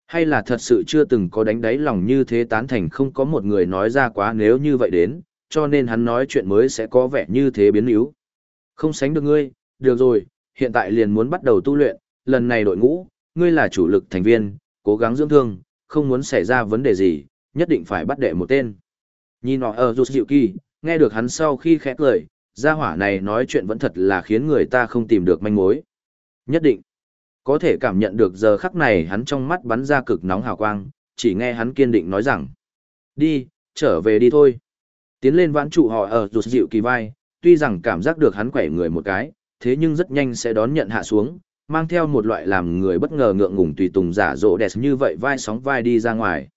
Hay là thật sự chưa từng có đánh đáy lòng như thế tán thành không có một người nói ra quá nếu như vậy đến, cho nên hắn nói chuyện mới sẽ có vẻ như thế biến yếu. Không sánh được ngươi, được rồi, hiện tại liền muốn bắt đầu tu luyện, lần này đội ngũ, ngươi là chủ lực thành viên, cố gắng dưỡng thương, không muốn xảy ra vấn đề gì, nhất định phải bắt đệ một tên. Nhìn họ ở rụt dịu kỳ, nghe được hắn sau khi khẽ cười, gia hỏa này nói chuyện vẫn thật là khiến người ta không tìm được manh mối. Nhất định, có thể cảm nhận được giờ khắc này hắn trong mắt bắn ra cực nóng hào quang, chỉ nghe hắn kiên định nói rằng. Đi, trở về đi thôi. Tiến lên vãn trụ họ ở rụt dịu kỳ vai, tuy rằng cảm giác được hắn quẩy người một cái, thế nhưng rất nhanh sẽ đón nhận hạ xuống, mang theo một loại làm người bất ngờ ngượng ngùng tùy tùng giả rộ đẹp như vậy vai sóng vai đi ra ngoài.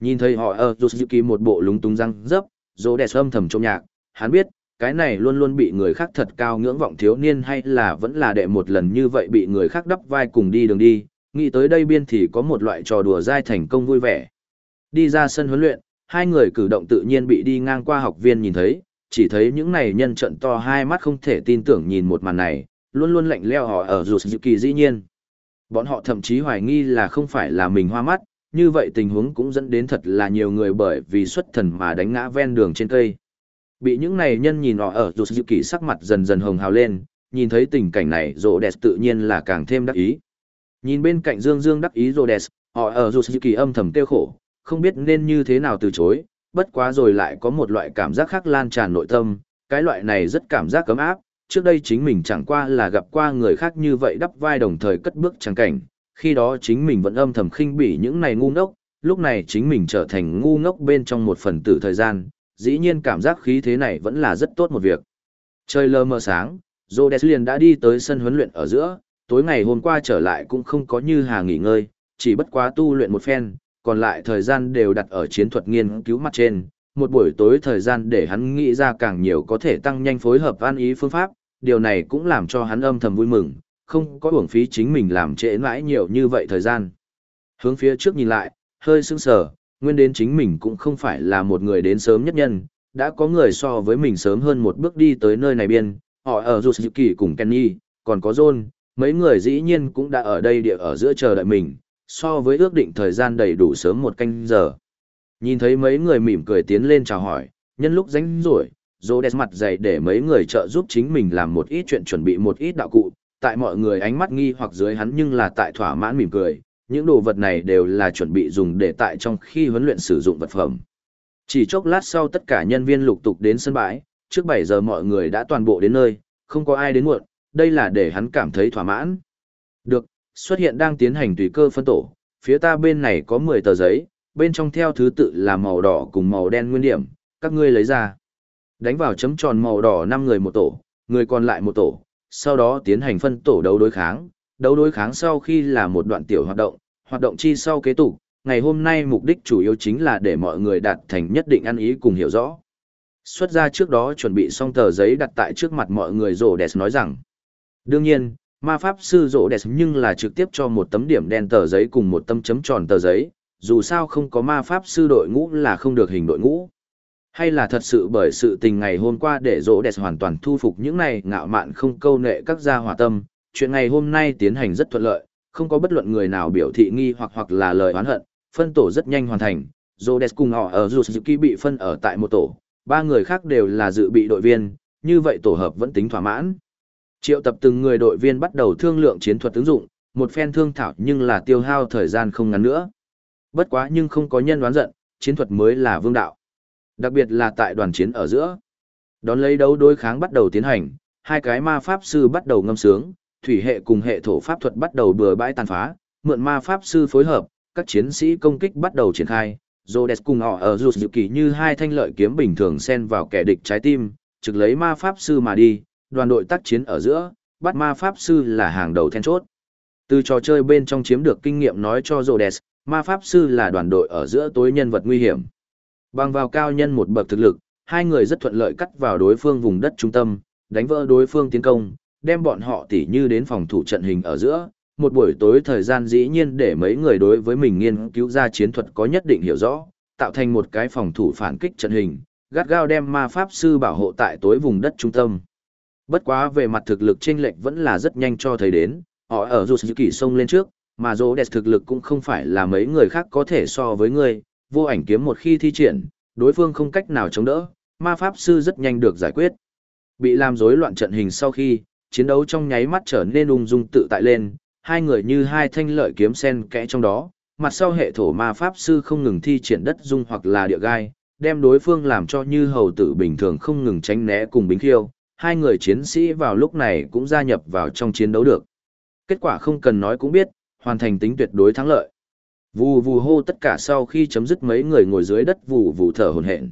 Nhìn thấy họ ở rụt dịu kỳ một bộ lúng túng răng dấp, rộ đẹp âm thầm trong nhạc, hắn biết, cái này luôn luôn bị người khác thật cao ngưỡng vọng thiếu niên hay là vẫn là đệ một lần như vậy bị người khác đắp vai cùng đi đường đi, nghĩ tới đây biên thì có một loại trò đùa dai thành công vui vẻ. Đi ra sân huấn luyện, hai người cử động tự nhiên bị đi ngang qua học viên nhìn thấy, chỉ thấy những này nhân trận to hai mắt không thể tin tưởng nhìn một màn này, luôn luôn lạnh leo họ ở dù sự kỳ dĩ nhiên. Bọn họ thậm chí hoài nghi là không phải là mình hoa mắt, như vậy tình huống cũng dẫn đến thật là nhiều người bởi vì xuất thần mà đánh ngã ven đường trên cây. Bị những này nhân nhìn họ ở dù sự kỳ sắc mặt dần dần hồng hào lên, nhìn thấy tình cảnh này rộ đẹp tự nhiên là càng thêm đắc ý. Nhìn bên cạnh Dương Dương đắc ý Rhodes, họ ở dù kỳ âm thầm tiêu khổ, không biết nên như thế nào từ chối, bất quá rồi lại có một loại cảm giác khác lan tràn nội tâm, cái loại này rất cảm giác cấm áp, trước đây chính mình chẳng qua là gặp qua người khác như vậy đắp vai đồng thời cất bước chẳng cảnh, khi đó chính mình vẫn âm thầm khinh bỉ những này ngu ngốc, lúc này chính mình trở thành ngu ngốc bên trong một phần tử thời gian, dĩ nhiên cảm giác khí thế này vẫn là rất tốt một việc. Trời lơ mờ sáng, Rhodes liền đã đi tới sân huấn luyện ở giữa, tối ngày hôm qua trở lại cũng không có như hà nghỉ ngơi, chỉ bất quá tu luyện một phen, còn lại thời gian đều đặt ở chiến thuật nghiên cứu mặt trên, một buổi tối thời gian để hắn nghĩ ra càng nhiều có thể tăng nhanh phối hợp an ý phương pháp, điều này cũng làm cho hắn âm thầm vui mừng, không có uổng phí chính mình làm trễ mãi nhiều như vậy thời gian. Hướng phía trước nhìn lại, hơi sững sờ, nguyên đến chính mình cũng không phải là một người đến sớm nhất nhân, đã có người so với mình sớm hơn một bước đi tới nơi này biên, họ ở Yusuki cùng Kenny, còn có John, mấy người dĩ nhiên cũng đã ở đây địa ở giữa chờ đợi mình, so với ước định thời gian đầy đủ sớm một canh giờ. Nhìn thấy mấy người mỉm cười tiến lên chào hỏi, nhân lúc rảnh rỗi, Rhodes mặt dày để mấy người trợ giúp chính mình làm một ít chuyện chuẩn bị một ít đạo cụ, tại mọi người ánh mắt nghi hoặc dưới hắn nhưng là tại thỏa mãn mỉm cười, những đồ vật này đều là chuẩn bị dùng để tại trong khi huấn luyện sử dụng vật phẩm. Chỉ chốc lát sau tất cả nhân viên lục tục đến sân bãi, trước 7 giờ mọi người đã toàn bộ đến nơi, không có ai đến muộn, đây là để hắn cảm thấy thỏa mãn. Xuất hiện đang tiến hành tùy cơ phân tổ, phía ta bên này có 10 tờ giấy, bên trong theo thứ tự là màu đỏ cùng màu đen nguyên điểm, các ngươi lấy ra. Đánh vào chấm tròn màu đỏ 5 người một tổ, người còn lại một tổ, sau đó tiến hành phân tổ đấu đối kháng. Đấu đối kháng sau khi là một đoạn tiểu hoạt động, hoạt động chi sau kế tục, ngày hôm nay mục đích chủ yếu chính là để mọi người đạt thành nhất định ăn ý cùng hiểu rõ. Xuất ra trước đó chuẩn bị xong tờ giấy đặt tại trước mặt mọi người rổ đẹp nói rằng. Đương nhiên, ma pháp sư rỗ đẹp nhưng là trực tiếp cho một tấm điểm đen tờ giấy cùng một tấm chấm tròn tờ giấy, dù sao không có ma pháp sư đội ngũ là không được hình đội ngũ. Hay là thật sự bởi sự tình ngày hôm qua để rỗ đẹp hoàn toàn thu phục những này ngạo mạn không câu nệ các gia hòa tâm, chuyện ngày hôm nay tiến hành rất thuận lợi, không có bất luận người nào biểu thị nghi hoặc hoặc là lời oán hận, phân tổ rất nhanh hoàn thành, rỗ đẹp cùng họ ở Yusuki bị phân ở tại một tổ, ba người khác đều là dự bị đội viên, như vậy tổ hợp vẫn tính thỏa mãn. Triệu tập từng người đội viên bắt đầu thương lượng chiến thuật ứng dụng, một phen thương thảo nhưng là tiêu hao thời gian không ngắn nữa. Bất quá nhưng không có nhân đoán giận, chiến thuật mới là vương đạo. Đặc biệt là tại đoàn chiến ở giữa. Đón lấy đấu đối kháng bắt đầu tiến hành, hai cái ma pháp sư bắt đầu ngâm sướng, thủy hệ cùng hệ thổ pháp thuật bắt đầu bừa bãi tàn phá, mượn ma pháp sư phối hợp, các chiến sĩ công kích bắt đầu triển khai. Rhodes cùng họ ở rụt dự kỳ như hai thanh lợi kiếm bình thường xen vào kẻ địch trái tim, trực lấy ma pháp sư mà đi, đoàn đội tác chiến ở giữa, bắt ma pháp sư là hàng đầu then chốt. Từ trò chơi bên trong chiếm được kinh nghiệm nói cho Rhodes, ma pháp sư là đoàn đội ở giữa tối nhân vật nguy hiểm. Bằng vào cao nhân một bậc thực lực, hai người rất thuận lợi cắt vào đối phương vùng đất trung tâm, đánh vỡ đối phương tiến công, đem bọn họ tỉ như đến phòng thủ trận hình ở giữa. Một buổi tối thời gian dĩ nhiên để mấy người đối với mình nghiên cứu ra chiến thuật có nhất định hiểu rõ, tạo thành một cái phòng thủ phản kích trận hình, gắt gao đem ma pháp sư bảo hộ tại tối vùng đất trung tâm. Bất quá về mặt thực lực chênh lệch vẫn là rất nhanh cho thấy đến, họ ở dù sự kỳ sông lên trước, mà dỗ đẹp thực lực cũng không phải là mấy người khác có thể so với người. vô ảnh kiếm một khi thi triển, đối phương không cách nào chống đỡ, ma pháp sư rất nhanh được giải quyết. Bị làm rối loạn trận hình sau khi, chiến đấu trong nháy mắt trở nên ung dung tự tại lên, hai người như hai thanh lợi kiếm sen kẽ trong đó, mặt sau hệ thổ ma pháp sư không ngừng thi triển đất dung hoặc là địa gai, đem đối phương làm cho như hầu tử bình thường không ngừng tránh né cùng bính khiêu, hai người chiến sĩ vào lúc này cũng gia nhập vào trong chiến đấu được. Kết quả không cần nói cũng biết, hoàn thành tính tuyệt đối thắng lợi. Vù vù hô tất cả sau khi chấm dứt mấy người ngồi dưới đất vù vù thở hổn hển.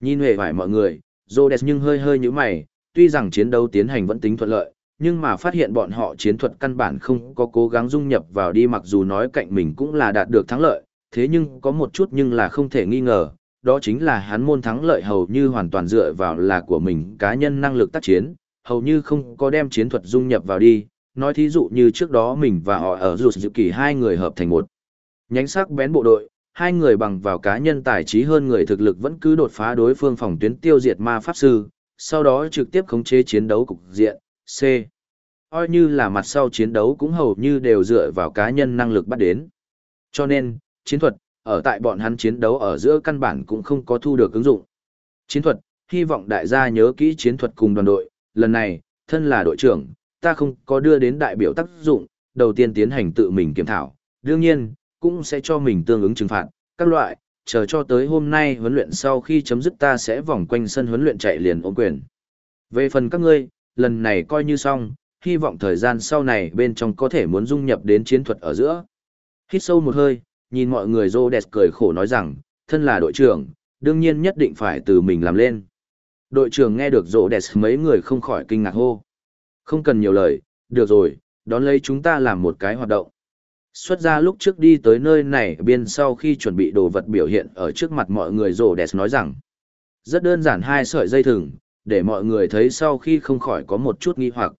Nhìn hề vải mọi người, Rhodes nhưng hơi hơi như mày, tuy rằng chiến đấu tiến hành vẫn tính thuận lợi, nhưng mà phát hiện bọn họ chiến thuật căn bản không có cố gắng dung nhập vào đi mặc dù nói cạnh mình cũng là đạt được thắng lợi, thế nhưng có một chút nhưng là không thể nghi ngờ, đó chính là hắn môn thắng lợi hầu như hoàn toàn dựa vào là của mình cá nhân năng lực tác chiến, hầu như không có đem chiến thuật dung nhập vào đi, nói thí dụ như trước đó mình và họ ở rụt dự kỳ hai người hợp thành một nhánh sắc bén bộ đội, hai người bằng vào cá nhân tài trí hơn người thực lực vẫn cứ đột phá đối phương phòng tuyến tiêu diệt ma pháp sư, sau đó trực tiếp khống chế chiến đấu cục diện, C. Coi như là mặt sau chiến đấu cũng hầu như đều dựa vào cá nhân năng lực bắt đến. Cho nên, chiến thuật, ở tại bọn hắn chiến đấu ở giữa căn bản cũng không có thu được ứng dụng. Chiến thuật, hy vọng đại gia nhớ kỹ chiến thuật cùng đoàn đội, lần này, thân là đội trưởng, ta không có đưa đến đại biểu tác dụng, đầu tiên tiến hành tự mình kiểm thảo, đương nhiên, cũng sẽ cho mình tương ứng trừng phạt, các loại, chờ cho tới hôm nay huấn luyện sau khi chấm dứt ta sẽ vòng quanh sân huấn luyện chạy liền ôm quyền. Về phần các ngươi, lần này coi như xong, hy vọng thời gian sau này bên trong có thể muốn dung nhập đến chiến thuật ở giữa. Hít sâu một hơi, nhìn mọi người rô đẹp cười khổ nói rằng, thân là đội trưởng, đương nhiên nhất định phải từ mình làm lên. Đội trưởng nghe được rô đẹp mấy người không khỏi kinh ngạc hô. Không cần nhiều lời, được rồi, đón lấy chúng ta làm một cái hoạt động. Xuất ra lúc trước đi tới nơi này biên sau khi chuẩn bị đồ vật biểu hiện ở trước mặt mọi người rô đẹp nói rằng, rất đơn giản hai sợi dây thừng, để mọi người thấy sau khi không khỏi có một chút nghi hoặc.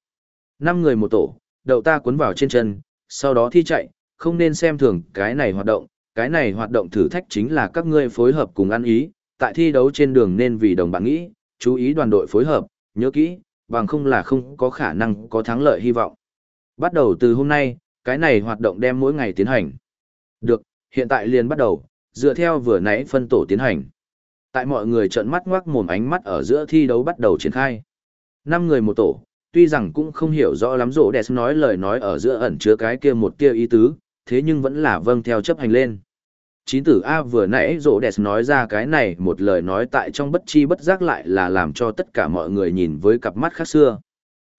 Năm người một tổ, đầu ta cuốn vào trên chân, sau đó thi chạy, không nên xem thường cái này hoạt động, cái này hoạt động thử thách chính là các ngươi phối hợp cùng ăn ý, tại thi đấu trên đường nên vì đồng bạn nghĩ, chú ý đoàn đội phối hợp, nhớ kỹ, bằng không là không có khả năng có thắng lợi hy vọng. Bắt đầu từ hôm nay, cái này hoạt động đem mỗi ngày tiến hành. Được, hiện tại liền bắt đầu, dựa theo vừa nãy phân tổ tiến hành. Tại mọi người trợn mắt ngoác mồm ánh mắt ở giữa thi đấu bắt đầu triển khai. Năm người một tổ, tuy rằng cũng không hiểu rõ lắm rộ đẹp nói lời nói ở giữa ẩn chứa cái kia một kia ý tứ, thế nhưng vẫn là vâng theo chấp hành lên. Chín tử A vừa nãy rộ đẹp nói ra cái này một lời nói tại trong bất chi bất giác lại là làm cho tất cả mọi người nhìn với cặp mắt khác xưa.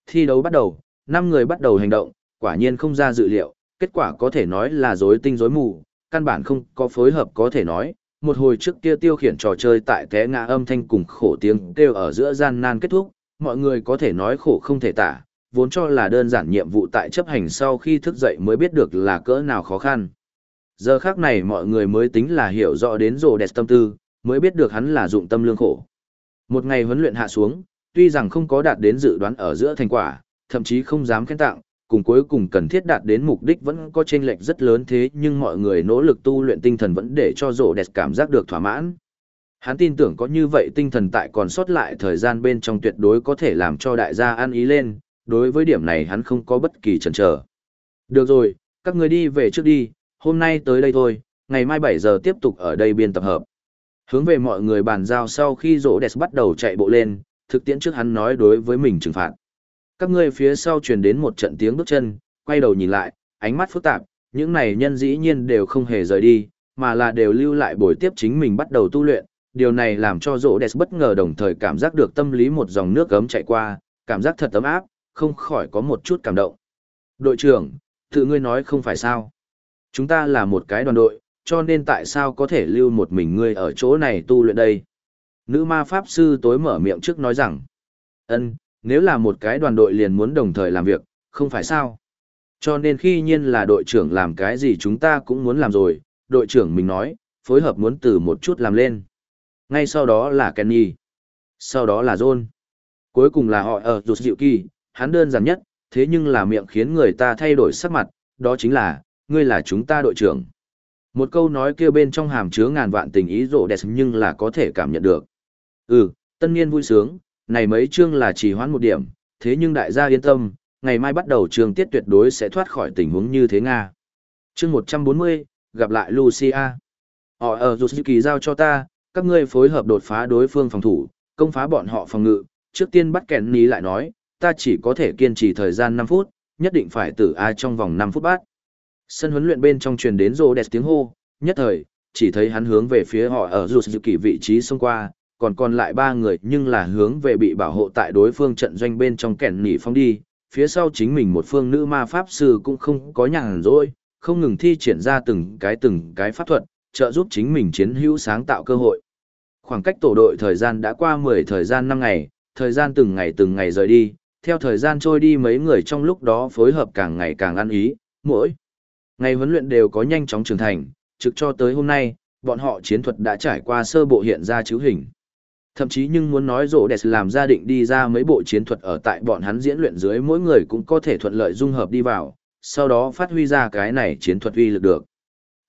Thi đấu bắt đầu, năm người bắt đầu hành động, quả nhiên không ra dự liệu, kết quả có thể nói là rối tinh rối mù, căn bản không có phối hợp có thể nói. Một hồi trước kia tiêu khiển trò chơi tại té ngã âm thanh cùng khổ tiếng kêu ở giữa gian nan kết thúc, mọi người có thể nói khổ không thể tả, vốn cho là đơn giản nhiệm vụ tại chấp hành sau khi thức dậy mới biết được là cỡ nào khó khăn. Giờ khác này mọi người mới tính là hiểu rõ đến rồ đẹp tâm tư, mới biết được hắn là dụng tâm lương khổ. Một ngày huấn luyện hạ xuống, tuy rằng không có đạt đến dự đoán ở giữa thành quả, thậm chí không dám khen tặng, cùng cuối cùng cần thiết đạt đến mục đích vẫn có chênh lệch rất lớn thế nhưng mọi người nỗ lực tu luyện tinh thần vẫn để cho rồ đẹp cảm giác được thỏa mãn. Hắn tin tưởng có như vậy tinh thần tại còn sót lại thời gian bên trong tuyệt đối có thể làm cho đại gia ăn ý lên, đối với điểm này hắn không có bất kỳ chần chờ. Được rồi, các người đi về trước đi, hôm nay tới đây thôi, ngày mai 7 giờ tiếp tục ở đây biên tập hợp. Hướng về mọi người bàn giao sau khi rỗ đẹp bắt đầu chạy bộ lên, thực tiễn trước hắn nói đối với mình trừng phạt. Các ngươi phía sau truyền đến một trận tiếng bước chân, quay đầu nhìn lại, ánh mắt phức tạp, những này nhân dĩ nhiên đều không hề rời đi, mà là đều lưu lại buổi tiếp chính mình bắt đầu tu luyện, điều này làm cho rỗ đẹp bất ngờ đồng thời cảm giác được tâm lý một dòng nước gấm chạy qua, cảm giác thật ấm áp, không khỏi có một chút cảm động. Đội trưởng, tự ngươi nói không phải sao. Chúng ta là một cái đoàn đội, cho nên tại sao có thể lưu một mình ngươi ở chỗ này tu luyện đây? Nữ ma pháp sư tối mở miệng trước nói rằng, ân, nếu là một cái đoàn đội liền muốn đồng thời làm việc, không phải sao? Cho nên khi nhiên là đội trưởng làm cái gì chúng ta cũng muốn làm rồi, đội trưởng mình nói, phối hợp muốn từ một chút làm lên. Ngay sau đó là Kenny. Sau đó là John. Cuối cùng là họ ở Rụt Diệu Kỳ, hắn đơn giản nhất, thế nhưng là miệng khiến người ta thay đổi sắc mặt, đó chính là, ngươi là chúng ta đội trưởng. Một câu nói kia bên trong hàm chứa ngàn vạn tình ý rộ đẹp nhưng là có thể cảm nhận được. Ừ, tân niên vui sướng, này mấy chương là chỉ hoãn một điểm, thế nhưng đại gia yên tâm, ngày mai bắt đầu trường tiết tuyệt đối sẽ thoát khỏi tình huống như thế Nga. Chương 140, gặp lại Lucia. Họ ở dù kỳ giao cho ta, các ngươi phối hợp đột phá đối phương phòng thủ, công phá bọn họ phòng ngự, trước tiên bắt kèn ní lại nói, ta chỉ có thể kiên trì thời gian 5 phút, nhất định phải tử ai trong vòng 5 phút bát. Sân huấn luyện bên trong truyền đến rô đẹp tiếng hô, nhất thời, chỉ thấy hắn hướng về phía họ ở dù dự kỳ vị trí xông qua, còn còn lại ba người nhưng là hướng về bị bảo hộ tại đối phương trận doanh bên trong kẻn nỉ phong đi, phía sau chính mình một phương nữ ma pháp sư cũng không có nhàn rỗi, không ngừng thi triển ra từng cái từng cái pháp thuật, trợ giúp chính mình chiến hữu sáng tạo cơ hội. Khoảng cách tổ đội thời gian đã qua 10 thời gian 5 ngày, thời gian từng ngày từng ngày rời đi, theo thời gian trôi đi mấy người trong lúc đó phối hợp càng ngày càng ăn ý, mỗi ngày huấn luyện đều có nhanh chóng trưởng thành, trực cho tới hôm nay, bọn họ chiến thuật đã trải qua sơ bộ hiện ra chữ hình. Thậm chí nhưng muốn nói rổ đẹp làm gia định đi ra mấy bộ chiến thuật ở tại bọn hắn diễn luyện dưới mỗi người cũng có thể thuận lợi dung hợp đi vào, sau đó phát huy ra cái này chiến thuật uy lực được.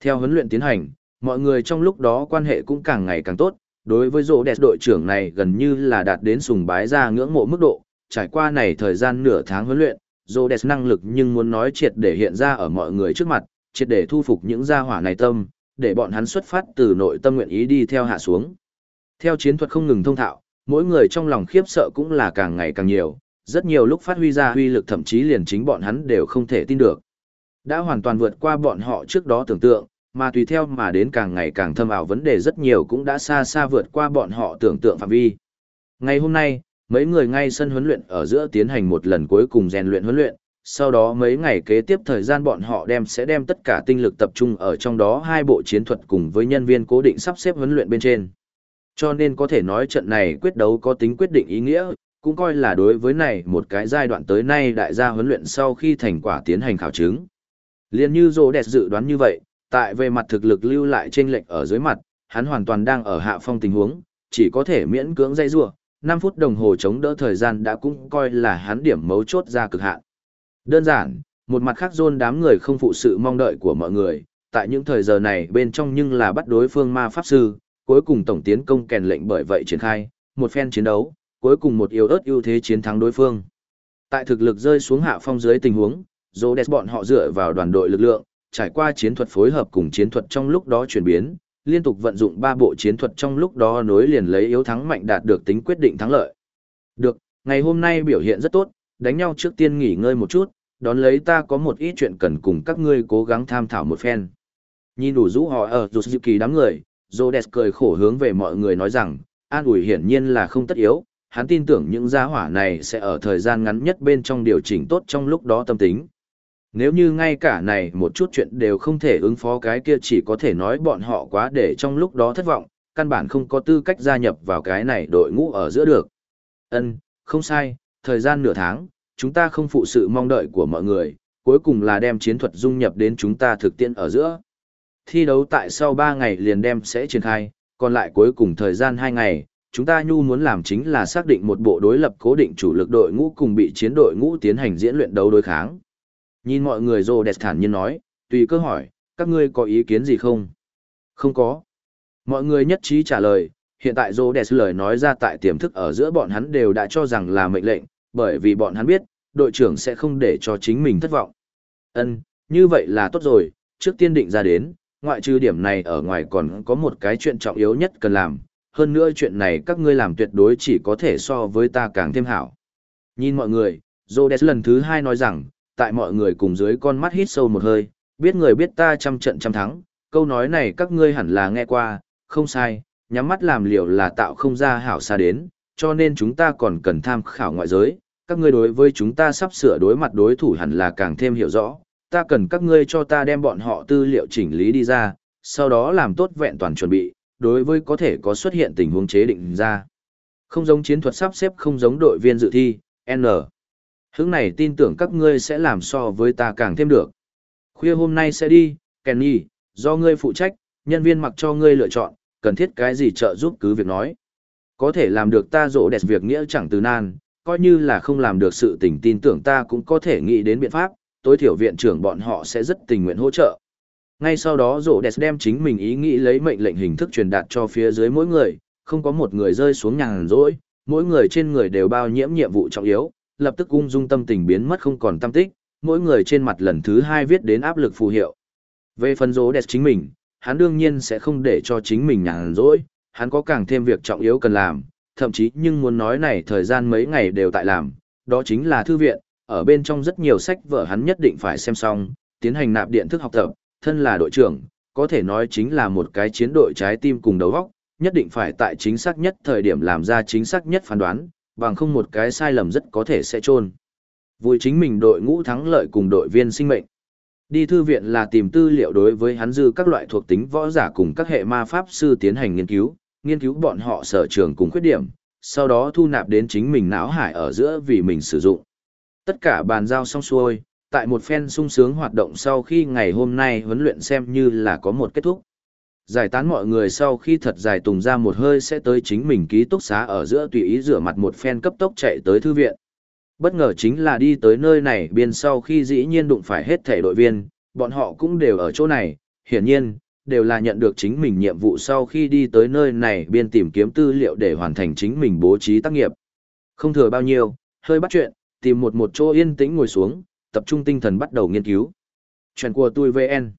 Theo huấn luyện tiến hành, mọi người trong lúc đó quan hệ cũng càng ngày càng tốt, đối với rổ đẹp đội trưởng này gần như là đạt đến sùng bái ra ngưỡng mộ mức độ, trải qua này thời gian nửa tháng huấn luyện, Rhodes đẹp năng lực nhưng muốn nói triệt để hiện ra ở mọi người trước mặt, triệt để thu phục những gia hỏa này tâm, để bọn hắn xuất phát từ nội tâm nguyện ý đi theo hạ xuống. Theo chiến thuật không ngừng thông thạo, mỗi người trong lòng khiếp sợ cũng là càng ngày càng nhiều, rất nhiều lúc phát huy ra huy lực thậm chí liền chính bọn hắn đều không thể tin được. Đã hoàn toàn vượt qua bọn họ trước đó tưởng tượng, mà tùy theo mà đến càng ngày càng thâm ảo vấn đề rất nhiều cũng đã xa xa vượt qua bọn họ tưởng tượng phạm vi. Ngày hôm nay, mấy người ngay sân huấn luyện ở giữa tiến hành một lần cuối cùng rèn luyện huấn luyện, sau đó mấy ngày kế tiếp thời gian bọn họ đem sẽ đem tất cả tinh lực tập trung ở trong đó hai bộ chiến thuật cùng với nhân viên cố định sắp xếp huấn luyện bên trên. Cho nên có thể nói trận này quyết đấu có tính quyết định ý nghĩa, cũng coi là đối với này một cái giai đoạn tới nay đại gia huấn luyện sau khi thành quả tiến hành khảo chứng. Liên như Rô Đẹp dự đoán như vậy, tại về mặt thực lực lưu lại trên lệnh ở dưới mặt, hắn hoàn toàn đang ở hạ phong tình huống, chỉ có thể miễn cưỡng dây rua, 5 phút đồng hồ chống đỡ thời gian đã cũng coi là hắn điểm mấu chốt ra cực hạn. Đơn giản, một mặt khác dôn đám người không phụ sự mong đợi của mọi người, tại những thời giờ này bên trong nhưng là bắt đối phương ma pháp sư, cuối cùng tổng tiến công kèn lệnh bởi vậy triển khai, một phen chiến đấu, cuối cùng một yếu ớt ưu thế chiến thắng đối phương. Tại thực lực rơi xuống hạ phong dưới tình huống, Rhodes bọn họ dựa vào đoàn đội lực lượng, trải qua chiến thuật phối hợp cùng chiến thuật trong lúc đó chuyển biến, liên tục vận dụng ba bộ chiến thuật trong lúc đó nối liền lấy yếu thắng mạnh đạt được tính quyết định thắng lợi. Được, ngày hôm nay biểu hiện rất tốt, đánh nhau trước tiên nghỉ ngơi một chút, đón lấy ta có một ít chuyện cần cùng các ngươi cố gắng tham thảo một phen. Nhìn đủ rũ họ ở dù kỳ đám người, Rhodes cười khổ hướng về mọi người nói rằng, an ủi hiển nhiên là không tất yếu, hắn tin tưởng những gia hỏa này sẽ ở thời gian ngắn nhất bên trong điều chỉnh tốt trong lúc đó tâm tính. Nếu như ngay cả này một chút chuyện đều không thể ứng phó cái kia chỉ có thể nói bọn họ quá để trong lúc đó thất vọng, căn bản không có tư cách gia nhập vào cái này đội ngũ ở giữa được. Ân, không sai, thời gian nửa tháng, chúng ta không phụ sự mong đợi của mọi người, cuối cùng là đem chiến thuật dung nhập đến chúng ta thực tiễn ở giữa. Thi đấu tại sau 3 ngày liền đem sẽ triển khai, còn lại cuối cùng thời gian 2 ngày, chúng ta nhu muốn làm chính là xác định một bộ đối lập cố định chủ lực đội ngũ cùng bị chiến đội ngũ tiến hành diễn luyện đấu đối kháng. Nhìn mọi người rồ đẹp thản nhiên nói, tùy cơ hỏi, các ngươi có ý kiến gì không? Không có. Mọi người nhất trí trả lời, hiện tại rồ đẹp lời nói ra tại tiềm thức ở giữa bọn hắn đều đã cho rằng là mệnh lệnh, bởi vì bọn hắn biết, đội trưởng sẽ không để cho chính mình thất vọng. Ân, như vậy là tốt rồi, trước tiên định ra đến, ngoại trừ điểm này ở ngoài còn có một cái chuyện trọng yếu nhất cần làm, hơn nữa chuyện này các ngươi làm tuyệt đối chỉ có thể so với ta càng thêm hảo. Nhìn mọi người, Rhodes lần thứ hai nói rằng, tại mọi người cùng dưới con mắt hít sâu một hơi, biết người biết ta trăm trận trăm thắng, câu nói này các ngươi hẳn là nghe qua, không sai, nhắm mắt làm liều là tạo không ra hảo xa đến, cho nên chúng ta còn cần tham khảo ngoại giới, các ngươi đối với chúng ta sắp sửa đối mặt đối thủ hẳn là càng thêm hiểu rõ, ta cần các ngươi cho ta đem bọn họ tư liệu chỉnh lý đi ra, sau đó làm tốt vẹn toàn chuẩn bị, đối với có thể có xuất hiện tình huống chế định ra. Không giống chiến thuật sắp xếp không giống đội viên dự thi, N. Hướng này tin tưởng các ngươi sẽ làm so với ta càng thêm được. Khuya hôm nay sẽ đi, Kenny, do ngươi phụ trách, nhân viên mặc cho ngươi lựa chọn, cần thiết cái gì trợ giúp cứ việc nói. Có thể làm được ta rộ đẹp việc nghĩa chẳng từ nan, coi như là không làm được sự tình tin tưởng ta cũng có thể nghĩ đến biện pháp, tối thiểu viện trưởng bọn họ sẽ rất tình nguyện hỗ trợ. Ngay sau đó rộ đẹp đem chính mình ý nghĩ lấy mệnh lệnh hình thức truyền đạt cho phía dưới mỗi người, không có một người rơi xuống nhàn rỗi, mỗi người trên người đều bao nhiễm nhiệm vụ trọng yếu, lập tức ung dung tâm tình biến mất không còn tâm tích, mỗi người trên mặt lần thứ hai viết đến áp lực phù hiệu. Về phần rộ đẹp chính mình, hắn đương nhiên sẽ không để cho chính mình nhàn rỗi, hắn có càng thêm việc trọng yếu cần làm, thậm chí nhưng muốn nói này thời gian mấy ngày đều tại làm, đó chính là thư viện, ở bên trong rất nhiều sách vở hắn nhất định phải xem xong, tiến hành nạp điện thức học tập, thân là đội trưởng, có thể nói chính là một cái chiến đội trái tim cùng đầu óc, nhất định phải tại chính xác nhất thời điểm làm ra chính xác nhất phán đoán, bằng không một cái sai lầm rất có thể sẽ trôn. Vui chính mình đội ngũ thắng lợi cùng đội viên sinh mệnh. Đi thư viện là tìm tư liệu đối với hắn dư các loại thuộc tính võ giả cùng các hệ ma pháp sư tiến hành nghiên cứu, nghiên cứu bọn họ sở trường cùng khuyết điểm, sau đó thu nạp đến chính mình não hải ở giữa vì mình sử dụng. Tất cả bàn giao xong xuôi, tại một phen sung sướng hoạt động sau khi ngày hôm nay huấn luyện xem như là có một kết thúc. Giải tán mọi người sau khi thật dài tùng ra một hơi sẽ tới chính mình ký túc xá ở giữa tùy ý rửa mặt một phen cấp tốc chạy tới thư viện. Bất ngờ chính là đi tới nơi này biên sau khi dĩ nhiên đụng phải hết thể đội viên, bọn họ cũng đều ở chỗ này, hiển nhiên, đều là nhận được chính mình nhiệm vụ sau khi đi tới nơi này biên tìm kiếm tư liệu để hoàn thành chính mình bố trí tác nghiệp. Không thừa bao nhiêu, hơi bắt chuyện, tìm một một chỗ yên tĩnh ngồi xuống, tập trung tinh thần bắt đầu nghiên cứu. Chuyện của tôi VN.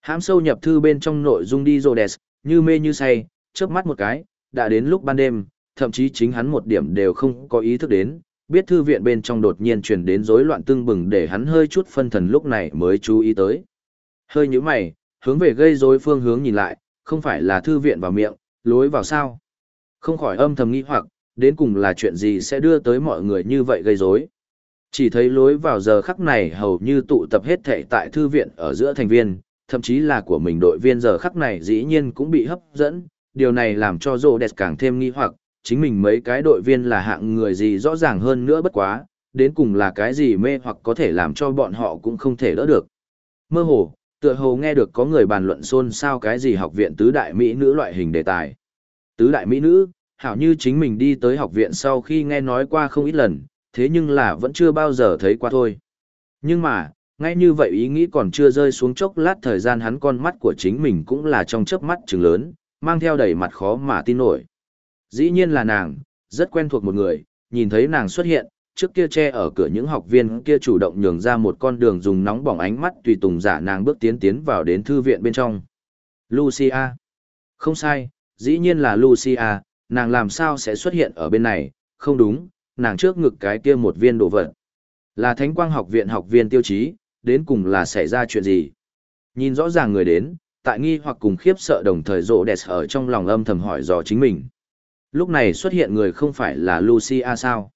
Hãm sâu nhập thư bên trong nội dung đi Rhodes, như mê như say, chớp mắt một cái, đã đến lúc ban đêm, thậm chí chính hắn một điểm đều không có ý thức đến, biết thư viện bên trong đột nhiên truyền đến rối loạn tương bừng để hắn hơi chút phân thần lúc này mới chú ý tới. Hơi nhíu mày, hướng về gây rối phương hướng nhìn lại, không phải là thư viện vào miệng, lối vào sao? Không khỏi âm thầm nghĩ hoặc, đến cùng là chuyện gì sẽ đưa tới mọi người như vậy gây rối. Chỉ thấy lối vào giờ khắc này hầu như tụ tập hết thảy tại thư viện ở giữa thành viên, thậm chí là của mình đội viên giờ khắc này dĩ nhiên cũng bị hấp dẫn, điều này làm cho Rô Đẹp càng thêm nghi hoặc, chính mình mấy cái đội viên là hạng người gì rõ ràng hơn nữa bất quá, đến cùng là cái gì mê hoặc có thể làm cho bọn họ cũng không thể đỡ được. Mơ hồ, tựa hồ nghe được có người bàn luận xôn xao cái gì học viện tứ đại mỹ nữ loại hình đề tài. Tứ đại mỹ nữ, hảo như chính mình đi tới học viện sau khi nghe nói qua không ít lần, thế nhưng là vẫn chưa bao giờ thấy qua thôi. Nhưng mà, ngay như vậy ý nghĩ còn chưa rơi xuống chốc lát thời gian hắn con mắt của chính mình cũng là trong chớp mắt trừng lớn, mang theo đầy mặt khó mà tin nổi. Dĩ nhiên là nàng, rất quen thuộc một người, nhìn thấy nàng xuất hiện, trước kia che ở cửa những học viên kia chủ động nhường ra một con đường dùng nóng bỏng ánh mắt tùy tùng giả nàng bước tiến tiến vào đến thư viện bên trong. Lucia. Không sai, dĩ nhiên là Lucia, nàng làm sao sẽ xuất hiện ở bên này, không đúng, nàng trước ngực cái kia một viên đồ vật. Là Thánh Quang học viện học viên tiêu chí, đến cùng là xảy ra chuyện gì? Nhìn rõ ràng người đến, tại nghi hoặc cùng khiếp sợ đồng thời rộ đẹp ở trong lòng âm thầm hỏi dò chính mình. Lúc này xuất hiện người không phải là Lucia sao?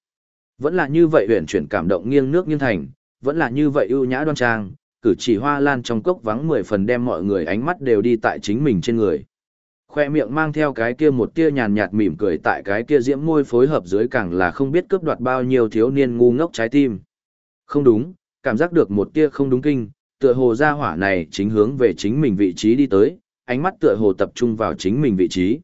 Vẫn là như vậy huyền chuyển cảm động nghiêng nước nghiêng thành, vẫn là như vậy ưu nhã đoan trang, cử chỉ hoa lan trong cốc vắng mười phần đem mọi người ánh mắt đều đi tại chính mình trên người. Khoe miệng mang theo cái kia một tia nhàn nhạt mỉm cười tại cái kia diễm môi phối hợp dưới càng là không biết cướp đoạt bao nhiêu thiếu niên ngu ngốc trái tim. Không đúng, cảm giác được một tia không đúng kinh, tựa hồ ra hỏa này chính hướng về chính mình vị trí đi tới, ánh mắt tựa hồ tập trung vào chính mình vị trí.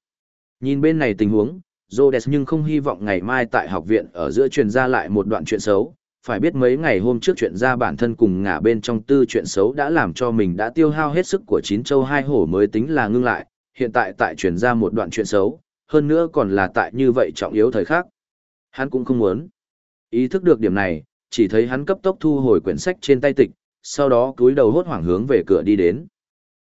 Nhìn bên này tình huống, Rhodes nhưng không hy vọng ngày mai tại học viện ở giữa truyền ra lại một đoạn chuyện xấu. Phải biết mấy ngày hôm trước chuyện ra bản thân cùng ngả bên trong tư chuyện xấu đã làm cho mình đã tiêu hao hết sức của chín châu hai hổ mới tính là ngưng lại, hiện tại tại truyền ra một đoạn chuyện xấu, hơn nữa còn là tại như vậy trọng yếu thời khắc. Hắn cũng không muốn. Ý thức được điểm này, chỉ thấy hắn cấp tốc thu hồi quyển sách trên tay tịch, sau đó cúi đầu hốt hoảng hướng về cửa đi đến.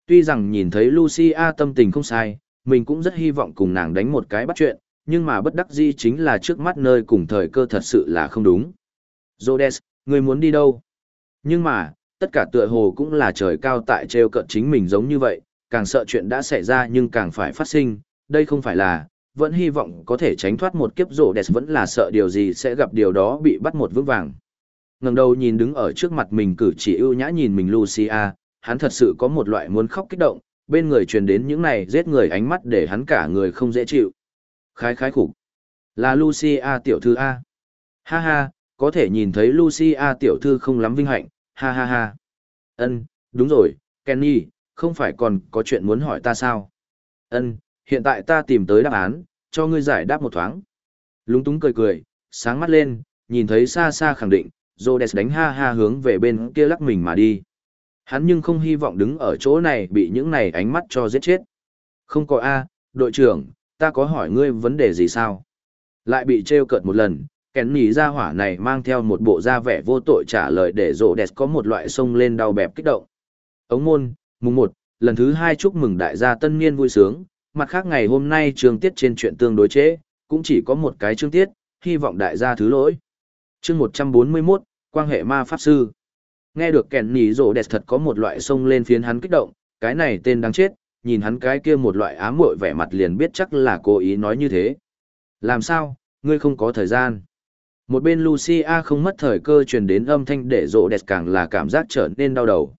Tuy rằng nhìn thấy Lucia tâm tình không sai, mình cũng rất hy vọng cùng nàng đánh một cái bắt chuyện, nhưng mà bất đắc dĩ chính là trước mắt nơi cùng thời cơ thật sự là không đúng. Rhodes, người muốn đi đâu? Nhưng mà, tất cả tựa hồ cũng là trời cao tại treo cận chính mình giống như vậy, càng sợ chuyện đã xảy ra nhưng càng phải phát sinh, đây không phải là, vẫn hy vọng có thể tránh thoát một kiếp rổ đẹp vẫn là sợ điều gì sẽ gặp điều đó bị bắt một vững vàng ngẩng đầu nhìn đứng ở trước mặt mình cử chỉ ưu nhã nhìn mình Lucia, hắn thật sự có một loại muốn khóc kích động, bên người truyền đến những này giết người ánh mắt để hắn cả người không dễ chịu. Khái khái khủng. Là Lucia tiểu thư A. Ha ha, có thể nhìn thấy Lucia tiểu thư không lắm vinh hạnh, ha ha ha. Ân, đúng rồi, Kenny, không phải còn có chuyện muốn hỏi ta sao? Ân, hiện tại ta tìm tới đáp án, cho ngươi giải đáp một thoáng. Lúng túng cười cười, sáng mắt lên, nhìn thấy xa xa khẳng định, Rhodes đánh ha ha hướng về bên kia lắc mình mà đi. Hắn nhưng không hy vọng đứng ở chỗ này bị những này ánh mắt cho giết chết. Không có A, đội trưởng, ta có hỏi ngươi vấn đề gì sao? Lại bị trêu cợt một lần, kén nhì ra hỏa này mang theo một bộ da vẻ vô tội trả lời để rộ có một loại sông lên đau bẹp kích động. Ống môn, mùng một, lần thứ hai chúc mừng đại gia tân niên vui sướng, mặt khác ngày hôm nay trường tiết trên chuyện tương đối chế, cũng chỉ có một cái chương tiết, hy vọng đại gia thứ lỗi. Chương 141, quan hệ ma pháp sư. Nghe được kèn nỉ rộ đẹp thật có một loại sông lên phiến hắn kích động, cái này tên đáng chết, nhìn hắn cái kia một loại ám muội vẻ mặt liền biết chắc là cố ý nói như thế. Làm sao, ngươi không có thời gian. Một bên Lucia không mất thời cơ truyền đến âm thanh để rộ đẹp càng là cảm giác trở nên đau đầu.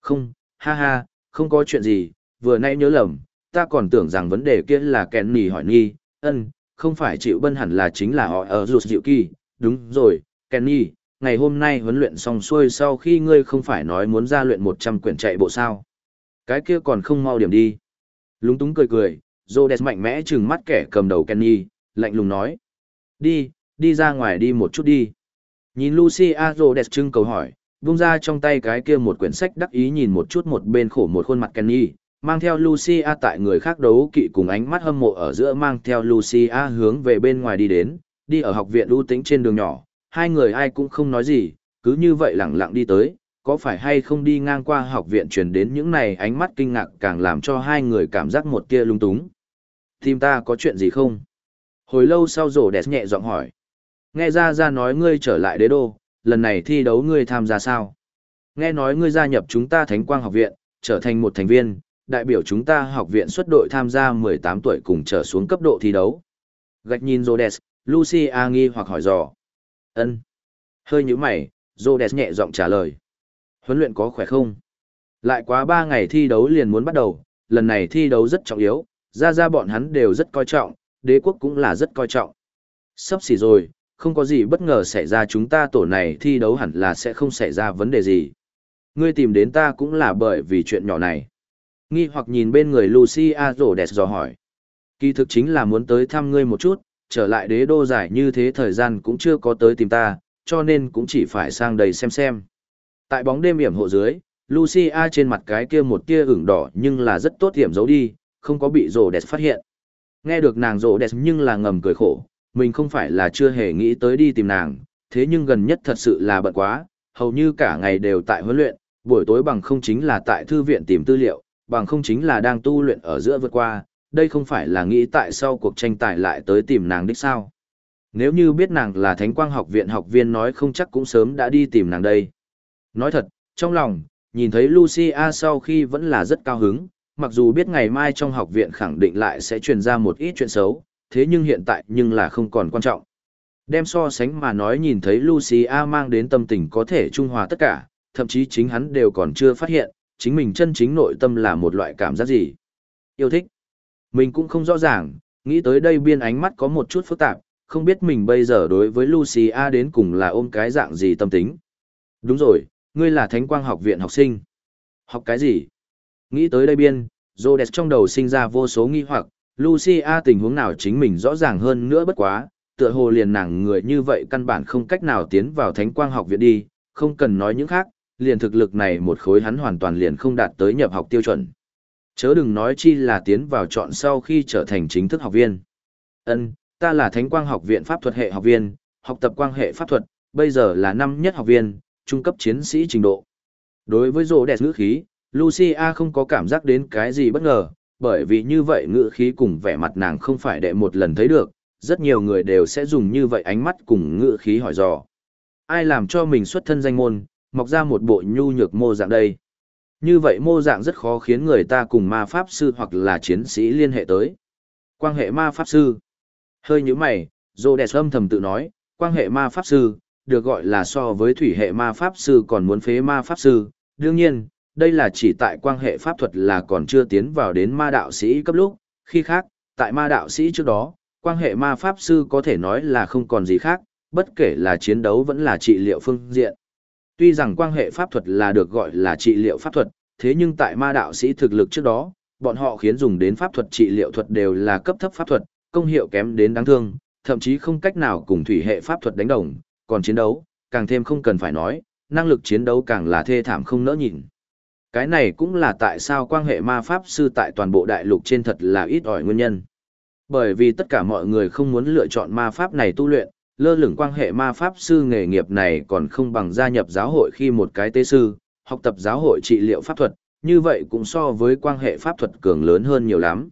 Không, ha ha, không có chuyện gì, vừa nãy nhớ lầm, ta còn tưởng rằng vấn đề kia là kèn nỉ hỏi nghi, ân, không phải chịu bân hẳn là chính là họ ở rụt dịu kỳ, đúng rồi, Kenny, ngày hôm nay huấn luyện xong xuôi sau khi ngươi không phải nói muốn ra luyện 100 quyển chạy bộ sao. Cái kia còn không mau điểm đi. Lúng túng cười cười, Rhodes mạnh mẽ trừng mắt kẻ cầm đầu Kenny, lạnh lùng nói. Đi, đi ra ngoài đi một chút đi. Nhìn Lucia Rhodes trưng cầu hỏi, vung ra trong tay cái kia một quyển sách đắc ý nhìn một chút một bên khổ một khuôn mặt Kenny, mang theo Lucia tại người khác đấu kỵ cùng ánh mắt hâm mộ ở giữa mang theo Lucia hướng về bên ngoài đi đến, đi ở học viện ưu tĩnh trên đường nhỏ, hai người ai cũng không nói gì, cứ như vậy lặng lặng đi tới, có phải hay không đi ngang qua học viện truyền đến những này ánh mắt kinh ngạc càng làm cho hai người cảm giác một tia lung túng. Tìm ta có chuyện gì không? Hồi lâu sau rổ đẹp nhẹ giọng hỏi. Nghe ra ra nói ngươi trở lại đế đô, lần này thi đấu ngươi tham gia sao? Nghe nói ngươi gia nhập chúng ta Thánh Quang học viện, trở thành một thành viên, đại biểu chúng ta học viện xuất đội tham gia 18 tuổi cùng trở xuống cấp độ thi đấu. Gạch nhìn Rhodes, Lucy nghi hoặc hỏi dò ân Hơi nhữ mày, Rhodes nhẹ giọng trả lời. Huấn luyện có khỏe không? Lại quá ba ngày thi đấu liền muốn bắt đầu, lần này thi đấu rất trọng yếu, ra ra bọn hắn đều rất coi trọng, đế quốc cũng là rất coi trọng. Sắp xỉ rồi, không có gì bất ngờ xảy ra chúng ta tổ này thi đấu hẳn là sẽ không xảy ra vấn đề gì. Ngươi tìm đến ta cũng là bởi vì chuyện nhỏ này. Nghi hoặc nhìn bên người Lucia rổ đẹp dò hỏi. Kỳ thực chính là muốn tới thăm ngươi một chút, trở lại đế đô giải như thế thời gian cũng chưa có tới tìm ta, cho nên cũng chỉ phải sang đây xem xem. Tại bóng đêm hiểm hộ dưới, Lucia trên mặt cái kia một tia ửng đỏ nhưng là rất tốt hiểm giấu đi, không có bị rổ đẹp phát hiện. Nghe được nàng rổ đẹp nhưng là ngầm cười khổ, mình không phải là chưa hề nghĩ tới đi tìm nàng, thế nhưng gần nhất thật sự là bận quá, hầu như cả ngày đều tại huấn luyện, buổi tối bằng không chính là tại thư viện tìm tư liệu, bằng không chính là đang tu luyện ở giữa vượt qua, đây không phải là nghĩ tại sau cuộc tranh tài lại tới tìm nàng đích sao. Nếu như biết nàng là Thánh Quang học viện học viên nói không chắc cũng sớm đã đi tìm nàng đây. Nói thật, trong lòng, nhìn thấy Lucia sau khi vẫn là rất cao hứng, mặc dù biết ngày mai trong học viện khẳng định lại sẽ truyền ra một ít chuyện xấu, thế nhưng hiện tại nhưng là không còn quan trọng. Đem so sánh mà nói nhìn thấy Lucia mang đến tâm tình có thể trung hòa tất cả, thậm chí chính hắn đều còn chưa phát hiện, chính mình chân chính nội tâm là một loại cảm giác gì. Yêu thích. Mình cũng không rõ ràng, nghĩ tới đây biên ánh mắt có một chút phức tạp, không biết mình bây giờ đối với Lucia đến cùng là ôm cái dạng gì tâm tính. Đúng rồi, ngươi là Thánh Quang học viện học sinh. Học cái gì? Nghĩ tới đây biên, Rhodes trong đầu sinh ra vô số nghi hoặc, Lucia tình huống nào chính mình rõ ràng hơn nữa bất quá, tựa hồ liền nàng người như vậy căn bản không cách nào tiến vào Thánh Quang học viện đi, không cần nói những khác, liền thực lực này một khối hắn hoàn toàn liền không đạt tới nhập học tiêu chuẩn. Chớ đừng nói chi là tiến vào chọn sau khi trở thành chính thức học viên. Ân, ta là Thánh Quang học viện pháp thuật hệ học viên, học tập quang hệ pháp thuật, bây giờ là năm nhất học viên, trung cấp chiến sĩ trình độ. Đối với rồ đẹp ngữ khí, Lucia không có cảm giác đến cái gì bất ngờ, bởi vì như vậy ngữ khí cùng vẻ mặt nàng không phải đệ một lần thấy được, rất nhiều người đều sẽ dùng như vậy ánh mắt cùng ngữ khí hỏi dò. Ai làm cho mình xuất thân danh môn, mọc ra một bộ nhu nhược mô dạng đây. Như vậy mô dạng rất khó khiến người ta cùng ma pháp sư hoặc là chiến sĩ liên hệ tới. Quan hệ ma pháp sư. Hơi như mày, Dô Đẹp âm thầm tự nói, quan hệ ma pháp sư, được gọi là so với thủy hệ ma pháp sư còn muốn phế ma pháp sư. Đương nhiên, đây là chỉ tại quan hệ pháp thuật là còn chưa tiến vào đến ma đạo sĩ cấp lúc, khi khác, tại ma đạo sĩ trước đó, quan hệ ma pháp sư có thể nói là không còn gì khác, bất kể là chiến đấu vẫn là trị liệu phương diện. Tuy rằng quan hệ pháp thuật là được gọi là trị liệu pháp thuật, thế nhưng tại ma đạo sĩ thực lực trước đó, bọn họ khiến dùng đến pháp thuật trị liệu thuật đều là cấp thấp pháp thuật, công hiệu kém đến đáng thương, thậm chí không cách nào cùng thủy hệ pháp thuật đánh đồng, còn chiến đấu, càng thêm không cần phải nói, năng lực chiến đấu càng là thê thảm không nỡ nhìn. Cái này cũng là tại sao quan hệ ma pháp sư tại toàn bộ đại lục trên thật là ít ỏi nguyên nhân. Bởi vì tất cả mọi người không muốn lựa chọn ma pháp này tu luyện, lơ lửng quan hệ ma pháp sư nghề nghiệp này còn không bằng gia nhập giáo hội khi một cái tế sư, học tập giáo hội trị liệu pháp thuật, như vậy cũng so với quan hệ pháp thuật cường lớn hơn nhiều lắm.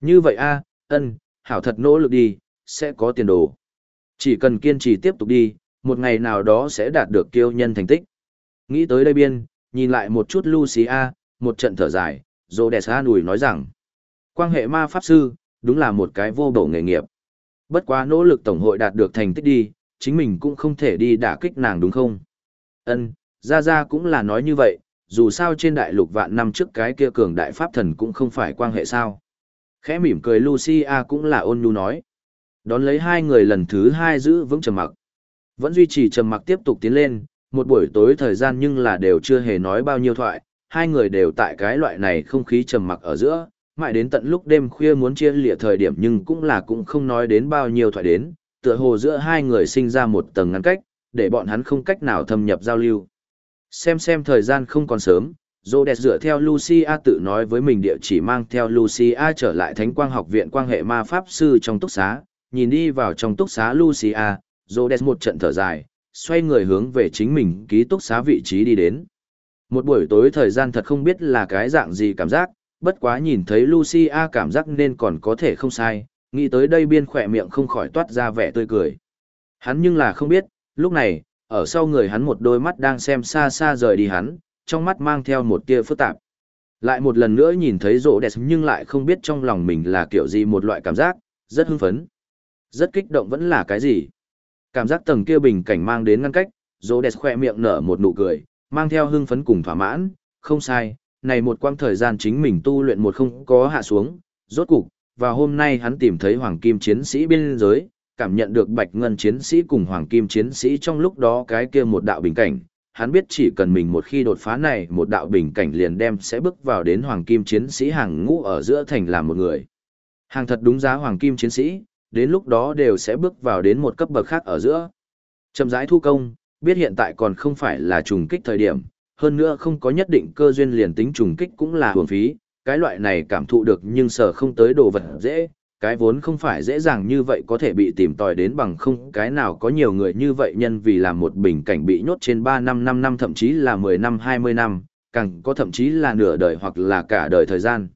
Như vậy a, ân, hảo thật nỗ lực đi, sẽ có tiền đồ. Chỉ cần kiên trì tiếp tục đi, một ngày nào đó sẽ đạt được kiêu nhân thành tích. Nghĩ tới đây biên, nhìn lại một chút Lucia, một trận thở dài, Rhodes nùi nói rằng, quan hệ ma pháp sư, đúng là một cái vô bổ nghề nghiệp. Bất quá nỗ lực tổng hội đạt được thành tích đi, chính mình cũng không thể đi đả kích nàng đúng không? Ân, ra ra cũng là nói như vậy, dù sao trên đại lục vạn năm trước cái kia cường đại pháp thần cũng không phải quan hệ sao. Khẽ mỉm cười Lucia cũng là ôn nhu nói. Đón lấy hai người lần thứ hai giữ vững trầm mặc. Vẫn duy trì trầm mặc tiếp tục tiến lên, một buổi tối thời gian nhưng là đều chưa hề nói bao nhiêu thoại, hai người đều tại cái loại này không khí trầm mặc ở giữa, mãi đến tận lúc đêm khuya muốn chia lịa thời điểm nhưng cũng là cũng không nói đến bao nhiêu thoại đến, tựa hồ giữa hai người sinh ra một tầng ngăn cách, để bọn hắn không cách nào thâm nhập giao lưu. Xem xem thời gian không còn sớm, Rhodes dựa theo Lucia tự nói với mình địa chỉ mang theo Lucia trở lại Thánh Quang học viện quan hệ ma pháp sư trong túc xá, nhìn đi vào trong túc xá Lucia, Rhodes một trận thở dài, xoay người hướng về chính mình ký túc xá vị trí đi đến. Một buổi tối thời gian thật không biết là cái dạng gì cảm giác, bất quá nhìn thấy Lucia cảm giác nên còn có thể không sai, nghĩ tới đây biên khỏe miệng không khỏi toát ra vẻ tươi cười. Hắn nhưng là không biết, lúc này, ở sau người hắn một đôi mắt đang xem xa xa rời đi hắn, trong mắt mang theo một tia phức tạp. Lại một lần nữa nhìn thấy rỗ đẹp nhưng lại không biết trong lòng mình là kiểu gì một loại cảm giác, rất hưng phấn. Rất kích động vẫn là cái gì. Cảm giác tầng kia bình cảnh mang đến ngăn cách, rỗ đẹp khỏe miệng nở một nụ cười, mang theo hưng phấn cùng thỏa mãn, không sai, này một quãng thời gian chính mình tu luyện một không có hạ xuống, rốt cục, và hôm nay hắn tìm thấy hoàng kim chiến sĩ biên giới, cảm nhận được bạch ngân chiến sĩ cùng hoàng kim chiến sĩ trong lúc đó cái kia một đạo bình cảnh, hắn biết chỉ cần mình một khi đột phá này một đạo bình cảnh liền đem sẽ bước vào đến hoàng kim chiến sĩ hàng ngũ ở giữa thành làm một người. Hàng thật đúng giá hoàng kim chiến sĩ, đến lúc đó đều sẽ bước vào đến một cấp bậc khác ở giữa. Chậm rãi thu công, biết hiện tại còn không phải là trùng kích thời điểm, hơn nữa không có nhất định cơ duyên liền tính trùng kích cũng là hưởng phí, cái loại này cảm thụ được nhưng sở không tới đồ vật dễ, cái vốn không phải dễ dàng như vậy có thể bị tìm tòi đến bằng không cái nào có nhiều người như vậy nhân vì làm một bình cảnh bị nhốt trên 3 năm 5 năm thậm chí là 10 năm 20 năm, càng có thậm chí là nửa đời hoặc là cả đời thời gian.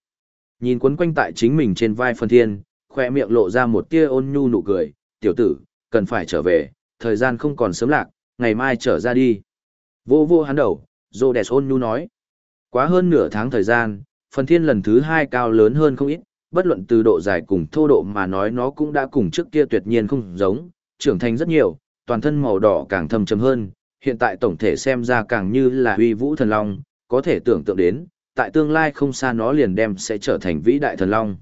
Nhìn quấn quanh tại chính mình trên vai phân thiên, khoe miệng lộ ra một tia ôn nhu nụ cười, tiểu tử, cần phải trở về, thời gian không còn sớm lạc, ngày mai trở ra đi. Vô vô hắn đầu, Rô Đẹp ôn nhu nói. Quá hơn nửa tháng thời gian, phần thiên lần thứ hai cao lớn hơn không ít, bất luận từ độ dài cùng thô độ mà nói nó cũng đã cùng trước kia tuyệt nhiên không giống, trưởng thành rất nhiều, toàn thân màu đỏ càng thâm trầm hơn, hiện tại tổng thể xem ra càng như là uy vũ thần long, có thể tưởng tượng đến, tại tương lai không xa nó liền đem sẽ trở thành vĩ đại thần long.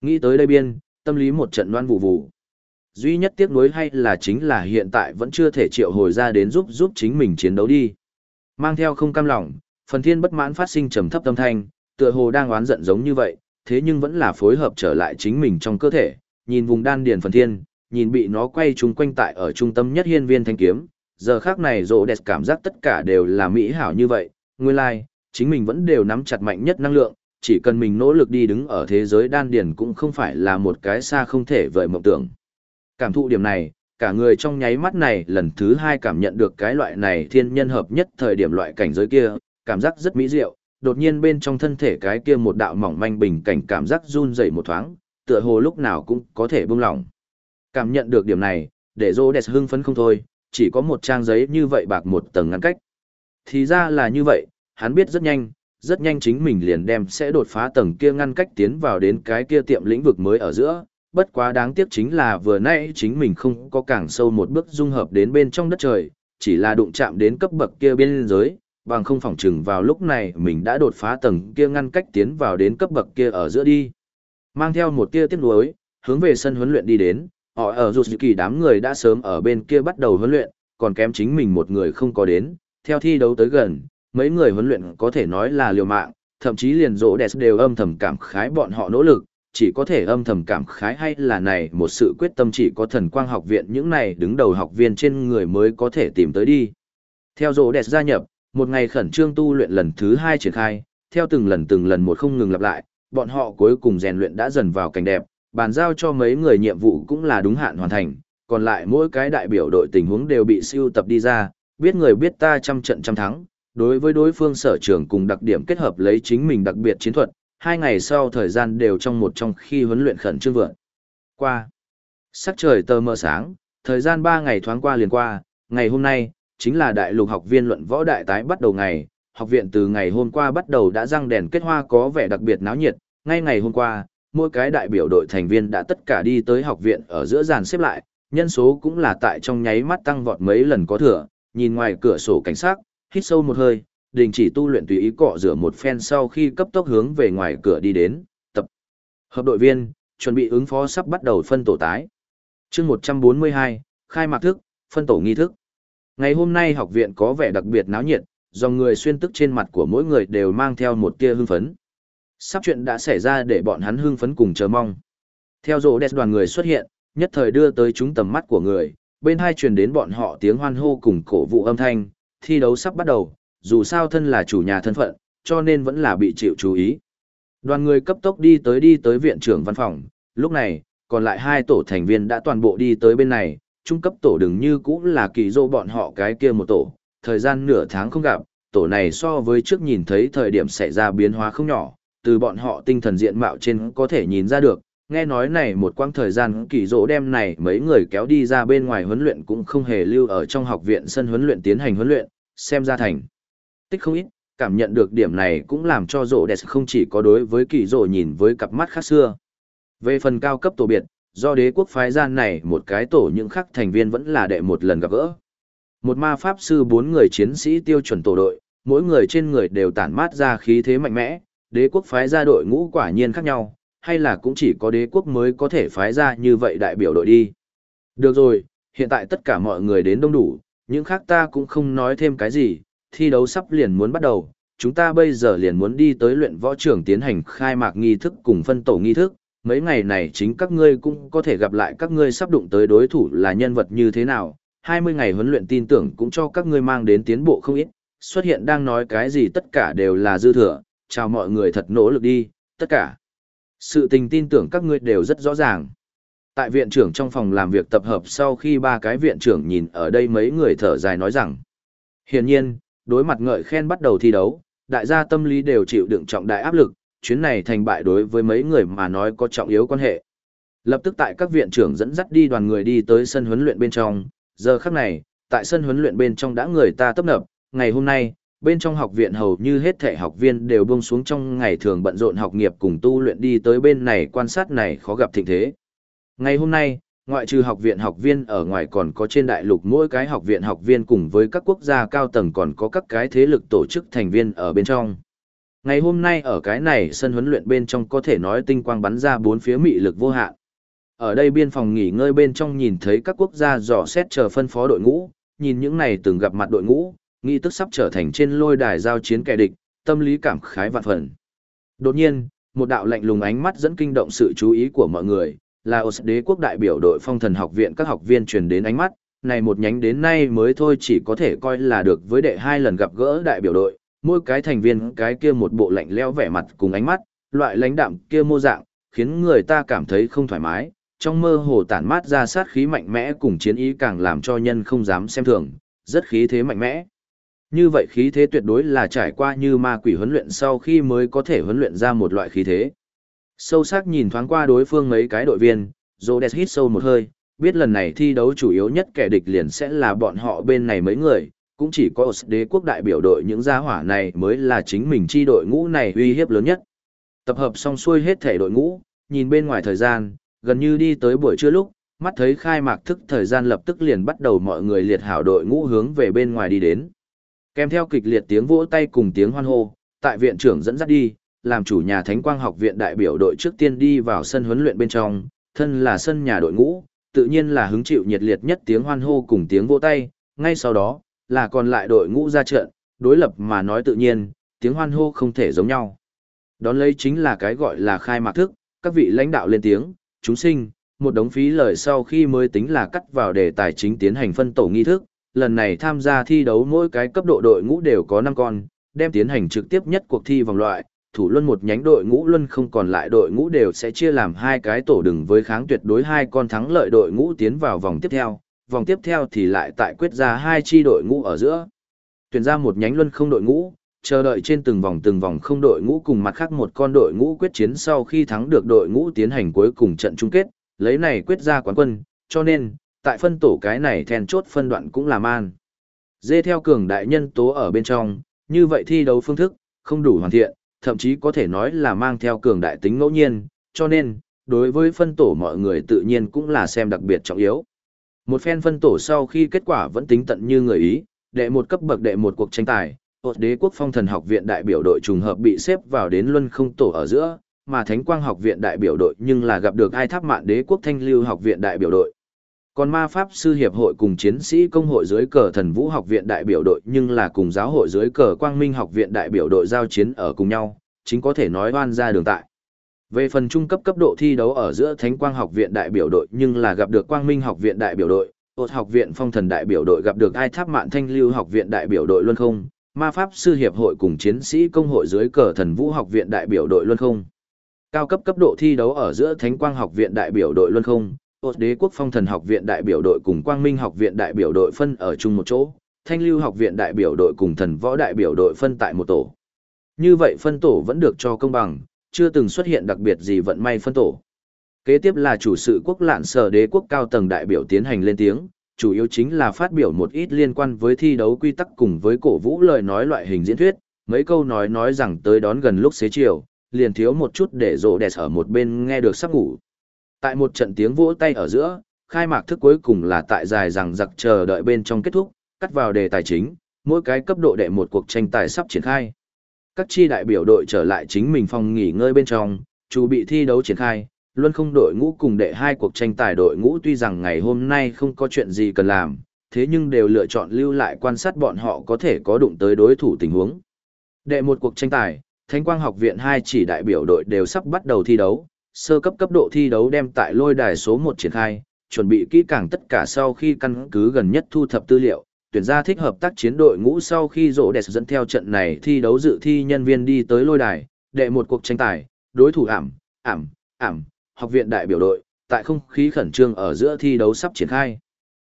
Nghĩ tới đây biên, tâm lý một trận loan vụ vụ. Duy nhất tiếc nuối hay là chính là hiện tại vẫn chưa thể triệu hồi ra đến giúp giúp chính mình chiến đấu đi. Mang theo không cam lòng, phần thiên bất mãn phát sinh trầm thấp tâm thanh, tựa hồ đang oán giận giống như vậy, thế nhưng vẫn là phối hợp trở lại chính mình trong cơ thể, nhìn vùng đan điền phần thiên, nhìn bị nó quay trúng quanh tại ở trung tâm nhất hiên viên thanh kiếm, giờ khác này rộ đẹp cảm giác tất cả đều là mỹ hảo như vậy, nguyên lai, like, chính mình vẫn đều nắm chặt mạnh nhất năng lượng, chỉ cần mình nỗ lực đi đứng ở thế giới đan điền cũng không phải là một cái xa không thể vời mộng tưởng. Cảm thụ điểm này, cả người trong nháy mắt này lần thứ hai cảm nhận được cái loại này thiên nhân hợp nhất thời điểm loại cảnh giới kia, cảm giác rất mỹ diệu, đột nhiên bên trong thân thể cái kia một đạo mỏng manh bình cảnh cảm giác run rẩy một thoáng, tựa hồ lúc nào cũng có thể buông lỏng. Cảm nhận được điểm này, để Rhodes hưng phấn không thôi, chỉ có một trang giấy như vậy bạc một tầng ngăn cách. Thì ra là như vậy, hắn biết rất nhanh, rất nhanh chính mình liền đem sẽ đột phá tầng kia ngăn cách tiến vào đến cái kia tiệm lĩnh vực mới ở giữa. Bất quá đáng tiếc chính là vừa nãy chính mình không có càng sâu một bước dung hợp đến bên trong đất trời, chỉ là đụng chạm đến cấp bậc kia bên dưới. bằng không phòng chừng vào lúc này mình đã đột phá tầng kia ngăn cách tiến vào đến cấp bậc kia ở giữa đi. Mang theo một tia tiếc nuối, hướng về sân huấn luyện đi đến, họ ở dù kỳ đám người đã sớm ở bên kia bắt đầu huấn luyện, còn kém chính mình một người không có đến, theo thi đấu tới gần, mấy người huấn luyện có thể nói là liều mạng, thậm chí liền rỗ đẹp đều âm thầm cảm khái bọn họ nỗ lực, chỉ có thể âm thầm cảm khái hay là này một sự quyết tâm chỉ có thần quang học viện những này đứng đầu học viên trên người mới có thể tìm tới đi. Theo rỗ đẹp gia nhập, một ngày khẩn trương tu luyện lần thứ hai triển khai, theo từng lần từng lần một không ngừng lặp lại, bọn họ cuối cùng rèn luyện đã dần vào cảnh đẹp, bàn giao cho mấy người nhiệm vụ cũng là đúng hạn hoàn thành, còn lại mỗi cái đại biểu đội tình huống đều bị siêu tập đi ra, biết người biết ta trăm trận trăm thắng, đối với đối phương sở trường cùng đặc điểm kết hợp lấy chính mình đặc biệt chiến thuật, hai ngày sau thời gian đều trong một trong khi huấn luyện khẩn trương vượt. Qua. Sắc trời tờ mờ sáng, thời gian ba ngày thoáng qua liền qua, ngày hôm nay, chính là đại lục học viên luận võ đại tái bắt đầu ngày, học viện từ ngày hôm qua bắt đầu đã răng đèn kết hoa có vẻ đặc biệt náo nhiệt, ngay ngày hôm qua, mỗi cái đại biểu đội thành viên đã tất cả đi tới học viện ở giữa dàn xếp lại, nhân số cũng là tại trong nháy mắt tăng vọt mấy lần có thừa, nhìn ngoài cửa sổ cảnh sát, hít sâu một hơi, đình chỉ tu luyện tùy ý cọ rửa một phen sau khi cấp tốc hướng về ngoài cửa đi đến, tập hợp đội viên, chuẩn bị ứng phó sắp bắt đầu phân tổ tái. chương 142, khai mạc thức, phân tổ nghi thức. Ngày hôm nay học viện có vẻ đặc biệt náo nhiệt, dòng người xuyên tức trên mặt của mỗi người đều mang theo một tia hưng phấn. Sắp chuyện đã xảy ra để bọn hắn hưng phấn cùng chờ mong. Theo rộ đẹp đoàn người xuất hiện, nhất thời đưa tới chúng tầm mắt của người, bên hai truyền đến bọn họ tiếng hoan hô cùng cổ vũ âm thanh, thi đấu sắp bắt đầu, dù sao thân là chủ nhà thân phận, cho nên vẫn là bị chịu chú ý. Đoàn người cấp tốc đi tới đi tới viện trưởng văn phòng, lúc này, còn lại hai tổ thành viên đã toàn bộ đi tới bên này, trung cấp tổ đừng như cũng là kỳ dô bọn họ cái kia một tổ, thời gian nửa tháng không gặp, tổ này so với trước nhìn thấy thời điểm xảy ra biến hóa không nhỏ, từ bọn họ tinh thần diện mạo trên có thể nhìn ra được, Nghe nói này một quãng thời gian kỳ dỗ đem này mấy người kéo đi ra bên ngoài huấn luyện cũng không hề lưu ở trong học viện sân huấn luyện tiến hành huấn luyện, xem ra thành. Tích không ít, cảm nhận được điểm này cũng làm cho rộ đẹp không chỉ có đối với kỳ rổ nhìn với cặp mắt khác xưa. Về phần cao cấp tổ biệt, do đế quốc phái gian này một cái tổ những khắc thành viên vẫn là đệ một lần gặp gỡ. Một ma pháp sư bốn người chiến sĩ tiêu chuẩn tổ đội, mỗi người trên người đều tản mát ra khí thế mạnh mẽ, đế quốc phái ra đội ngũ quả nhiên khác nhau, hay là cũng chỉ có đế quốc mới có thể phái ra như vậy đại biểu đội đi. Được rồi, hiện tại tất cả mọi người đến đông đủ, những khác ta cũng không nói thêm cái gì, thi đấu sắp liền muốn bắt đầu, chúng ta bây giờ liền muốn đi tới luyện võ trưởng tiến hành khai mạc nghi thức cùng phân tổ nghi thức, mấy ngày này chính các ngươi cũng có thể gặp lại các ngươi sắp đụng tới đối thủ là nhân vật như thế nào, 20 ngày huấn luyện tin tưởng cũng cho các ngươi mang đến tiến bộ không ít, xuất hiện đang nói cái gì tất cả đều là dư thừa, chào mọi người thật nỗ lực đi, tất cả. Sự tình tin tưởng các ngươi đều rất rõ ràng. Tại viện trưởng trong phòng làm việc tập hợp sau khi ba cái viện trưởng nhìn ở đây mấy người thở dài nói rằng. Hiển nhiên, đối mặt ngợi khen bắt đầu thi đấu, đại gia tâm lý đều chịu đựng trọng đại áp lực, chuyến này thành bại đối với mấy người mà nói có trọng yếu quan hệ. Lập tức tại các viện trưởng dẫn dắt đi đoàn người đi tới sân huấn luyện bên trong, giờ khắc này, tại sân huấn luyện bên trong đã người ta tấp nập, ngày hôm nay, bên trong học viện hầu như hết thể học viên đều buông xuống trong ngày thường bận rộn học nghiệp cùng tu luyện đi tới bên này quan sát này khó gặp thịnh thế. Ngày hôm nay, ngoại trừ học viện học viên ở ngoài còn có trên đại lục mỗi cái học viện học viên cùng với các quốc gia cao tầng còn có các cái thế lực tổ chức thành viên ở bên trong. Ngày hôm nay ở cái này sân huấn luyện bên trong có thể nói tinh quang bắn ra bốn phía mị lực vô hạn. Ở đây biên phòng nghỉ ngơi bên trong nhìn thấy các quốc gia dò xét chờ phân phó đội ngũ, nhìn những này từng gặp mặt đội ngũ, nghĩ tức sắp trở thành trên lôi đài giao chiến kẻ địch, tâm lý cảm khái vạn phần. Đột nhiên, một đạo lạnh lùng ánh mắt dẫn kinh động sự chú ý của mọi người, là Ос đế quốc đại biểu đội phong thần học viện các học viên truyền đến ánh mắt, này một nhánh đến nay mới thôi chỉ có thể coi là được với đệ hai lần gặp gỡ đại biểu đội, mỗi cái thành viên cái kia một bộ lạnh leo vẻ mặt cùng ánh mắt, loại lãnh đạm kia mô dạng, khiến người ta cảm thấy không thoải mái, trong mơ hồ tản mát ra sát khí mạnh mẽ cùng chiến ý càng làm cho nhân không dám xem thường, rất khí thế mạnh mẽ. Như vậy khí thế tuyệt đối là trải qua như ma quỷ huấn luyện sau khi mới có thể huấn luyện ra một loại khí thế. Sâu sắc nhìn thoáng qua đối phương mấy cái đội viên, Rhodes hít sâu một hơi, biết lần này thi đấu chủ yếu nhất kẻ địch liền sẽ là bọn họ bên này mấy người, cũng chỉ có đế quốc đại biểu đội những gia hỏa này mới là chính mình chi đội ngũ này uy hiếp lớn nhất. Tập hợp xong xuôi hết thể đội ngũ, nhìn bên ngoài thời gian, gần như đi tới buổi trưa lúc, mắt thấy khai mạc thức thời gian lập tức liền bắt đầu mọi người liệt hảo đội ngũ hướng về bên ngoài đi đến. Kèm theo kịch liệt tiếng vỗ tay cùng tiếng hoan hô, tại viện trưởng dẫn dắt đi, làm chủ nhà Thánh Quang học viện đại biểu đội trước tiên đi vào sân huấn luyện bên trong, thân là sân nhà đội ngũ, tự nhiên là hứng chịu nhiệt liệt nhất tiếng hoan hô cùng tiếng vỗ tay, ngay sau đó, là còn lại đội ngũ ra trận, đối lập mà nói tự nhiên, tiếng hoan hô không thể giống nhau. Đón lấy chính là cái gọi là khai mạc thức, các vị lãnh đạo lên tiếng, chúng sinh, một đống phí lời sau khi mới tính là cắt vào đề tài chính tiến hành phân tổ nghi thức, lần này tham gia thi đấu mỗi cái cấp độ đội ngũ đều có 5 con, đem tiến hành trực tiếp nhất cuộc thi vòng loại, thủ luân một nhánh đội ngũ luân không còn lại đội ngũ đều sẽ chia làm hai cái tổ đừng với kháng tuyệt đối hai con thắng lợi đội ngũ tiến vào vòng tiếp theo, vòng tiếp theo thì lại tại quyết ra hai chi đội ngũ ở giữa. Tuyển ra một nhánh luân không đội ngũ, chờ đợi trên từng vòng từng vòng không đội ngũ cùng mặt khác một con đội ngũ quyết chiến sau khi thắng được đội ngũ tiến hành cuối cùng trận chung kết, lấy này quyết ra quán quân, cho nên, tại phân tổ cái này then chốt phân đoạn cũng là man. Dê theo cường đại nhân tố ở bên trong, như vậy thi đấu phương thức, không đủ hoàn thiện, thậm chí có thể nói là mang theo cường đại tính ngẫu nhiên, cho nên, đối với phân tổ mọi người tự nhiên cũng là xem đặc biệt trọng yếu. Một phen phân tổ sau khi kết quả vẫn tính tận như người ý, đệ một cấp bậc đệ một cuộc tranh tài, ột đế quốc phong thần học viện đại biểu đội trùng hợp bị xếp vào đến luân không tổ ở giữa, mà thánh quang học viện đại biểu đội nhưng là gặp được ai tháp mạn đế quốc thanh lưu học viện đại biểu đội. Còn ma pháp sư hiệp hội cùng chiến sĩ công hội dưới cờ thần vũ học viện đại biểu đội nhưng là cùng giáo hội dưới cờ quang minh học viện đại biểu đội giao chiến ở cùng nhau, chính có thể nói oan ra đường tại. Về phần trung cấp cấp độ thi đấu ở giữa Thánh Quang học viện đại biểu đội nhưng là gặp được Quang Minh học viện đại biểu đội, Ôt học viện Phong thần đại biểu đội gặp được Ai Tháp Mạn Thanh Lưu học viện đại biểu đội luân không, Ma pháp sư hiệp hội cùng chiến sĩ công hội dưới cờ Thần Vũ học viện đại biểu đội luân không. Cao cấp cấp độ thi đấu ở giữa Thánh Quang học viện đại biểu đội luân không, ột đế quốc phong thần học viện đại biểu đội cùng Quang Minh học viện đại biểu đội phân ở chung một chỗ, Thanh Lưu học viện đại biểu đội cùng Thần Võ đại biểu đội phân tại một tổ. Như vậy phân tổ vẫn được cho công bằng, chưa từng xuất hiện đặc biệt gì vận may phân tổ. Kế tiếp là chủ sự quốc lạn sở đế quốc cao tầng đại biểu tiến hành lên tiếng, chủ yếu chính là phát biểu một ít liên quan với thi đấu quy tắc cùng với cổ vũ lời nói loại hình diễn thuyết, mấy câu nói nói rằng tới đón gần lúc xế chiều, liền thiếu một chút để rộ đẹp ở một bên nghe được sắp ngủ. Tại một trận tiếng vỗ tay ở giữa, khai mạc thức cuối cùng là tại dài rằng giặc chờ đợi bên trong kết thúc, cắt vào đề tài chính, mỗi cái cấp độ đệ một cuộc tranh tài sắp triển khai. Các chi đại biểu đội trở lại chính mình phòng nghỉ ngơi bên trong, chuẩn bị thi đấu triển khai, luôn không đội ngũ cùng đệ hai cuộc tranh tài đội ngũ tuy rằng ngày hôm nay không có chuyện gì cần làm, thế nhưng đều lựa chọn lưu lại quan sát bọn họ có thể có đụng tới đối thủ tình huống. Đệ một cuộc tranh tài, Thánh Quang học viện hai chỉ đại biểu đội đều sắp bắt đầu thi đấu, sơ cấp cấp độ thi đấu đem tại lôi đài số 1 triển khai, chuẩn bị kỹ càng tất cả sau khi căn cứ gần nhất thu thập tư liệu, tuyển ra thích hợp tác chiến đội ngũ sau khi rỗ đẹp dẫn theo trận này thi đấu dự thi nhân viên đi tới lôi đài, đệ một cuộc tranh tài, đối thủ ảm, ảm, ảm, học viện đại biểu đội, tại không khí khẩn trương ở giữa thi đấu sắp triển khai.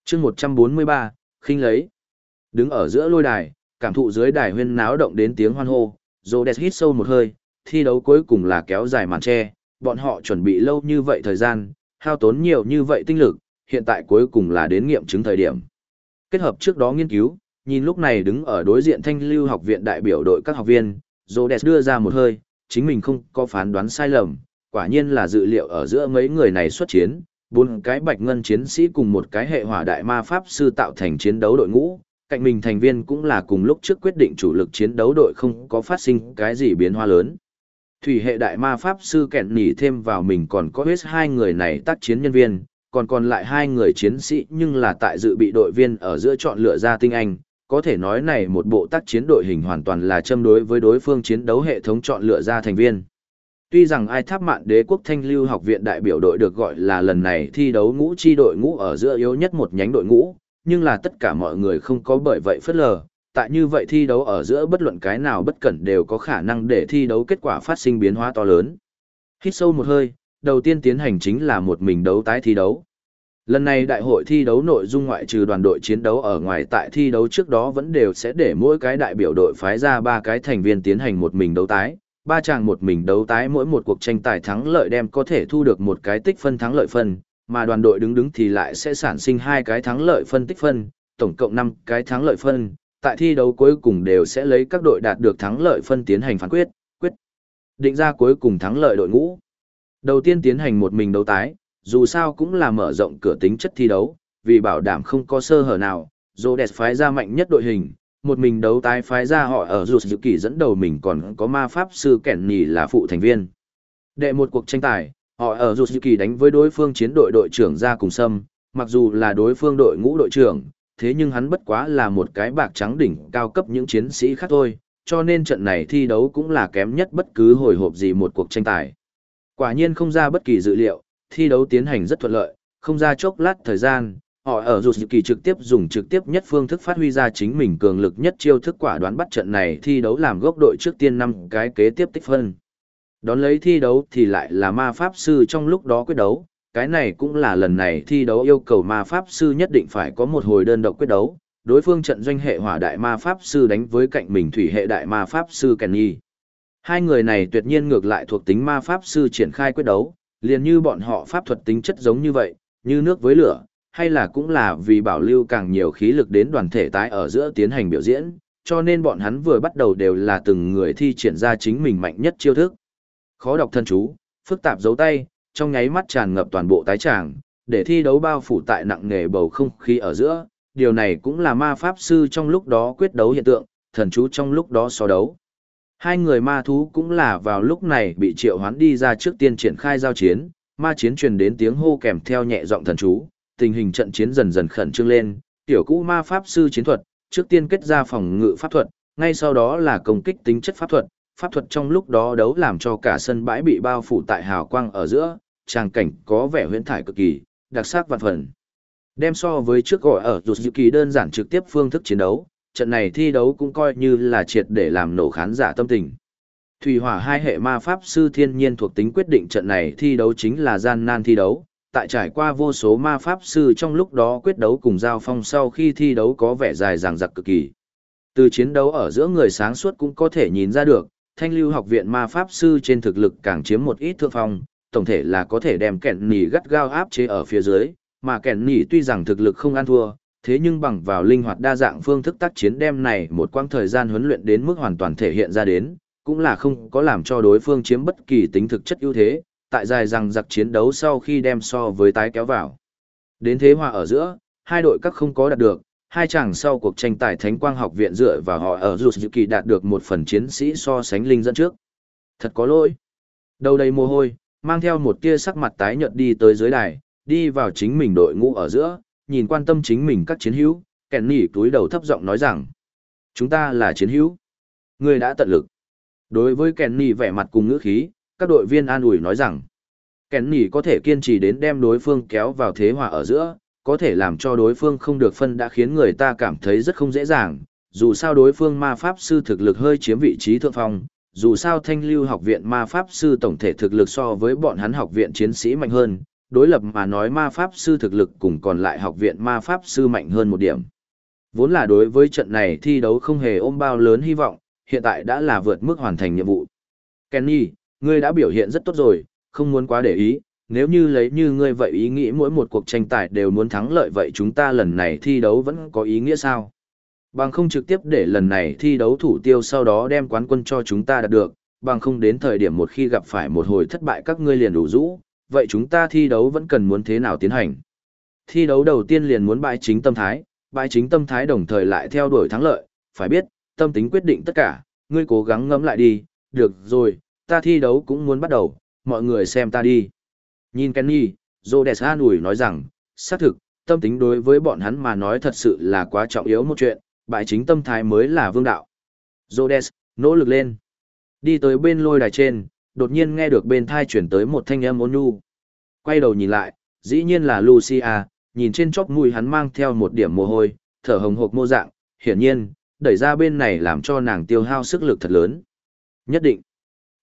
chương 143, khinh lấy. Đứng ở giữa lôi đài, cảm thụ dưới đài huyên náo động đến tiếng hoan hô, rỗ đẹp hít sâu một hơi, thi đấu cuối cùng là kéo dài màn tre, bọn họ chuẩn bị lâu như vậy thời gian, hao tốn nhiều như vậy tinh lực, hiện tại cuối cùng là đến nghiệm chứng thời điểm. Kết hợp trước đó nghiên cứu, nhìn lúc này đứng ở đối diện thanh lưu học viện đại biểu đội các học viên, Zodes đưa ra một hơi, chính mình không có phán đoán sai lầm, quả nhiên là dự liệu ở giữa mấy người này xuất chiến, bốn cái bạch ngân chiến sĩ cùng một cái hệ hỏa đại ma pháp sư tạo thành chiến đấu đội ngũ, cạnh mình thành viên cũng là cùng lúc trước quyết định chủ lực chiến đấu đội không có phát sinh cái gì biến hóa lớn. Thủy hệ đại ma pháp sư kẹn nỉ thêm vào mình còn có hết hai người này tác chiến nhân viên, còn còn lại hai người chiến sĩ nhưng là tại dự bị đội viên ở giữa chọn lựa ra tinh anh, có thể nói này một bộ tác chiến đội hình hoàn toàn là châm đối với đối phương chiến đấu hệ thống chọn lựa ra thành viên. Tuy rằng ai tháp mạn đế quốc thanh lưu học viện đại biểu đội được gọi là lần này thi đấu ngũ chi đội ngũ ở giữa yếu nhất một nhánh đội ngũ, nhưng là tất cả mọi người không có bởi vậy phất lờ, tại như vậy thi đấu ở giữa bất luận cái nào bất cẩn đều có khả năng để thi đấu kết quả phát sinh biến hóa to lớn. Hít sâu một hơi, đầu tiên tiến hành chính là một mình đấu tái thi đấu. Lần này đại hội thi đấu nội dung ngoại trừ đoàn đội chiến đấu ở ngoài tại thi đấu trước đó vẫn đều sẽ để mỗi cái đại biểu đội phái ra ba cái thành viên tiến hành một mình đấu tái. Ba chàng một mình đấu tái mỗi một cuộc tranh tài thắng lợi đem có thể thu được một cái tích phân thắng lợi phân, mà đoàn đội đứng đứng thì lại sẽ sản sinh hai cái thắng lợi phân tích phân, tổng cộng 5 cái thắng lợi phân, tại thi đấu cuối cùng đều sẽ lấy các đội đạt được thắng lợi phân tiến hành phán quyết, quyết định ra cuối cùng thắng lợi đội ngũ. Đầu tiên tiến hành một mình đấu tái, dù sao cũng là mở rộng cửa tính chất thi đấu, vì bảo đảm không có sơ hở nào, Rhodes phái ra mạnh nhất đội hình, một mình đấu tái phái ra họ ở dù dự kỳ dẫn đầu mình còn có ma pháp sư kẻn nhì là phụ thành viên. Đệ một cuộc tranh tài, họ ở dù dự kỳ đánh với đối phương chiến đội đội trưởng ra cùng sâm, mặc dù là đối phương đội ngũ đội trưởng, thế nhưng hắn bất quá là một cái bạc trắng đỉnh cao cấp những chiến sĩ khác thôi, cho nên trận này thi đấu cũng là kém nhất bất cứ hồi hộp gì một cuộc tranh tài. Quả nhiên không ra bất kỳ dự liệu, thi đấu tiến hành rất thuận lợi, không ra chốc lát thời gian, họ ở dù kỳ trực tiếp dùng trực tiếp nhất phương thức phát huy ra chính mình cường lực nhất chiêu thức quả đoán bắt trận này thi đấu làm gốc đội trước tiên năm cái kế tiếp tích phân. Đón lấy thi đấu thì lại là ma pháp sư trong lúc đó quyết đấu, cái này cũng là lần này thi đấu yêu cầu ma pháp sư nhất định phải có một hồi đơn độc quyết đấu, đối phương trận doanh hệ hỏa đại ma pháp sư đánh với cạnh mình thủy hệ đại ma pháp sư Kenny. Hai người này tuyệt nhiên ngược lại thuộc tính ma pháp sư triển khai quyết đấu, liền như bọn họ pháp thuật tính chất giống như vậy, như nước với lửa, hay là cũng là vì bảo lưu càng nhiều khí lực đến đoàn thể tái ở giữa tiến hành biểu diễn, cho nên bọn hắn vừa bắt đầu đều là từng người thi triển ra chính mình mạnh nhất chiêu thức. Khó đọc thân chú, phức tạp dấu tay, trong nháy mắt tràn ngập toàn bộ tái tràng, để thi đấu bao phủ tại nặng nghề bầu không khí ở giữa, điều này cũng là ma pháp sư trong lúc đó quyết đấu hiện tượng, thần chú trong lúc đó so đấu. Hai người ma thú cũng là vào lúc này bị triệu hoán đi ra trước tiên triển khai giao chiến, ma chiến truyền đến tiếng hô kèm theo nhẹ giọng thần chú, tình hình trận chiến dần dần khẩn trương lên, tiểu cũ ma pháp sư chiến thuật, trước tiên kết ra phòng ngự pháp thuật, ngay sau đó là công kích tính chất pháp thuật, pháp thuật trong lúc đó đấu làm cho cả sân bãi bị bao phủ tại hào quang ở giữa, tràng cảnh có vẻ huyễn thải cực kỳ, đặc sắc vạn phần. Đem so với trước gọi ở rụt dự kỳ đơn giản trực tiếp phương thức chiến đấu, trận này thi đấu cũng coi như là triệt để làm nổ khán giả tâm tình. Thủy hỏa hai hệ ma pháp sư thiên nhiên thuộc tính quyết định trận này thi đấu chính là gian nan thi đấu, tại trải qua vô số ma pháp sư trong lúc đó quyết đấu cùng giao phong sau khi thi đấu có vẻ dài dằng dặc cực kỳ. Từ chiến đấu ở giữa người sáng suốt cũng có thể nhìn ra được, thanh lưu học viện ma pháp sư trên thực lực càng chiếm một ít thượng phong, tổng thể là có thể đem kẹn nỉ gắt gao áp chế ở phía dưới, mà kẹn nỉ tuy rằng thực lực không ăn thua, thế nhưng bằng vào linh hoạt đa dạng phương thức tác chiến đem này một quãng thời gian huấn luyện đến mức hoàn toàn thể hiện ra đến, cũng là không có làm cho đối phương chiếm bất kỳ tính thực chất ưu thế, tại dài rằng giặc chiến đấu sau khi đem so với tái kéo vào. Đến thế hòa ở giữa, hai đội các không có đạt được, hai chàng sau cuộc tranh tài Thánh Quang học viện dựa và họ ở dù dự kỳ đạt được một phần chiến sĩ so sánh linh dẫn trước. Thật có lỗi. Đầu đầy mồ hôi, mang theo một tia sắc mặt tái nhợt đi tới dưới đài, đi vào chính mình đội ngũ ở giữa, nhìn quan tâm chính mình các chiến hữu, kèn nỉ túi đầu thấp giọng nói rằng, chúng ta là chiến hữu. Người đã tận lực. Đối với kèn nỉ vẻ mặt cùng ngữ khí, các đội viên an ủi nói rằng, kèn nỉ có thể kiên trì đến đem đối phương kéo vào thế hòa ở giữa, có thể làm cho đối phương không được phân đã khiến người ta cảm thấy rất không dễ dàng, dù sao đối phương ma pháp sư thực lực hơi chiếm vị trí thượng phong, dù sao thanh lưu học viện ma pháp sư tổng thể thực lực so với bọn hắn học viện chiến sĩ mạnh hơn, đối lập mà nói ma pháp sư thực lực cùng còn lại học viện ma pháp sư mạnh hơn một điểm. Vốn là đối với trận này thi đấu không hề ôm bao lớn hy vọng, hiện tại đã là vượt mức hoàn thành nhiệm vụ. Kenny, ngươi đã biểu hiện rất tốt rồi, không muốn quá để ý, nếu như lấy như ngươi vậy ý nghĩ mỗi một cuộc tranh tài đều muốn thắng lợi vậy chúng ta lần này thi đấu vẫn có ý nghĩa sao? Bằng không trực tiếp để lần này thi đấu thủ tiêu sau đó đem quán quân cho chúng ta đạt được, bằng không đến thời điểm một khi gặp phải một hồi thất bại các ngươi liền đủ rũ, vậy chúng ta thi đấu vẫn cần muốn thế nào tiến hành? Thi đấu đầu tiên liền muốn bãi chính tâm thái, bãi chính tâm thái đồng thời lại theo đuổi thắng lợi, phải biết, tâm tính quyết định tất cả, ngươi cố gắng ngẫm lại đi, được rồi, ta thi đấu cũng muốn bắt đầu, mọi người xem ta đi. Nhìn Kenny, Zodes an ủi nói rằng, xác thực, tâm tính đối với bọn hắn mà nói thật sự là quá trọng yếu một chuyện, bại chính tâm thái mới là vương đạo. Rhodes, nỗ lực lên. Đi tới bên lôi đài trên, đột nhiên nghe được bên thai chuyển tới một thanh âm ôn nhu. Quay đầu nhìn lại, dĩ nhiên là Lucia, nhìn trên chóp mũi hắn mang theo một điểm mồ hôi, thở hồng hộc mô dạng, hiển nhiên, đẩy ra bên này làm cho nàng tiêu hao sức lực thật lớn. Nhất định.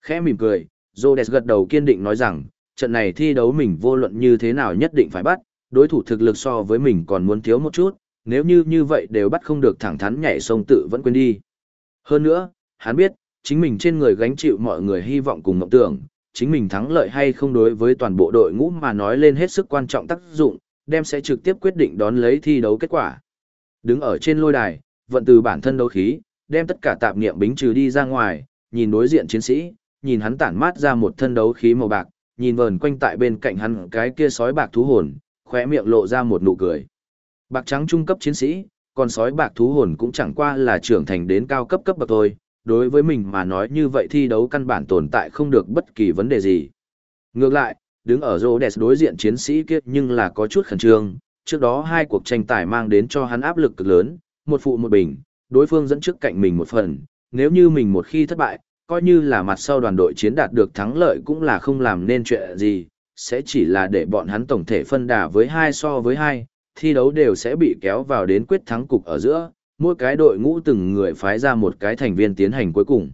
Khẽ mỉm cười, Rhodes gật đầu kiên định nói rằng, trận này thi đấu mình vô luận như thế nào nhất định phải bắt, đối thủ thực lực so với mình còn muốn thiếu một chút, nếu như như vậy đều bắt không được thẳng thắn nhảy sông tự vẫn quên đi. Hơn nữa, hắn biết, chính mình trên người gánh chịu mọi người hy vọng cùng mộng tưởng, chính mình thắng lợi hay không đối với toàn bộ đội ngũ mà nói lên hết sức quan trọng tác dụng, đem sẽ trực tiếp quyết định đón lấy thi đấu kết quả. Đứng ở trên lôi đài, vận từ bản thân đấu khí, đem tất cả tạp niệm bính trừ đi ra ngoài, nhìn đối diện chiến sĩ, nhìn hắn tản mát ra một thân đấu khí màu bạc, nhìn vờn quanh tại bên cạnh hắn cái kia sói bạc thú hồn, khóe miệng lộ ra một nụ cười. Bạc trắng trung cấp chiến sĩ, còn sói bạc thú hồn cũng chẳng qua là trưởng thành đến cao cấp cấp bậc thôi, đối với mình mà nói như vậy thi đấu căn bản tồn tại không được bất kỳ vấn đề gì. Ngược lại, đứng ở Rhodes đối diện chiến sĩ kia nhưng là có chút khẩn trương, trước đó hai cuộc tranh tài mang đến cho hắn áp lực cực lớn, một phụ một bình, đối phương dẫn trước cạnh mình một phần, nếu như mình một khi thất bại, coi như là mặt sau đoàn đội chiến đạt được thắng lợi cũng là không làm nên chuyện gì, sẽ chỉ là để bọn hắn tổng thể phân đà với hai so với hai, thi đấu đều sẽ bị kéo vào đến quyết thắng cục ở giữa, mỗi cái đội ngũ từng người phái ra một cái thành viên tiến hành cuối cùng.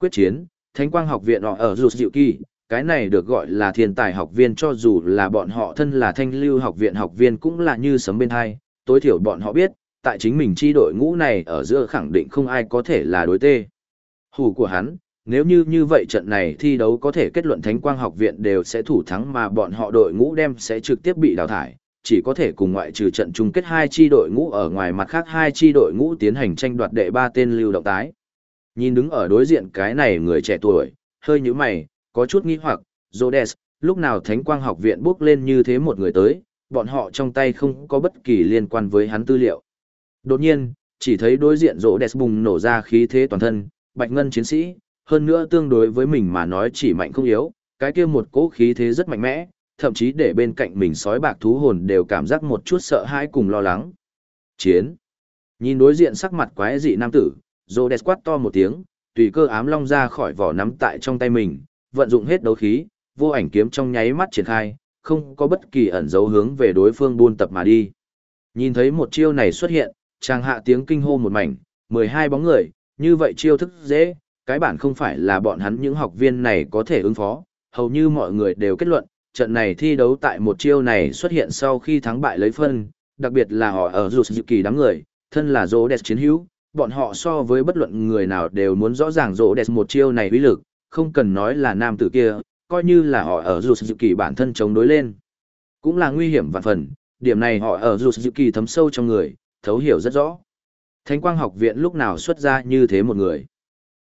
Quyết chiến, Thánh Quang học viện họ ở Rụt Diệu Kỳ, cái này được gọi là thiên tài học viên cho dù là bọn họ thân là thanh lưu học viện học viên cũng là như sấm bên hai, tối thiểu bọn họ biết, tại chính mình chi đội ngũ này ở giữa khẳng định không ai có thể là đối tê. Hủ của hắn, nếu như như vậy trận này thi đấu có thể kết luận Thánh Quang học viện đều sẽ thủ thắng mà bọn họ đội ngũ đem sẽ trực tiếp bị đào thải, chỉ có thể cùng ngoại trừ trận chung kết hai chi đội ngũ ở ngoài mặt khác hai chi đội ngũ tiến hành tranh đoạt đệ ba tên lưu động tái. Nhìn đứng ở đối diện cái này người trẻ tuổi, hơi như mày, có chút nghi hoặc, Rhodes, lúc nào Thánh Quang học viện bước lên như thế một người tới, bọn họ trong tay không có bất kỳ liên quan với hắn tư liệu. Đột nhiên, chỉ thấy đối diện Rhodes bùng nổ ra khí thế toàn thân, bạch ngân chiến sĩ, hơn nữa tương đối với mình mà nói chỉ mạnh không yếu, cái kia một cỗ khí thế rất mạnh mẽ, thậm chí để bên cạnh mình sói bạc thú hồn đều cảm giác một chút sợ hãi cùng lo lắng. Chiến. Nhìn đối diện sắc mặt quái dị nam tử, Rhodes quát to một tiếng, tùy cơ ám long ra khỏi vỏ nắm tại trong tay mình, vận dụng hết đấu khí, vô ảnh kiếm trong nháy mắt triển khai, không có bất kỳ ẩn dấu hướng về đối phương buôn tập mà đi. Nhìn thấy một chiêu này xuất hiện, chàng hạ tiếng kinh hô một mảnh, 12 bóng người, như vậy chiêu thức dễ, cái bản không phải là bọn hắn những học viên này có thể ứng phó, hầu như mọi người đều kết luận, trận này thi đấu tại một chiêu này xuất hiện sau khi thắng bại lấy phân, đặc biệt là họ ở dù dự kỳ đám người, thân là Rhodes đẹp chiến hữu, bọn họ so với bất luận người nào đều muốn rõ ràng Rhodes đẹp một chiêu này uy lực, không cần nói là nam tử kia, coi như là họ ở dù dự kỳ bản thân chống đối lên. Cũng là nguy hiểm vạn phần, điểm này họ ở dù dự kỳ thấm sâu trong người, thấu hiểu rất rõ. Thánh quang học viện lúc nào xuất ra như thế một người.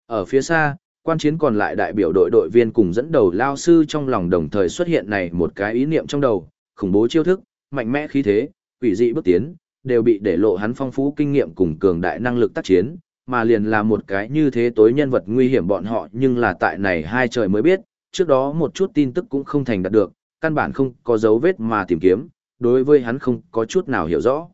Ở phía xa, quan chiến còn lại đại biểu đội đội viên cùng dẫn đầu lao sư trong lòng đồng thời xuất hiện này một cái ý niệm trong đầu, khủng bố chiêu thức, mạnh mẽ khí thế, quỷ dị bước tiến, đều bị để lộ hắn phong phú kinh nghiệm cùng cường đại năng lực tác chiến, mà liền là một cái như thế tối nhân vật nguy hiểm bọn họ nhưng là tại này hai trời mới biết, trước đó một chút tin tức cũng không thành đạt được, căn bản không có dấu vết mà tìm kiếm, đối với hắn không có chút nào hiểu rõ.